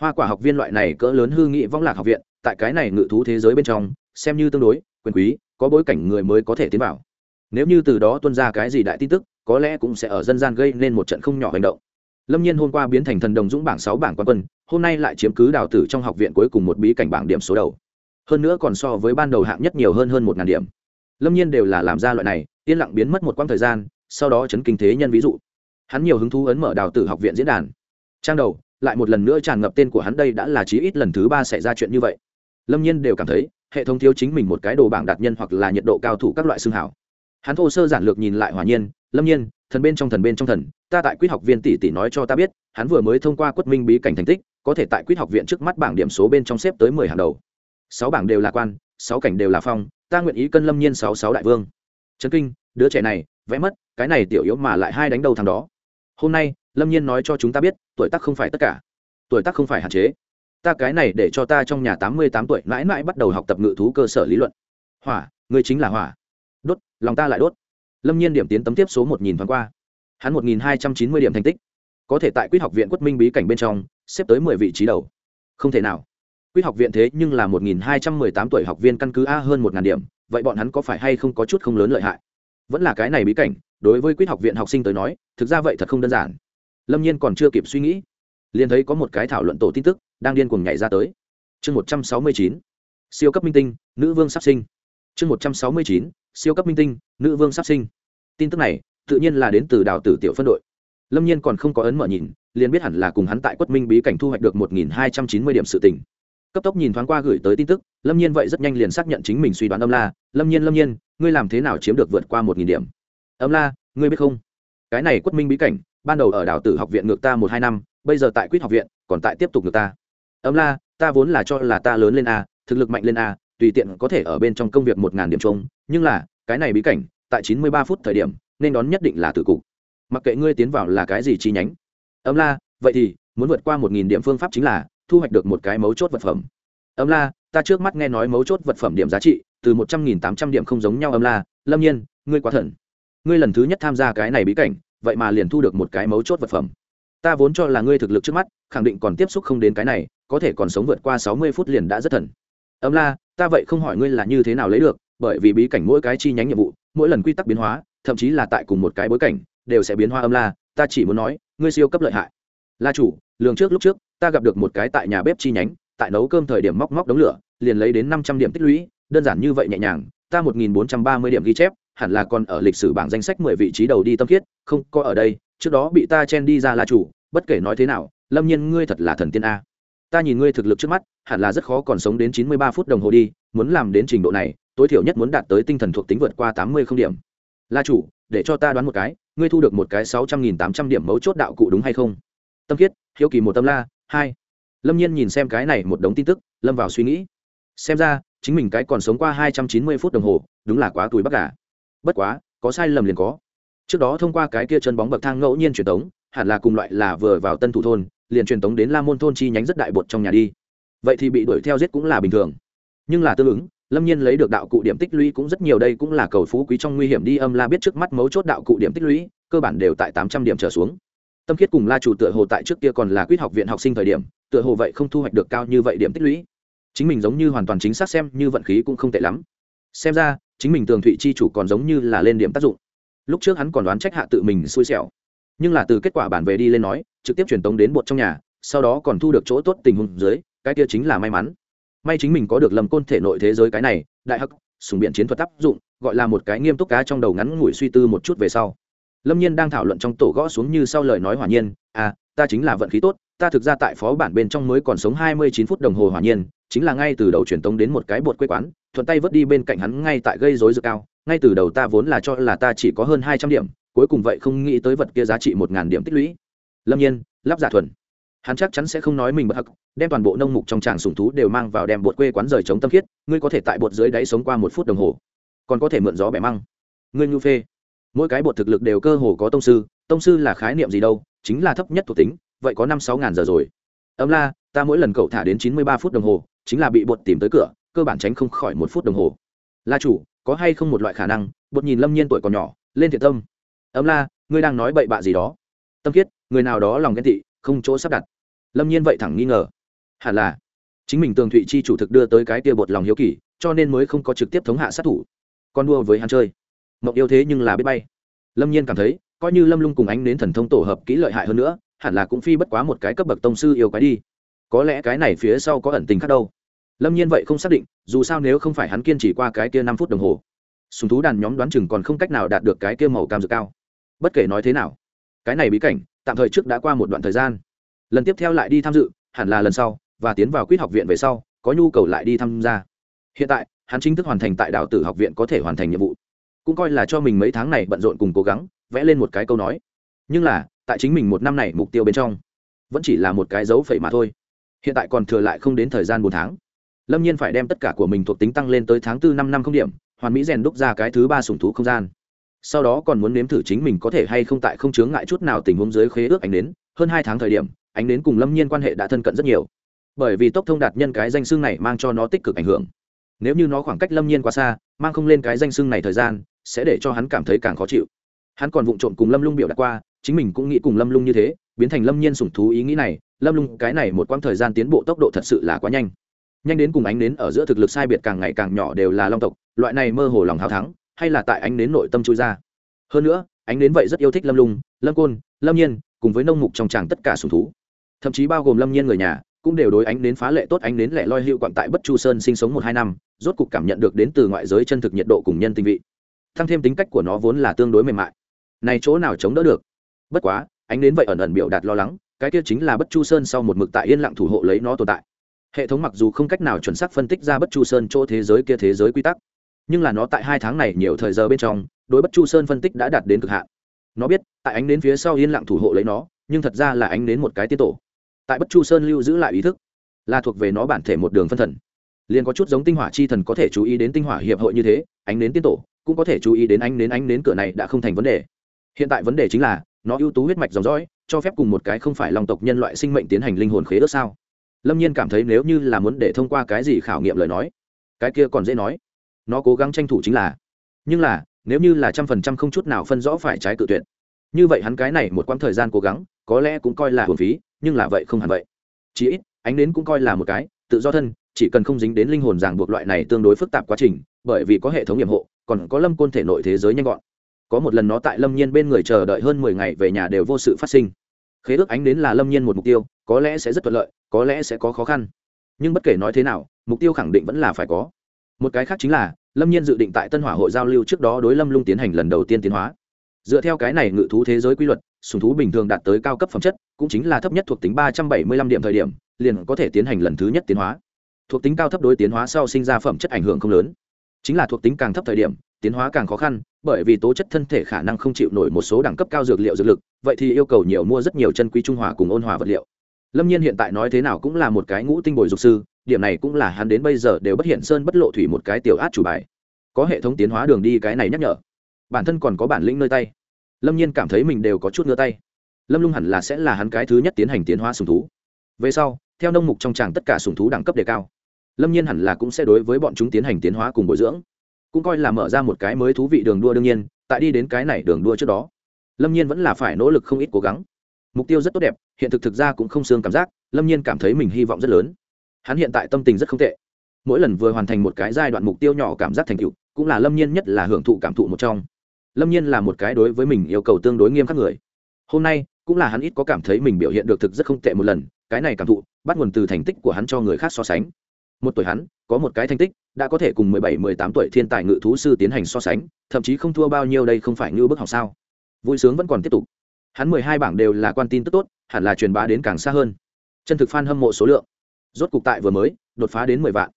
Hoa quả học viên loại này cỡ lớn hư nghị vong lạc học viện, tại cái này ngự thú thế giới bên trong, xem như tương đối, quyền quý, có bối cảnh người mới có thể tiến vào. Nếu như từ đó tuân ra cái gì đại tin tức, có lẽ cũng sẽ ở dân gian gây nên một trận không nhỏ hành động lâm nhiên hôm qua biến thành thần đồng dũng bảng sáu bảng quan quân, hôm nay lại chiếm cứ đào tử trong học viện cuối cùng một bí cảnh bảng điểm số đầu. Hơn nữa còn so với ban đầu hạng nhất nhiều hơn hơn một ngàn điểm. Lâm nhiên đều là làm ra loại này, yên lặng biến mất một quãng thời gian, sau đó chấn kinh thế nhân ví dụ. Hắn nhiều hứng thú ấn mở đào tử học viện diễn đàn. Trang đầu, lại một lần nữa tràn ngập tên của hắn đây đã là chí ít lần thứ ba xảy ra chuyện như vậy. Lâm nhiên đều cảm thấy, hệ thống thiếu chính mình một cái đồ bảng đạt nhân hoặc là nhiệt độ cao thủ các loại xương hảo. Hắn thô sơ giản lược nhìn lại hòa nhiên, lâm nhiên, thần bên trong thần bên trong thần ta tại quyết học viên tỷ tỷ nói cho ta biết, hắn vừa mới thông qua quất minh bí cảnh thành tích, có thể tại quyết học viện trước mắt bảng điểm số bên trong xếp tới mười hàng đầu. Sáu bảng đều là quan, sáu cảnh đều là phong, ta nguyện ý cân lâm nhiên sáu sáu đại vương. Trấn kinh, đứa trẻ này, vẽ mất, cái này tiểu yếu mà lại hai đánh đầu thằng đó. Hôm nay, lâm nhiên nói cho chúng ta biết, tuổi tác không phải tất cả. Tuổi tác không phải hạn chế. Ta cái này để cho ta trong nhà tám mươi tám tuổi mãi mãi bắt đầu học tập ngự thú cơ sở lý luận. Hỏa, người chính là hỏa. Đốt, lòng ta lại đốt. Lâm nhiên điểm tiến tấm tiếp số một nghìn thoáng qua hắn một nghìn hai trăm chín mươi điểm thành tích. Có thể tại quyết học viện quất minh bí cảnh bên trong, xếp tới mười vị trí đầu. Không thể nào. Quyết học viện thế nhưng là một nghìn hai trăm mười tám tuổi học viên căn cứ a hơn một ngàn điểm, vậy bọn hắn có phải hay không có chút không lớn lợi hại? Vẫn là cái này bí cảnh, đối với quyết học viện học sinh tới nói, thực ra vậy thật không đơn giản. Lâm nhiên còn chưa kịp suy nghĩ, liền thấy có một cái thảo luận tổ tin tức đang điên cuồng nhảy ra tới. Chương một trăm sáu mươi chín, siêu cấp minh tinh, nữ vương sắp sinh. Chương một trăm sáu mươi chín, siêu cấp minh tinh, nữ vương sắp sinh. Tin tức này tự nhiên là đến từ đào tử tiểu phân đội. Lâm nhiên còn không có ấn mở nhìn, liền biết hẳn là cùng hắn tại quất minh bí cảnh thu hoạch được một nghìn hai trăm chín mươi điểm sự tỉnh cấp tốc nhìn thoáng qua gửi tới tin tức, lâm nhiên vậy rất nhanh liền xác nhận chính mình suy đoán âm la. Lâm nhiên lâm nhiên, ngươi làm thế nào chiếm được vượt qua một nghìn điểm? Âm la, ngươi biết không? Cái này quất minh bí cảnh, ban đầu ở đào tử học viện ngược ta một hai năm, bây giờ tại quýt học viện, còn tại tiếp tục ngược ta. Âm la, ta vốn là cho là ta lớn lên a, thực lực mạnh lên a, tùy tiện có thể ở bên trong công việc một ngàn điểm chung, nhưng là, cái này bí cảnh, tại chín mươi ba phút thời điểm nên đón nhất định là tử cục. Mặc kệ ngươi tiến vào là cái gì chi nhánh. Âm la, vậy thì, muốn vượt qua một nghìn điểm phương pháp chính là, thu hoạch được một cái mấu chốt vật phẩm. Âm la, ta trước mắt nghe nói mấu chốt vật phẩm điểm giá trị, từ một trăm nghìn tám trăm điểm không giống nhau âm la. Lâm nhiên, ngươi quá thần. Ngươi lần thứ nhất tham gia cái này bí cảnh, vậy mà liền thu được một cái mấu chốt vật phẩm. Ta vốn cho là ngươi thực lực trước mắt, khẳng định còn tiếp xúc không đến cái này, có thể còn sống vượt qua sáu mươi phút liền đã rất thần. Âm la, ta vậy không hỏi ngươi là như thế nào lấy được, bởi vì bí cảnh mỗi cái chi nhánh nhiệm vụ, mỗi lần quy tắc biến hóa thậm chí là tại cùng một cái bối cảnh, đều sẽ biến hoa âm la, ta chỉ muốn nói, ngươi siêu cấp lợi hại. La chủ, lường trước lúc trước, ta gặp được một cái tại nhà bếp chi nhánh, tại nấu cơm thời điểm móc móc đống lửa, liền lấy đến năm trăm điểm tích lũy, đơn giản như vậy nhẹ nhàng, ta một nghìn bốn trăm ba mươi điểm ghi chép, hẳn là còn ở lịch sử bảng danh sách mười vị trí đầu đi tâm khiết không có ở đây, trước đó bị ta chen đi ra la chủ, bất kể nói thế nào, lâm nhiên ngươi thật là thần tiên a. Ta nhìn ngươi thực lực trước mắt, hẳn là rất khó còn sống đến chín mươi ba phút đồng hồ đi, muốn làm đến trình độ này, tối thiểu nhất muốn đạt tới tinh thần thuộc tính vượt qua tám mươi không điểm la chủ, để cho ta đoán một cái, ngươi thu được một cái sáu trăm nghìn tám trăm điểm mấu chốt đạo cụ đúng hay không? Tâm khiết, hiếu kỳ một tâm la, hai. Lâm nhiên nhìn xem cái này một đống tin tức, lâm vào suy nghĩ. Xem ra, chính mình cái còn sống qua hai trăm chín mươi phút đồng hồ, đúng là quá tuổi bắc cả bất quá, có sai lầm liền có. Trước đó thông qua cái kia chân bóng bậc thang ngẫu nhiên truyền tống, hẳn là cùng loại là vừa vào tân thủ thôn, liền truyền tống đến la môn thôn chi nhánh rất đại bột trong nhà đi. Vậy thì bị đuổi theo giết cũng là bình thường. Nhưng là tương ứng lâm nhiên lấy được đạo cụ điểm tích lũy cũng rất nhiều, đây cũng là cầu phú quý trong nguy hiểm đi âm la biết trước mắt mấu chốt đạo cụ điểm tích lũy, cơ bản đều tại tám trăm điểm trở xuống. Tâm khiết cùng la chủ tựa hồ tại trước kia còn là quyết học viện học sinh thời điểm, tựa hồ vậy không thu hoạch được cao như vậy điểm tích lũy. Chính mình giống như hoàn toàn chính xác xem như vận khí cũng không tệ lắm. Xem ra, chính mình tường thụy chi chủ còn giống như là lên điểm tác dụng. Lúc trước hắn còn đoán trách hạ tự mình xui xẻo. Nhưng là từ kết quả bản về đi lên nói, trực tiếp truyền tống đến bột trong nhà, sau đó còn thu được chỗ tốt tình huống dưới, cái kia chính là may mắn may chính mình có được lầm côn thể nội thế giới cái này, đại hắc, sùng biện chiến thuật áp dụng, gọi là một cái nghiêm túc cá trong đầu ngắn ngủi suy tư một chút về sau. Lâm nhiên đang thảo luận trong tổ gõ xuống như sau lời nói hỏa nhiên à ta chính là vận khí tốt, ta thực ra tại phó bản bên trong mới còn sống hai mươi chín phút đồng hồ hỏa nhiên, chính là ngay từ đầu truyền tống đến một cái bột quê quán, thuận tay vớt đi bên cạnh hắn ngay tại gây dối dược cao, ngay từ đầu ta vốn là cho là ta chỉ có hơn hai trăm điểm, cuối cùng vậy không nghĩ tới vật kia giá trị một ngàn điểm tích lũy. Lâm nhiên, lắp giả thuần hắn chắc chắn sẽ không nói mình bật hắc, đem toàn bộ nông mục trong tràng sùng thú đều mang vào đem bột quê quán rời chống tâm khiết, ngươi có thể tại bột dưới đáy sống qua một phút đồng hồ. Còn có thể mượn gió bẻ măng. Ngươi nhu phê. Mỗi cái bột thực lực đều cơ hồ có tông sư tông sư là khái niệm gì đâu, chính là thấp nhất thuộc tính, vậy có năm sáu ngàn giờ rồi. Ấm la, ta mỗi lần cậu thả đến chín mươi ba phút đồng hồ, chính là bị bột tìm tới cửa, cơ bản tránh không khỏi một phút đồng hồ. La chủ, có hay không một loại khả năng, bột nhìn lâm nhiên tuổi còn nhỏ, lên thiện tâm. Ấm la, ngươi đang nói bậy bạ gì đó. Tâm khiết, người nào đó lòng ghen tị không chỗ sắp đặt. Lâm nhiên vậy thẳng nghi ngờ. Hẳn là, chính mình tường thụy chi chủ thực đưa tới cái tia bột lòng hiếu kỳ, cho nên mới không có trực tiếp thống hạ sát thủ. Con đua với hắn chơi. Mộng yêu thế nhưng là biết bay. Lâm nhiên cảm thấy, coi như lâm lung cùng ánh đến thần thông tổ hợp kỹ lợi hại hơn nữa, hẳn là cũng phi bất quá một cái cấp bậc tông sư yêu cái đi. Có lẽ cái này phía sau có ẩn tình khác đâu. Lâm nhiên vậy không xác định, dù sao nếu không phải hắn kiên trì qua cái kia năm phút đồng hồ, sùng thú đàn nhóm đoán chừng còn không cách nào đạt được cái kia màu cam dược cao. Bất kể nói thế nào, cái này bí cảnh tạm thời trước đã qua một đoạn thời gian. Lần tiếp theo lại đi tham dự, hẳn là lần sau, và tiến vào quýt học viện về sau, có nhu cầu lại đi tham gia. Hiện tại, hắn chính thức hoàn thành tại đạo tử học viện có thể hoàn thành nhiệm vụ. Cũng coi là cho mình mấy tháng này bận rộn cùng cố gắng, vẽ lên một cái câu nói. Nhưng là, tại chính mình một năm này mục tiêu bên trong, vẫn chỉ là một cái dấu phẩy mà thôi. Hiện tại còn thừa lại không đến thời gian bốn tháng. Lâm nhiên phải đem tất cả của mình thuộc tính tăng lên tới tháng tư năm năm không điểm, hoàn mỹ rèn đúc ra cái thứ ba sủng thú không gian sau đó còn muốn nếm thử chính mình có thể hay không tại không chướng ngại chút nào tình huống dưới khế ước ánh đến, hơn hai tháng thời điểm, ánh đến cùng lâm nhiên quan hệ đã thân cận rất nhiều. Bởi vì tốc thông đạt nhân cái danh xương này mang cho nó tích cực ảnh hưởng. Nếu như nó khoảng cách lâm nhiên quá xa, mang không lên cái danh xương này thời gian, sẽ để cho hắn cảm thấy càng khó chịu. Hắn còn vụng trộm cùng lâm lung biểu đạt qua, chính mình cũng nghĩ cùng lâm lung như thế, biến thành lâm nhiên sủng thú ý nghĩ này, lâm lung cái này một quãng thời gian tiến bộ tốc độ thật sự là quá nhanh. Nhanh đến cùng ánh đến ở giữa thực lực sai biệt càng ngày càng nhỏ đều là long tộc, loại này mơ hồ lòng hào thắng hay là tại ánh đến nội tâm chui ra. Hơn nữa, ánh đến vậy rất yêu thích lâm lung, lâm côn, lâm nhiên, cùng với nông mục trong tràng tất cả sủng thú. Thậm chí bao gồm lâm nhiên người nhà, cũng đều đối ánh đến phá lệ tốt, ánh đến lẻ loi hiệu quặng tại bất chu sơn sinh sống một hai năm, rốt cục cảm nhận được đến từ ngoại giới chân thực nhiệt độ cùng nhân tinh vị. Thăng thêm tính cách của nó vốn là tương đối mềm mại. Này chỗ nào chống đỡ được? Bất quá, ánh đến vậy ẩn ẩn biểu đạt lo lắng, cái kia chính là bất chu sơn sau một mực tại yên lặng thủ hộ lấy nó tồn tại. Hệ thống mặc dù không cách nào chuẩn xác phân tích ra bất chu sơn chỗ thế giới kia thế giới quy tắc nhưng là nó tại hai tháng này nhiều thời giờ bên trong, đối bất chu sơn phân tích đã đạt đến cực hạn. Nó biết, tại ánh đến phía sau yên lặng thủ hộ lấy nó, nhưng thật ra là ánh đến một cái tiết tổ. Tại bất chu sơn lưu giữ lại ý thức, là thuộc về nó bản thể một đường phân thần. Liền có chút giống tinh hỏa chi thần có thể chú ý đến tinh hỏa hiệp hội như thế, ánh đến tiên tổ cũng có thể chú ý đến ánh đến ánh đến cửa này đã không thành vấn đề. Hiện tại vấn đề chính là, nó ưu tú huyết mạch dòng dõi, cho phép cùng một cái không phải lòng tộc nhân loại sinh mệnh tiến hành linh hồn khế ước sao? Lâm nhiên cảm thấy nếu như là muốn để thông qua cái gì khảo nghiệm lời nói, cái kia còn dễ nói nó cố gắng tranh thủ chính là. Nhưng là, nếu như là trăm phần trăm không chút nào phân rõ phải trái cự tuyệt, như vậy hắn cái này một quãng thời gian cố gắng, có lẽ cũng coi là hồn phí, nhưng là vậy không hẳn vậy. Chỉ ít, ánh đến cũng coi là một cái, tự do thân, chỉ cần không dính đến linh hồn ràng buộc loại này tương đối phức tạp quá trình, bởi vì có hệ thống nhiệm hộ, còn có lâm côn thể nội thế giới nhanh gọn. Có một lần nó tại lâm nhiên bên người chờ đợi hơn mười ngày về nhà đều vô sự phát sinh. Khế ước ánh đến là lâm nhiên một mục tiêu, có lẽ sẽ rất thuận lợi, có lẽ sẽ có khó khăn. Nhưng bất kể nói thế nào, mục tiêu khẳng định vẫn là phải có một cái khác chính là, lâm nhiên dự định tại tân hỏa hội giao lưu trước đó đối lâm lung tiến hành lần đầu tiên tiến hóa. Dựa theo cái này ngự thú thế giới quy luật, sùng thú bình thường đạt tới cao cấp phẩm chất, cũng chính là thấp nhất thuộc tính ba trăm bảy mươi lăm điểm thời điểm, liền có thể tiến hành lần thứ nhất tiến hóa. Thuộc tính cao thấp đối tiến hóa sau sinh ra phẩm chất ảnh hưởng không lớn. Chính là thuộc tính càng thấp thời điểm, tiến hóa càng khó khăn, bởi vì tố chất thân thể khả năng không chịu nổi một số đẳng cấp cao dược liệu dược lực, vậy thì yêu cầu nhiều mua rất nhiều chân quý trung hòa cùng ôn hòa vật liệu. Lâm nhiên hiện tại nói thế nào cũng là một cái ngũ tinh bồi dục sư điểm này cũng là hắn đến bây giờ đều bất hiện sơn bất lộ thủy một cái tiểu át chủ bài. Có hệ thống tiến hóa đường đi cái này nhắc nhở. Bản thân còn có bản lĩnh nơi tay. Lâm nhiên cảm thấy mình đều có chút ngơ tay. Lâm lung hẳn là sẽ là hắn cái thứ nhất tiến hành tiến hóa sùng thú. Về sau, theo nông mục trong tràng tất cả sùng thú đẳng cấp đề cao, lâm nhiên hẳn là cũng sẽ đối với bọn chúng tiến hành tiến hóa cùng bồi dưỡng. Cũng coi là mở ra một cái mới thú vị đường đua đương nhiên, tại đi đến cái này đường đua trước đó, lâm nhiên vẫn là phải nỗ lực không ít cố gắng. Mục tiêu rất tốt đẹp, hiện thực thực ra cũng không xương cảm giác, lâm nhiên cảm thấy mình hy vọng rất lớn hắn hiện tại tâm tình rất không tệ. Mỗi lần vừa hoàn thành một cái giai đoạn mục tiêu nhỏ cảm giác thành tựu, cũng là lâm nhiên nhất là hưởng thụ cảm thụ một trong. Lâm nhiên là một cái đối với mình yêu cầu tương đối nghiêm khắc người. Hôm nay, cũng là hắn ít có cảm thấy mình biểu hiện được thực rất không tệ một lần, cái này cảm thụ, bắt nguồn từ thành tích của hắn cho người khác so sánh. Một tuổi hắn, có một cái thành tích, đã có thể cùng mười bảy, mười tám tuổi thiên tài ngự thú sư tiến hành so sánh, thậm chí không thua bao nhiêu đây không phải như bức học sao. Vui sướng vẫn còn tiếp tục. Hắn mười hai bảng đều là quan tin tức tốt, hẳn là truyền bá đến càng xa hơn. Chân thực f a n hâm mộ số lượng rốt cục tại vừa mới, đột phá đến mười vạn.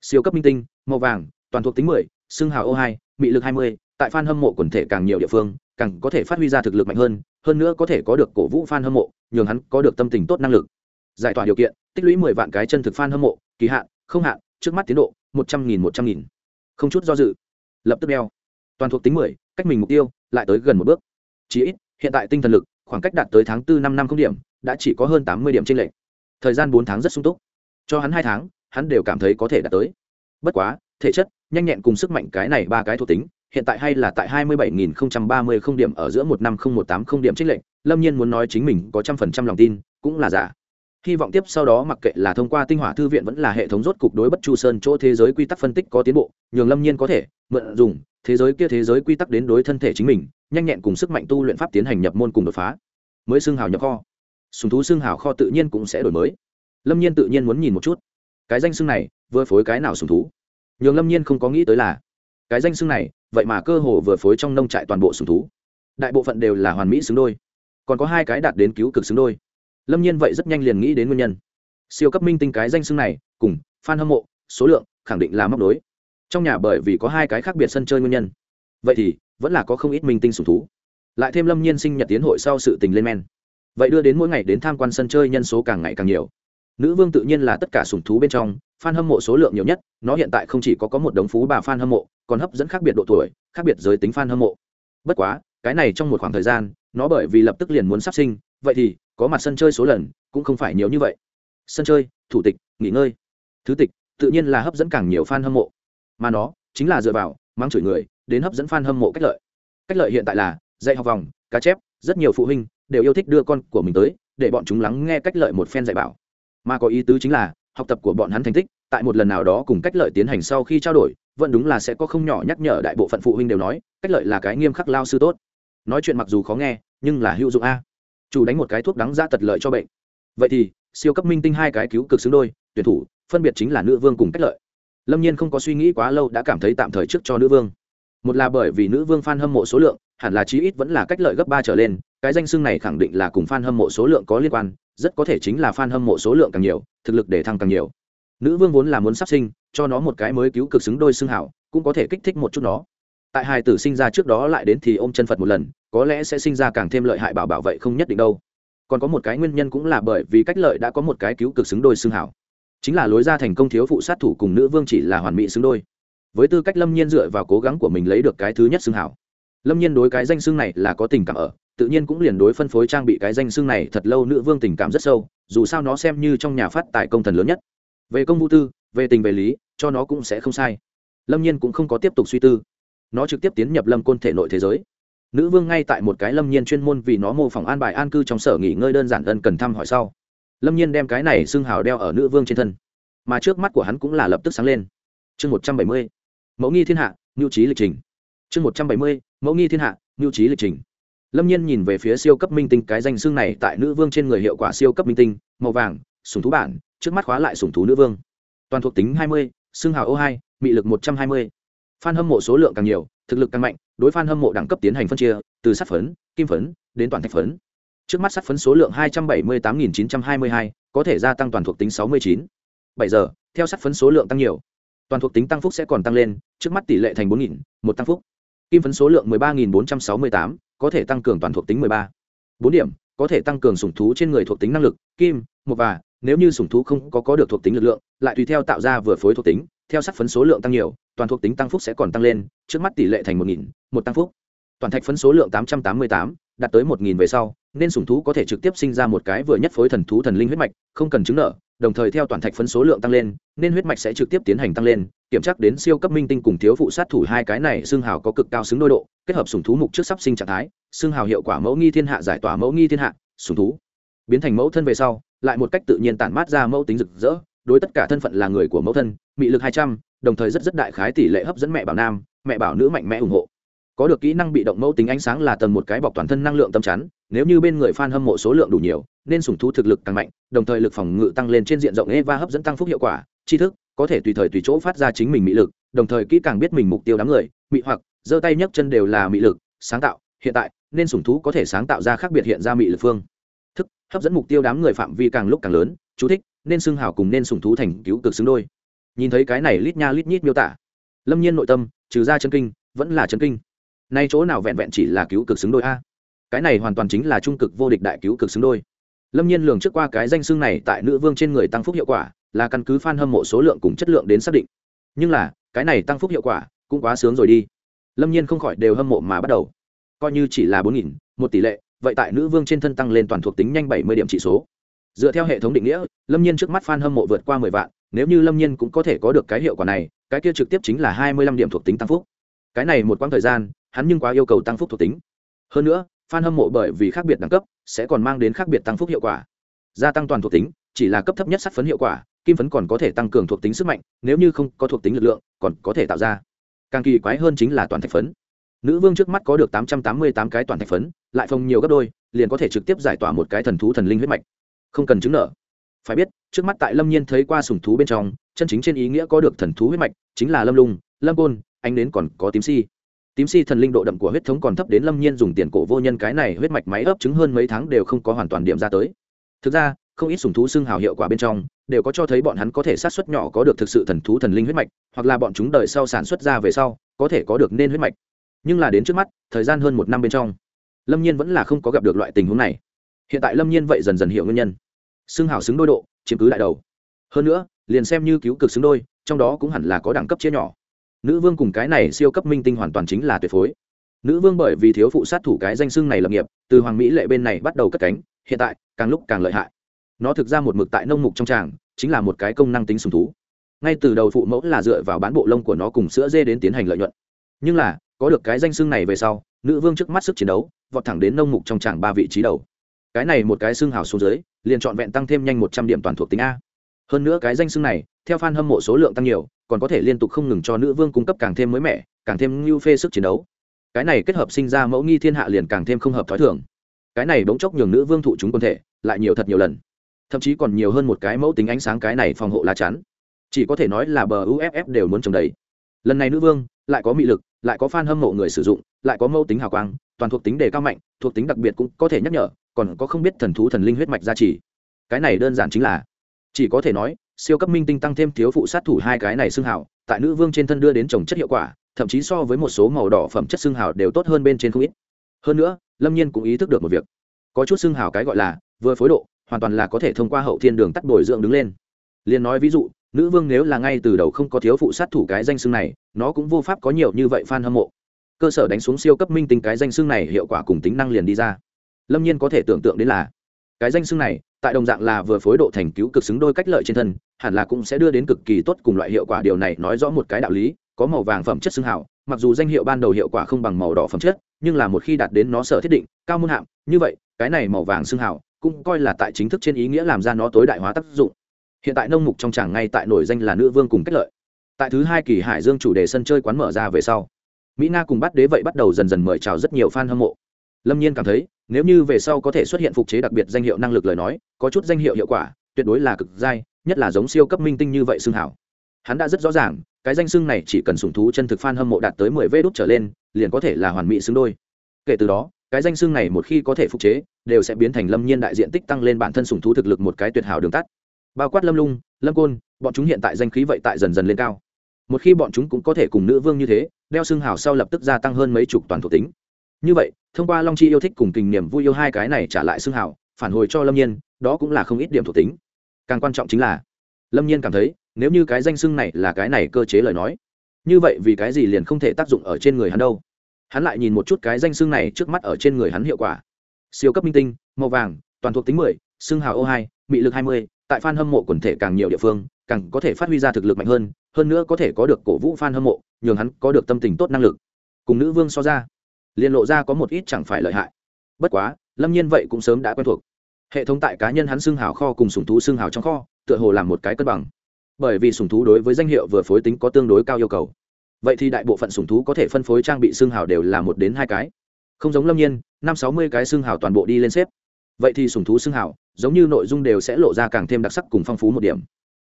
Siêu cấp minh tinh, màu vàng, toàn thuộc tính mười, xương hào ô hai, mị lực hai mươi, tại f a n hâm mộ quần thể càng nhiều địa phương, càng có thể phát huy ra thực lực mạnh hơn hơn nữa có thể có được cổ vũ f a n hâm mộ, nhường hắn có được tâm tình tốt năng lực. Giải tỏa điều kiện, tích lũy mười vạn cái chân thực f a n hâm mộ, kỳ hạn, không hạn, trước mắt tiến độ, một trăm nghìn một trăm nghìn. Không chút do dự. Lập tức đeo. Toàn thuộc tính mười, cách mình mục tiêu, lại tới gần một bước. Chỉ ít, hiện tại tinh thần lực, khoảng cách đạt tới tháng tư năm năm không điểm, đã chỉ có hơn tám mươi điểm trên lệch. Thời gian bốn tháng rất sung túc cho hắn hai tháng, hắn đều cảm thấy có thể đạt tới. Bất quá, thể chất, nhanh nhẹn cùng sức mạnh cái này ba cái thuộc tính, hiện tại hay là tại hai mươi bảy nghìn không trăm ba mươi không điểm ở giữa một năm không một tám không điểm trích lệnh lâm nhiên muốn nói chính mình có trăm phần trăm lòng tin, cũng là giả. Hy vọng tiếp sau đó mặc kệ là thông qua tinh hỏa thư viện vẫn là hệ thống rốt cục đối bất chu sơn chỗ thế giới quy tắc phân tích có tiến bộ, nhường lâm nhiên có thể mượn dùng thế giới kia thế giới quy tắc đến đối thân thể chính mình, nhanh nhẹn cùng sức mạnh tu luyện pháp tiến hành nhập môn cùng đột phá. Mới xương hào nhập kho. Sùng thú xương hào kho tự nhiên cũng sẽ đổi mới lâm nhiên tự nhiên muốn nhìn một chút. Cái danh xưng này, vừa phối cái nào sùng thú? Nhường lâm nhiên không có nghĩ tới là, cái danh xưng này, vậy mà cơ hồ vừa phối trong nông trại toàn bộ sùng thú. Đại bộ phận đều là hoàn mỹ xứng đôi. Còn có hai cái đạt đến cứu cực xứng đôi. Lâm nhiên vậy rất nhanh liền nghĩ đến nguyên nhân. Siêu cấp minh tinh cái danh xưng này, cùng f a n hâm mộ, số lượng khẳng định là móc đối trong nhà bởi vì có hai cái khác biệt sân chơi nguyên nhân. Vậy thì, vẫn là có không ít minh tinh sùng thú. Lại thêm lâm nhiên sinh nhật tiến hội sau sự tình lên men. Vậy đưa đến mỗi ngày đến tham quan sân chơi nhân số càng ngày càng nhiều nữ vương tự nhiên là tất cả sủng thú bên trong, fan hâm mộ số lượng nhiều nhất, nó hiện tại không chỉ có có một đống phú bà fan hâm mộ, còn hấp dẫn khác biệt độ tuổi, khác biệt giới tính fan hâm mộ. Bất quá, cái này trong một khoảng thời gian, nó bởi vì lập tức liền muốn sắp sinh, vậy thì, có mặt sân chơi số lần, cũng không phải nhiều như vậy. Sân chơi, thủ tịch, nghỉ ngơi. Thứ tịch, tự nhiên là hấp dẫn càng nhiều fan hâm mộ. Mà nó, chính là dựa vào mang chửi người, đến hấp dẫn fan hâm mộ cách lợi. Cách lợi hiện tại là, dạy học vòng, cá chép, rất nhiều phụ huynh, đều yêu thích đưa con của mình tới, để bọn chúng lắng nghe cách lợi một phen dạy bảo mà có ý tứ chính là, học tập của bọn hắn thành tích, tại một lần nào đó cùng cách lợi tiến hành sau khi trao đổi, vẫn đúng là sẽ có không nhỏ nhắc nhở đại bộ phận phụ huynh đều nói, cách lợi là cái nghiêm khắc lao sư tốt. Nói chuyện mặc dù khó nghe, nhưng là hữu dụng a. Chủ đánh một cái thuốc đắng ra tật lợi cho bệnh. Vậy thì, siêu cấp minh tinh hai cái cứu cực xứng đôi, tuyển thủ, phân biệt chính là nữ vương cùng cách lợi. Lâm nhiên không có suy nghĩ quá lâu đã cảm thấy tạm thời trước cho nữ vương. Một là bởi vì nữ vương f a n hâm mộ số lượng, hẳn là chí ít vẫn là cách lợi gấp ba trở lên, cái danh xưng này khẳng định là cùng f a n hâm mộ số lượng có liên quan rất có thể chính là fan hâm mộ số lượng càng nhiều, thực lực để thăng càng nhiều. Nữ vương vốn là muốn sắp sinh, cho nó một cái mới cứu cực xứng đôi xưng hảo, cũng có thể kích thích một chút nó. Tại hai tử sinh ra trước đó lại đến thì ôm chân phật một lần, có lẽ sẽ sinh ra càng thêm lợi hại bảo bảo vậy không nhất định đâu. Còn có một cái nguyên nhân cũng là bởi vì cách lợi đã có một cái cứu cực xứng đôi xưng hảo. Chính là lối ra thành công thiếu phụ sát thủ cùng nữ vương chỉ là hoàn mỹ xứng đôi. Với tư cách lâm nhiên dựa vào cố gắng của mình lấy được cái thứ nhất xưng hảo. Lâm nhiên đối cái danh xưng này là có tình cảm ở tự nhiên cũng liền đối phân phối trang bị cái danh xưng này thật lâu nữ vương tình cảm rất sâu, dù sao nó xem như trong nhà phát tài công thần lớn nhất. Về công vũ tư, về tình về lý, cho nó cũng sẽ không sai. Lâm nhiên cũng không có tiếp tục suy tư. Nó trực tiếp tiến nhập lâm côn thể nội thế giới. Nữ vương ngay tại một cái lâm nhiên chuyên môn vì nó mô phỏng an bài an cư trong sở nghỉ ngơi đơn giản ân cần thăm hỏi sau. Lâm nhiên đem cái này xưng hào đeo ở nữ vương trên thân. Mà trước mắt của hắn cũng là lập tức sáng lên. Chương một trăm bảy mươi. Mẫu nghi thiên hạ ngưu trí lịch trình. Chương một trăm bảy mươi. Mẫu nghi thiên hạ ngưu trí lịch trình lâm nhiên nhìn về phía siêu cấp minh tinh cái danh xương này tại nữ vương trên người hiệu quả siêu cấp minh tinh màu vàng sùng thú bản trước mắt khóa lại sùng thú nữ vương toàn thuộc tính 20, xương hào ô hai mị lực 120. Fan hâm mộ số lượng càng nhiều, thực lực càng mạnh, đối fan hâm mộ đẳng cấp tiến hành phân chia, từ sắt phấn, kim phấn đến toàn thạch phấn. Trước mắt sắt phấn số lượng 278.922 có thể gia tăng toàn thuộc tính 69. 7 giờ, theo sắt phấn số lượng tăng nhiều, toàn thuộc tính tăng phúc sẽ còn tăng lên, trước mắt tỷ lệ thành 4000, một tăng phúc. Kim phấn số lượng 13.468 có thể tăng cường toàn thuộc tính mười ba. Bốn điểm, có thể tăng cường sủng thú trên người thuộc tính năng lực, kim một và, nếu như sủng thú không có có được thuộc tính lực lượng, lại tùy theo tạo ra vừa phối thuộc tính, theo sắc phấn số lượng tăng nhiều, toàn thuộc tính tăng phúc sẽ còn tăng lên, trước mắt tỷ lệ thành một nghìn, một tăng phúc. Toàn thạch phấn số lượng tám trăm tám mươi tám, đạt tới một nghìn về sau, nên sủng thú có thể trực tiếp sinh ra một cái vừa nhất phối thần thú thần linh huyết mạch, không cần chứng nợ đồng thời theo toàn thạch phấn số lượng tăng lên, nên huyết mạch sẽ trực tiếp tiến hành tăng lên, kiểm tra đến siêu cấp minh tinh cùng thiếu phụ sát thủ hai cái này xương hào có cực cao xứng đôi độ, kết hợp sủng thú mục trước sắp sinh trạng thái, xương hào hiệu quả mẫu nghi thiên hạ giải tỏa mẫu nghi thiên hạ, sủng thú biến thành mẫu thân về sau, lại một cách tự nhiên tản mát ra mẫu tính rực rỡ, đối tất cả thân phận là người của mẫu thân, mị lực hai trăm, đồng thời rất rất đại khái tỷ lệ hấp dẫn mẹ bảo nam, mẹ bảo nữ mạnh mẽ ủng hộ. Có được kỹ năng bị động mẫu tính ánh sáng là tầng một cái bọc toàn thân năng lượng tâm chắn nếu như bên người fan hâm mộ số lượng đủ nhiều, nên sủng thú thực lực càng mạnh, đồng thời lực phòng ngự tăng lên trên diện rộng eva hấp dẫn tăng phúc hiệu quả, tri thức có thể tùy thời tùy chỗ phát ra chính mình mỹ lực, đồng thời kỹ càng biết mình mục tiêu đám người, mị hoặc, giơ tay nhấc chân đều là mỹ lực, sáng tạo, hiện tại, nên sủng thú có thể sáng tạo ra khác biệt hiện ra mỹ lực phương. Thức, hấp dẫn mục tiêu đám người phạm vi càng lúc càng lớn, chú thích, nên xưng hào cùng nên sủng thú thành cứu cực xứng đôi. Nhìn thấy cái này lít nha lít nhít miêu tả, lâm nhiên nội tâm, trừ ra chân kinh, vẫn là chân kinh. Nay chỗ nào vẹn vẹn chỉ là cứu cực xứng đôi a? Cái này hoàn toàn chính là trung cực vô địch đại cứu cực xứng đôi. Lâm nhiên lường trước qua cái danh xưng này tại nữ vương trên người tăng phúc hiệu quả, là căn cứ f a n hâm mộ số lượng cùng chất lượng đến xác định. Nhưng là, cái này tăng phúc hiệu quả cũng quá sướng rồi đi. Lâm nhiên không khỏi đều hâm mộ mà bắt đầu. Coi như chỉ là bốn nghìn, một tỷ lệ, vậy tại nữ vương trên thân tăng lên toàn thuộc tính nhanh bảy mươi điểm trị số. Dựa theo hệ thống định nghĩa, lâm nhiên trước mắt f a n hâm mộ vượt qua mười vạn, nếu như lâm nhiên cũng có thể có được cái hiệu quả này, cái kia trực tiếp chính là hai mươi lăm điểm thuộc tính tăng phúc. Cái này một quãng thời gian, hắn nhưng quá yêu cầu tăng phúc thuộc tính. Hơn nữa fan hâm mộ bởi vì khác biệt đẳng cấp, sẽ còn mang đến khác biệt tăng phúc hiệu quả. Gia tăng toàn thuộc tính, chỉ là cấp thấp nhất sát phấn hiệu quả, kim phấn còn có thể tăng cường thuộc tính sức mạnh, nếu như không có thuộc tính lực lượng, còn có thể tạo ra. Càng kỳ quái hơn chính là toàn thạch phấn. Nữ vương trước mắt có được tám trăm tám mươi tám cái toàn thạch phấn, lại phong nhiều gấp đôi, liền có thể trực tiếp giải tỏa một cái thần thú thần linh huyết mạch. Không cần chứng nợ. Phải biết, trước mắt tại lâm nhiên thấy qua sùng thú bên trong, chân chính trên ý nghĩa có được thần thú huyết mạch, chính là lâm lung, lâm côn anh đến còn có tím si tím si thần linh độ đậm của huyết thống còn thấp đến lâm nhiên dùng tiền cổ vô nhân cái này huyết mạch máy ấp trứng hơn mấy tháng đều không có hoàn toàn điểm ra tới. Thực ra, không ít sùng thú xưng hào hiệu quả bên trong, đều có cho thấy bọn hắn có thể sát xuất nhỏ có được thực sự thần thú thần linh huyết mạch, hoặc là bọn chúng đợi sau sản xuất ra về sau, có thể có được nên huyết mạch. Nhưng là đến trước mắt, thời gian hơn một năm bên trong, lâm nhiên vẫn là không có gặp được loại tình huống này. Hiện tại lâm nhiên vậy dần dần hiểu nguyên nhân. Xưng hào xứng đôi độ, chiếm cứ đại đầu. Hơn nữa, liền xem như cứu cực xứng đôi, trong đó cũng hẳn là có đẳng cấp chia nhỏ nữ vương cùng cái này siêu cấp minh tinh hoàn toàn chính là tuyệt phối. Nữ vương bởi vì thiếu phụ sát thủ cái danh xưng này lập nghiệp, từ hoàng mỹ lệ bên này bắt đầu cất cánh, hiện tại, càng lúc càng lợi hại. Nó thực ra một mực tại nông mục trong tràng, chính là một cái công năng tính sùng thú. Ngay từ đầu phụ mẫu là dựa vào bán bộ lông của nó cùng sữa dê đến tiến hành lợi nhuận. Nhưng là, có được cái danh xưng này về sau, nữ vương trước mắt sức chiến đấu, vọt thẳng đến nông mục trong tràng ba vị trí đầu. Cái này một cái xưng hào xuống dưới, liền trọn vẹn tăng thêm nhanh một trăm điểm toàn thuộc tính a. Hơn nữa cái danh xưng này theo fan hâm mộ số lượng tăng nhiều, còn có thể liên tục không ngừng cho nữ vương cung cấp càng thêm mới mẻ, càng thêm ngưu phê sức chiến đấu. Cái này kết hợp sinh ra mẫu nghi thiên hạ liền càng thêm không hợp t h ó i thường. Cái này bỗng chốc nhường nữ vương thụ chúng quân thể, lại nhiều thật nhiều lần. Thậm chí còn nhiều hơn một cái mẫu tính ánh sáng cái này phòng hộ lá chắn. Chỉ có thể nói là bờ uff đều muốn trồng đầy lần này nữ vương, lại có mị lực, lại có fan hâm mộ người sử dụng, lại có mẫu tính hào quang, toàn thuộc tính đề cao mạnh, thuộc tính đặc biệt cũng có thể nhắc nhở, còn có không biết thần thú thần linh huyết mạch gia trì. Cái này đơn giản chính là, chỉ có thể nói siêu cấp minh tinh tăng thêm thiếu phụ sát thủ hai cái này xương hào, tại nữ vương trên thân đưa đến trồng chất hiệu quả, thậm chí so với một số màu đỏ phẩm chất xương hào đều tốt hơn bên trên không ít. Hơn nữa, lâm nhiên cũng ý thức được một việc. Có chút xương hào cái gọi là, vừa phối độ, hoàn toàn là có thể thông qua hậu thiên đường tắt bồi dưỡng đứng lên. Liền nói ví dụ, nữ vương nếu là ngay từ đầu không có thiếu phụ sát thủ cái danh xưng này, nó cũng vô pháp có nhiều như vậy f a n hâm mộ. Cơ sở đánh xuống siêu cấp minh tinh cái danh xưng này hiệu quả cùng tính năng liền đi ra. Lâm nhiên có thể tưởng tượng đến là, cái danh xưng này, tại đồng dạng là vừa phối độ thành cứu cực xứng đôi cách lợi trên thân hẳn là cũng sẽ đưa đến cực kỳ tốt cùng loại hiệu quả. Điều này nói rõ một cái đạo lý, có màu vàng phẩm chất xưng hảo mặc dù danh hiệu ban đầu hiệu quả không bằng màu đỏ phẩm chất, nhưng là một khi đạt đến nó sở thiết định, cao môn hạm như vậy, cái này màu vàng xưng hảo cũng coi là tại chính thức trên ý nghĩa làm ra nó tối đại hóa tác dụng. Hiện tại nông mục trong tràng ngay tại nổi danh là nữ vương cùng cách lợi. Tại thứ hai kỳ hải dương chủ đề sân chơi quán mở ra về sau, mỹ nga cùng bắt đế vậy bắt đầu dần dần mời chào rất nhiều fan hâm mộ. Lâm nhiên cảm thấy, nếu như về sau có thể xuất hiện phục chế đặc biệt danh hiệu năng lực lời nói, có chút danh hiệu hiệu quả, tuyệt đối là cực dai nhất là giống siêu cấp minh tinh như vậy xưng hảo. Hắn đã rất rõ ràng, cái danh xưng này chỉ cần sủng thú chân thực f a n hâm mộ đạt tới mười vê đốt trở lên, liền có thể là hoàn mỹ xứng đôi. Kể từ đó, cái danh xưng này một khi có thể phục chế, đều sẽ biến thành lâm nhiên đại diện tích tăng lên bản thân sủng thú thực lực một cái tuyệt hảo đường tắt. Bao quát lâm lung, lâm côn, bọn chúng hiện tại danh khí vậy tại dần dần lên cao. Một khi bọn chúng cũng có thể cùng nữ vương như thế, đeo xương hào sau lập tức gia tăng hơn mấy chục toàn thuộc tính. Như vậy, thông qua long chi yêu thích cùng tình niềm vui yêu hai cái này trả lại xương hào phản hồi cho lâm nhiên, đó cũng là không ít điểm thuộc tính càng quan trọng chính là, lâm nhiên cảm thấy, nếu như cái danh xưng này là cái này cơ chế lời nói, như vậy vì cái gì liền không thể tác dụng ở trên người hắn đâu? Hắn lại nhìn một chút cái danh xưng này trước mắt ở trên người hắn hiệu quả. Siêu cấp minh tinh, màu vàng, toàn thuộc tính mười, xưng hào ô hai, mị lực hai mươi, tại f a n hâm mộ quần thể càng nhiều địa phương, càng có thể phát huy ra thực lực mạnh hơn hơn nữa có thể có được cổ vũ f a n hâm mộ, nhường hắn có được tâm tình tốt năng lực. Cùng nữ vương so ra, liền lộ ra có một ít chẳng phải lợi hại. Bất quá, lâm nhiên vậy cũng sớm đã quen thuộc hệ thống tại cá nhân hắn xưng hào kho cùng sùng thú xưng hào trong kho tựa hồ làm một cái cân bằng. Bởi vì sùng thú đối với danh hiệu vừa phối tính có tương đối cao yêu cầu. Vậy thì đại bộ phận sùng thú có thể phân phối trang bị xưng hào đều là một đến hai cái. Không giống lâm nhiên năm sáu mươi cái xưng hào toàn bộ đi lên xếp. Vậy thì sùng thú xưng hào giống như nội dung đều sẽ lộ ra càng thêm đặc sắc cùng phong phú một điểm.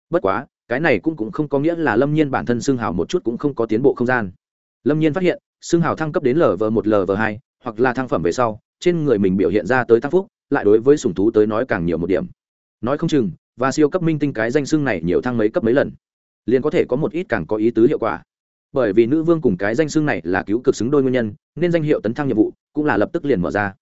Bất quá cái này cũng, cũng không có nghĩa là lâm nhiên bản thân xưng hào một chút cũng không có tiến bộ không gian. Lâm nhiên phát hiện xưng hào thăng cấp đến lv một lv hai hoặc là thăng phẩm về sau trên người mình biểu hiện ra tới tăng phúc lại đối với sùng thú tới nói càng nhiều một điểm. Nói không chừng, và siêu cấp minh tinh cái danh xưng này nhiều thăng mấy cấp mấy lần, liền có thể có một ít càng có ý tứ hiệu quả. Bởi vì nữ vương cùng cái danh xưng này là cứu cực xứng đôi nguyên nhân, nên danh hiệu tấn thăng nhiệm vụ cũng là lập tức liền mở ra.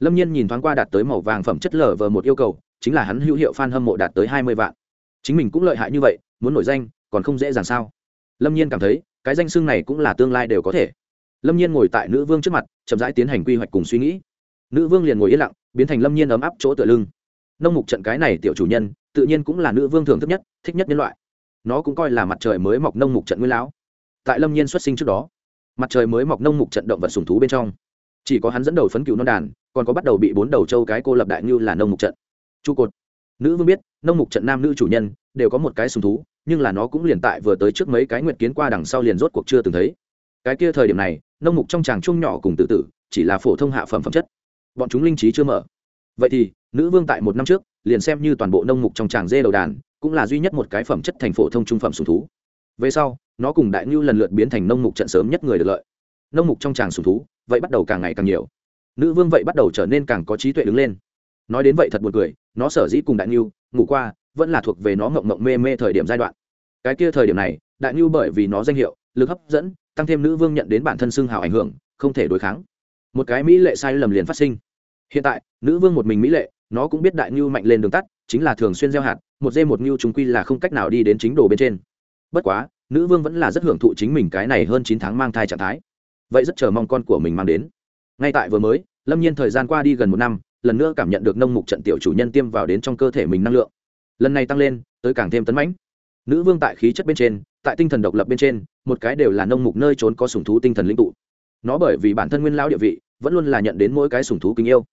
Lâm nhiên nhìn thoáng qua đạt tới màu vàng phẩm chất lở vờ một yêu cầu, chính là hắn hữu hiệu f a n hâm mộ đạt tới hai mươi vạn. Chính mình cũng lợi hại như vậy, muốn nổi danh, còn không dễ dàng sao? Lâm nhiên cảm thấy, cái danh xưng này cũng là tương lai đều có thể. Lâm nhiên ngồi tại nữ vương trước mặt, chậm rãi tiến hành quy hoạch cùng suy nghĩ. Nữ vương liền ngồi yên lặng biến thành lâm nhiên ấm áp chỗ tựa lưng. Nông mục trận cái này tiểu chủ nhân, tự nhiên cũng là nữ vương thường thức nhất, thích nhất nhân loại. Nó cũng coi là mặt trời mới mọc nông mục trận nguyên lão. Tại lâm nhiên xuất sinh trước đó, mặt trời mới mọc nông mục trận động vật sùng thú bên trong, chỉ có hắn dẫn đầu phấn cựu non đàn, còn có bắt đầu bị bốn đầu châu cái cô lập đại như là nông mục trận. Trụ cột. Nữ vương biết, nông mục trận nam nữ chủ nhân đều có một cái sùng thú, nhưng là nó cũng liền tại vừa tới trước mấy cái nguyệt kiến qua đằng sau liền rốt cuộc chưa từng thấy. Cái kia thời điểm này, nông mục trong tràng chung nhỏ cùng tự tử, chỉ là phổ thông hạ phẩm phẩm chất bọn chúng linh trí chưa mở. Vậy thì, nữ vương tại một năm trước, liền xem như toàn bộ nông mục trong tràng dê đầu đàn, cũng là duy nhất một cái phẩm chất thành phổ thông trung phẩm sùng thú. Về sau, nó cùng đại ngưu lần lượt biến thành nông mục trận sớm nhất người được lợi. Nông mục trong tràng sùng thú, vậy bắt đầu càng ngày càng nhiều. Nữ vương vậy bắt đầu trở nên càng có trí tuệ đứng lên. Nói đến vậy thật buồn cười, nó sở dĩ cùng đại ngưu ngủ qua, vẫn là thuộc về nó mộng mộng mê mê thời điểm giai đoạn. Cái kia thời điểm này, đại ngưu bởi vì nó danh hiệu, lực hấp dẫn, tăng thêm nữ vương nhận đến bản thân xưng hào ảnh hưởng, không thể đối kháng. Một cái mỹ lệ sai lầm liền phát sinh hiện tại, nữ vương một mình mỹ lệ, nó cũng biết đại ngưu mạnh lên đường tắt, chính là thường xuyên gieo hạt, một dê một ngưu chúng quy là không cách nào đi đến chính đồ bên trên. Bất quá, nữ vương vẫn là rất hưởng thụ chính mình cái này hơn chín tháng mang thai trạng thái. Vậy rất chờ mong con của mình mang đến. Ngay tại vừa mới, lâm nhiên thời gian qua đi gần một năm, lần nữa cảm nhận được nông mục trận tiểu chủ nhân tiêm vào đến trong cơ thể mình năng lượng. Lần này tăng lên, tới càng thêm tấn mãnh. Nữ vương tại khí chất bên trên, tại tinh thần độc lập bên trên, một cái đều là nông mục nơi trốn có sùng thú tinh thần lĩnh tụ. Nó bởi vì bản thân nguyên lao địa vị, vẫn luôn là nhận đến mỗi cái sùng thú kính yêu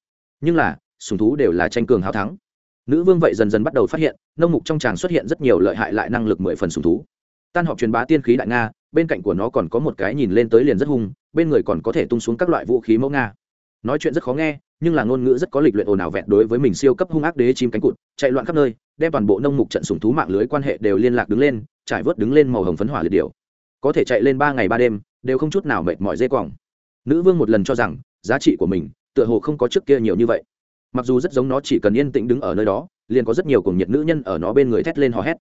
nhưng là, sùng thú đều là tranh cường hào thắng. Nữ vương vậy dần dần bắt đầu phát hiện, nông mục trong tràng xuất hiện rất nhiều lợi hại lại năng lực mười phần sùng thú. Tan họp truyền bá tiên khí đại nga, bên cạnh của nó còn có một cái nhìn lên tới liền rất hung, bên người còn có thể tung xuống các loại vũ khí mẫu nga. Nói chuyện rất khó nghe, nhưng là ngôn ngữ rất có lịch luyện ồn ào vẹn đối với mình siêu cấp hung ác đế chim cánh cụt, chạy loạn khắp nơi, đem toàn bộ nông mục trận sùng thú mạng lưới quan hệ đều liên lạc đứng lên, trải vớt đứng lên màu hồng phấn hỏa liệt điều có thể chạy lên ba ngày ba đêm, đều không chút nào mệt mỏi dây quòng nữ vương một lần cho rằng, giá trị của mình tựa hồ không có trước kia nhiều như vậy. Mặc dù rất giống nó chỉ cần yên tĩnh đứng ở nơi đó, liền có rất nhiều cùng nhiệt nữ nhân ở nó bên người thét lên hò hét.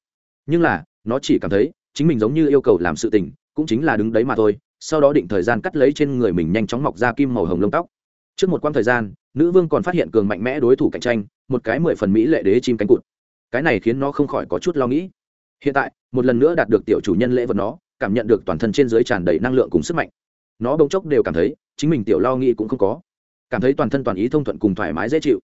Nhưng là, nó chỉ cảm thấy, chính mình giống như yêu cầu làm sự tình, cũng chính là đứng đấy mà thôi, sau đó định thời gian cắt lấy trên người mình nhanh chóng mọc ra kim màu hồng lông tóc. Trước một quãng thời gian, nữ vương còn phát hiện cường mạnh mẽ đối thủ cạnh tranh, một cái mười phần mỹ lệ đế chim cánh cụt. Cái này khiến nó không khỏi có chút lo nghĩ. Hiện tại, một lần nữa đạt được tiểu chủ nhân lễ vật nó, cảm nhận được toàn thân trên dưới tràn đầy năng lượng cùng sức mạnh. Nó bỗng chốc đều cảm thấy, chính mình tiểu lo nghĩ cũng không có cảm thấy toàn thân toàn ý thông thuận cùng thoải mái dễ chịu.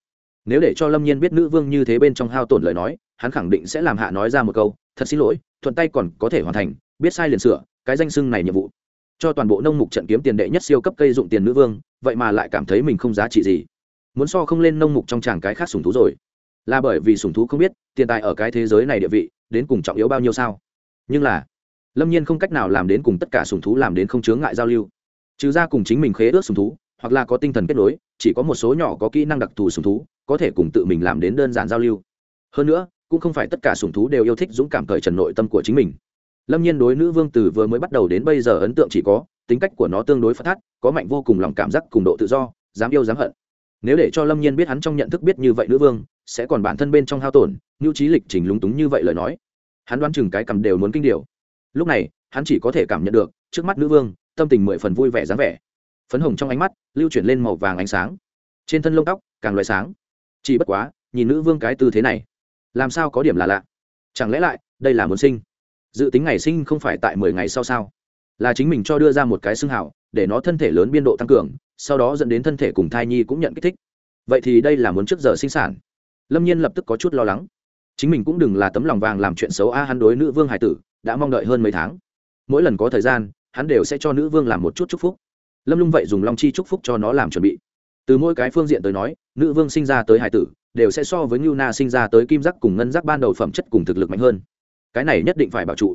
Nếu để cho lâm nhiên biết nữ vương như thế bên trong hao tổn lời nói, hắn khẳng định sẽ làm hạ nói ra một câu, thật xin lỗi, thuận tay còn có thể hoàn thành, biết sai liền sửa, cái danh sưng này nhiệm vụ. Cho toàn bộ nông mục trận kiếm tiền đệ nhất siêu cấp cây dụng tiền nữ vương, vậy mà lại cảm thấy mình không giá trị gì. Muốn so không lên nông mục trong tràng cái khác sùng thú rồi. Là bởi vì sùng thú không biết, tiền tài ở cái thế giới này địa vị, đến cùng trọng yếu bao nhiêu sao? Nhưng là, lâm nhiên không cách nào làm đến cùng tất cả sùng thú làm đến không chướng ngại giao lưu. Trừ ra cùng chính mình khế ước sùng thú hoặc là có tinh thần kết nối, chỉ có một số nhỏ có kỹ năng đặc thù sùng thú, có thể cùng tự mình làm đến đơn giản giao lưu. Hơn nữa, cũng không phải tất cả sùng thú đều yêu thích dũng cảm cởi trần nội tâm của chính mình. Lâm nhiên đối nữ vương từ vừa mới bắt đầu đến bây giờ ấn tượng chỉ có, tính cách của nó tương đối phát thắt có mạnh vô cùng lòng cảm giác cùng độ tự do, dám yêu dám hận. Nếu để cho lâm nhiên biết hắn trong nhận thức biết như vậy nữ vương, sẽ còn bản thân bên trong hao tổn, nhu trí lịch trình lúng túng như vậy lời nói. Hắn đoán chừng cái cầm đều muốn kinh điều lúc này, hắn chỉ có thể cảm nhận được, trước mắt nữ vương, tâm tình mười phần vui vẻ dáng vẻ phấn hồng trong ánh mắt, lưu chuyển lên màu vàng ánh sáng. Trên thân lông tóc, càng loại sáng. Chỉ bất quá, nhìn nữ vương cái tư thế này, làm sao có điểm là lạ? Chẳng lẽ lại, đây là muốn sinh? Dự tính ngày sinh không phải tại mười ngày sau sao? Là chính mình cho đưa ra một cái xưng hảo, để nó thân thể lớn biên độ tăng cường, sau đó dẫn đến thân thể cùng thai nhi cũng nhận kích thích. Vậy thì đây là muốn trước giờ sinh sản. Lâm nhiên lập tức có chút lo lắng. Chính mình cũng đừng là tấm lòng vàng làm chuyện xấu a, hắn đối nữ vương hải tử, đã mong đợi hơn mấy tháng. Mỗi lần có thời gian, hắn đều sẽ cho nữ vương làm một chút chúc phúc lâm lung vậy dùng long chi chúc phúc cho nó làm chuẩn bị. Từ mỗi cái phương diện tới nói, nữ vương sinh ra tới hải tử, đều sẽ so với ngưu na sinh ra tới kim giác cùng ngân giác ban đầu phẩm chất cùng thực lực mạnh hơn. Cái này nhất định phải bảo trụ.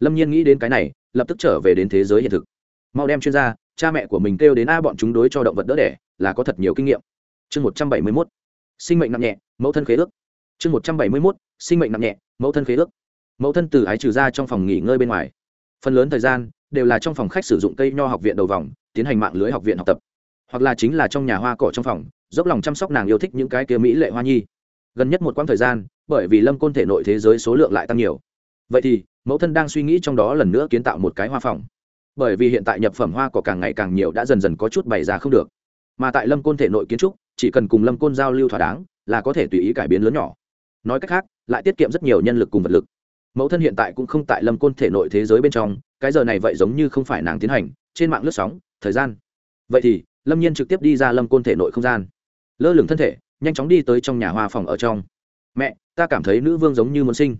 Lâm nhiên nghĩ đến cái này, lập tức trở về đến thế giới hiện thực. Mau đem chuyên gia, cha mẹ của mình kêu đến a bọn chúng đối cho động vật đỡ đẻ, là có thật nhiều kinh nghiệm. Chương một trăm bảy mươi mốt. Sinh mệnh nặng nhẹ, mẫu thân khế ước. Chương một trăm bảy mươi mốt. Sinh mệnh nặng nhẹ, mẫu thân khế ước. Mẫu thân từ ái trừ ra trong phòng nghỉ ngơi bên ngoài. Phần lớn thời gian đều là trong phòng khách sử dụng cây nho học viện đầu vòng, tiến hành mạng lưới học viện học tập. Hoặc là chính là trong nhà hoa cỏ trong phòng, dốc lòng chăm sóc nàng yêu thích những cái kia mỹ lệ hoa nhi. Gần nhất một quãng thời gian, bởi vì lâm côn thể nội thế giới số lượng lại tăng nhiều. Vậy thì, mẫu thân đang suy nghĩ trong đó lần nữa kiến tạo một cái hoa phòng. Bởi vì hiện tại nhập phẩm hoa cỏ càng ngày càng nhiều đã dần dần có chút bày ra không được. Mà tại lâm côn thể nội kiến trúc, chỉ cần cùng lâm côn giao lưu thỏa đáng, là có thể tùy ý cải biến lớn nhỏ. Nói cách khác, lại tiết kiệm rất nhiều nhân lực cùng vật lực. Mẫu thân hiện tại cũng không tại lâm côn thể nội thế giới bên trong cái giờ này vậy giống như không phải nàng tiến hành, trên mạng lướt sóng, thời gian. Vậy thì, lâm nhiên trực tiếp đi ra lâm côn thể nội không gian. Lơ lửng thân thể, nhanh chóng đi tới trong nhà hoa phòng ở trong. Mẹ, ta cảm thấy nữ vương giống như muốn sinh.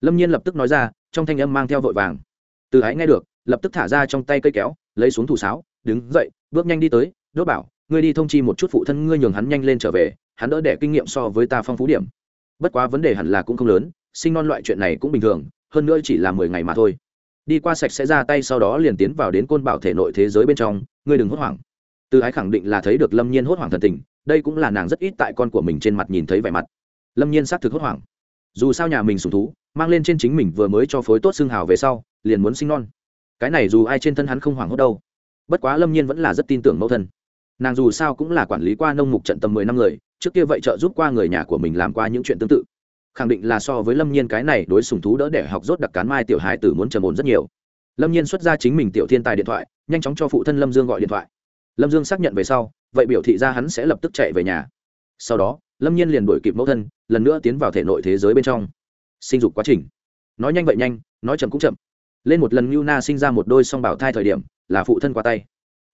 Lâm nhiên lập tức nói ra, trong thanh âm mang theo vội vàng. Từ ái nghe được, lập tức thả ra trong tay cây kéo, lấy xuống thủ sáo, đứng dậy, bước nhanh đi tới, đốt bảo, ngươi đi thông chi một chút phụ thân ngươi nhường hắn nhanh lên trở về, hắn đỡ đẻ kinh nghiệm so với ta phong phú điểm. Bất quá vấn đề hẳn là cũng không lớn, sinh non loại chuyện này cũng bình thường, hơn nữa chỉ là mười ngày mà thôi đi qua sạch sẽ ra tay sau đó liền tiến vào đến côn bảo thể nội thế giới bên trong, ngươi đừng hốt hoảng. Từ ái khẳng định là thấy được lâm nhiên hốt hoảng thần tình, đây cũng là nàng rất ít tại con của mình trên mặt nhìn thấy vẻ mặt. Lâm nhiên xác thực hốt hoảng. Dù sao nhà mình sùng thú, mang lên trên chính mình vừa mới cho phối tốt xương hào về sau, liền muốn sinh non. Cái này dù ai trên thân hắn không hoảng hốt đâu. Bất quá lâm nhiên vẫn là rất tin tưởng mẫu thân. Nàng dù sao cũng là quản lý qua nông mục trận tầm mười năm người, trước kia vậy trợ giúp qua người nhà của mình làm qua những chuyện tương tự khẳng định là so với lâm nhiên cái này đối sùng thú đỡ để học rốt đặc cán mai tiểu hài tử muốn trầm ổn rất nhiều. Lâm nhiên xuất ra chính mình tiểu thiên tài điện thoại, nhanh chóng cho phụ thân lâm dương gọi điện thoại. Lâm dương xác nhận về sau, vậy biểu thị ra hắn sẽ lập tức chạy về nhà. Sau đó, lâm nhiên liền đổi kịp mẫu thân, lần nữa tiến vào thể nội thế giới bên trong. Sinh dục quá trình. Nói nhanh vậy nhanh, nói chậm cũng chậm. Lên một lần Yuna sinh ra một đôi song bảo thai thời điểm, là phụ thân qua tay.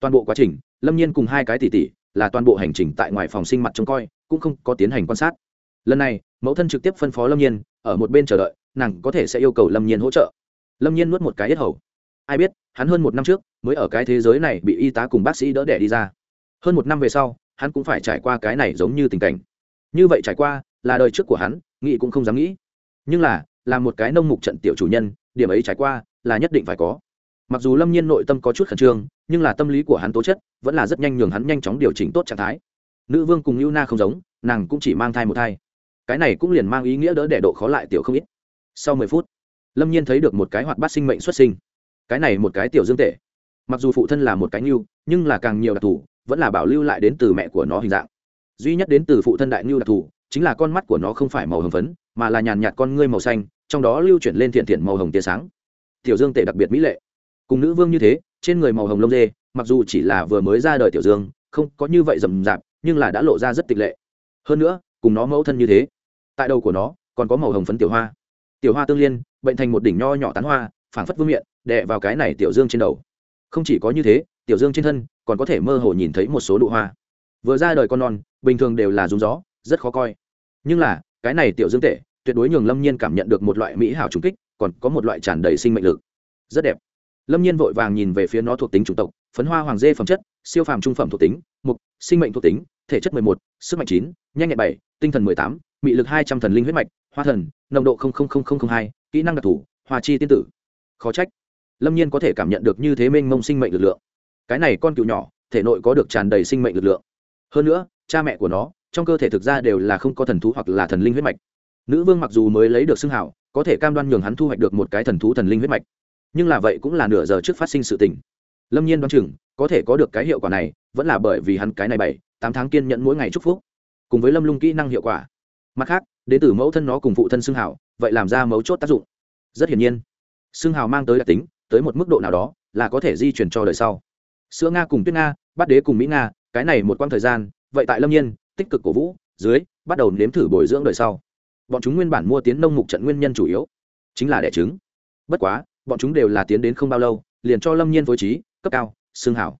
Toàn bộ quá trình, lâm nhiên cùng hai cái tỷ tỷ, là toàn bộ hành trình tại ngoài phòng sinh mặt trông coi, cũng không có tiến hành quan sát lần này, mẫu thân trực tiếp phân phó lâm nhiên, ở một bên chờ đợi, nàng có thể sẽ yêu cầu lâm nhiên hỗ trợ. Lâm nhiên nuốt một cái yết hầu. Ai biết, hắn hơn một năm trước, mới ở cái thế giới này bị y tá cùng bác sĩ đỡ đẻ đi ra. Hơn một năm về sau, hắn cũng phải trải qua cái này giống như tình cảnh. Như vậy trải qua, là đời trước của hắn, nghĩ cũng không dám nghĩ. Nhưng là là một cái nông mục trận tiểu chủ nhân, điểm ấy trải qua, là nhất định phải có. Mặc dù lâm nhiên nội tâm có chút khẩn trương, nhưng là tâm lý của hắn tố chất vẫn là rất nhanh nhường hắn nhanh chóng điều chỉnh tốt trạng thái. Nữ vương cùng Yuna không giống, nàng cũng chỉ mang thai một thai cái này cũng liền mang ý nghĩa đỡ đẻ độ khó lại tiểu không ít. Sau mười phút, lâm nhiên thấy được một cái hoạt bát sinh mệnh xuất sinh. Cái này một cái tiểu dương tệ mặc dù phụ thân là một cái nhu nhưng là càng nhiều đặc thù, vẫn là bảo lưu lại đến từ mẹ của nó hình dạng. Duy nhất đến từ phụ thân đại nhu đặc thù, chính là con mắt của nó không phải màu hồng phấn, mà là nhàn nhạt con ngươi màu xanh, trong đó lưu chuyển lên thiện thiện màu hồng tia sáng. Tiểu dương tệ đặc biệt mỹ lệ. Cùng nữ vương như thế, trên người màu hồng lông dê, mặc dù chỉ là vừa mới ra đời tiểu dương, không có như vậy rầm rạp, nhưng là đã lộ ra rất tịch lệ. Hơn nữa cùng nó mẫu thân như thế. Tại đầu của nó còn có màu hồng phấn tiểu hoa. Tiểu hoa tương liên bệnh thành một đỉnh nho nhỏ tán hoa phảng phất vương miện, đè vào cái này tiểu dương trên đầu. Không chỉ có như thế tiểu dương trên thân còn có thể mơ hồ nhìn thấy một số đụ hoa. Vừa ra đời con non bình thường đều là rúng gió rất khó coi. Nhưng là cái này tiểu dương tệ tuyệt đối nhường lâm nhiên cảm nhận được một loại mỹ hảo trùng kích còn có một loại tràn đầy sinh mệnh lực. Rất đẹp. Lâm nhiên vội vàng nhìn về phía nó thuộc tính chủng tộc phấn hoa hoàng dê phẩm chất siêu phàm trung phẩm thuộc tính mục sinh mệnh thuộc tính thể chất mười một, sức mạnh chín, nhanh nhẹn bảy, tinh thần mười tám, mị lực hai trăm thần linh huyết mạch hoa thần, nồng độ hai, kỹ năng đặc thù hoa chi tiên tử. Khó trách. Lâm nhiên có thể cảm nhận được như thế mênh mông sinh mệnh lực lượng. Cái này con cựu nhỏ, thể nội có được tràn đầy sinh mệnh lực lượng. Hơn nữa, cha mẹ của nó, trong cơ thể thực ra đều là không có thần thú hoặc là thần linh huyết mạch. Nữ vương mặc dù mới lấy được xưng hảo, có thể cam đoan nhường hắn thu hoạch được một cái thần thú thần linh huyết mạch. Nhưng là vậy cũng là nửa giờ trước phát sinh sự tình. Lâm nhiên đoán chừng, có thể có được cái hiệu quả này, vẫn là bởi vì hắn cái này bảy tám tháng kiên nhẫn mỗi ngày chúc phúc, cùng với lâm lung kỹ năng hiệu quả. Mặt khác, đến từ mẫu thân nó cùng phụ thân xương hảo vậy làm ra mấu chốt tác dụng. Rất hiển nhiên xương hào mang tới đặc tính, tới một mức độ nào đó là có thể di chuyển cho đời sau. Sữa nga cùng tuyết nga, bát đế cùng mỹ nga, cái này một quãng thời gian, vậy tại lâm nhiên, tích cực cổ vũ, dưới, bắt đầu nếm thử bồi dưỡng đời sau. Bọn chúng nguyên bản mua tiến nông mục trận nguyên nhân chủ yếu, chính là đẻ trứng. Bất quá, bọn chúng đều là tiến đến không bao lâu, liền cho lâm nhiên phối trí, cấp cao xương hảo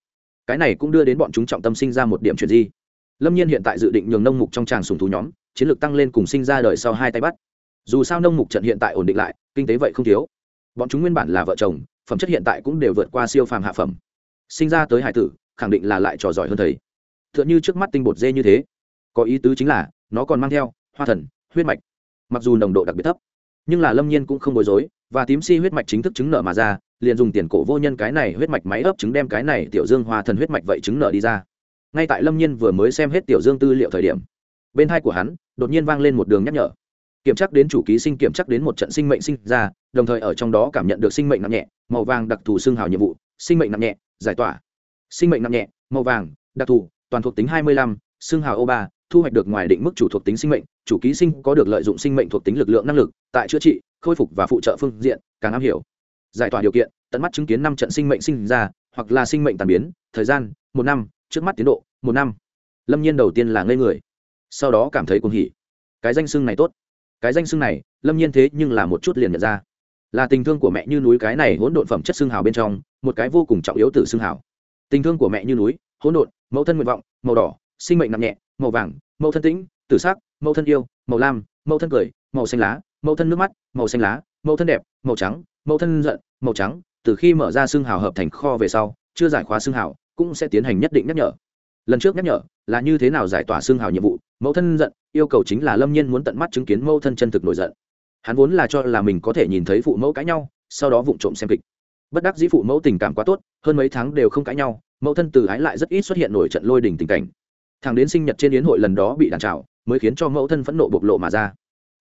cái này cũng đưa đến bọn chúng trọng tâm sinh ra một điểm chuyển di. Lâm nhiên hiện tại dự định nhường nông mục trong tràng sùng thú nhóm, chiến lược tăng lên cùng sinh ra đời sau hai tay bắt. Dù sao nông mục trận hiện tại ổn định lại, kinh tế vậy không thiếu. Bọn chúng nguyên bản là vợ chồng, phẩm chất hiện tại cũng đều vượt qua siêu phàm hạ phẩm. Sinh ra tới hải tử, khẳng định là lại trò giỏi hơn thầy. T h ư ợ n h ư trước mắt tinh bột dê như thế. Có ý tứ chính là, nó còn mang theo hoa thần, huyết mạch. Mặc dù nồng độ đặc biệt thấp, nhưng là lâm nhiên cũng không bối rối, và tím si huyết mạch chính thức chứng nợ mà ra liền dùng tiền cổ vô nhân cái này huyết mạch máy ấp trứng đem cái này tiểu dương hoa thần huyết mạch vậy trứng nở đi ra. Ngay tại lâm nhiên vừa mới xem hết tiểu dương tư liệu thời điểm, bên hai của hắn đột nhiên vang lên một đường nhắc nhở. Kiểm chắc đến chủ ký sinh, kiểm chắc đến một trận sinh mệnh sinh ra, đồng thời ở trong đó cảm nhận được sinh mệnh nặng nhẹ, màu vàng đặc thù xương hào nhiệm vụ, sinh mệnh nặng nhẹ, giải tỏa. Sinh mệnh nặng nhẹ, màu vàng, đặc thù, toàn thuộc tính hai mươi lăm, xương hào ô ba, thu hoạch được ngoài định mức chủ thuộc tính sinh mệnh, chủ ký sinh có được lợi dụng sinh mệnh thuộc tính lực lượng năng lực, tại chữa trị, khôi phục và phụ trợ phương diện, càng am hiểu giải tỏa điều kiện, tận mắt chứng kiến năm trận sinh mệnh sinh ra, hoặc là sinh mệnh tàn biến, thời gian, một năm, trước mắt tiến độ, một năm. Lâm nhiên đầu tiên là ngây người, sau đó cảm thấy cuồng hỉ. Cái danh xưng này tốt. Cái danh xưng này, lâm nhiên thế nhưng là một chút liền nhận ra. Là tình thương của mẹ như núi cái này hỗn độn phẩm chất xương hào bên trong, một cái vô cùng trọng yếu từ xương hào. Tình thương của mẹ như núi, hỗn độn, mẫu thân nguyện vọng, màu đỏ, sinh mệnh nặng nhẹ, màu vàng, mẫu thân tĩnh, tử sắc, mẫu thân yêu, màu lam, mẫu thân cười, màu xanh lá, mẫu thân nước mắt, màu xanh lá, mẫu thân đẹp, màu trắng mẫu thân giận, màu trắng, từ khi mở ra xương hào hợp thành kho về sau, chưa giải khóa xương hào, cũng sẽ tiến hành nhất định nhắc nhở. Lần trước nhắc nhở là như thế nào giải tỏa xương hào nhiệm vụ, mẫu thân giận, yêu cầu chính là lâm nhiên muốn tận mắt chứng kiến mẫu thân chân thực nổi giận. Hắn vốn là cho là mình có thể nhìn thấy phụ mẫu cãi nhau, sau đó vụng trộm xem kịch. Bất đắc dĩ phụ mẫu tình cảm quá tốt, hơn mấy tháng đều không cãi nhau, mẫu thân từ ái lại rất ít xuất hiện nổi trận lôi đình tình cảnh. Thằng đến sinh nhật trên yến hội lần đó bị đàn trào, mới khiến cho mẫu thân phẫn nộ bộc lộ mà ra.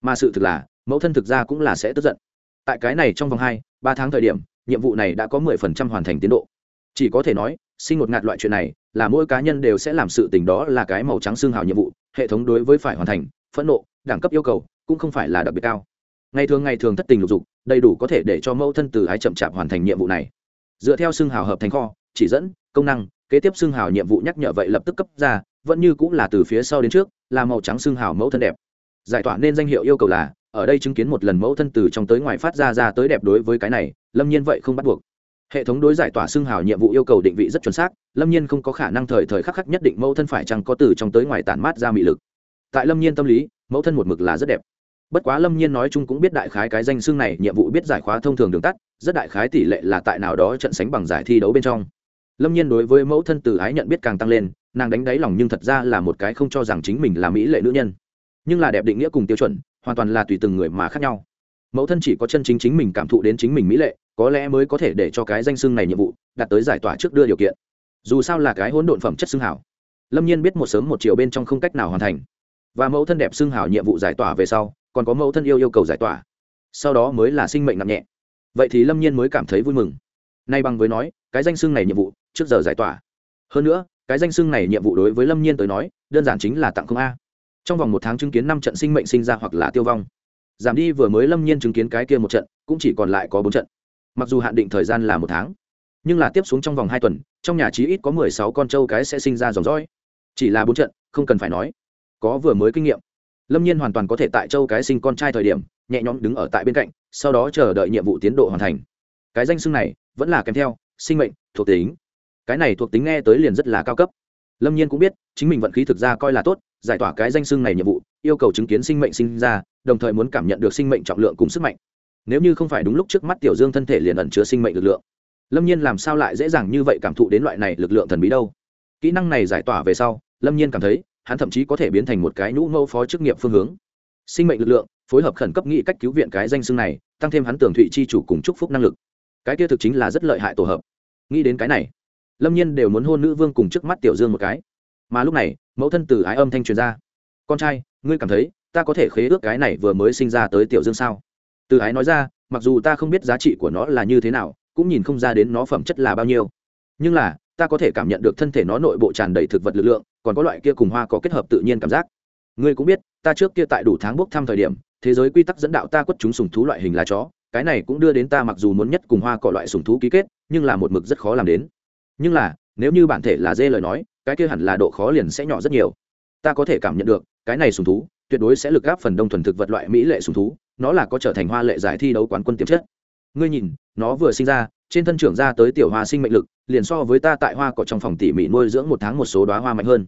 Mà sự thực là, mẫu thân thực ra cũng là sẽ tức giận tại cái này trong vòng hai, ba tháng thời điểm, nhiệm vụ này đã có mười phần trăm hoàn thành tiến độ. Chỉ có thể nói, sinh ngột ngạt loại chuyện này, là mỗi cá nhân đều sẽ làm sự tình đó là cái màu trắng xương hào nhiệm vụ, hệ thống đối với phải hoàn thành, phẫn nộ, đẳng cấp yêu cầu, cũng không phải là đặc biệt cao. Ngày thường ngày thường thất tình lục dục, đầy đủ có thể để cho mẫu thân từ ái chậm chạp hoàn thành nhiệm vụ này. Dựa theo xương hào hợp thành kho, chỉ dẫn, công năng, kế tiếp xương hào nhiệm vụ nhắc nhở vậy lập tức cấp ra, vẫn như cũng là từ phía sau đến trước, là màu trắng xương hào mẫu thân đẹp. Giải tỏa nên danh hiệu yêu cầu là ở đây chứng kiến một lần mẫu thân từ trong tới ngoài phát ra ra tới đẹp đối với cái này, lâm nhiên vậy không bắt buộc. Hệ thống đối giải tỏa xương hào nhiệm vụ yêu cầu định vị rất chuẩn xác, lâm nhiên không có khả năng thời thời khắc khắc nhất định mẫu thân phải chăng có từ trong tới ngoài tản mát ra mị lực. Tại lâm nhiên tâm lý, mẫu thân một mực là rất đẹp. Bất quá lâm nhiên nói chung cũng biết đại khái cái danh xương này nhiệm vụ biết giải khóa thông thường đường tắt, rất đại khái tỷ lệ là tại nào đó trận sánh bằng giải thi đấu bên trong. Lâm nhiên đối với mẫu thân từ ái nhận biết càng tăng lên, nàng đánh đáy lòng nhưng thật ra là một cái không cho rằng chính mình là mỹ lệ nữ nhân. Nhưng là đẹp định nghĩa cùng tiêu chuẩn hoàn toàn là tùy từng người mà khác nhau. Mẫu thân chỉ có chân chính chính mình cảm thụ đến chính mình mỹ lệ, có lẽ mới có thể để cho cái danh xưng này nhiệm vụ đạt tới giải tỏa trước đưa điều kiện. Dù sao là cái hỗn độn phẩm chất xưng hảo. Lâm nhiên biết một sớm một chiều bên trong không cách nào hoàn thành. Và mẫu thân đẹp xưng hảo nhiệm vụ giải tỏa về sau, còn có mẫu thân yêu yêu cầu giải tỏa. Sau đó mới là sinh mệnh nặng nhẹ. Vậy thì lâm nhiên mới cảm thấy vui mừng. Nay bằng với nói, cái danh xưng này nhiệm vụ, trước giờ giải tỏa. Hơn nữa, cái danh xưng này nhiệm vụ đối với lâm nhiên tới nói, đơn giản chính là tặng không a trong vòng một tháng chứng kiến năm trận sinh mệnh sinh ra hoặc là tiêu vong. Giảm đi vừa mới lâm nhiên chứng kiến cái kia một trận, cũng chỉ còn lại có bốn trận. Mặc dù hạn định thời gian là một tháng, nhưng là tiếp xuống trong vòng hai tuần, trong nhà chí ít có mười sáu con trâu cái sẽ sinh ra dòng dõi. Chỉ là bốn trận, không cần phải nói. Có vừa mới kinh nghiệm, lâm nhiên hoàn toàn có thể tại châu cái sinh con trai thời điểm, nhẹ nhõm đứng ở tại bên cạnh, sau đó chờ đợi nhiệm vụ tiến độ hoàn thành. Cái danh xưng này, vẫn là kèm theo, sinh mệnh thuộc tính. Cái này thuộc tính nghe tới liền rất là cao cấp lâm nhiên cũng biết, chính mình vận khí thực ra coi là tốt, giải tỏa cái danh xưng này nhiệm vụ, yêu cầu chứng kiến sinh mệnh sinh ra, đồng thời muốn cảm nhận được sinh mệnh trọng lượng cùng sức mạnh. Nếu như không phải đúng lúc trước mắt tiểu dương thân thể liền ẩn chứa sinh mệnh lực lượng. Lâm nhiên làm sao lại dễ dàng như vậy cảm thụ đến loại này lực lượng thần bí đâu? Kỹ năng này giải tỏa về sau, lâm nhiên cảm thấy, hắn thậm chí có thể biến thành một cái nhũ mẫu phó chức nghiệp phương hướng. Sinh mệnh lực lượng, phối hợp khẩn cấp nghĩ cách cứu viện cái danh xưng này, tăng thêm hắn tưởng thụy chi chủ cùng chúc phúc năng lực. Cái kia thực chính là rất lợi hại tổ hợp. Nghĩ đến cái này lâm nhiên đều muốn hôn nữ vương cùng trước mắt tiểu dương một cái mà lúc này mẫu thân từ ái âm thanh truyền ra con trai ngươi cảm thấy ta có thể khế ước cái này vừa mới sinh ra tới tiểu dương sao từ ái nói ra mặc dù ta không biết giá trị của nó là như thế nào cũng nhìn không ra đến nó phẩm chất là bao nhiêu nhưng là ta có thể cảm nhận được thân thể nó nội bộ tràn đầy thực vật lực lượng còn có loại kia cùng hoa có kết hợp tự nhiên cảm giác ngươi cũng biết ta trước kia tại đủ tháng bốc thăm thời điểm thế giới quy tắc dẫn đạo ta quất chúng sùng thú loại hình lá chó cái này cũng đưa đến ta mặc dù muốn nhất cùng hoa cỏ loại sùng thú ký kết nhưng là một mực rất khó làm đến nhưng là, nếu như bản thể là dê lời nói, cái kia hẳn là độ khó liền sẽ nhỏ rất nhiều. Ta có thể cảm nhận được, cái này sùng thú, tuyệt đối sẽ lực gáp phần đông thuần thực vật loại mỹ lệ sùng thú, nó là có trở thành hoa lệ giải thi đấu quán quân tiềm chất. Ngươi nhìn, nó vừa sinh ra, trên thân trưởng ra tới tiểu hoa sinh mệnh lực, liền so với ta tại hoa cỏ trong phòng tỉ mỉ nuôi dưỡng một tháng một số đoá hoa mạnh hơn.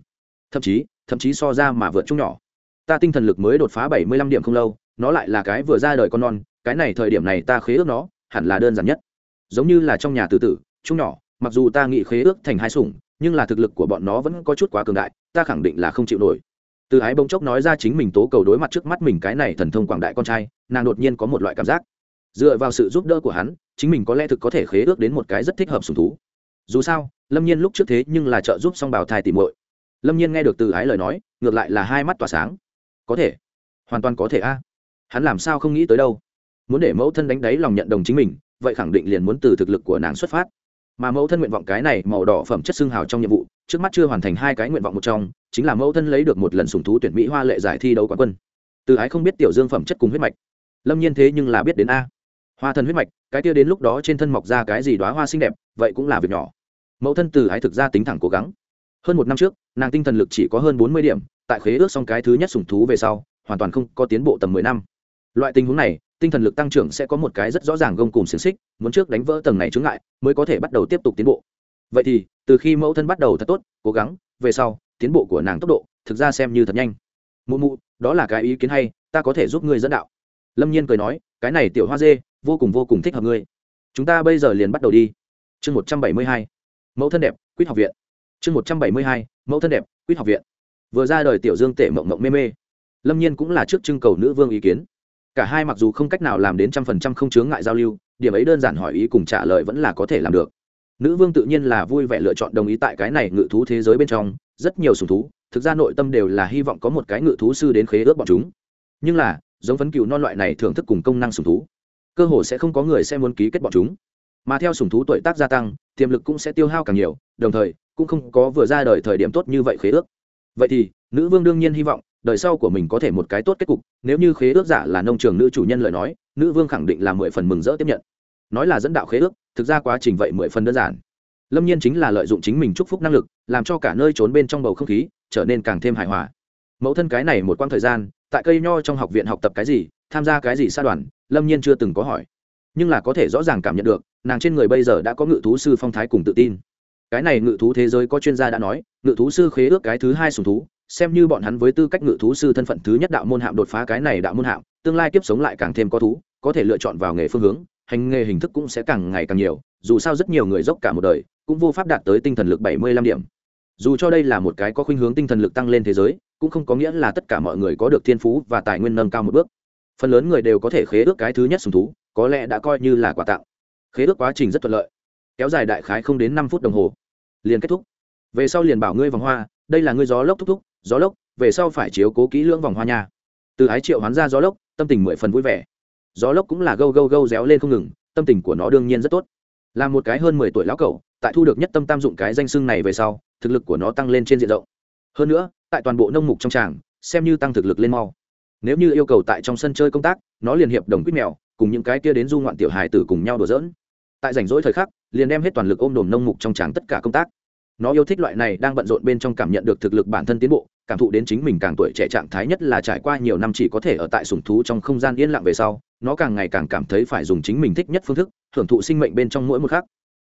Thậm chí thậm chí so ra mà vượt chung nhỏ. Ta tinh thần lực mới đột phá bảy mươi lăm điểm không lâu, nó lại là cái vừa ra đời con non, cái này thời điểm này ta khế ước nó, hẳn là đơn giản nhất. Giống như là trong nhà tự tử, chung nhỏ mặc dù ta nghĩ khế ước thành hai sủng, nhưng là thực lực của bọn nó vẫn có chút quá cường đại, ta khẳng định là không chịu nổi. Từ ái bỗng chốc nói ra chính mình tố cầu đối mặt trước mắt mình cái này thần thông quảng đại con trai, nàng đột nhiên có một loại cảm giác. Dựa vào sự giúp đỡ của hắn, chính mình có lẽ thực có thể khế ước đến một cái rất thích hợp sùng thú. Dù sao, lâm nhiên lúc trước thế nhưng là trợ giúp xong bảo thai tìm muội. Lâm nhiên nghe được từ ái lời nói, ngược lại là hai mắt tỏa sáng. Có thể. Hoàn toàn có thể a. Hắn làm sao không nghĩ tới đâu. Muốn để mẫu thân đánh đáy lòng nhận đồng chính mình, vậy khẳng định liền muốn từ thực lực của nàng xuất phát mà mẫu thân nguyện vọng cái này màu đỏ phẩm chất xương hào trong nhiệm vụ, trước mắt chưa hoàn thành hai cái nguyện vọng một trong, chính là mẫu thân lấy được một lần sùng thú tuyển mỹ hoa lệ giải thi đấu quán quân. Từ ái không biết tiểu dương phẩm chất cùng huyết mạch. Lâm nhiên thế nhưng là biết đến a. Hoa thân huyết mạch, cái kia đến lúc đó trên thân mọc ra cái gì đoá hoa xinh đẹp, vậy cũng là việc nhỏ. Mẫu thân từ ái thực ra tính thẳng cố gắng. Hơn một năm trước, nàng tinh thần lực chỉ có hơn bốn mươi điểm, tại khế ước xong cái thứ nhất sùng thú về sau, hoàn toàn không có tiến bộ tầm mười năm. Loại tình huống này tinh thần lực tăng trưởng sẽ có một cái rất rõ ràng gông cùng xiềng xích, muốn trước đánh vỡ tầng này chướng ngại, mới có thể bắt đầu tiếp tục tiến bộ. Vậy thì, từ khi mẫu thân bắt đầu thật tốt, cố gắng, về sau, tiến bộ của nàng tốc độ, thực ra xem như thật nhanh. Mụ mụ, đó là cái ý kiến hay, ta có thể giúp ngươi dẫn đạo. Lâm nhiên cười nói, cái này tiểu hoa dê, vô cùng vô cùng thích hợp ngươi. Chúng ta bây giờ liền bắt đầu đi. Chương một trăm bảy mươi hai, mẫu thân đẹp, quýt học viện. Chương một trăm bảy mươi hai, mẫu thân đẹp, quýt học viện. Vừa ra đời tiểu dương tể mộng mộng mê mê. Lâm nhiên cũng là trước trưng cầu nữ vương ý kiến cả hai mặc dù không cách nào làm đến trăm phần trăm không chướng ngại giao lưu, điểm ấy đơn giản hỏi ý cùng trả lời vẫn là có thể làm được. Nữ vương tự nhiên là vui vẻ lựa chọn đồng ý tại cái này ngự thú thế giới bên trong, rất nhiều sùng thú, thực ra nội tâm đều là hy vọng có một cái ngự thú sư đến khế ước bọn chúng. Nhưng là, giống phấn cừu non loại này thưởng thức cùng công năng sùng thú, cơ hồ sẽ không có người sẽ muốn ký kết bọn chúng. Mà theo sùng thú tuổi tác gia tăng, tiềm lực cũng sẽ tiêu hao càng nhiều, đồng thời, cũng không có vừa ra đời thời điểm tốt như vậy khế ước. Vậy thì, nữ vương đương nhiên hy vọng đời sau của mình có thể một cái tốt kết cục, nếu như khế ước giả là nông trường nữ chủ nhân lời nói, nữ vương khẳng định là mười phần mừng rỡ tiếp nhận. Nói là dẫn đạo khế ước, thực ra quá trình vậy mười phần đơn giản. Lâm nhiên chính là lợi dụng chính mình chúc phúc năng lực, làm cho cả nơi trốn bên trong bầu không khí, trở nên càng thêm hài hòa. Mẫu thân cái này một quãng thời gian, tại cây nho trong học viện học tập cái gì, tham gia cái gì xa đoàn, lâm nhiên chưa từng có hỏi. Nhưng là có thể rõ ràng cảm nhận được, nàng trên người bây giờ đã có ngự thú sư phong thái cùng tự tin. Cái này ngự thú thế giới có chuyên gia đã nói, ngự thú sư khế ước cái thứ hai sùng thú xem như bọn hắn với tư cách ngự thú sư thân phận thứ nhất đạo môn hạm đột phá cái này đạo môn hạm, tương lai kiếp sống lại càng thêm có thú, có thể lựa chọn vào nghề phương hướng, hành nghề hình thức cũng sẽ càng ngày càng nhiều, dù sao rất nhiều người dốc cả một đời, cũng vô pháp đạt tới tinh thần lực bảy mươi lăm điểm. Dù cho đây là một cái có khuynh hướng tinh thần lực tăng lên thế giới, cũng không có nghĩa là tất cả mọi người có được thiên phú và tài nguyên nâng cao một bước. Phần lớn người đều có thể khế ước cái thứ nhất sùng thú, có lẽ đã coi như là quà tặng. Khế ước quá trình rất thuận lợi, kéo dài đại khái không đến năm phút đồng hồ. Liền kết thúc. Về sau liền bảo ngươi vòng hoa, đây là ngươi gió lốc thúc thúc gió lốc, về sau phải chiếu cố kỹ lưỡng vòng hoa nha. Từ ái triệu hoán ra gió lốc, tâm tình mười phần vui vẻ. Gió lốc cũng là gâu gâu gâu réo lên không ngừng, tâm tình của nó đương nhiên rất tốt. Là một cái hơn mười tuổi lão cẩu, tại thu được nhất tâm tam dụng cái danh xưng này về sau, thực lực của nó tăng lên trên diện rộng. Hơn nữa, tại toàn bộ nông mục trong tràng, xem như tăng thực lực lên mau. Nếu như yêu cầu tại trong sân chơi công tác, nó liền hiệp đồng quýt mèo, cùng những cái kia đến du ngoạn tiểu hài tử cùng nhau đùa dỡn tại rảnh rỗi thời khắc, liền đem hết toàn lực ôm đồm nông mục trong tràng tất cả công tác. Nó yêu thích loại này đang bận rộn bên trong cảm nhận được thực lực bản thân tiến bộ cảm thụ đến chính mình càng tuổi trẻ trạng thái nhất là trải qua nhiều năm chỉ có thể ở tại sùng thú trong không gian yên lặng về sau, nó càng ngày càng cảm thấy phải dùng chính mình thích nhất phương thức hưởng thụ sinh mệnh bên trong mỗi một khắc.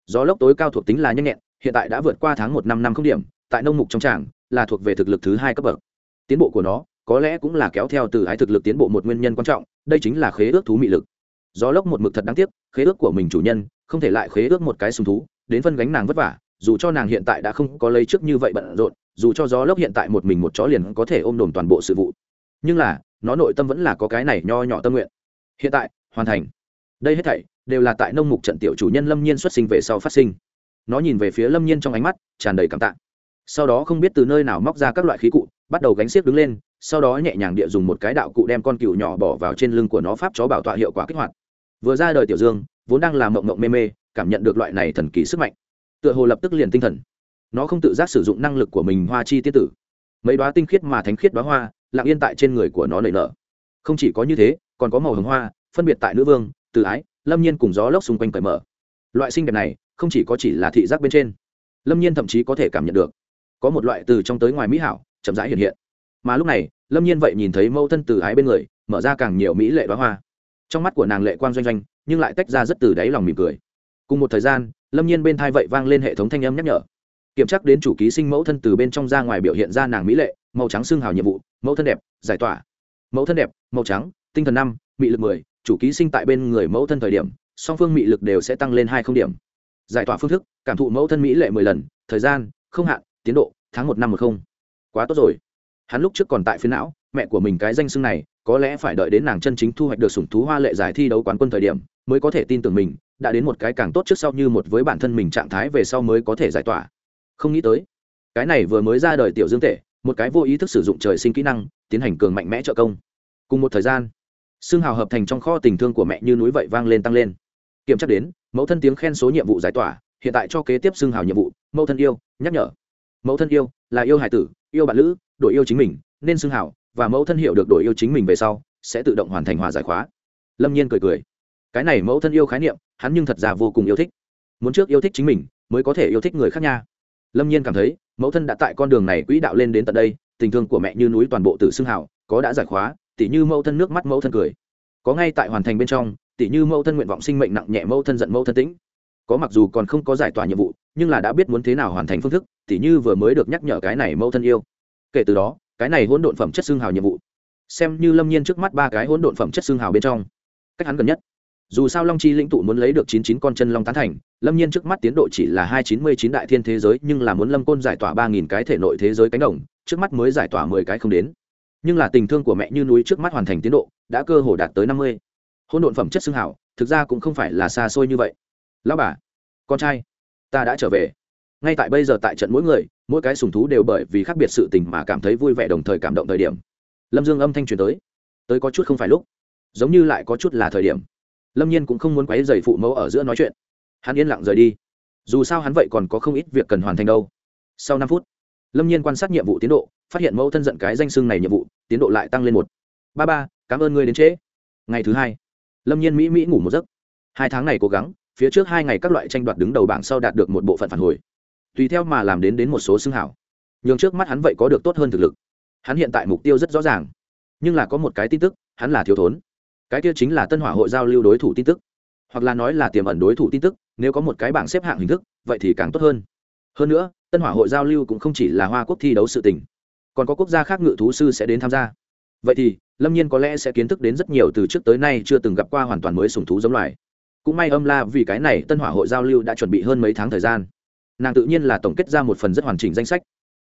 Gió lốc tối cao thuộc tính là nhanh nhẹn, hiện tại đã vượt qua tháng một năm năm không điểm, tại nông mục trong tràng, là thuộc về thực lực thứ hai cấp bậc. Tiến bộ của nó, có lẽ cũng là kéo theo từ ái thực lực tiến bộ một nguyên nhân quan trọng, đây chính là khế ước thú mị lực. Gió lốc một mực thật đáng tiếc, khế ước của mình chủ nhân, không thể lại khế ước một cái sùng thú, đến phân gánh nàng vất vả dù cho nàng hiện tại đã không có lấy trước như vậy bận rộn, dù cho gió lốc hiện tại một mình một chó liền có thể ôm đồm toàn bộ sự vụ. Nhưng là, nó nội tâm vẫn là có cái này nho nhỏ tâm nguyện. Hiện tại, hoàn thành. Đây hết thảy đều là tại nông mục trận tiểu chủ nhân lâm nhiên xuất sinh về sau phát sinh. Nó nhìn về phía lâm nhiên trong ánh mắt, tràn đầy cảm tạ. Sau đó không biết từ nơi nào móc ra các loại khí cụ, bắt đầu gánh xiếc đứng lên, sau đó nhẹ nhàng địa dùng một cái đạo cụ đem con cừu nhỏ bỏ vào trên lưng của nó pháp chó bảo tọa hiệu quả kích hoạt. Vừa ra đời tiểu dương, vốn đang làm mộng mộng mê mê, cảm nhận được loại này thần kỳ sức mạnh tựa hồ lập tức liền tinh thần. Nó không tự giác sử dụng năng lực của mình hoa chi tiết tử. Mấy đoá tinh khiết mà thánh khiết đoá hoa lặng yên tại trên người của nó nảy nở. Không chỉ có như thế, còn có màu hồng hoa, phân biệt tại nữ vương, từ ái, lâm nhiên cùng gió lốc xung quanh cởi mở. Loại sinh đẹp này, không chỉ có chỉ là thị giác bên trên, lâm nhiên thậm chí có thể cảm nhận được. Có một loại từ trong tới ngoài mỹ hảo, chậm rãi hiện hiện. Mà lúc này, lâm nhiên vậy nhìn thấy mẫu thân từ ái bên người, mở ra càng nhiều mỹ lệ đoá hoa. Trong mắt của nàng lệ quan doanh doanh, nhưng lại tách ra rất từ đáy lòng mỉm cười. Cùng một thời gian lâm nhiên bên thai vậy vang lên hệ thống thanh âm nhắc nhở. Kiểm tra đến chủ ký sinh mẫu thân từ bên trong ra ngoài biểu hiện ra nàng mỹ lệ, màu trắng xương hào nhiệm vụ, mẫu thân đẹp, giải tỏa. Mẫu thân đẹp, màu trắng, tinh thần năm, mị lực mười, chủ ký sinh tại bên người mẫu thân thời điểm, song phương mị lực đều sẽ tăng lên hai không điểm. Giải tỏa phương thức, cảm thụ mẫu thân mỹ lệ mười lần, thời gian, không hạn, tiến độ, tháng một năm một không. Quá tốt rồi. Hắn lúc trước còn tại phiến não, mẹ của mình cái danh xưng này, có lẽ phải đợi đến nàng chân chính thu hoạch được sủng thú hoa lệ giải thi đấu quán quân thời điểm, mới có thể tin tưởng mình đã đến một cái càng tốt trước sau như một với bản thân mình trạng thái về sau mới có thể giải tỏa. Không nghĩ tới, cái này vừa mới ra đời tiểu dương tể, một cái vô ý thức sử dụng trời sinh kỹ năng, tiến hành cường mạnh mẽ trợ công. Cùng một thời gian, xương hào hợp thành trong kho tình thương của mẹ như núi vậy vang lên tăng lên. Kiểm tra đến, mẫu thân tiếng khen số nhiệm vụ giải tỏa, hiện tại cho kế tiếp xương hào nhiệm vụ, mẫu thân yêu, nhắc nhở. Mẫu thân yêu là yêu hải tử, yêu bạn lữ, đổi yêu chính mình, nên xương hào, và mẫu thân hiểu được đổi yêu chính mình về sau, sẽ tự động hoàn thành hòa giải khóa. Lâm nhiên cười cười cái này mẫu thân yêu khái niệm, hắn nhưng thật ra vô cùng yêu thích. Muốn trước yêu thích chính mình, mới có thể yêu thích người khác nha. Lâm nhiên cảm thấy, mẫu thân đã tại con đường này quỹ đạo lên đến tận đây, tình thương của mẹ như núi toàn bộ tự xưng hào, có đã giải khóa, tỉ như mẫu thân nước mắt mẫu thân cười. Có ngay tại hoàn thành bên trong, tỉ như mẫu thân nguyện vọng sinh mệnh nặng nhẹ mẫu thân giận mẫu thân tĩnh. Có mặc dù còn không có giải tỏa nhiệm vụ, nhưng là đã biết muốn thế nào hoàn thành phương thức, tỉ như vừa mới được nhắc nhở cái này mẫu thân yêu. Kể từ đó, cái này hỗn độn phẩm chất xương hào nhiệm vụ. Xem như lâm nhiên trước mắt ba cái hỗn độn phẩm chất xương hào bên trong. Cách hắn gần nhất dù sao long chi lĩnh tụ muốn lấy được chín chín con chân long tán thành, lâm nhiên trước mắt tiến độ chỉ là hai chín mươi chín đại thiên thế giới, nhưng là muốn lâm côn giải tỏa ba nghìn cái thể nội thế giới cánh đồng, trước mắt mới giải tỏa mười cái không đến. Nhưng là tình thương của mẹ như núi trước mắt hoàn thành tiến độ, đã cơ hồ đạt tới năm mươi. Hôn độn phẩm chất xương hảo, thực ra cũng không phải là xa xôi như vậy. Lão bà, con trai, ta đã trở về. Ngay tại bây giờ tại trận mỗi người, mỗi cái sùng thú đều bởi vì khác biệt sự tình mà cảm thấy vui vẻ đồng thời cảm động thời điểm. Lâm dương âm thanh truyền tới. Tới có chút không phải lúc. Giống như lại có chút là thời điểm lâm nhiên cũng không muốn quấy dày phụ mẫu ở giữa nói chuyện. Hắn yên lặng rời đi. Dù sao hắn vậy còn có không ít việc cần hoàn thành đâu. Sau năm phút, lâm nhiên quan sát nhiệm vụ tiến độ, phát hiện mẫu thân giận cái danh xưng này nhiệm vụ, tiến độ lại tăng lên một. Ba ba, cảm ơn ngươi đến trễ. Ngày thứ hai, lâm nhiên mỹ mỹ ngủ một giấc. Hai tháng này cố gắng, phía trước hai ngày các loại tranh đoạt đứng đầu bảng sau đạt được một bộ phận phản hồi. Tùy theo mà làm đến đến một số xưng hảo. Nhường trước mắt hắn vậy có được tốt hơn thực lực. Hắn hiện tại mục tiêu rất rõ ràng. Nhưng là có một cái tin tức, hắn là thiếu thốn cái kia chính là tân hỏa hội giao lưu đối thủ tin tức. Hoặc là nói là tiềm ẩn đối thủ tin tức, nếu có một cái bảng xếp hạng hình thức, vậy thì càng tốt hơn. Hơn nữa, tân hỏa hội giao lưu cũng không chỉ là hoa quốc thi đấu sự tình. Còn có quốc gia khác ngự thú sư sẽ đến tham gia. Vậy thì, lâm nhiên có lẽ sẽ kiến thức đến rất nhiều từ trước tới nay chưa từng gặp qua hoàn toàn mới sùng thú giống loài. Cũng may âm la vì cái này tân hỏa hội giao lưu đã chuẩn bị hơn mấy tháng thời gian. Nàng tự nhiên là tổng kết ra một phần rất hoàn chỉnh danh sách.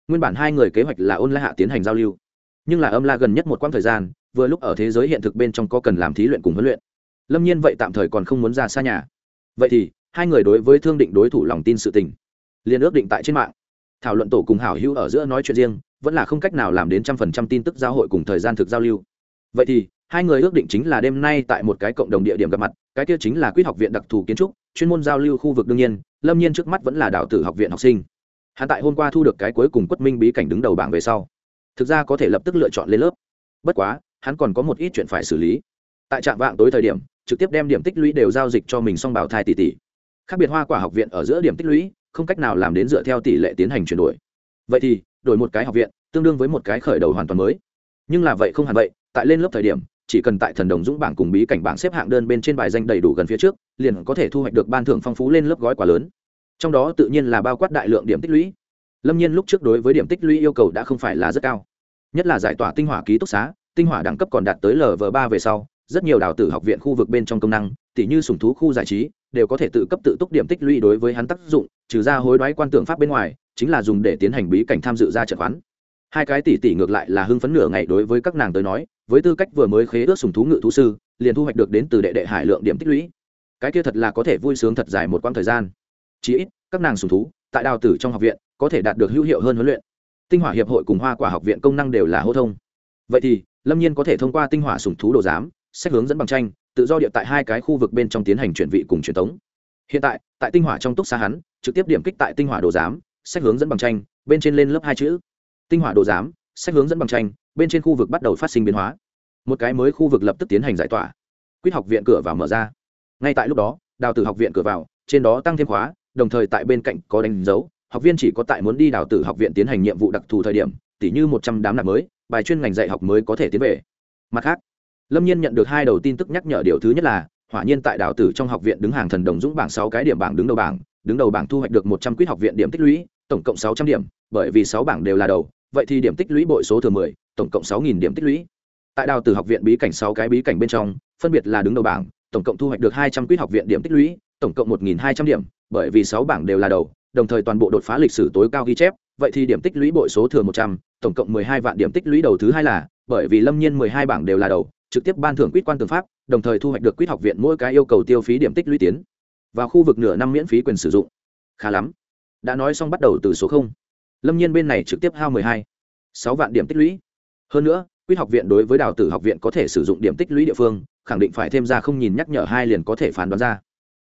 Nguyên bản hai người kế hoạch là ôn la hạ tiến hành giao lưu. Nhưng là âm la gần nhất một quãng thời gian vừa lúc ở thế giới hiện thực bên trong có cần làm thí luyện cùng huấn luyện. Lâm nhiên vậy tạm thời còn không muốn ra xa nhà. Vậy thì, hai người đối với thương định đối thủ lòng tin sự tình, liền ước định tại trên mạng. Thảo luận tổ cùng hảo hữu ở giữa nói chuyện riêng, vẫn là không cách nào làm đến trăm phần trăm tin tức giao hội cùng thời gian thực giao lưu. Vậy thì, hai người ước định chính là đêm nay tại một cái cộng đồng địa điểm gặp mặt, cái kia chính là quýt học viện đặc thù kiến trúc, chuyên môn giao lưu khu vực đương nhiên, lâm nhiên trước mắt vẫn là đạo tử học viện học sinh. Hắn tại hôm qua thu được cái cuối cùng quất minh bí cảnh đứng đầu bảng về sau. Thực ra có thể lập tức lựa chọn lên lớp. Bất quá hắn còn có một ít chuyện phải xử lý. Tại trạm vạng tối thời điểm, trực tiếp đem điểm tích lũy đều giao dịch cho mình xong bảo thai tỷ tỷ. Khác biệt hoa quả học viện ở giữa điểm tích lũy, không cách nào làm đến dựa theo tỷ lệ tiến hành chuyển đổi. Vậy thì, đổi một cái học viện, tương đương với một cái khởi đầu hoàn toàn mới. Nhưng là vậy không hẳn vậy, tại lên lớp thời điểm, chỉ cần tại thần đồng dũng bảng cùng bí cảnh bảng xếp hạng đơn bên trên bài danh đầy đủ gần phía trước, liền có thể thu hoạch được ban thưởng phong phú lên lớp gói quá lớn. Trong đó tự nhiên là bao quát đại lượng điểm tích lũy. Lâm nhiên lúc trước đối với điểm tích lũy yêu cầu đã không phải là rất cao. Nhất là giải tỏa tinh hỏa ký túc xá tinh hỏa đẳng cấp còn đạt tới lv ba về sau, rất nhiều đào tử học viện khu vực bên trong công năng, tỉ như sùng thú khu giải trí, đều có thể tự cấp tự túc điểm tích lũy đối với hắn tác dụng, trừ ra hối đoái quan tưởng pháp bên ngoài, chính là dùng để tiến hành bí cảnh tham dự ra trận khoán hai cái tỷ tỷ ngược lại là hưng phấn nửa ngày đối với các nàng tới nói, với tư cách vừa mới khế ước sùng thú ngự thú sư, liền thu hoạch được đến từ đệ đệ hải lượng điểm tích lũy. Cái kia thật là có thể vui sướng thật dài một quãng thời gian. Chí ít, các nàng sùng thú, tại đào tử trong học viện, có thể đạt được hữu hiệu hơn huấn luyện. Tinh hỏa hiệp hội cùng hoa quả học viện công năng đều là hô thông vậy thì, lâm nhiên có thể thông qua tinh hỏa sùng thú đồ giám sách hướng dẫn bằng tranh, tự do địa tại hai cái khu vực bên trong tiến hành chuyển vị cùng truyền tống. Hiện tại tại tinh hỏa trong túc xa hắn, trực tiếp điểm kích tại tinh hỏa đồ giám sách hướng dẫn bằng tranh, bên trên lên lớp hai chữ. Tinh hỏa đồ giám sách hướng dẫn bằng tranh, bên trên khu vực bắt đầu phát sinh biến hóa. Một cái mới khu vực lập tức tiến hành giải tỏa. Quýt học viện cửa vào mở ra. Ngay tại lúc đó, đào tử học viện cửa vào, trên đó tăng thêm khóa, đồng thời tại bên cạnh có đánh dấu, học viên chỉ có tại muốn đi đào tử học viện tiến hành nhiệm vụ đặc thù thời điểm tỷ như một trăm đám nạp mới bài chuyên ngành dạy học mới có thể tiến về. Mặt khác, lâm nhiên nhận được hai đầu tin tức nhắc nhở điều thứ nhất là, hỏa nhiên tại đào tử trong học viện đứng hàng thần đồng dũng bảng sáu cái điểm bảng đứng đầu bảng, đứng đầu bảng thu hoạch được một trăm quýt học viện điểm tích lũy, tổng cộng sáu trăm điểm, bởi vì sáu bảng đều là đầu, vậy thì điểm tích lũy bội số thừa mười, tổng cộng sáu nghìn điểm tích lũy. Tại đào tử học viện bí cảnh sáu cái bí cảnh bên trong, phân biệt là đứng đầu bảng, tổng cộng thu hoạch được hai trăm quýt học viện điểm tích lũy, tổng cộng một nghìn hai trăm điểm, bởi vì sáu bảng đều là đầu, đồng thời toàn bộ đột phá lịch sử tối cao ghi chép vậy thì điểm tích lũy bội số thừa một trăm, tổng cộng mười hai vạn điểm tích lũy đầu thứ hai là, bởi vì lâm nhiên mười hai bảng đều là đầu, trực tiếp ban thưởng quýt quan tư pháp, đồng thời thu hoạch được quýt học viện mỗi cái yêu cầu tiêu phí điểm tích lũy tiến. Vào khu vực nửa năm miễn phí quyền sử dụng. Khá lắm. Đã nói xong bắt đầu từ số không. Lâm nhiên bên này trực tiếp hao mười hai, sáu vạn điểm tích lũy. Hơn nữa, quýt học viện đối với đào tử học viện có thể sử dụng điểm tích lũy địa phương, khẳng định phải thêm ra không nhìn nhắc nhở hai liền có thể phán đoán ra.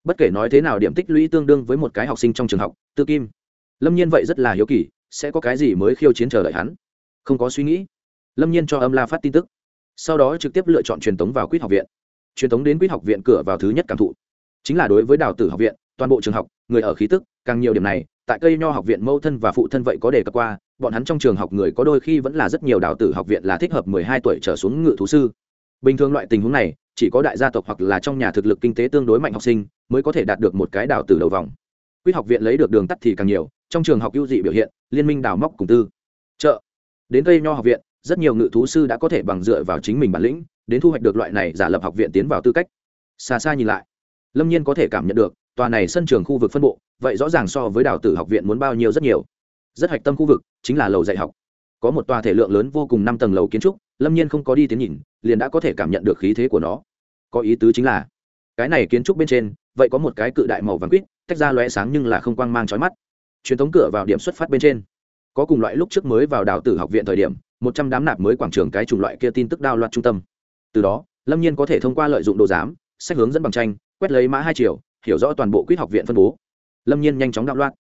Bất kể nói thế nào điểm tích lũy tương đương với một cái học sinh trong trường học, tư kim. Lâm nhiên vậy rất là hiếu kỳ sẽ có cái gì mới khiêu chiến chờ đợi hắn? Không có suy nghĩ. Lâm nhiên cho âm la phát tin tức. Sau đó trực tiếp lựa chọn truyền tống vào quýt học viện. Truyền tống đến quýt học viện cửa vào thứ nhất cảm thụ. Chính là đối với đào tử học viện, toàn bộ trường học, người ở khí tức, càng nhiều điểm này, tại cây nho học viện mâu thân và phụ thân vậy có đề cập qua, bọn hắn trong trường học người có đôi khi vẫn là rất nhiều đào tử học viện là thích hợp mười hai tuổi trở xuống ngự thú sư. Bình thường loại tình huống này, chỉ có đại gia tộc hoặc là trong nhà thực lực kinh tế tương đối mạnh học sinh mới có thể đạt được một cái đào tử đầu vòng. Quýt học viện lấy được đường tắt thì càng nhiều trong trường học ưu dị biểu hiện, liên minh đào móc cùng tư. Chợ. Đến cây nho học viện, rất nhiều ngự thú sư đã có thể bằng dựa vào chính mình bản lĩnh, đến thu hoạch được loại này giả lập học viện tiến vào tư cách. Xa xa nhìn lại, lâm nhiên có thể cảm nhận được, tòa này sân trường khu vực phân bộ, vậy rõ ràng so với đào tử học viện muốn bao nhiêu rất nhiều. Rất hạch tâm khu vực, chính là lầu dạy học. Có một tòa thể lượng lớn vô cùng năm tầng lầu kiến trúc, lâm nhiên không có đi tiến nhìn, liền đã có thể cảm nhận được khí thế của nó. Có ý tứ chính là, cái này kiến trúc bên trên, vậy có một cái cự đại màu vàng quýt, tách ra lóe sáng nhưng là không quang mang trói mắt truyền thống cửa vào điểm xuất phát bên trên. Có cùng loại lúc trước mới vào đào tử học viện thời điểm, một trăm đám nạp mới quảng trường cái chủng loại kia tin tức đao loạt trung tâm. Từ đó, lâm nhiên có thể thông qua lợi dụng đồ giám, sách hướng dẫn bằng tranh, quét lấy mã hai triệu hiểu rõ toàn bộ quýt học viện phân bố. Lâm nhiên nhanh chóng đạo loạt,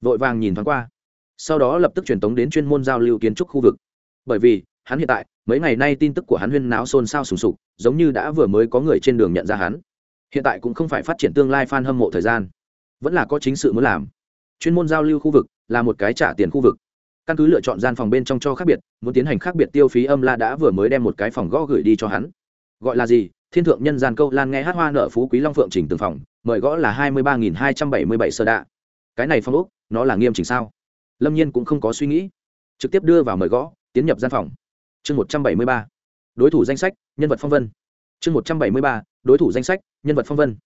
vội vàng nhìn thoáng qua. Sau đó lập tức truyền tống đến chuyên môn giao lưu kiến trúc khu vực. Bởi vì, hắn hiện tại, mấy ngày nay tin tức của hắn huyên náo xôn xao sùng sục, giống như đã vừa mới có người trên đường nhận ra hắn. Hiện tại cũng không phải phát triển tương lai f a n hâm mộ thời gian. Vẫn là có chính sự muốn làm chuyên môn giao lưu khu vực, là một cái trả tiền khu vực. Căn cứ lựa chọn gian phòng bên trong cho khác biệt, muốn tiến hành khác biệt tiêu phí âm la đã vừa mới đem một cái phòng gõ gửi đi cho hắn. Gọi là gì? Thiên thượng nhân gian câu lan nghe hát hoa nợ phú quý long phượng chỉnh từng phòng, mời gõ là hai mươi ba nghìn hai trăm bảy mươi bảy sơ đạ. Cái này phong úc nó là nghiêm chỉnh sao? Lâm nhiên cũng không có suy nghĩ. Trực tiếp đưa vào mời gõ, tiến nhập gian phòng. Chương một trăm bảy mươi ba. Đối thủ danh sách, nhân vật phong vân. Chương một trăm bảy mươi ba. Đối thủ danh sách, nhân vật phong vân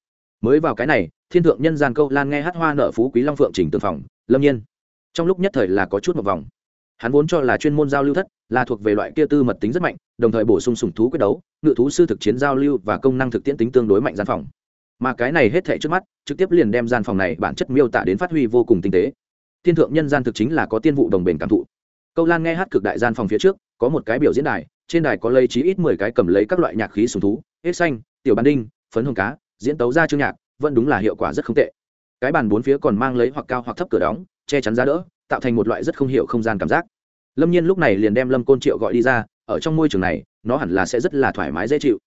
mới vào cái này, thiên thượng nhân gian câu lan nghe hát hoa nợ phú quý long phượng chỉnh tường phòng, lâm nhiên. Trong lúc nhất thời là có chút một vòng. Hắn vốn cho là chuyên môn giao lưu thất, là thuộc về loại kia tư mật tính rất mạnh, đồng thời bổ sung sùng thú quyết đấu, ngự thú sư thực chiến giao lưu và công năng thực tiễn tính tương đối mạnh gian phòng. Mà cái này hết thệ trước mắt, trực tiếp liền đem gian phòng này bản chất miêu tả đến phát huy vô cùng tinh tế. Thiên thượng nhân gian thực chính là có tiên vụ đồng bền cảm thụ. Câu lan nghe hát cực đại gian phòng phía trước, có một cái biểu diễn đài, trên đài có lây chí ít mười cái cầm lấy các loại nhạc khí sùng thú, hết xanh, tiểu ban đinh, phấn hồng cá diễn tấu ra chương nhạc, vẫn đúng là hiệu quả rất không tệ. Cái bàn bốn phía còn mang lấy hoặc cao hoặc thấp cửa đóng, che chắn ra đỡ, tạo thành một loại rất không hiểu không gian cảm giác. Lâm nhiên lúc này liền đem lâm côn triệu gọi đi ra, ở trong môi trường này, nó hẳn là sẽ rất là thoải mái dễ chịu.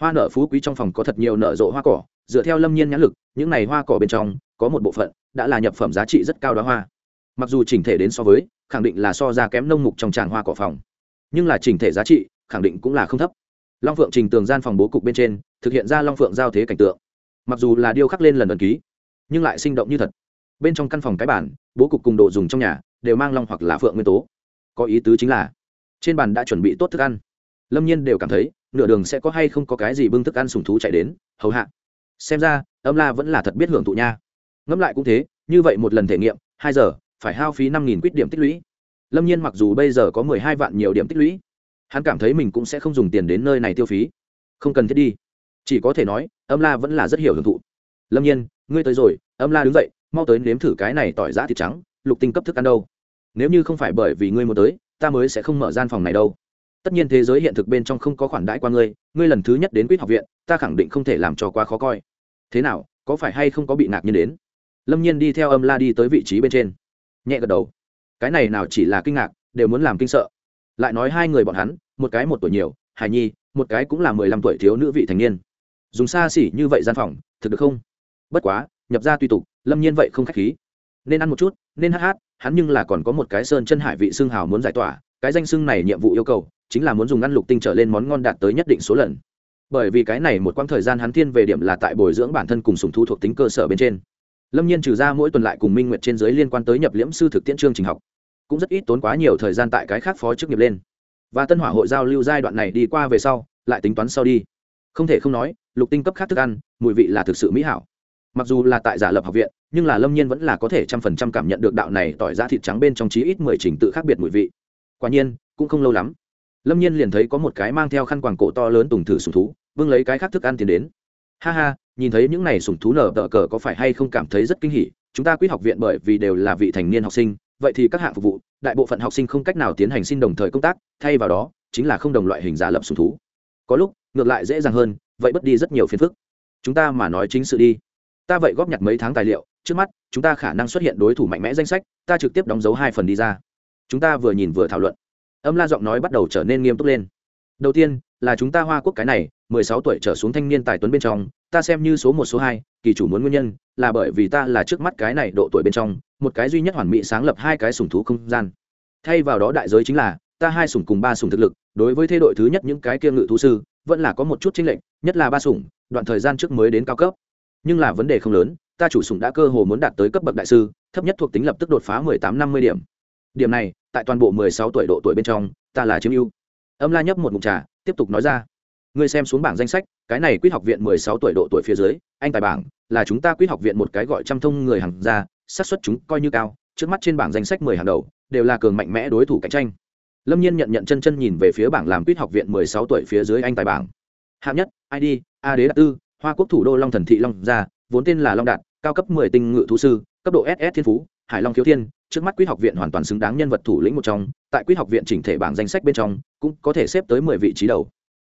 Hoa nở phú quý trong phòng có thật nhiều nở rộ hoa cỏ, dựa theo lâm nhiên nhãn lực, những này hoa cỏ bên trong, có một bộ phận đã là nhập phẩm giá trị rất cao đó hoa. Mặc dù chỉnh thể đến so với, khẳng định là so ra kém nông mục trong tràn hoa cỏ phòng. Nhưng là chỉnh thể giá trị, khẳng định cũng là không thấp long phượng trình tường gian phòng bố cục bên trên, thực hiện ra long phượng giao thế cảnh tượng. Mặc dù là điêu khắc lên lần ẩn ký, nhưng lại sinh động như thật. Bên trong căn phòng cái bản bố cục cùng đồ dùng trong nhà đều mang long hoặc là phượng nguyên tố. Có ý tứ chính là, trên bàn đã chuẩn bị tốt thức ăn. Lâm nhiên đều cảm thấy, nửa đường sẽ có hay không có cái gì bưng thức ăn sùng thú chạy đến, hầu hạ. Xem ra, âm la vẫn là thật biết hưởng thụ nha. Ngẫm lại cũng thế, như vậy một lần thể nghiệm, hai giờ, phải hao phí năm nghìn quýt điểm tích lũy. Lâm nhiên mặc dù bây giờ có mười hai vạn nhiều điểm tích lũy hắn cảm thấy mình cũng sẽ không dùng tiền đến nơi này tiêu phí. Không cần thiết đi. Chỉ có thể nói, âm la vẫn là rất hiểu hưởng thụ. Lâm nhiên, ngươi tới rồi, âm la đứng dậy, mau tới nếm thử cái này tỏi giã thịt trắng, lục tinh cấp thức ăn đâu. Nếu như không phải bởi vì ngươi muốn tới, ta mới sẽ không mở gian phòng này đâu. Tất nhiên thế giới hiện thực bên trong không có khoản đãi qua ngươi ngươi lần thứ nhất đến quýt học viện, ta khẳng định không thể làm cho quá khó coi. Thế nào, có phải hay không có bị ngạc nhiên đến? Lâm nhiên đi theo âm la đi tới vị trí bên trên. Nhẹ gật đầu. Cái này nào chỉ là kinh ngạc, đều muốn làm kinh sợ. Lại nói hai người bọn hắn một cái một tuổi nhiều hài nhi, một cái cũng là mười lăm tuổi thiếu nữ vị thành niên. Dùng xa xỉ như vậy gian phòng, thực được không? Bất quá, nhập ra tùy tục, lâm nhiên vậy không k h á c h khí. Nên ăn một chút, nên hát hát, hắn nhưng là còn có một cái sơn chân hải vị xương hào muốn giải tỏa, cái danh xưng này nhiệm vụ yêu cầu, chính là muốn dùng ăn lục tinh trở lên món ngon đạt tới nhất định số lần. Bởi vì cái này một quãng thời gian hắn thiên về điểm là tại bồi dưỡng bản thân cùng sùng thu thuộc tính cơ sở bên trên. Lâm nhiên trừ ra mỗi tuần lại cùng minh nguyện trên giới liên quan tới nhập liễm sư thực tiễn chương trình học, cũng rất ít tốn quá nhiều thời gian tại cái khác phó chức nghiệp lên và tân hỏa hội giao lưu giai đoạn này đi qua về sau, lại tính toán sau đi. Không thể không nói, lục tinh cấp khác thức ăn, mùi vị là thực sự mỹ hảo. Mặc dù là tại giả lập học viện, nhưng là lâm nhiên vẫn là có thể trăm phần trăm cảm nhận được đạo này tỏi ra thịt trắng bên trong chí ít mười trình tự khác biệt mùi vị. Quả nhiên, cũng không lâu lắm, lâm nhiên liền thấy có một cái mang theo khăn quàng cổ to lớn tùng thử sùng thú, vương lấy cái khác thức ăn tiến đến. Ha ha, nhìn thấy những này sùng thú nở tờ cờ có phải hay không cảm thấy rất kinh hỉ, chúng ta quyết học viện bởi vì đều là vị thành niên học sinh vậy thì các hạng phục vụ, đại bộ phận học sinh không cách nào tiến hành xin đồng thời công tác, thay vào đó, chính là không đồng loại hình giả lập sùng thú. Có lúc, ngược lại dễ dàng hơn, vậy bất đi rất nhiều phiền phức. Chúng ta mà nói chính sự đi. Ta vậy góp nhặt mấy tháng tài liệu, trước mắt, chúng ta khả năng xuất hiện đối thủ mạnh mẽ danh sách, ta trực tiếp đóng dấu hai phần đi ra. Chúng ta vừa nhìn vừa thảo luận. Âm la giọng nói bắt đầu trở nên nghiêm túc lên. Đầu tiên, là chúng ta hoa quốc cái này, mười sáu tuổi trở xuống thanh niên tài tuấn bên trong, ta xem như số một, số hai, kỳ chủ muốn nguyên nhân, là bởi vì ta là trước mắt cái này độ tuổi bên trong một cái duy nhất hoàn mỹ sáng lập hai cái sủng thú không gian. Thay vào đó đại giới chính là, ta hai sủng cùng ba sủng thực lực, đối với thế đội thứ nhất những cái kia ngự thú sư, vẫn là có một chút chênh lệch, nhất là ba sủng, đoạn thời gian trước mới đến cao cấp. Nhưng là vấn đề không lớn, ta chủ sủng đã cơ hồ muốn đạt tới cấp bậc đại sư, thấp nhất thuộc tính lập tức đột phá mười tám năm mươi điểm. Điểm này, tại toàn bộ mười sáu tuổi độ tuổi bên trong, ta là chiếm ưu. Âm la nhấp một mục trà, tiếp tục nói ra. Ngươi xem xuống bảng danh sách, cái này quyết học viện mười sáu tuổi độ tuổi phía dưới, anh tài bảng, là chúng ta quyết học viện một cái gọi trăm thông người hàng ra xác suất chúng coi như cao, trước mắt trên bảng danh sách mười hàng đầu, đều là cường mạnh mẽ đối thủ cạnh tranh. Lâm nhiên nhận nhận chân chân nhìn về phía bảng làm quýt học viện mười sáu tuổi phía dưới anh tài bảng. Hạng nhất id a đế đạt tư, hoa quốc thủ đô long thần thị long gia, vốn tên là long đạt, cao cấp mười tinh ngự thú sư, cấp độ ss thiên phú, hải long khiếu thiên, trước mắt quýt học viện hoàn toàn xứng đáng nhân vật thủ lĩnh một trong, tại quýt học viện chỉnh thể bảng danh sách bên trong, cũng có thể xếp tới mười vị trí đầu.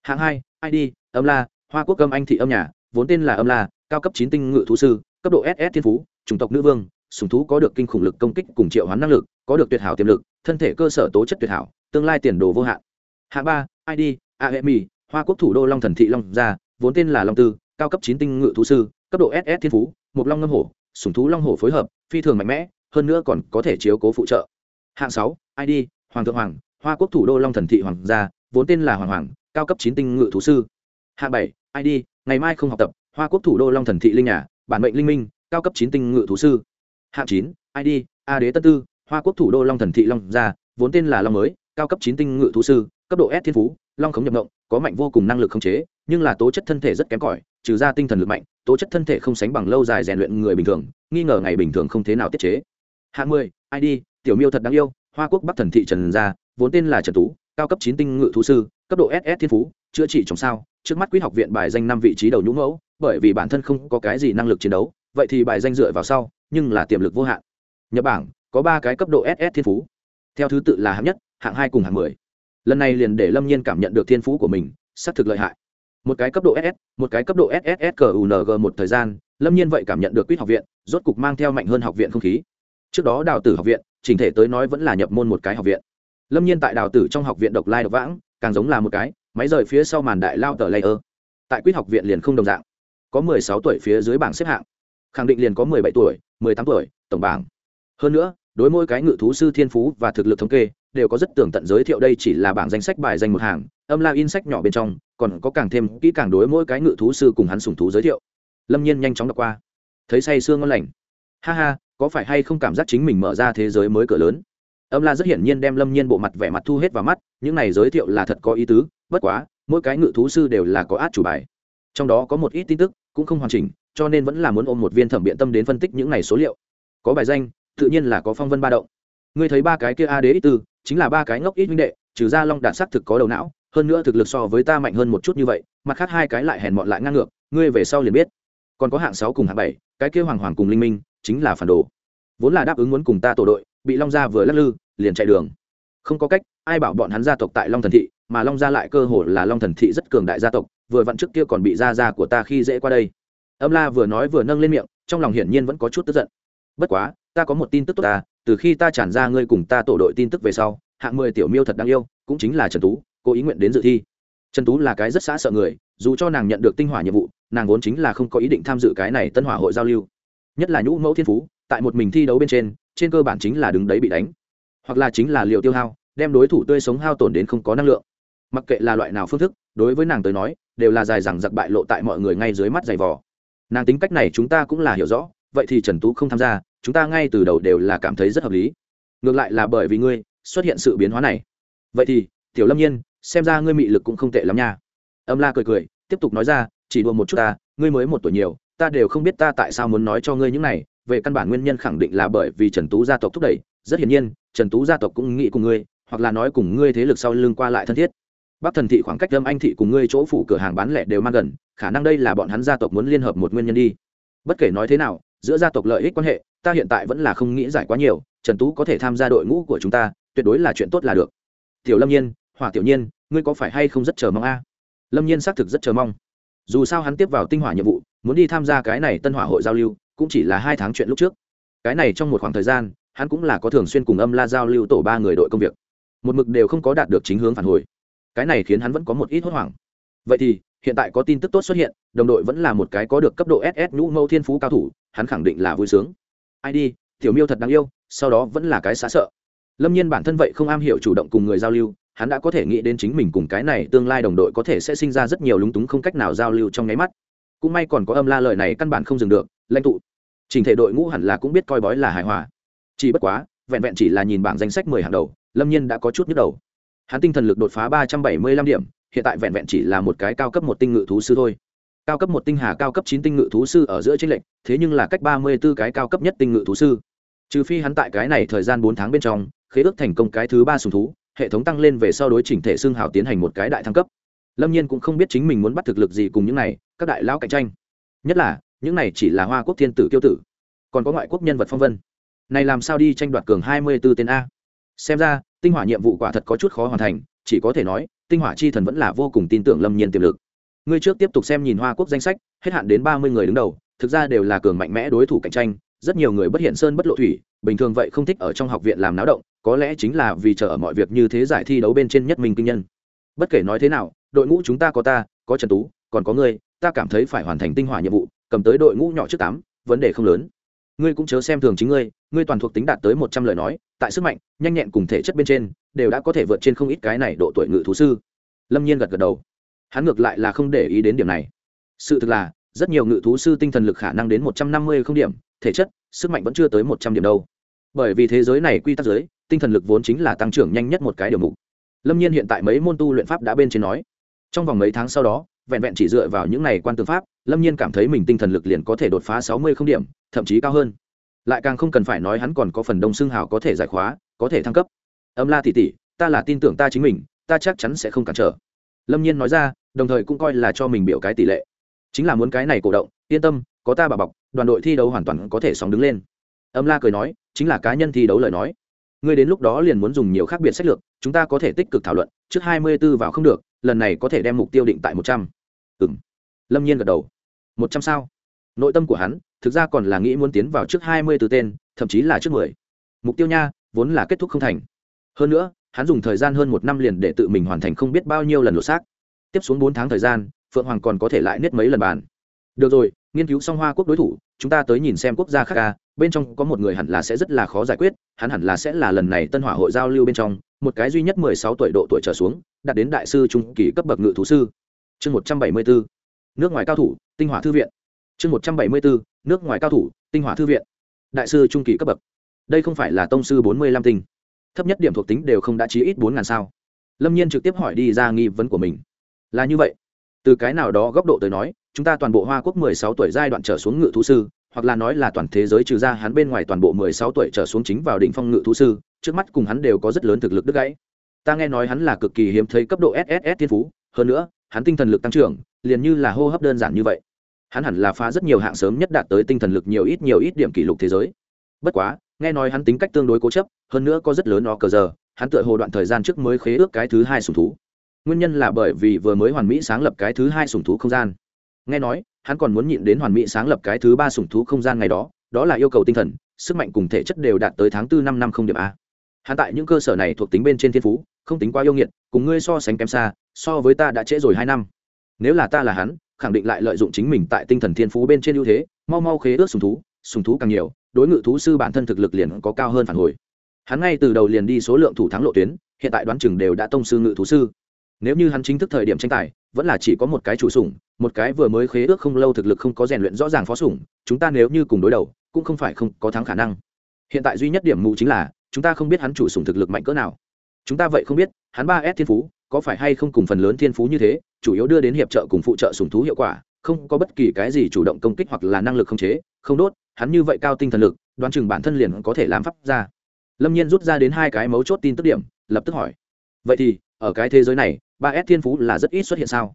Hạng hai id âm la, hoa quốc âm anh thị âm nhà, vốn tên là âm la, cao cấp chín tinh ngự thú sư, cấp độ ss thiên phú, chủng tộc nữ vương sùng thú có được kinh khủng lực công kích cùng triệu hoán năng lực, có được tuyệt hảo tiềm lực, thân thể cơ sở tố chất tuyệt hảo, tương lai tiền đồ vô hạn. Hạng ba id aemi hoa quốc thủ đô long thần thị long gia, vốn tên là long tư, cao cấp chín tinh ngự thú sư, cấp độ ss thiên phú, một long ngâm hổ, sùng thú long hổ phối hợp, phi thường mạnh mẽ, hơn nữa còn có thể chiếu cố phụ trợ. Hạng sáu id hoàng thượng hoàng, hoa quốc thủ đô long thần thị hoàng gia, vốn tên là hoàng hoàng, cao cấp chín tinh ngự thú sư. Hạng bảy id ngày mai không học tập, hoa quốc thủ đô long thần thị linh nhà, bản mệnh linh minh, cao cấp chín tinh ngự thú sư hạng chín id a đế tân tư, hoa quốc thủ đô long thần thị long gia, vốn tên là long mới, cao cấp chín tinh ngự thú sư, cấp độ s thiên phú, long khống nhập động có mạnh vô cùng năng lực khống chế, nhưng là tố chất thân thể rất kém cỏi, trừ ra tinh thần lực mạnh, tố chất thân thể không sánh bằng lâu dài rèn luyện người bình thường, nghi ngờ ngày bình thường không thế nào tiết chế. Hạng mười id tiểu miêu thật đáng yêu, hoa quốc bắc thần thị trần gia, vốn tên là trần tú, cao cấp chín tinh ngự thú sư, cấp độ ss thiên phú, chữa trị trong sao, trước mắt quýt học viện bài danh năm vị trí đầu nhũ mẫu, bởi vì bản thân không có cái gì năng lực chiến đấu, vậy thì bài danh dựa vào sau nhưng là tiềm lực vô hạn. Nhập bảng có ba cái cấp độ ss thiên phú. Theo thứ tự là hạng nhất, hạng hai cùng hạng mười. Lần này liền để lâm nhiên cảm nhận được thiên phú của mình, xác thực lợi hại. Một cái cấp độ ss một cái cấp độ sss một thời gian, lâm nhiên vậy cảm nhận được quýt học viện, rốt cục mang theo mạnh hơn học viện không khí. Trước đó đào tử học viện, chỉnh thể tới nói vẫn là nhập môn một cái học viện. Lâm nhiên tại đào tử trong học viện độc lai độc vãng, càng giống là một cái, máy rời phía sau màn đại lao tờ layer. Tại quýt học viện liền không đồng dạng. Có mười sáu tuổi phía dưới bảng xếp hạng khẳng định liền có mười bảy tuổi, mười tám tuổi, tổng bảng. Hơn nữa, đối mỗi cái ngự thú sư thiên phú và thực lực thống kê, đều có rất tường tận giới thiệu đây chỉ là bảng danh sách bài danh một hàng, âm la in sách nhỏ bên trong, còn có càng thêm kỹ càng đối mỗi cái ngự thú sư cùng hắn sùng thú giới thiệu. Lâm nhiên nhanh chóng đọc qua. Thấy say sương ngon lành. Ha ha, có phải hay không cảm giác chính mình mở ra thế giới mới cửa lớn? Âm la rất hiển nhiên đem lâm nhiên bộ mặt vẻ mặt thu hết vào mắt, những này giới thiệu là thật có ý tứ, bất quá, mỗi cái ngự thú sư đều là có át chủ bài. Trong đó có một ít tin tức cũng không hoàn chỉnh cho nên vẫn là muốn ôm một viên thẩm biện tâm đến phân tích những này số liệu. Có bài danh, tự nhiên là có phong vân ba động. Ngươi thấy ba cái kia a đế ít tư, chính là ba cái ngốc ít minh đệ, trừ ra long đạt xác thực có đầu não, hơn nữa thực lực so với ta mạnh hơn một chút như vậy, mặt khác hai cái lại hèn mọn lại ngang ngược, ngươi về sau liền biết. Còn có hạng sáu cùng hạng bảy, cái kia hoàng hoàng cùng linh minh, chính là phản đồ. Vốn là đáp ứng muốn cùng ta tổ đội, bị long gia vừa lắc lư, liền chạy đường. Không có cách, ai bảo bọn hắn gia tộc tại long thần thị, mà long gia lại cơ hồ là long thần thị rất cường đại gia tộc, vừa vặn trước kia còn bị gia gia của ta khi dễ qua đây âm la vừa nói vừa nâng lên miệng, trong lòng hiển nhiên vẫn có chút tức giận. Bất quá, ta có một tin tức tốt ta, từ khi ta tràn ra ngươi cùng ta tổ đội tin tức về sau, hạng mười tiểu miêu thật đáng yêu, cũng chính là trần tú cô ý nguyện đến dự thi. Trần tú là cái rất xã sợ người, dù cho nàng nhận được tinh hỏa nhiệm vụ, nàng vốn chính là không có ý định tham dự cái này tân hỏa hội giao lưu. Nhất là nhũ mẫu thiên phú, tại một mình thi đấu bên trên trên cơ bản chính là đứng đấy bị đánh. Hoặc là chính là liều tiêu hao, đem đối thủ tươi sống hao tổn đến không có năng lượng. Mặc kệ là loại nào phương thức, đối với nàng tới nói, đều là dài dằng giặc bại lộ tại mọi người ngay dưới mắt giày vò nàng tính cách này chúng ta cũng là hiểu rõ, vậy thì trần tú không tham gia, chúng ta ngay từ đầu đều là cảm thấy rất hợp lý. Ngược lại là bởi vì ngươi, xuất hiện sự biến hóa này. Vậy thì, tiểu lâm nhiên, xem ra ngươi mị lực cũng không tệ lắm nha. Âm la cười cười, tiếp tục nói ra, chỉ đùa một chút ta, ngươi mới một tuổi nhiều, ta đều không biết ta tại sao muốn nói cho ngươi những này, về căn bản nguyên nhân khẳng định là bởi vì trần tú gia tộc thúc đẩy. Rất hiển nhiên, trần tú gia tộc cũng nghĩ cùng ngươi, hoặc là nói cùng ngươi thế lực sau lưng qua lại thân thiết. Bắc thần thị khoảng cách lâm anh thị cùng ngươi chỗ phủ cửa hàng bán lẻ đều mang gần khả năng đây là bọn hắn gia tộc muốn liên hợp một nguyên nhân đi. Bất kể nói thế nào, giữa gia tộc lợi ích quan hệ, ta hiện tại vẫn là không nghĩ giải quá nhiều, trần tú có thể tham gia đội ngũ của chúng ta, tuyệt đối là chuyện tốt là được. Tiểu lâm nhiên, hỏa tiểu nhiên, ngươi có phải hay không rất chờ mong a? Lâm nhiên xác thực rất chờ mong. Dù sao hắn tiếp vào tinh hỏa nhiệm vụ, muốn đi tham gia cái này tân hỏa hội giao lưu, cũng chỉ là hai tháng chuyện lúc trước. Cái này trong một khoảng thời gian, hắn cũng là có thường xuyên cùng âm la giao lưu tổ ba người đội công việc. Một mực đều không có đạt được chính hướng phản hồi. Cái này khiến hắn vẫn có một ít hốt hoảng. Vậy thì hiện tại có tin tức tốt xuất hiện, đồng đội vẫn là một cái có được cấp độ ss nhũ mâu thiên phú cao thủ, hắn khẳng định là vui sướng. Ai đi, tiểu miêu thật đáng yêu, sau đó vẫn là cái xá sợ. Lâm nhiên bản thân vậy không am hiểu chủ động cùng người giao lưu, hắn đã có thể nghĩ đến chính mình cùng cái này tương lai đồng đội có thể sẽ sinh ra rất nhiều lúng túng không cách nào giao lưu trong nháy mắt. Cũng may còn có âm la lời này căn bản không dừng được, lãnh tụ. Trình thể đội ngũ hẳn là cũng biết coi bói là hài hòa. Chỉ bất quá, vẹn vẹn chỉ là nhìn bảng danh sách mười hàng đầu, lâm nhiên đã có chút nhức đầu. Hắn tinh thần lực đột phá ba trăm bảy mươi lăm điểm hiện tại vẹn vẹn chỉ là một cái cao cấp một tinh ngự thú sư thôi. Cao cấp một tinh hà, cao cấp chín tinh ngự thú sư ở giữa tranh lệch, thế nhưng là cách ba mươi b ố cái cao cấp nhất tinh ngự thú sư. Trừ phi hắn tại cái này thời gian bốn tháng bên trong, khế ước thành công cái thứ ba sùng thú, hệ thống tăng lên về sau đối chỉnh thể xương hào tiến hành một cái đại thăng cấp. Lâm nhiên cũng không biết chính mình muốn bắt thực lực gì cùng những này, các đại lão cạnh tranh. Nhất là, những này chỉ là hoa quốc thiên tử kiêu tử. Còn có ngoại quốc nhân vật phong vân. Này làm sao đi tranh đoạt cường hai mươi b ố tên a? Xem ra, tinh hỏa nhiệm vụ quả thật có chút khó hoàn thành chỉ có thể nói, tinh hỏa chi thần vẫn là vô cùng tin tưởng lâm nhiên tiềm lực. Ngươi trước tiếp tục xem nhìn hoa quốc danh sách, hết hạn đến ba mươi người đứng đầu, thực ra đều là cường mạnh mẽ đối thủ cạnh tranh, rất nhiều người bất hiện sơn bất lộ thủy, bình thường vậy không thích ở trong học viện làm náo động, có lẽ chính là vì chờ ở mọi việc như thế giải thi đấu bên trên nhất minh kinh nhân. Bất kể nói thế nào, đội ngũ chúng ta có ta, có trần tú, còn có ngươi, ta cảm thấy phải hoàn thành tinh hỏa nhiệm vụ, cầm tới đội ngũ nhỏ trước tám, vấn đề không lớn. Ngươi cũng chớ xem thường chính ngươi ngươi toàn thuộc tính đạt tới một trăm lời nói tại sức mạnh, nhanh nhẹn cùng thể chất bên trên, đều đã có thể vượt trên không ít cái này độ tuổi ngự thú sư. Lâm nhiên gật gật đầu. Hắn ngược lại là không để ý đến điểm này. Sự thực là, rất nhiều ngự thú sư tinh thần lực khả năng đến một trăm năm mươi không điểm, thể chất, sức mạnh vẫn chưa tới một trăm điểm đâu. Bởi vì thế giới này quy tắc giới, tinh thần lực vốn chính là tăng trưởng nhanh nhất một cái điều mục. Lâm nhiên hiện tại mấy môn tu luyện pháp đã bên trên nói. Trong vòng mấy tháng sau đó, vẹn vẹn chỉ dựa vào những này quan tư pháp, lâm nhiên cảm thấy mình tinh thần lực liền có thể đột phá sáu mươi không điểm, thậm chí cao hơn lại càng không cần phải nói hắn còn có phần đông xương hào có thể giải khóa, có thể thăng cấp. Âm la tỉ tỉ ta là tin tưởng ta chính mình, ta chắc chắn sẽ không cản trở. Lâm nhiên nói ra, đồng thời cũng coi là cho mình biểu cái tỷ lệ. Chính là muốn cái này cổ động, yên tâm, có ta bà bọc, đoàn đội thi đấu hoàn toàn có thể sóng đứng lên. Âm la cười nói, chính là cá nhân thi đấu lời nói. Ngươi đến lúc đó liền muốn dùng nhiều khác biệt sách lược, chúng ta có thể tích cực thảo luận, trước hai mươi b ố vào không được, lần này có thể đem mục tiêu định tại một trăm. Ừ m lâm nhiên gật đầu. Một trăm sao? Nội tâm của hắn thực ra còn là nghĩ muốn tiến vào trước hai mươi từ tên, thậm chí là trước mười. Mục tiêu nha, vốn là kết thúc không thành. Hơn nữa, hắn dùng thời gian hơn một năm liền để tự mình hoàn thành không biết bao nhiêu lần lột xác. Tiếp xuống bốn tháng thời gian, phượng hoàng còn có thể lại niết mấy lần bàn. Được rồi, nghiên cứu xong hoa quốc đối thủ, chúng ta tới nhìn xem quốc gia khác ca bên trong có một người hẳn là sẽ rất là khó giải quyết, hắn hẳn là sẽ là lần này tân hỏa hội giao lưu bên trong, một cái duy nhất mười sáu tuổi độ tuổi trở xuống, đạt đến đại sư trung kỳ cấp bậc ngự thú sư. Chương một trăm bảy mươi bốn nước ngoài cao thủ, tinh hỏa thư viện. Chương một trăm bảy mươi bốn nước ngoài cao thủ, tinh hỏa thư viện. Đại sư trung kỳ cấp bậc. Đây không phải là tông sư bốn mươi lăm tinh. Thấp nhất điểm thuộc tính đều không đã chí ít bốn ngàn sao. Lâm nhiên trực tiếp hỏi đi ra nghi vấn của mình. Là như vậy. Từ cái nào đó góc độ tới nói, chúng ta toàn bộ hoa quốc mười sáu tuổi giai đoạn trở xuống ngự thú sư, hoặc là nói là toàn thế giới trừ ra hắn bên ngoài toàn bộ mười sáu tuổi trở xuống chính vào đỉnh phong ngự thú sư, trước mắt cùng hắn đều có rất lớn thực lực đứt gãy. Ta nghe nói hắn là cực kỳ hiếm thấy cấp độ sss thiên phú, hơn nữa, hắn tinh thần lực tăng trưởng, liền như là hô hấp đơn giản như vậy hắn hẳn là phá rất nhiều hạng sớm nhất đạt tới tinh thần lực nhiều ít nhiều ít điểm kỷ lục thế giới. Bất quá, nghe nói hắn tính cách tương đối cố chấp, hơn nữa có rất lớn nó cờ giờ, hắn tựa hồ đoạn thời gian trước mới khế ước cái thứ hai sùng thú. Nguyên nhân là bởi vì vừa mới hoàn mỹ sáng lập cái thứ hai sùng thú không gian. Nghe nói, hắn còn muốn nhịn đến hoàn mỹ sáng lập cái thứ ba sùng thú không gian ngày đó đó là yêu cầu tinh thần, sức mạnh cùng thể chất đều đạt tới tháng tư năm năm không điểm a. Hắn tại những cơ sở này thuộc tính bên trên thiên phú, không tính quá yêu nghiệt, cùng ngươi so sánh kém xa, so với ta đã trễ rồi hai năm. Nếu là ta là hắn khẳng định lại lợi dụng chính mình tại tinh thần thiên phú bên trên ưu thế, mau mau khế ước sùng thú sùng thú càng nhiều, đối ngự thú sư bản thân thực lực liền có cao hơn phản hồi. Hắn ngay từ đầu liền đi số lượng thủ thắng lộ tuyến, hiện tại đoán chừng đều đã tông sư ngự thú sư. Nếu như hắn chính thức thời điểm tranh tài, vẫn là chỉ có một cái chủ sủng, một cái vừa mới khế ước không lâu thực lực không có rèn luyện rõ ràng phó sủng, chúng ta nếu như cùng đối đầu, cũng không phải không có thắng khả năng. Hiện tại duy nhất điểm mù chính là, chúng ta không biết hắn chủ sủng thực lực mạnh cỡ nào. Chúng ta vậy không biết, hắn ba s thiên phú có phải hay không cùng phần lớn thiên phú như thế, chủ yếu đưa đến hiệp trợ cùng phụ trợ sùng thú hiệu quả, không có bất kỳ cái gì chủ động công kích hoặc là năng lực không chế, không đốt, hắn như vậy cao tinh thần lực, đoán chừng bản thân liền có thể làm pháp ra lâm nhiên rút ra đến hai cái mấu chốt tin tức điểm, lập tức hỏi, vậy thì, ở cái thế giới này, ba s thiên phú là rất ít xuất hiện sao?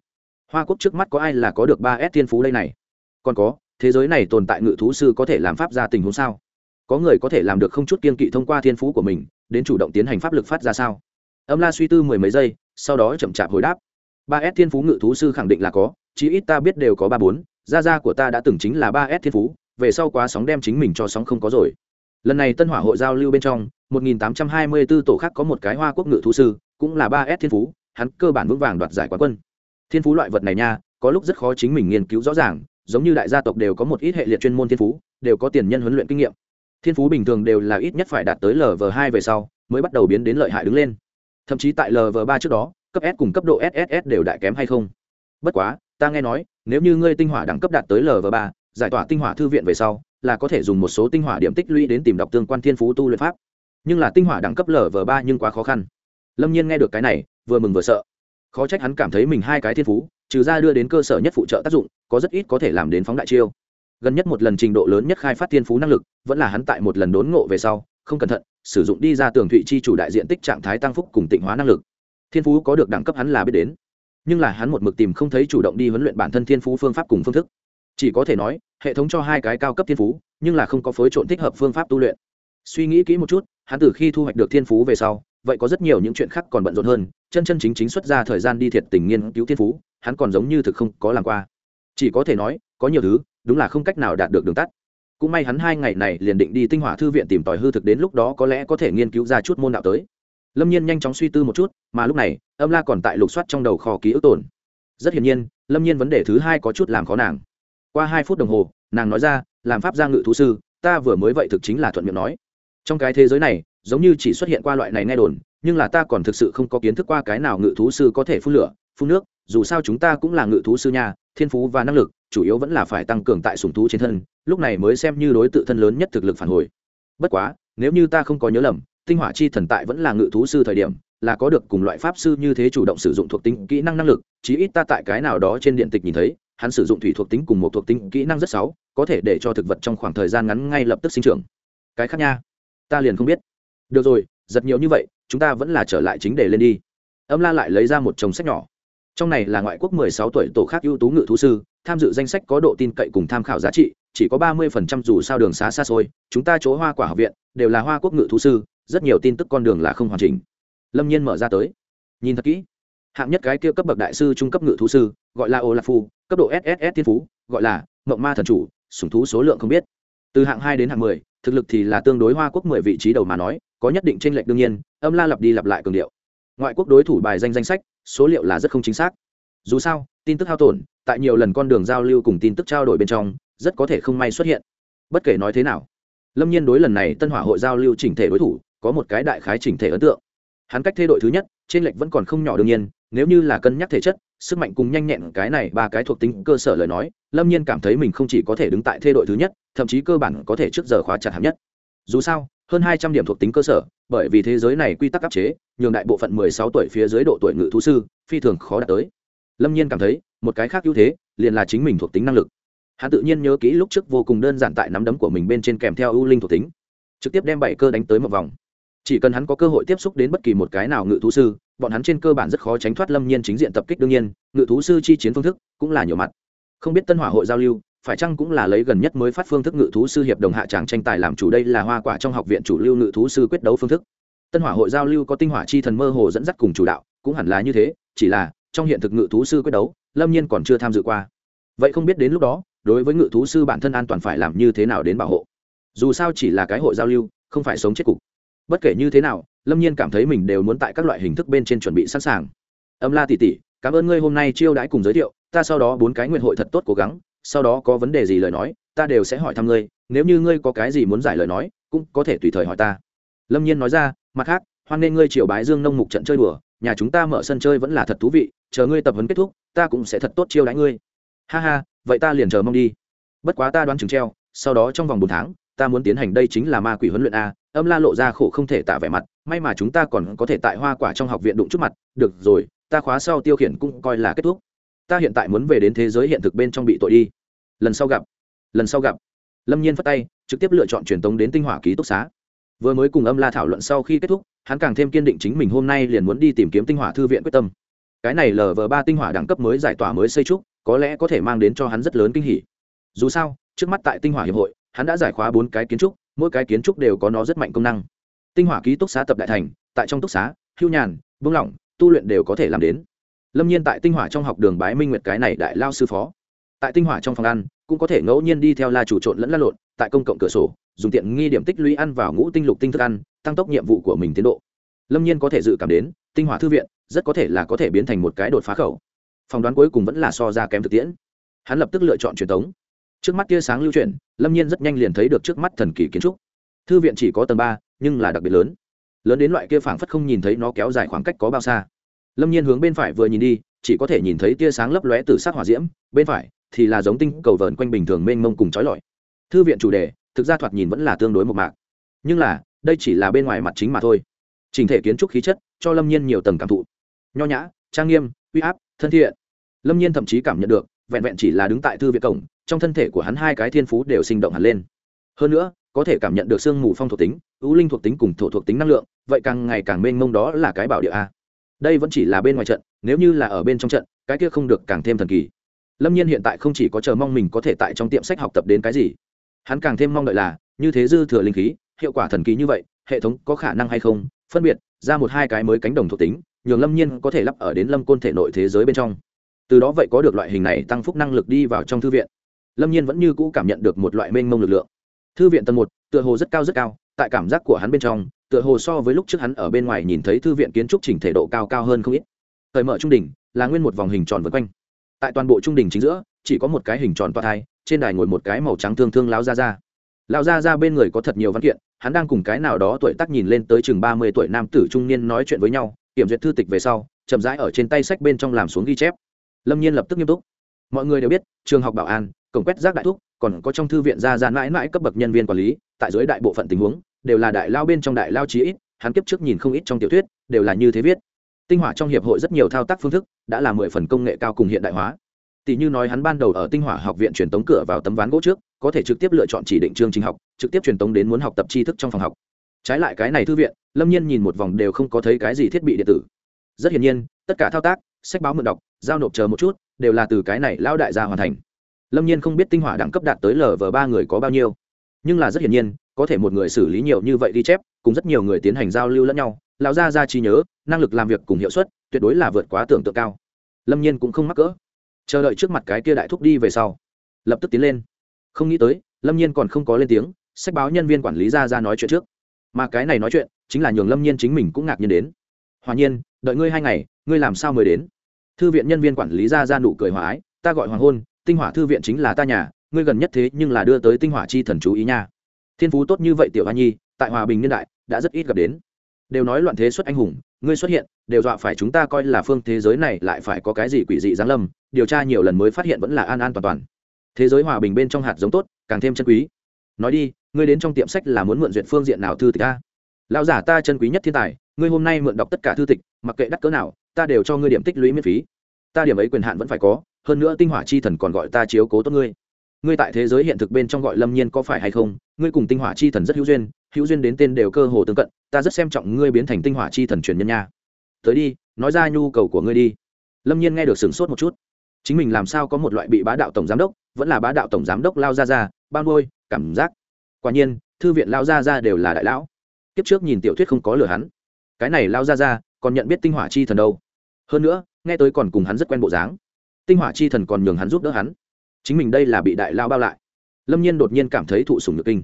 Hoa quốc trước mắt có ai là có được ba s thiên phú đây này? Còn có, thế giới này tồn tại ngự thú sư có thể làm pháp ra tình huống sao? Có người có thể làm được không chút kiên kỵ thông qua thiên phú của mình, đến chủ động tiến hành pháp lực phát ra sao? Âm la suy tư mười mấy giây sau đó chậm chạp hồi đáp. Ba s thiên phú ngự thú sư khẳng định là có, chí ít ta biết đều có ba bốn, gia gia của ta đã từng chính là ba s thiên phú, về sau quá sóng đem chính mình cho sóng không có rồi. Lần này tân hỏa hội giao lưu bên trong 1824 tổ khác có một cái hoa quốc ngự thú sư, cũng là ba s thiên phú, hắn cơ bản vững vàng đoạt giải quán quân. Thiên phú loại vật này nha, có lúc rất khó chính mình nghiên cứu rõ ràng, giống như đại gia tộc đều có một ít hệ liệt chuyên môn thiên phú, đều có tiền nhân huấn luyện kinh nghiệm. Thiên phú bình thường đều là ít nhất phải đạt tới lv hai về sau, mới bắt đầu biến đến lợi hại đứng lên thậm chí tại lv ba trước đó, cấp s cùng cấp độ sss đều đại kém hay không? Bất quá, ta nghe nói, nếu như ngươi tinh hỏa đẳng cấp đạt tới lv ba, giải tỏa tinh hỏa thư viện về sau, là có thể dùng một số tinh hỏa điểm tích lũy đến tìm đọc tương quan thiên phú tu luyện pháp. Nhưng là tinh hỏa đẳng cấp lv ba nhưng quá khó khăn. Lâm nhiên nghe được cái này, vừa mừng vừa sợ. Khó trách hắn cảm thấy mình hai cái thiên phú, trừ ra đưa đến cơ sở nhất phụ trợ tác dụng, có rất ít có thể làm đến phóng đại chiêu. Gần nhất một lần trình độ lớn nhất khai phát thiên phú năng lực, vẫn là hắn tại một lần đốn ngộ về sau không cẩn thận, sử dụng đi ra tường thụy chi chủ đại diện tích trạng thái tăng phúc cùng tịnh hóa năng lực. Thiên phú có được đẳng cấp hắn là biết đến, nhưng là hắn một mực tìm không thấy chủ động đi huấn luyện bản thân thiên phú phương pháp cùng phương thức. Chỉ có thể nói, hệ thống cho hai cái cao cấp thiên phú, nhưng là không có phối trộn thích hợp phương pháp tu luyện. Suy nghĩ kỹ một chút, hắn từ khi thu hoạch được thiên phú về sau, vậy có rất nhiều những chuyện khác còn bận rộn hơn, chân chân chính chính xuất ra thời gian đi thiệt tình nghiên cứu thiên phú, hắn còn giống như thực không có làm qua. Chỉ có thể nói, có nhiều thứ, đúng là không cách nào đạt được đường tắt cũng may hắn hai ngày này liền định đi tinh hỏa thư viện tìm tòi hư thực đến lúc đó có lẽ có thể nghiên cứu ra chút môn đạo tới. Lâm nhiên nhanh chóng suy tư một chút, mà lúc này, âm la còn tại lục soát trong đầu kho ký ức tổn rất hiển nhiên, lâm nhiên vấn đề thứ hai có chút làm khó nàng. Qua hai phút đồng hồ, nàng nói ra, làm pháp gia ngự thú sư, ta vừa mới vậy thực chính là thuận miệng nói. Trong cái thế giới này, giống như chỉ xuất hiện qua loại này nghe đồn, nhưng là ta còn thực sự không có kiến thức qua cái nào ngự thú sư có thể phun lửa, phun nước dù sao chúng ta cũng là ngự thú sư nha, thiên phú và năng lực, chủ yếu vẫn là phải tăng cường tại sùng thú trên thân, lúc này mới xem như đối tự thân lớn nhất thực lực phản hồi. Bất quá, nếu như ta không có nhớ lầm, tinh hỏa chi thần tại vẫn là ngự thú sư thời điểm, là có được cùng loại pháp sư như thế chủ động sử dụng thuộc tính kỹ năng năng lực, chí ít ta tại cái nào đó trên điện tịch nhìn thấy, hắn sử dụng thủy thuộc tính cùng một thuộc tính kỹ năng rất xấu, có thể để cho thực vật trong khoảng thời gian ngắn ngay lập tức sinh trưởng. Cái khác nha, ta liền không biết. Được rồi, giật nhiều như vậy, chúng ta vẫn là trở lại chính đề lên đi. Âm la lại lấy ra một chồng sách nhỏ trong này là ngoại quốc mười sáu tuổi tổ khác ưu tú ngự thú sư, tham dự danh sách có độ tin cậy cùng tham khảo giá trị, chỉ có ba mươi phần trăm dù sao đường xá xa xôi, chúng ta chỗ hoa quả học viện đều là hoa quốc ngự thú sư, rất nhiều tin tức con đường là không hoàn chỉnh. Lâm nhiên mở ra tới. Nhìn thật kỹ. Hạng nhất cái kia cấp bậc đại sư trung cấp ngự thú sư, gọi là ô lạc phu cấp độ sss thiên phú, gọi là mộng ma thần chủ, sủng thú số lượng không biết. Từ hạng hai đến hạng mười, thực lực thì là tương đối hoa quốc mười vị trí đầu mà nói, có nhất định tranh lệch đương nhiên, âm la lặp đi lặp lại cường điệu ngoại quốc đối thủ bài danh danh sách, số liệu là rất không chính xác. Dù sao, tin tức hao tổn, tại nhiều lần con đường giao lưu cùng tin tức trao đổi bên trong, rất có thể không may xuất hiện. Bất kể nói thế nào, lâm nhiên đối lần này tân hỏa hội giao lưu chỉnh thể đối thủ, có một cái đại khái chỉnh thể ấn tượng. Hắn cách thế đội thứ nhất, trên lệch vẫn còn không nhỏ đương nhiên, nếu như là cân nhắc thể chất, sức mạnh cùng nhanh nhẹn cái này ba cái thuộc tính cơ sở lời nói, lâm nhiên cảm thấy mình không chỉ có thể đứng tại thê đội thứ nhất, thậm chí cơ bản có thể trước giờ khóa chặt hạng nhất. Dù sao, hơn hai trăm điểm thuộc tính cơ sở, bởi vì thế giới này quy tắc áp chế nhường đại bộ phận mười sáu tuổi phía dưới độ tuổi ngự thú sư, phi thường khó đạt tới. Lâm nhiên cảm thấy, một cái khác ưu thế, liền là chính mình thuộc tính năng lực. Hắn tự nhiên nhớ kỹ lúc trước vô cùng đơn giản tại nắm đấm của mình bên trên kèm theo ưu linh thuộc tính. Trực tiếp đem bảy cơ đánh tới một vòng. Chỉ cần hắn có cơ hội tiếp xúc đến bất kỳ một cái nào ngự thú sư, bọn hắn trên cơ bản rất khó tránh thoát lâm nhiên chính diện tập kích đương nhiên, ngự thú sư chi chiến phương thức cũng là nhiều mặt. Không biết tân hỏa hội giao lưu, phải chăng cũng là lấy gần nhất mới phát phương thức ngự thú sư hiệp đồng hạ tràng tranh tài làm chủ đây là hoa quả trong học viện chủ lưu ngự thú sư quyết đấu phương thức tân hỏa hội giao lưu có tinh hỏa chi thần mơ hồ dẫn dắt cùng chủ đạo, cũng hẳn là như thế, chỉ là, trong hiện thực ngự thú sư quyết đấu, lâm nhiên còn chưa tham dự qua. Vậy không biết đến lúc đó, đối với ngự thú sư bản thân an toàn phải làm như thế nào đến bảo hộ? Dù sao chỉ là cái hội giao lưu, không phải sống chết cục. Bất kể như thế nào, lâm nhiên cảm thấy mình đều muốn tại các loại hình thức bên trên chuẩn bị sẵn sàng. Âm la tỉ tỉ cảm ơn ngươi hôm nay chiêu đãi cùng giới thiệu, ta sau đó bốn cái nguyện hội thật tốt cố gắng, sau đó có vấn đề gì lời nói, ta đều sẽ hỏi thăm ngươi, nếu như ngươi có cái gì muốn giải lời nói, cũng có thể tùy thời hỏi ta. Lâm nhiên nói ra mặt khác, hoan nên ngươi triều bái dương nông mục trận chơi đùa, nhà chúng ta mở sân chơi vẫn là thật thú vị, chờ ngươi tập huấn kết thúc, ta cũng sẽ thật tốt chiêu đãi ngươi. Ha ha, vậy ta liền chờ mong đi. Bất quá ta đoán chừng treo, sau đó trong vòng bốn tháng, ta muốn tiến hành đây chính là ma quỷ huấn luyện a, âm la lộ ra khổ không thể tả vẻ mặt, may mà chúng ta còn có thể tại hoa quả trong học viện đụng chút mặt, được rồi, ta khóa sau tiêu khiển cũng coi là kết thúc. Ta hiện tại muốn về đến thế giới hiện thực bên trong bị tội đi. Lần sau gặp, lần sau gặp. Lâm nhiên phất tay, trực tiếp lựa chọn truyền tống đến tinh hỏa ký túc xá vừa mới cùng âm la thảo luận sau khi kết thúc, hắn càng thêm kiên định chính mình hôm nay liền muốn đi tìm kiếm tinh hỏa thư viện quyết tâm. Cái này lờ vờ ba tinh hỏa đẳng cấp mới giải tỏa mới xây trúc, có lẽ có thể mang đến cho hắn rất lớn kinh hỉ. Dù sao, trước mắt tại tinh hỏa hiệp hội, hắn đã giải khóa bốn cái kiến trúc, mỗi cái kiến trúc đều có nó rất mạnh công năng. Tinh hỏa ký túc xá tập đại thành, tại trong túc xá, hưu nhàn, buông lỏng, tu luyện đều có thể làm đến. Lâm nhiên tại tinh hỏa trong học đường bái minh nguyệt cái này đại lao sư phó. Tại tinh hỏa trong phòng ăn cũng có thể ngẫu nhiên đi theo la chủ trộn lẫn la lộn, tại công cộng cửa sổ, dùng tiện nghi điểm tích lũy ăn vào ngũ tinh lục tinh thức ăn, tăng tốc nhiệm vụ của mình tiến độ. Lâm nhiên có thể dự cảm đến, tinh hỏa thư viện rất có thể là có thể biến thành một cái đột phá khẩu. Phỏng đoán cuối cùng vẫn là so ra kém thực tiễn. Hắn lập tức lựa chọn truyền thống trước mắt tia sáng lưu chuyển, lâm nhiên rất nhanh liền thấy được trước mắt thần kỳ kiến trúc. Thư viện chỉ có tầng ba, nhưng là đặc biệt lớn. Lớn đến loại kia phảng phất không nhìn thấy nó kéo dài khoảng cách có bao xa. Lâm nhiên hướng bên phải vừa nhìn đi, chỉ có thể nhìn thấy tia sáng lấp lóe từ sát hỏa diễm, bên phải thì là giống tinh cầu vờn quanh bình thường mênh mông cùng trói lọi. Thư viện chủ đề, thực ra thoạt nhìn vẫn là tương đối một mạc. Nhưng là, đây chỉ là bên ngoài mặt chính mà thôi. Trình thể kiến trúc khí chất, cho lâm nhiên nhiều tầng cảm thụ. Nho nhã, trang nghiêm, uy áp, thân thiện. Lâm nhiên thậm chí cảm nhận được, vẹn vẹn chỉ là đứng tại thư viện cổng, trong thân thể của hắn hai cái thiên phú đều sinh động hẳn lên. Hơn nữa, có thể cảm nhận được sương mù phong thuộc tính, ưu linh thuộc tính cùng thổ thuộc tính năng lượng, vậy càng ngày càng mênh mông đó là cái bảo địa a. Đây vẫn chỉ là bên ngoài trận, nếu như là ở bên trong trận, cái kia không được càng thêm thần kỳ lâm nhiên hiện tại không chỉ có chờ mong mình có thể tại trong tiệm sách học tập đến cái gì, hắn càng thêm mong đợi là, như thế dư thừa linh khí, hiệu quả thần kỳ như vậy, hệ thống có khả năng hay không, phân biệt ra một hai cái mới cánh đồng thuộc tính, nhường lâm nhiên có thể lắp ở đến lâm côn thể nội thế giới bên trong. Từ đó vậy có được loại hình này tăng phúc năng lực đi vào trong thư viện. Lâm nhiên vẫn như cũ cảm nhận được một loại mênh mông lực lượng. Thư viện tầng một, tựa hồ rất cao rất cao, tại cảm giác của hắn bên trong, tựa hồ so với lúc trước hắn ở bên ngoài nhìn thấy thư viện kiến trúc chỉnh thể độ cao cao hơn không ít. Thời mở trung đỉnh, là nguyên một vòng hình tròn vân quanh tại toàn bộ trung đỉnh chính giữa, chỉ có một cái hình tròn toa thai trên đài ngồi một cái màu trắng thương thương lao ra ra lao ra ra bên người có thật nhiều văn kiện, hắn đang cùng cái nào đó tuổi tác nhìn lên tới chừng ba mươi tuổi nam tử trung niên nói chuyện với nhau, kiểm duyệt thư tịch về sau, chậm rãi ở trên tay sách bên trong làm xuống ghi chép. Lâm nhiên lập tức nghiêm túc. Mọi người đều biết, trường học bảo an, cổng quét rác đại thúc, còn có trong thư viện ra ra mãi mãi cấp bậc nhân viên quản lý, tại dưới đại bộ phận tình huống, đều là đại lao bên trong đại lao chí ít, hắn kiếp trước nhìn không ít trong tiểu thuyết, đều là như thế viết tinh hỏa trong hiệp hội rất nhiều thao tác phương thức, đã là mười phần công nghệ cao cùng hiện đại hóa. Tỷ như nói hắn ban đầu ở tinh hỏa học viện truyền tống cửa vào tấm ván gỗ trước, có thể trực tiếp lựa chọn chỉ định chương trình học, trực tiếp truyền tống đến muốn học tập tri thức trong phòng học. Trái lại cái này thư viện, lâm nhiên nhìn một vòng đều không có thấy cái gì thiết bị điện tử. Rất hiển nhiên, tất cả thao tác, sách báo mượn đọc, giao nộp chờ một chút, đều là từ cái này lao đại gia hoàn thành. Lâm nhiên không biết tinh hỏa đẳng cấp đạt tới lv ba người có bao nhiêu. Nhưng là rất hiển nhiên, có thể một người xử lý nhiều như vậy ghi chép, cùng rất nhiều người tiến hành giao lưu lẫn nhau lão gia gia trí nhớ, năng lực làm việc cùng hiệu suất, tuyệt đối là vượt quá tưởng tượng cao. Lâm nhiên cũng không mắc cỡ. Chờ đợi trước mặt cái kia đại thúc đi về sau, lập tức tiến lên. Không nghĩ tới, lâm nhiên còn không có lên tiếng, sách báo nhân viên quản lý ra ra nói chuyện trước. Mà cái này nói chuyện, chính là nhường lâm nhiên chính mình cũng ngạc nhiên đến. Hòa nhiên, đợi ngươi hai ngày, ngươi làm sao mới đến? Thư viện nhân viên quản lý ra ra nụ cười hòa ái, ta gọi hoàng hôn, tinh hỏa thư viện chính là ta nhà, ngươi gần nhất thế nhưng là đưa tới tinh hỏa chi thần chú ý nha. Thiên phú tốt như vậy tiểu hoa nhi, tại hòa bình niên đại, đã rất ít gặp đến đều nói loạn thế xuất anh hùng, ngươi xuất hiện, đều dọa phải chúng ta coi là phương thế giới này lại phải có cái gì quỷ dị giáng lâm, điều tra nhiều lần mới phát hiện vẫn là an an toàn toàn. Thế giới hòa bình bên trong hạt giống tốt, càng thêm chân quý. Nói đi, ngươi đến trong tiệm sách là muốn mượn duyệt phương diện nào thư tịch ta lão giả ta chân quý nhất thiên tài, ngươi hôm nay mượn đọc tất cả thư tịch, mặc kệ đắt cỡ nào, ta đều cho ngươi điểm tích lũy miễn phí. Ta điểm ấy quyền hạn vẫn phải có, hơn nữa tinh hỏa chi thần còn gọi ta chiếu cố tốt ngươi. Ngươi tại thế giới hiện thực bên trong gọi lâm nhiên có phải hay không? Ngươi cùng tinh hỏa chi thần rất hữu duyên hữu duyên đến tên đều cơ hồ tương cận ta rất xem trọng ngươi biến thành tinh hỏa chi thần truyền nhân nha. Tới đi, nói ra nhu cầu của ngươi đi. Lâm nhiên nghe được sửng sốt một chút. Chính mình làm sao có một loại bị bá đạo tổng giám đốc, vẫn là bá đạo tổng giám đốc lao ra ra ban ngôi cảm giác. Quả nhiên, thư viện lao ra ra đều là đại lão. Kiếp trước nhìn tiểu thuyết không có lừa hắn. Cái này lao ra ra còn nhận biết tinh hỏa chi thần đâu. Hơn nữa, nghe tới còn cùng hắn rất quen bộ dáng. Tinh hỏa chi thần còn nhường hắn giúp đỡ hắn. Chính mình đây là bị đại lao bao lại. Lâm nhiên đột nhiên cảm thấy thụ sùng nhược kinh.